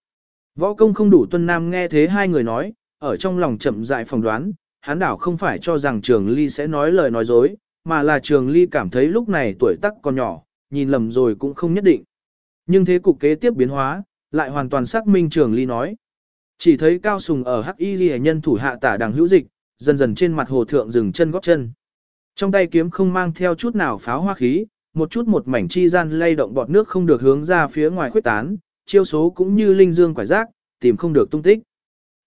Võ công không đủ tuân nam nghe thế hai người nói, ở trong lòng chậm dại phỏng đoán, hắn đảo không phải cho rằng Trường Ly sẽ nói lời nói dối, mà là Trường Ly cảm thấy lúc này tuổi tác còn nhỏ, nhìn lầm rồi cũng không nhất định. Nhưng thế cục kế tiếp biến hóa, lại hoàn toàn xác minh trường ly nói. Chỉ thấy cao sùng ở hắc y ghi nhân thủ hạ tả đằng hữu dịch, dần dần trên mặt hồ thượng dừng chân góp chân. Trong tay kiếm không mang theo chút nào pháo hoa khí, một chút một mảnh chi gian lay động bọt nước không được hướng ra phía ngoài khuyết tán, chiêu số cũng như linh dương quải rác, tìm không được tung tích.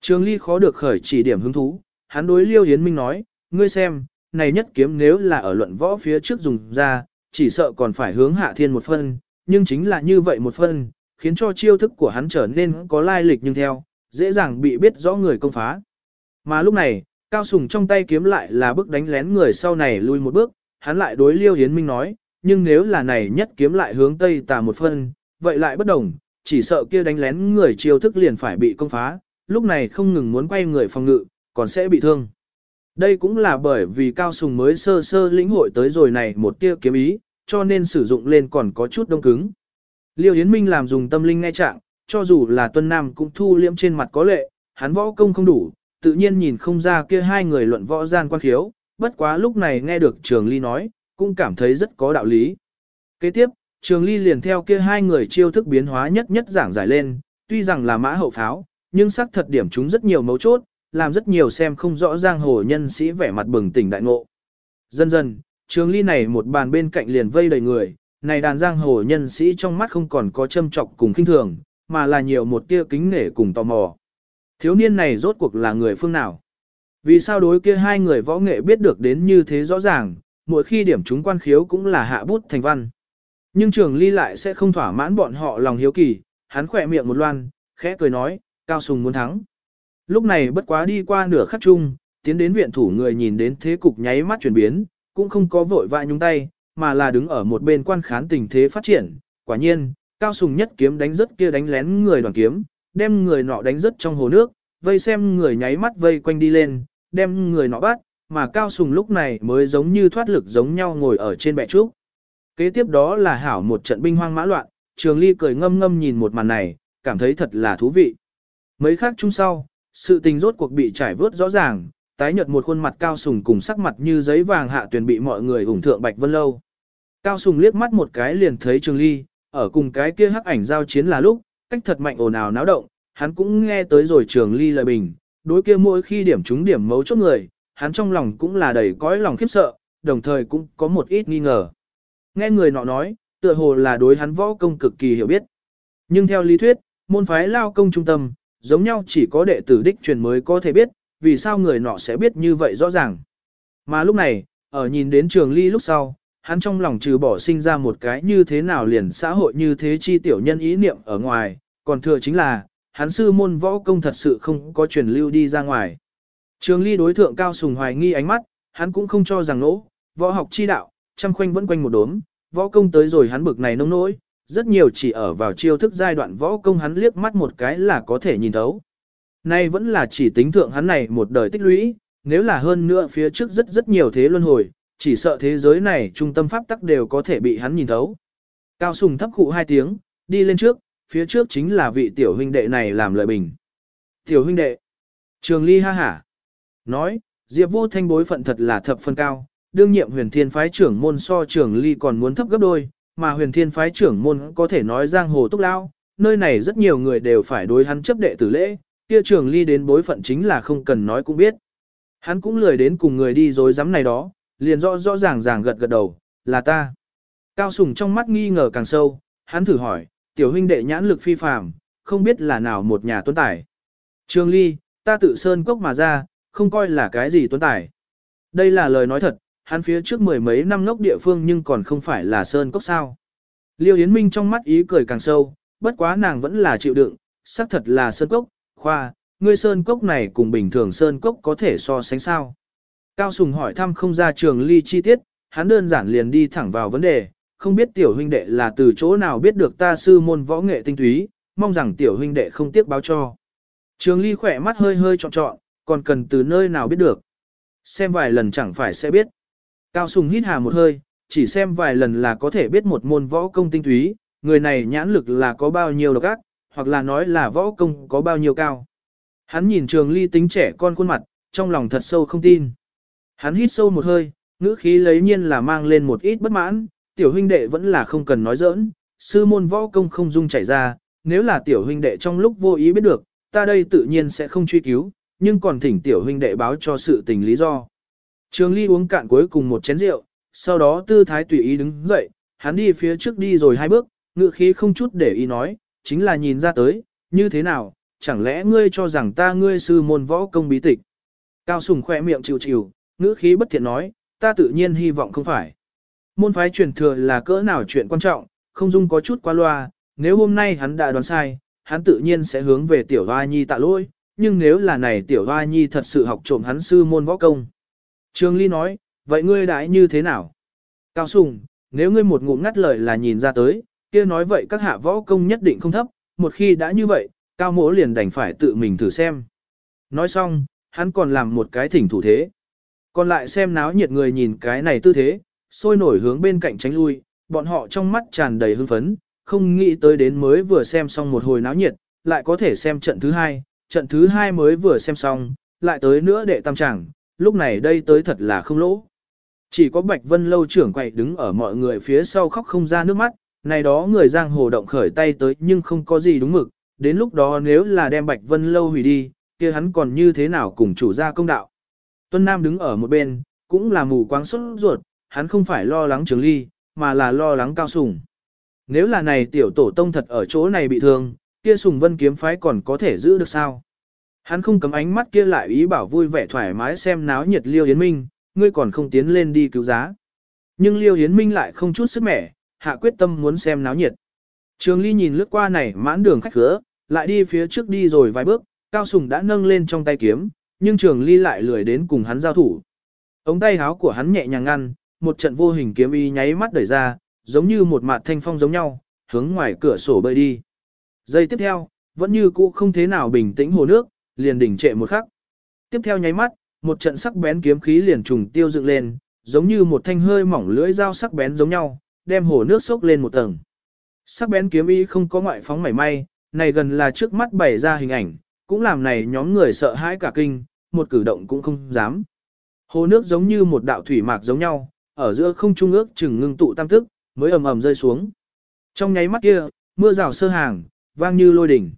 Trường ly khó được khởi chỉ điểm hứng thú, hắn đối liêu hiến minh nói, ngươi xem, này nhất kiếm nếu là ở luận võ phía trước dùng ra, chỉ sợ còn phải hướng hạ thiên một phân, nhưng chính là như vậy một phân, khiến cho chiêu thức của hắn trở nên có lai lịch nhưng theo, dễ dàng bị biết rõ người công phá. Mà lúc này, Cao Sùng trong tay kiếm lại là bước đánh lén người sau này lui một bước, hắn lại đối Liêu Hiến Minh nói, nhưng nếu là này nhất kiếm lại hướng Tây tà một phân, vậy lại bất đồng, chỉ sợ kia đánh lén người chiêu thức liền phải bị công phá, lúc này không ngừng muốn quay người phòng ngự, còn sẽ bị thương. Đây cũng là bởi vì Cao Sùng mới sơ sơ lĩnh hội tới rồi này một tia kiếm ý, cho nên sử dụng lên còn có chút đông cứng. Liêu Yến Minh làm dùng tâm linh nghe trạng, cho dù là Tuân Nam cũng thu liễm trên mặt có lệ, hắn võ công không đủ, tự nhiên nhìn không ra kia hai người luận võ gian quan khiếu, bất quá lúc này nghe được Trường Ly nói, cũng cảm thấy rất có đạo lý. Kế tiếp, Trường Ly liền theo kia hai người chiêu thức biến hóa nhất nhất giảng giải lên, tuy rằng là mã hậu pháo, nhưng xác thật điểm chúng rất nhiều mấu chốt, làm rất nhiều xem không rõ giang hồ nhân sĩ vẻ mặt bừng tỉnh đại ngộ. Dần dần, Trường Ly này một bàn bên cạnh liền vây đầy người, này đàn giang hồ nhân sĩ trong mắt không còn có châm trọc cùng khinh thường, mà là nhiều một tia kính nể cùng tò mò. Thiếu niên này rốt cuộc là người phương nào? Vì sao đối kia hai người võ nghệ biết được đến như thế rõ ràng, mỗi khi điểm chúng quan khiếu cũng là hạ bút thành văn. Nhưng trường ly lại sẽ không thỏa mãn bọn họ lòng hiếu kỳ, hắn khỏe miệng một loan, khẽ cười nói, cao sùng muốn thắng. Lúc này bất quá đi qua nửa khắc chung, tiến đến viện thủ người nhìn đến thế cục nháy mắt chuyển biến, cũng không có vội vã nhúng tay, mà là đứng ở một bên quan khán tình thế phát triển. Quả nhiên, Cao Sùng nhất kiếm đánh rất kia đánh lén người đoàn kiếm, đem người nọ đánh rất trong hồ nước, vây xem người nháy mắt vây quanh đi lên, đem người nọ bắt, mà Cao Sùng lúc này mới giống như thoát lực giống nhau ngồi ở trên bệ trúc. Kế tiếp đó là hảo một trận binh hoang mã loạn, Trường Ly cười ngâm ngâm nhìn một màn này, cảm thấy thật là thú vị. Mấy khắc chung sau, Sự tình rốt cuộc bị trải vớt rõ ràng, tái nhợt một khuôn mặt cao sùng cùng sắc mặt như giấy vàng hạ tuyển bị mọi người ủng thượng Bạch Vân Lâu. Cao sùng liếc mắt một cái liền thấy Trường Ly, ở cùng cái kia hắc ảnh giao chiến là lúc, cách thật mạnh ồn ào náo động, hắn cũng nghe tới rồi Trường Ly lời bình, đối kia mỗi khi điểm trúng điểm mấu chốt người, hắn trong lòng cũng là đầy cõi lòng khiếp sợ, đồng thời cũng có một ít nghi ngờ. Nghe người nọ nói, tựa hồ là đối hắn võ công cực kỳ hiểu biết. Nhưng theo lý thuyết, môn phái lao công trung tâm, giống nhau chỉ có đệ tử đích truyền mới có thể biết, vì sao người nọ sẽ biết như vậy rõ ràng. Mà lúc này, ở nhìn đến trường ly lúc sau, hắn trong lòng trừ bỏ sinh ra một cái như thế nào liền xã hội như thế chi tiểu nhân ý niệm ở ngoài, còn thừa chính là, hắn sư môn võ công thật sự không có truyền lưu đi ra ngoài. Trường ly đối thượng cao sùng hoài nghi ánh mắt, hắn cũng không cho rằng nỗ, võ học chi đạo, chăm khoanh vẫn quanh một đốm, võ công tới rồi hắn bực này nông nỗi, rất nhiều chỉ ở vào chiêu thức giai đoạn võ công hắn liếc mắt một cái là có thể nhìn thấu. Nay vẫn là chỉ tính thượng hắn này một đời tích lũy, nếu là hơn nữa phía trước rất rất nhiều thế luân hồi, chỉ sợ thế giới này trung tâm pháp tắc đều có thể bị hắn nhìn thấu. Cao Sùng thấp khụ hai tiếng, đi lên trước, phía trước chính là vị tiểu huynh đệ này làm lợi bình. Tiểu huynh đệ, trường ly ha hả, nói, Diệp vô thanh bối phận thật là thập phân cao, đương nhiệm huyền thiên phái trưởng môn so trường ly còn muốn thấp gấp đôi, mà huyền thiên phái trưởng môn có thể nói giang hồ túc lao, nơi này rất nhiều người đều phải đối hắn chấp đệ tử lễ, kia trường ly đến bối phận chính là không cần nói cũng biết. Hắn cũng lười đến cùng người đi dối rắm này đó, liền rõ rõ ràng ràng gật gật đầu, là ta. Cao Sùng trong mắt nghi ngờ càng sâu, hắn thử hỏi, tiểu huynh đệ nhãn lực phi phàm, không biết là nào một nhà tuấn tài. trương ly, ta tự sơn cốc mà ra, không coi là cái gì tuấn tài. Đây là lời nói thật, hắn phía trước mười mấy năm ngốc địa phương nhưng còn không phải là sơn cốc sao. Liêu Yến Minh trong mắt ý cười càng sâu, bất quá nàng vẫn là chịu đựng, xác thật là sơn cốc, khoa, ngươi sơn cốc này cùng bình thường sơn cốc có thể so sánh sao. Cao Sùng hỏi thăm không ra trường ly chi tiết, hắn đơn giản liền đi thẳng vào vấn đề, không biết tiểu huynh đệ là từ chỗ nào biết được ta sư môn võ nghệ tinh túy, mong rằng tiểu huynh đệ không tiếc báo cho. Trường ly khỏe mắt hơi hơi trọn trọn, còn cần từ nơi nào biết được. Xem vài lần chẳng phải sẽ biết. Cao Sùng hít hà một hơi, chỉ xem vài lần là có thể biết một môn võ công tinh túy, người này nhãn lực là có bao nhiêu độc ác, hoặc là nói là võ công có bao nhiêu cao. Hắn nhìn trường ly tính trẻ con khuôn mặt, trong lòng thật sâu không tin. Hắn hít sâu một hơi, ngữ khí lấy nhiên là mang lên một ít bất mãn, tiểu huynh đệ vẫn là không cần nói giỡn, sư môn võ công không dung chảy ra, nếu là tiểu huynh đệ trong lúc vô ý biết được, ta đây tự nhiên sẽ không truy cứu, nhưng còn thỉnh tiểu huynh đệ báo cho sự tình lý do. Trường Ly uống cạn cuối cùng một chén rượu, sau đó tư thái tùy ý đứng dậy, hắn đi phía trước đi rồi hai bước, ngữ khí không chút để ý nói, chính là nhìn ra tới, như thế nào, chẳng lẽ ngươi cho rằng ta ngươi sư môn võ công bí tịch. Cao Sùng khỏe miệng chịu chịu, ngữ khí bất thiện nói, ta tự nhiên hy vọng không phải. Môn phái truyền thừa là cỡ nào chuyện quan trọng, không dung có chút qua loa, nếu hôm nay hắn đã đoán sai, hắn tự nhiên sẽ hướng về tiểu hoa nhi tạ lỗi, nhưng nếu là này tiểu hoa nhi thật sự học trộm hắn sư môn võ công. trương Ly nói, vậy ngươi đãi như thế nào? Cao Sùng, nếu ngươi một ngụm ngắt lời là nhìn ra tới, kia nói vậy các hạ võ công nhất định không thấp, một khi đã như vậy, Cao Mỗ liền đành phải tự mình thử xem. Nói xong, hắn còn làm một cái thỉnh thủ thế. Còn lại xem náo nhiệt người nhìn cái này tư thế, sôi nổi hướng bên cạnh tránh lui, bọn họ trong mắt tràn đầy hưng phấn, không nghĩ tới đến mới vừa xem xong một hồi náo nhiệt, lại có thể xem trận thứ hai, trận thứ hai mới vừa xem xong, lại tới nữa đệ tam chẳng, lúc này đây tới thật là không lỗ. Chỉ có Bạch Vân lâu trưởng quậy đứng ở mọi người phía sau khóc không ra nước mắt, này đó người giang hồ động khởi tay tới nhưng không có gì đúng mực, đến lúc đó nếu là đem Bạch Vân lâu hủy đi, kia hắn còn như thế nào cùng chủ gia công đạo. Tuân Nam đứng ở một bên, cũng là mù quáng xuất ruột, hắn không phải lo lắng Trường Ly, mà là lo lắng Cao Sùng. Nếu là này tiểu tổ tông thật ở chỗ này bị thương, kia Sùng Vân kiếm phái còn có thể giữ được sao? Hắn không cấm ánh mắt kia lại ý bảo vui vẻ thoải mái xem náo nhiệt Liêu Yến Minh, ngươi còn không tiến lên đi cứu giá. Nhưng Liêu Yến Minh lại không chút sức mẻ, hạ quyết tâm muốn xem náo nhiệt. Trường Ly nhìn lướt qua này mãn đường khách khứa, lại đi phía trước đi rồi vài bước, Cao Sùng đã nâng lên trong tay kiếm, nhưng Trường Ly lại lười đến cùng hắn giao thủ. Ống tay áo của hắn nhẹ nhàng ngăn, một trận vô hình kiếm y nháy mắt đẩy ra, giống như một mạt thanh phong giống nhau, hướng ngoài cửa sổ bơi đi. Giây tiếp theo, vẫn như cũ không thế nào bình tĩnh hồ nước, liền đỉnh trệ một khắc. Tiếp theo nháy mắt, một trận sắc bén kiếm khí liền trùng tiêu dựng lên, giống như một thanh hơi mỏng lưỡi dao sắc bén giống nhau, đem hồ nước sốc lên một tầng. Sắc bén kiếm ý không có ngoại phóng mảy may, này gần là trước mắt bày ra hình ảnh, cũng làm này nhóm người sợ hãi cả kinh, một cử động cũng không dám. Hồ nước giống như một đạo thủy mạc giống nhau, ở giữa không trung ước chừng ngưng tụ tam thức mới ầm ầm rơi xuống. Trong nháy mắt kia, mưa rào sơ hàng, vang như lôi đỉnh.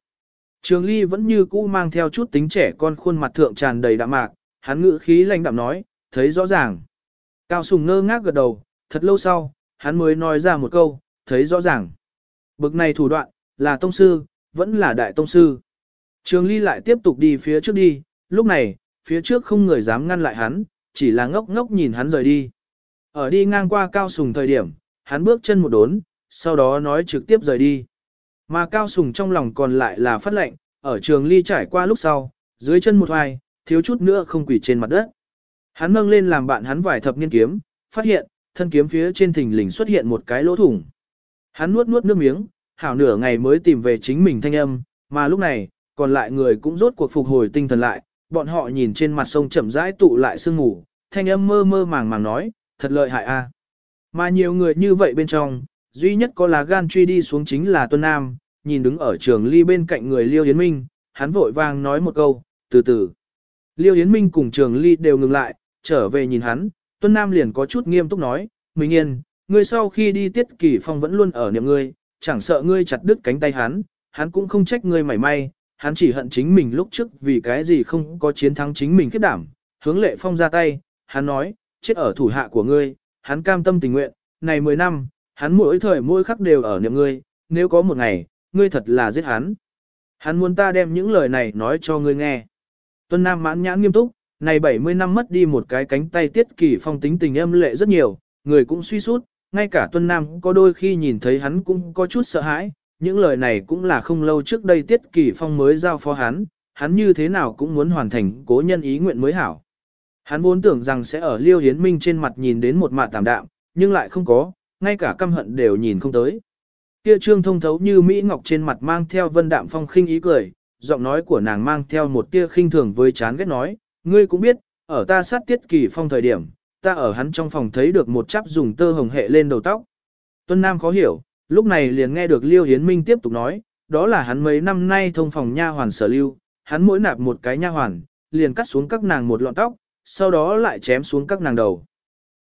Trường Ly vẫn như cũ mang theo chút tính trẻ con khuôn mặt thượng tràn đầy đạm mạc, hắn ngữ khí lạnh đạm nói, thấy rõ ràng. Cao Sùng ngơ ngác gật đầu, thật lâu sau, hắn mới nói ra một câu, thấy rõ ràng. Bực này thủ đoạn, là tông sư, vẫn là đại tông sư. Trường Ly lại tiếp tục đi phía trước đi, lúc này, phía trước không người dám ngăn lại hắn, chỉ là ngốc ngốc nhìn hắn rời đi. Ở đi ngang qua Cao Sùng thời điểm, hắn bước chân một đốn, sau đó nói trực tiếp rời đi. Mà Cao Sùng trong lòng còn lại là phát lệnh, ở trường ly trải qua lúc sau, dưới chân một hoài, thiếu chút nữa không quỷ trên mặt đất. Hắn nâng lên làm bạn hắn vài thập niên kiếm, phát hiện, thân kiếm phía trên thình lình xuất hiện một cái lỗ thủng. Hắn nuốt nuốt nước miếng, hảo nửa ngày mới tìm về chính mình thanh âm, mà lúc này, còn lại người cũng rốt cuộc phục hồi tinh thần lại, bọn họ nhìn trên mặt sông chậm rãi tụ lại sương ngủ, thanh âm mơ mơ màng màng nói, thật lợi hại a. Mà nhiều người như vậy bên trong, duy nhất có lá gan truy đi xuống chính là Tuân Nam, nhìn đứng ở trường ly bên cạnh người Liêu Yến Minh, hắn vội vàng nói một câu, từ từ. Liêu Yến Minh cùng trường ly đều ngừng lại, trở về nhìn hắn, Tuân Nam liền có chút nghiêm túc nói, Minh Yên, ngươi sau khi đi tiết kỷ phong vẫn luôn ở niệm ngươi, chẳng sợ ngươi chặt đứt cánh tay hắn, hắn cũng không trách ngươi mảy may, hắn chỉ hận chính mình lúc trước vì cái gì không có chiến thắng chính mình kiếp đảm, hướng lệ phong ra tay, hắn nói, chết ở thủ hạ của ngươi, hắn cam tâm tình nguyện, này 10 năm, hắn mỗi thời mỗi khắc đều ở niệm ngươi, nếu có một ngày, ngươi thật là giết hắn. Hắn muốn ta đem những lời này nói cho ngươi nghe. Tuân Nam mãn nhãn nghiêm túc, này 70 năm mất đi một cái cánh tay tiết kỳ phong tính tình âm lệ rất nhiều, người cũng suy sút, ngay cả Tuân Nam có đôi khi nhìn thấy hắn cũng có chút sợ hãi, những lời này cũng là không lâu trước đây tiết kỳ phong mới giao phó hắn, hắn như thế nào cũng muốn hoàn thành cố nhân ý nguyện mới hảo. Hắn vốn tưởng rằng sẽ ở Liêu Hiến Minh trên mặt nhìn đến một mặt tạm đạm, nhưng lại không có, ngay cả căm hận đều nhìn không tới. Kia trương thông thấu như Mỹ Ngọc trên mặt mang theo vân đạm phong khinh ý cười, giọng nói của nàng mang theo một tia khinh thường với chán ghét nói, ngươi cũng biết, ở ta sát tiết kỳ phong thời điểm, ta ở hắn trong phòng thấy được một chắp dùng tơ hồng hệ lên đầu tóc. Tuân Nam khó hiểu, lúc này liền nghe được Liêu Hiến Minh tiếp tục nói, đó là hắn mấy năm nay thông phòng nha hoàn sở lưu, hắn mỗi nạp một cái nha hoàn, liền cắt xuống các nàng một lọn tóc, sau đó lại chém xuống các nàng đầu.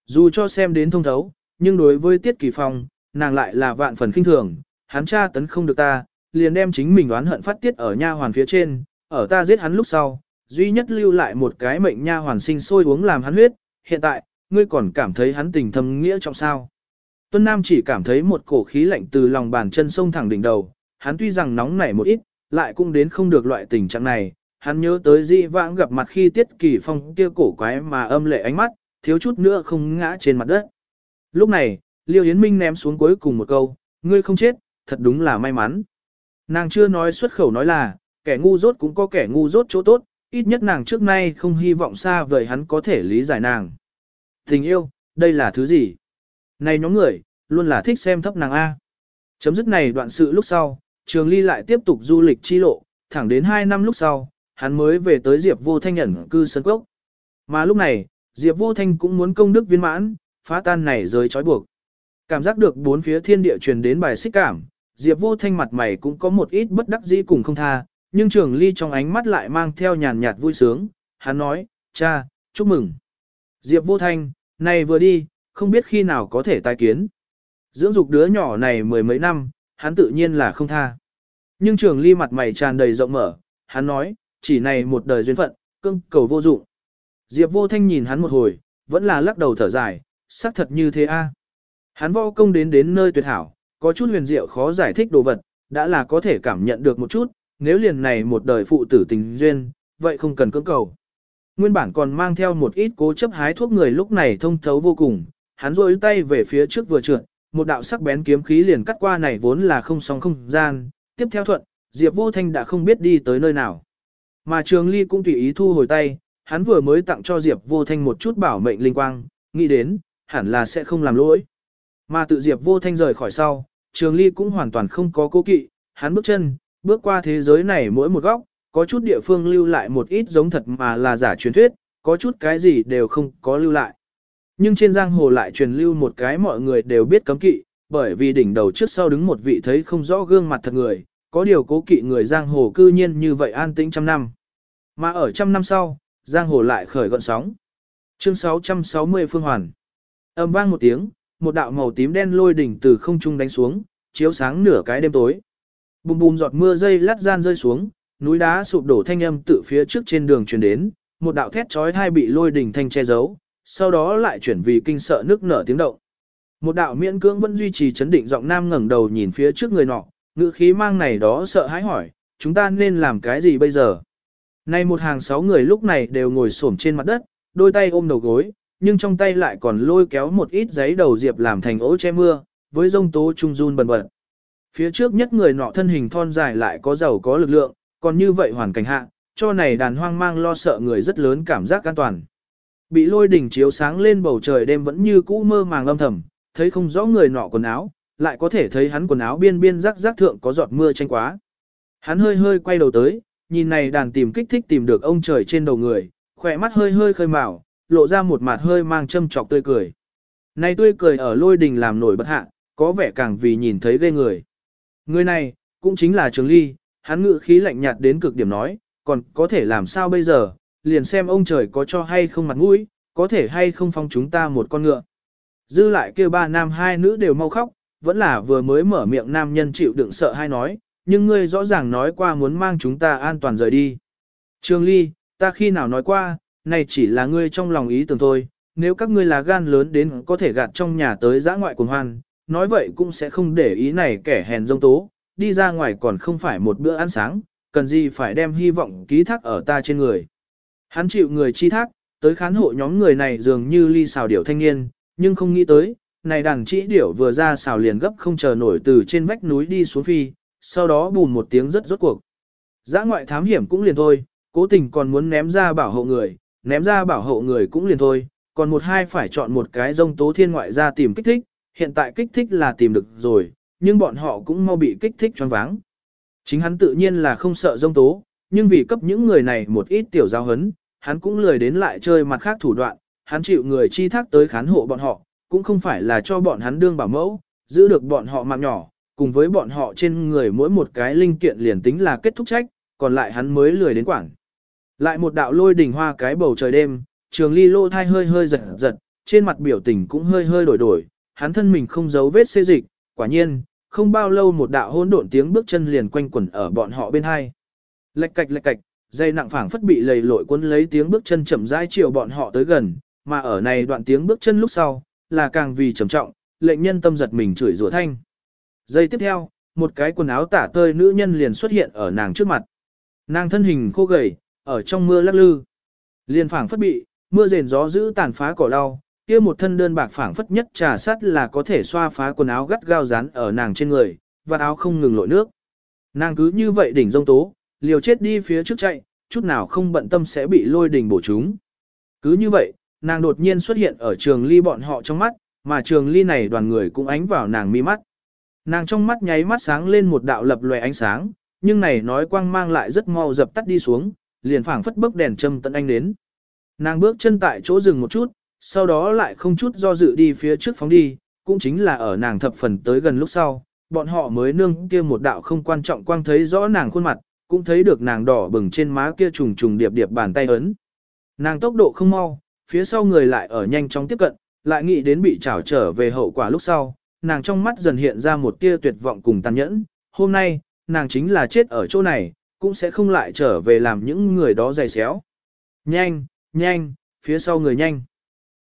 Dù cho xem đến thông thấu, nhưng đối với Tiết Kỳ Phong, nàng lại là vạn phần khinh thường, hắn tra tấn không được ta, liền đem chính mình oán hận phát tiết ở nha hoàn phía trên, ở ta giết hắn lúc sau, duy nhất lưu lại một cái mệnh nha hoàn sinh sôi uống làm hắn huyết, hiện tại, ngươi còn cảm thấy hắn tình thâm nghĩa trọng sao. Tuân Nam chỉ cảm thấy một cổ khí lạnh từ lòng bàn chân sông thẳng đỉnh đầu, hắn tuy rằng nóng nảy một ít, lại cũng đến không được loại tình trạng này, hắn nhớ tới di vãng gặp mặt khi tiết kỳ phong kia cổ quái mà âm lệ ánh mắt, thiếu chút nữa không ngã trên mặt đất. Lúc này, Liêu Yến Minh ném xuống cuối cùng một câu, ngươi không chết, thật đúng là may mắn. Nàng chưa nói xuất khẩu nói là, kẻ ngu dốt cũng có kẻ ngu dốt chỗ tốt, ít nhất nàng trước nay không hy vọng xa vời hắn có thể lý giải nàng. Tình yêu, đây là thứ gì? Này nhóm người, luôn là thích xem thấp nàng A. Chấm dứt này đoạn sự lúc sau, Trường Ly lại tiếp tục du lịch chi lộ, thẳng đến 2 năm lúc sau, hắn mới về tới Diệp Vô Thanh ẩn cư sân cốc. Mà lúc này, Diệp Vô Thanh cũng muốn công đức viên mãn, phá tan này giới trói buộc. Cảm giác được bốn phía thiên địa truyền đến bài xích cảm, Diệp Vô Thanh mặt mày cũng có một ít bất đắc dĩ cùng không tha, nhưng Trường Ly trong ánh mắt lại mang theo nhàn nhạt vui sướng, hắn nói, cha, chúc mừng. Diệp Vô Thanh, này vừa đi, không biết khi nào có thể tái kiến. Dưỡng dục đứa nhỏ này mười mấy năm, hắn tự nhiên là không tha. Nhưng Trường Ly mặt mày tràn đầy rộng mở, hắn nói, chỉ này một đời duyên phận, cưng cầu vô dụng. Diệp Vô Thanh nhìn hắn một hồi, vẫn là lắc đầu thở dài, xác thật như thế a. À. Hắn võ công đến đến nơi tuyệt hảo, có chút huyền diệu khó giải thích đồ vật, đã là có thể cảm nhận được một chút, nếu liền này một đời phụ tử tình duyên, vậy không cần cưỡng cầu. Nguyên bản còn mang theo một ít cố chấp hái thuốc người lúc này thông thấu vô cùng, hắn rôi tay về phía trước vừa trượt, một đạo sắc bén kiếm khí liền cắt qua này vốn là không sóng không gian, tiếp theo thuận, Diệp Vô Thanh đã không biết đi tới nơi nào. Mà Trường Ly cũng tùy ý thu hồi tay, hắn vừa mới tặng cho Diệp Vô Thanh một chút bảo mệnh linh quang, nghĩ đến, hẳn là sẽ không làm lỗi. Mà tự Diệp Vô Thanh rời khỏi sau, Trường Ly cũng hoàn toàn không có cố kỵ, hắn bước chân, bước qua thế giới này mỗi một góc, có chút địa phương lưu lại một ít giống thật mà là giả truyền thuyết, có chút cái gì đều không có lưu lại. Nhưng trên giang hồ lại truyền lưu một cái mọi người đều biết cấm kỵ, bởi vì đỉnh đầu trước sau đứng một vị thấy không rõ gương mặt thật người, có điều cố kỵ người giang hồ cư nhiên như vậy an tĩnh trăm năm. Mà ở trăm năm sau, giang hồ lại khởi gọn sóng. Chương 660 Phương Hoàn Âm vang một tiếng, một đạo màu tím đen lôi đỉnh từ không trung đánh xuống, chiếu sáng nửa cái đêm tối. Bùm bùm giọt mưa dây lát gian rơi xuống, núi đá sụp đổ thanh âm tự phía trước trên đường truyền đến, một đạo thét chói tai bị lôi đỉnh thanh che giấu, sau đó lại chuyển vì kinh sợ nước nở tiếng động. Một đạo miễn cưỡng vẫn duy trì chấn định giọng nam ngẩng đầu nhìn phía trước người nọ, ngữ khí mang này đó sợ hãi hỏi, chúng ta nên làm cái gì bây giờ? Nay một hàng sáu người lúc này đều ngồi xổm trên mặt đất, đôi tay ôm đầu gối, nhưng trong tay lại còn lôi kéo một ít giấy đầu diệp làm thành ố che mưa, với rông tố trung run bần bật. Phía trước nhất người nọ thân hình thon dài lại có giàu có lực lượng, còn như vậy hoàn cảnh hạ, cho này đàn hoang mang lo sợ người rất lớn cảm giác an toàn. Bị lôi đỉnh chiếu sáng lên bầu trời đêm vẫn như cũ mơ màng âm thầm, thấy không rõ người nọ quần áo, lại có thể thấy hắn quần áo biên biên rắc rắc thượng có giọt mưa tranh quá. Hắn hơi hơi quay đầu tới, nhìn này đàn tìm kích thích tìm được ông trời trên đầu người, khỏe mắt hơi hơi khơi mào, lộ ra một mặt hơi mang châm trọc tươi cười. Này tươi cười ở lôi đình làm nổi bật hạ, có vẻ càng vì nhìn thấy ghê người. Người này, cũng chính là Trường Ly, hắn ngự khí lạnh nhạt đến cực điểm nói, còn có thể làm sao bây giờ, liền xem ông trời có cho hay không mặt mũi, có thể hay không phong chúng ta một con ngựa. Dư lại kêu ba nam hai nữ đều mau khóc, vẫn là vừa mới mở miệng nam nhân chịu đựng sợ hay nói, nhưng ngươi rõ ràng nói qua muốn mang chúng ta an toàn rời đi. Trương Ly, ta khi nào nói qua, này chỉ là ngươi trong lòng ý tưởng thôi, nếu các ngươi là gan lớn đến có thể gạt trong nhà tới giã ngoại cùng hoan, nói vậy cũng sẽ không để ý này kẻ hèn dông tố, đi ra ngoài còn không phải một bữa ăn sáng, cần gì phải đem hy vọng ký thác ở ta trên người. Hắn chịu người chi thác, tới khán hộ nhóm người này dường như ly xào điểu thanh niên, nhưng không nghĩ tới, này đàn chỉ điểu vừa ra xào liền gấp không chờ nổi từ trên vách núi đi xuống phi, sau đó bùn một tiếng rất rốt cuộc. Giã ngoại thám hiểm cũng liền thôi, cố tình còn muốn ném ra bảo hộ người, ném ra bảo hộ người cũng liền thôi, còn một hai phải chọn một cái rông tố thiên ngoại ra tìm kích thích, hiện tại kích thích là tìm được rồi, nhưng bọn họ cũng mau bị kích thích choáng váng. Chính hắn tự nhiên là không sợ rông tố, nhưng vì cấp những người này một ít tiểu giao hấn, hắn cũng lười đến lại chơi mặt khác thủ đoạn, hắn chịu người chi thác tới khán hộ bọn họ, cũng không phải là cho bọn hắn đương bảo mẫu, giữ được bọn họ mạng nhỏ, cùng với bọn họ trên người mỗi một cái linh kiện liền tính là kết thúc trách, còn lại hắn mới lười đến quảng. Lại một đạo lôi đỉnh hoa cái bầu trời đêm, trường ly lô thai hơi hơi giật giật, trên mặt biểu tình cũng hơi hơi đổi đổi, hắn thân mình không giấu vết xê dịch, quả nhiên, không bao lâu một đạo hỗn độn tiếng bước chân liền quanh quẩn ở bọn họ bên hai. Lệch cạch lệch cạch, dây nặng phảng phất bị lầy lội cuốn lấy tiếng bước chân chậm rãi chiều bọn họ tới gần, mà ở này đoạn tiếng bước chân lúc sau, là càng vì trầm trọng, lệnh nhân tâm giật mình chửi rủa thanh. Giây tiếp theo, một cái quần áo tả tơi nữ nhân liền xuất hiện ở nàng trước mặt. Nàng thân hình khô gầy, ở trong mưa lắc lư. Liền phảng phất bị, mưa rền gió giữ tàn phá cỏ đau, kia một thân đơn bạc phảng phất nhất trà sắt là có thể xoa phá quần áo gắt gao dán ở nàng trên người, và áo không ngừng lội nước. Nàng cứ như vậy đỉnh rông tố, liều chết đi phía trước chạy, chút nào không bận tâm sẽ bị lôi đình bổ chúng. Cứ như vậy, nàng đột nhiên xuất hiện ở trường ly bọn họ trong mắt, mà trường ly này đoàn người cũng ánh vào nàng mi mắt. Nàng trong mắt nháy mắt sáng lên một đạo lập lòe ánh sáng, nhưng này nói quang mang lại rất mau dập tắt đi xuống, liền phảng phất bốc đèn châm tận anh đến. Nàng bước chân tại chỗ dừng một chút, sau đó lại không chút do dự đi phía trước phóng đi, cũng chính là ở nàng thập phần tới gần lúc sau, bọn họ mới nương kia một đạo không quan trọng quang thấy rõ nàng khuôn mặt, cũng thấy được nàng đỏ bừng trên má kia trùng trùng điệp điệp bàn tay ấn. Nàng tốc độ không mau, phía sau người lại ở nhanh chóng tiếp cận, lại nghĩ đến bị trảo trở về hậu quả lúc sau, nàng trong mắt dần hiện ra một tia tuyệt vọng cùng tàn nhẫn, hôm nay, nàng chính là chết ở chỗ này, cũng sẽ không lại trở về làm những người đó dày xéo. Nhanh, nhanh, phía sau người nhanh.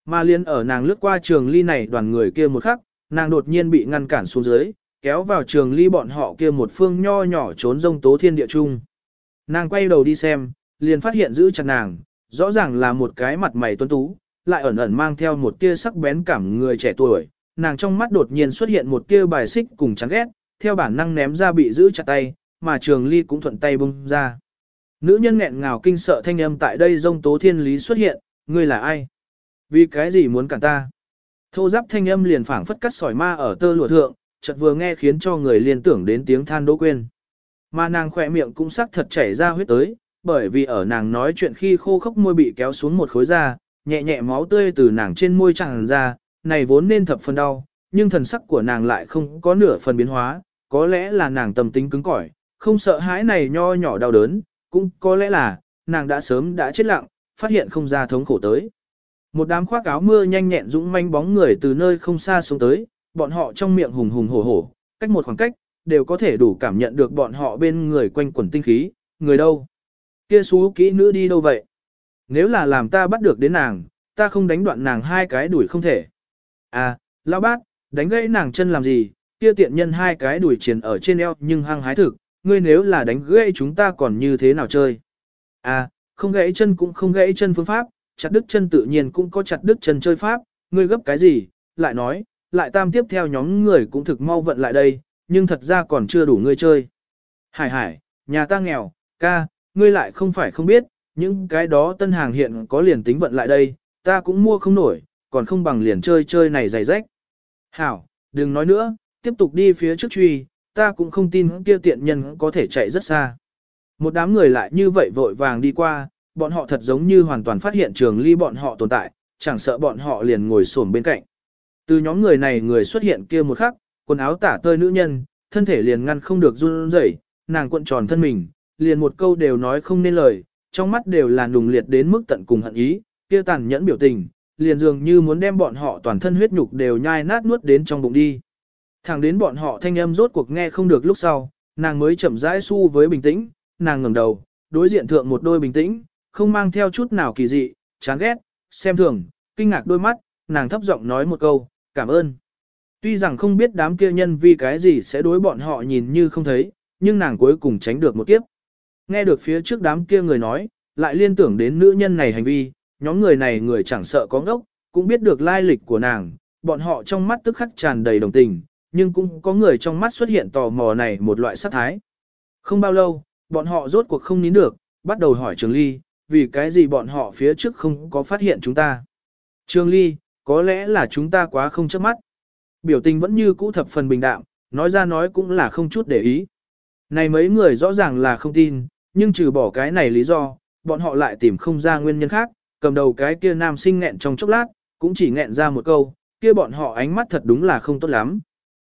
Mà liên ở nàng lướt qua trường ly này đoàn người kia một khắc, nàng đột nhiên bị ngăn cản xuống dưới, kéo vào trường ly bọn họ kia một phương nho nhỏ trốn rông tố thiên địa trung. Nàng quay đầu đi xem, liền phát hiện giữ chặt nàng, rõ ràng là một cái mặt mày tuấn tú, lại ẩn ẩn mang theo một tia sắc bén cảm người trẻ tuổi. Nàng trong mắt đột nhiên xuất hiện một tia bài xích cùng chán ghét, theo bản năng ném ra bị giữ chặt tay, mà trường ly cũng thuận tay bung ra. Nữ nhân nghẹn ngào kinh sợ thanh âm tại đây rông tố thiên lý xuất hiện, ngươi là ai? Vì cái gì muốn cản ta? Thô giáp thanh âm liền phảng phất cắt sỏi ma ở tơ lụa thượng, chợt vừa nghe khiến cho người liên tưởng đến tiếng than đỗ quên. Mà nàng khỏe miệng cũng sắc thật chảy ra huyết tới, bởi vì ở nàng nói chuyện khi khô khốc môi bị kéo xuống một khối da, nhẹ nhẹ máu tươi từ nàng trên môi tràn ra, này vốn nên thập phần đau, nhưng thần sắc của nàng lại không có nửa phần biến hóa, có lẽ là nàng tâm tính cứng cỏi, không sợ hãi này nho nhỏ đau đớn, cũng có lẽ là, nàng đã sớm đã chết lặng, phát hiện không ra thống khổ tới. Một đám khoác áo mưa nhanh nhẹn dũng manh bóng người từ nơi không xa xuống tới, bọn họ trong miệng hùng hùng hổ hổ, cách một khoảng cách, đều có thể đủ cảm nhận được bọn họ bên người quanh quẩn tinh khí, người đâu. Kia xú kỹ nữ đi đâu vậy? Nếu là làm ta bắt được đến nàng, ta không đánh đoạn nàng hai cái đuổi không thể. À, lão bác, đánh gãy nàng chân làm gì, kia tiện nhân hai cái đuổi triển ở trên eo nhưng hăng hái thực, ngươi nếu là đánh gãy chúng ta còn như thế nào chơi. À, không gãy chân cũng không gãy chân phương pháp, chặt đứt chân tự nhiên cũng có chặt đứt chân chơi pháp, ngươi gấp cái gì, lại nói, lại tam tiếp theo nhóm người cũng thực mau vận lại đây, nhưng thật ra còn chưa đủ ngươi chơi. Hải hải, nhà ta nghèo, ca, ngươi lại không phải không biết, những cái đó tân hàng hiện có liền tính vận lại đây, ta cũng mua không nổi, còn không bằng liền chơi chơi này dày rách. Hảo, đừng nói nữa, tiếp tục đi phía trước truy, ta cũng không tin kia tiện nhân có thể chạy rất xa. Một đám người lại như vậy vội vàng đi qua, bọn họ thật giống như hoàn toàn phát hiện trường ly bọn họ tồn tại, chẳng sợ bọn họ liền ngồi xổm bên cạnh. Từ nhóm người này người xuất hiện kia một khắc, quần áo tả tơi nữ nhân, thân thể liền ngăn không được run rẩy, nàng cuộn tròn thân mình, liền một câu đều nói không nên lời, trong mắt đều là nùng liệt đến mức tận cùng hận ý, kia tàn nhẫn biểu tình, liền dường như muốn đem bọn họ toàn thân huyết nhục đều nhai nát nuốt đến trong bụng đi. Thẳng đến bọn họ thanh âm rốt cuộc nghe không được lúc sau, nàng mới chậm rãi su với bình tĩnh, nàng ngẩng đầu, đối diện thượng một đôi bình tĩnh, không mang theo chút nào kỳ dị, chán ghét, xem thường, kinh ngạc đôi mắt, nàng thấp giọng nói một câu, cảm ơn. Tuy rằng không biết đám kia nhân vì cái gì sẽ đối bọn họ nhìn như không thấy, nhưng nàng cuối cùng tránh được một kiếp. Nghe được phía trước đám kia người nói, lại liên tưởng đến nữ nhân này hành vi, nhóm người này người chẳng sợ có ngốc, cũng biết được lai lịch của nàng, bọn họ trong mắt tức khắc tràn đầy đồng tình, nhưng cũng có người trong mắt xuất hiện tò mò này một loại sát thái. Không bao lâu, bọn họ rốt cuộc không nín được, bắt đầu hỏi Trường Ly, vì cái gì bọn họ phía trước không có phát hiện chúng ta. Trường Ly, có lẽ là chúng ta quá không chớp mắt. Biểu tình vẫn như cũ thập phần bình đạm, nói ra nói cũng là không chút để ý. Này mấy người rõ ràng là không tin, nhưng trừ bỏ cái này lý do, bọn họ lại tìm không ra nguyên nhân khác, cầm đầu cái kia nam sinh nghẹn trong chốc lát, cũng chỉ nghẹn ra một câu, kia bọn họ ánh mắt thật đúng là không tốt lắm.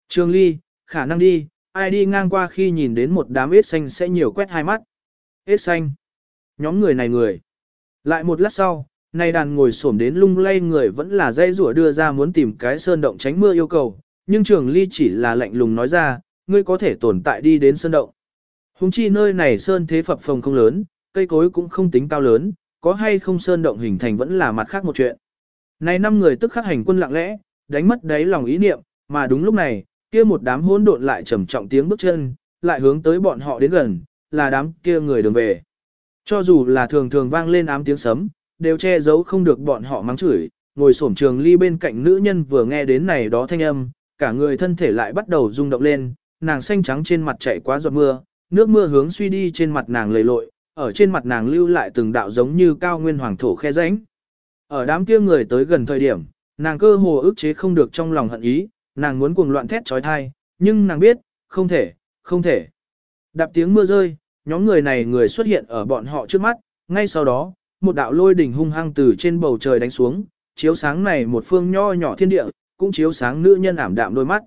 trương Ly, khả năng đi, ai đi ngang qua khi nhìn đến một đám ếch xanh sẽ nhiều quét hai mắt. Ếch xanh. Nhóm người này người. Lại một lát sau, nay đàn ngồi xổm đến lung lay người vẫn là dây rủa đưa ra muốn tìm cái sơn động tránh mưa yêu cầu, nhưng trường ly chỉ là lạnh lùng nói ra, ngươi có thể tồn tại đi đến sơn động. Hùng chi nơi này sơn thế phập phồng không lớn, cây cối cũng không tính cao lớn, có hay không sơn động hình thành vẫn là mặt khác một chuyện. Này năm người tức khắc hành quân lặng lẽ, đánh mất đáy lòng ý niệm, mà đúng lúc này, kia một đám hỗn độn lại trầm trọng tiếng bước chân, lại hướng tới bọn họ đến gần, là đám kia người đường về. Cho dù là thường thường vang lên ám tiếng sấm, đều che giấu không được bọn họ mắng chửi, ngồi xổm trường ly bên cạnh nữ nhân vừa nghe đến này đó thanh âm, cả người thân thể lại bắt đầu rung động lên, nàng xanh trắng trên mặt chảy quá giọt mưa, nước mưa hướng suy đi trên mặt nàng lầy lội, ở trên mặt nàng lưu lại từng đạo giống như cao nguyên hoàng thổ khe rãnh. Ở đám kia người tới gần thời điểm, nàng cơ hồ ức chế không được trong lòng hận ý, nàng muốn cuồng loạn thét trói thai, nhưng nàng biết, không thể, không thể. Đạp tiếng mưa rơi, nhóm người này người xuất hiện ở bọn họ trước mắt, ngay sau đó, một đạo lôi đỉnh hung hăng từ trên bầu trời đánh xuống, chiếu sáng này một phương nho nhỏ thiên địa, cũng chiếu sáng nữ nhân ảm đạm đôi mắt.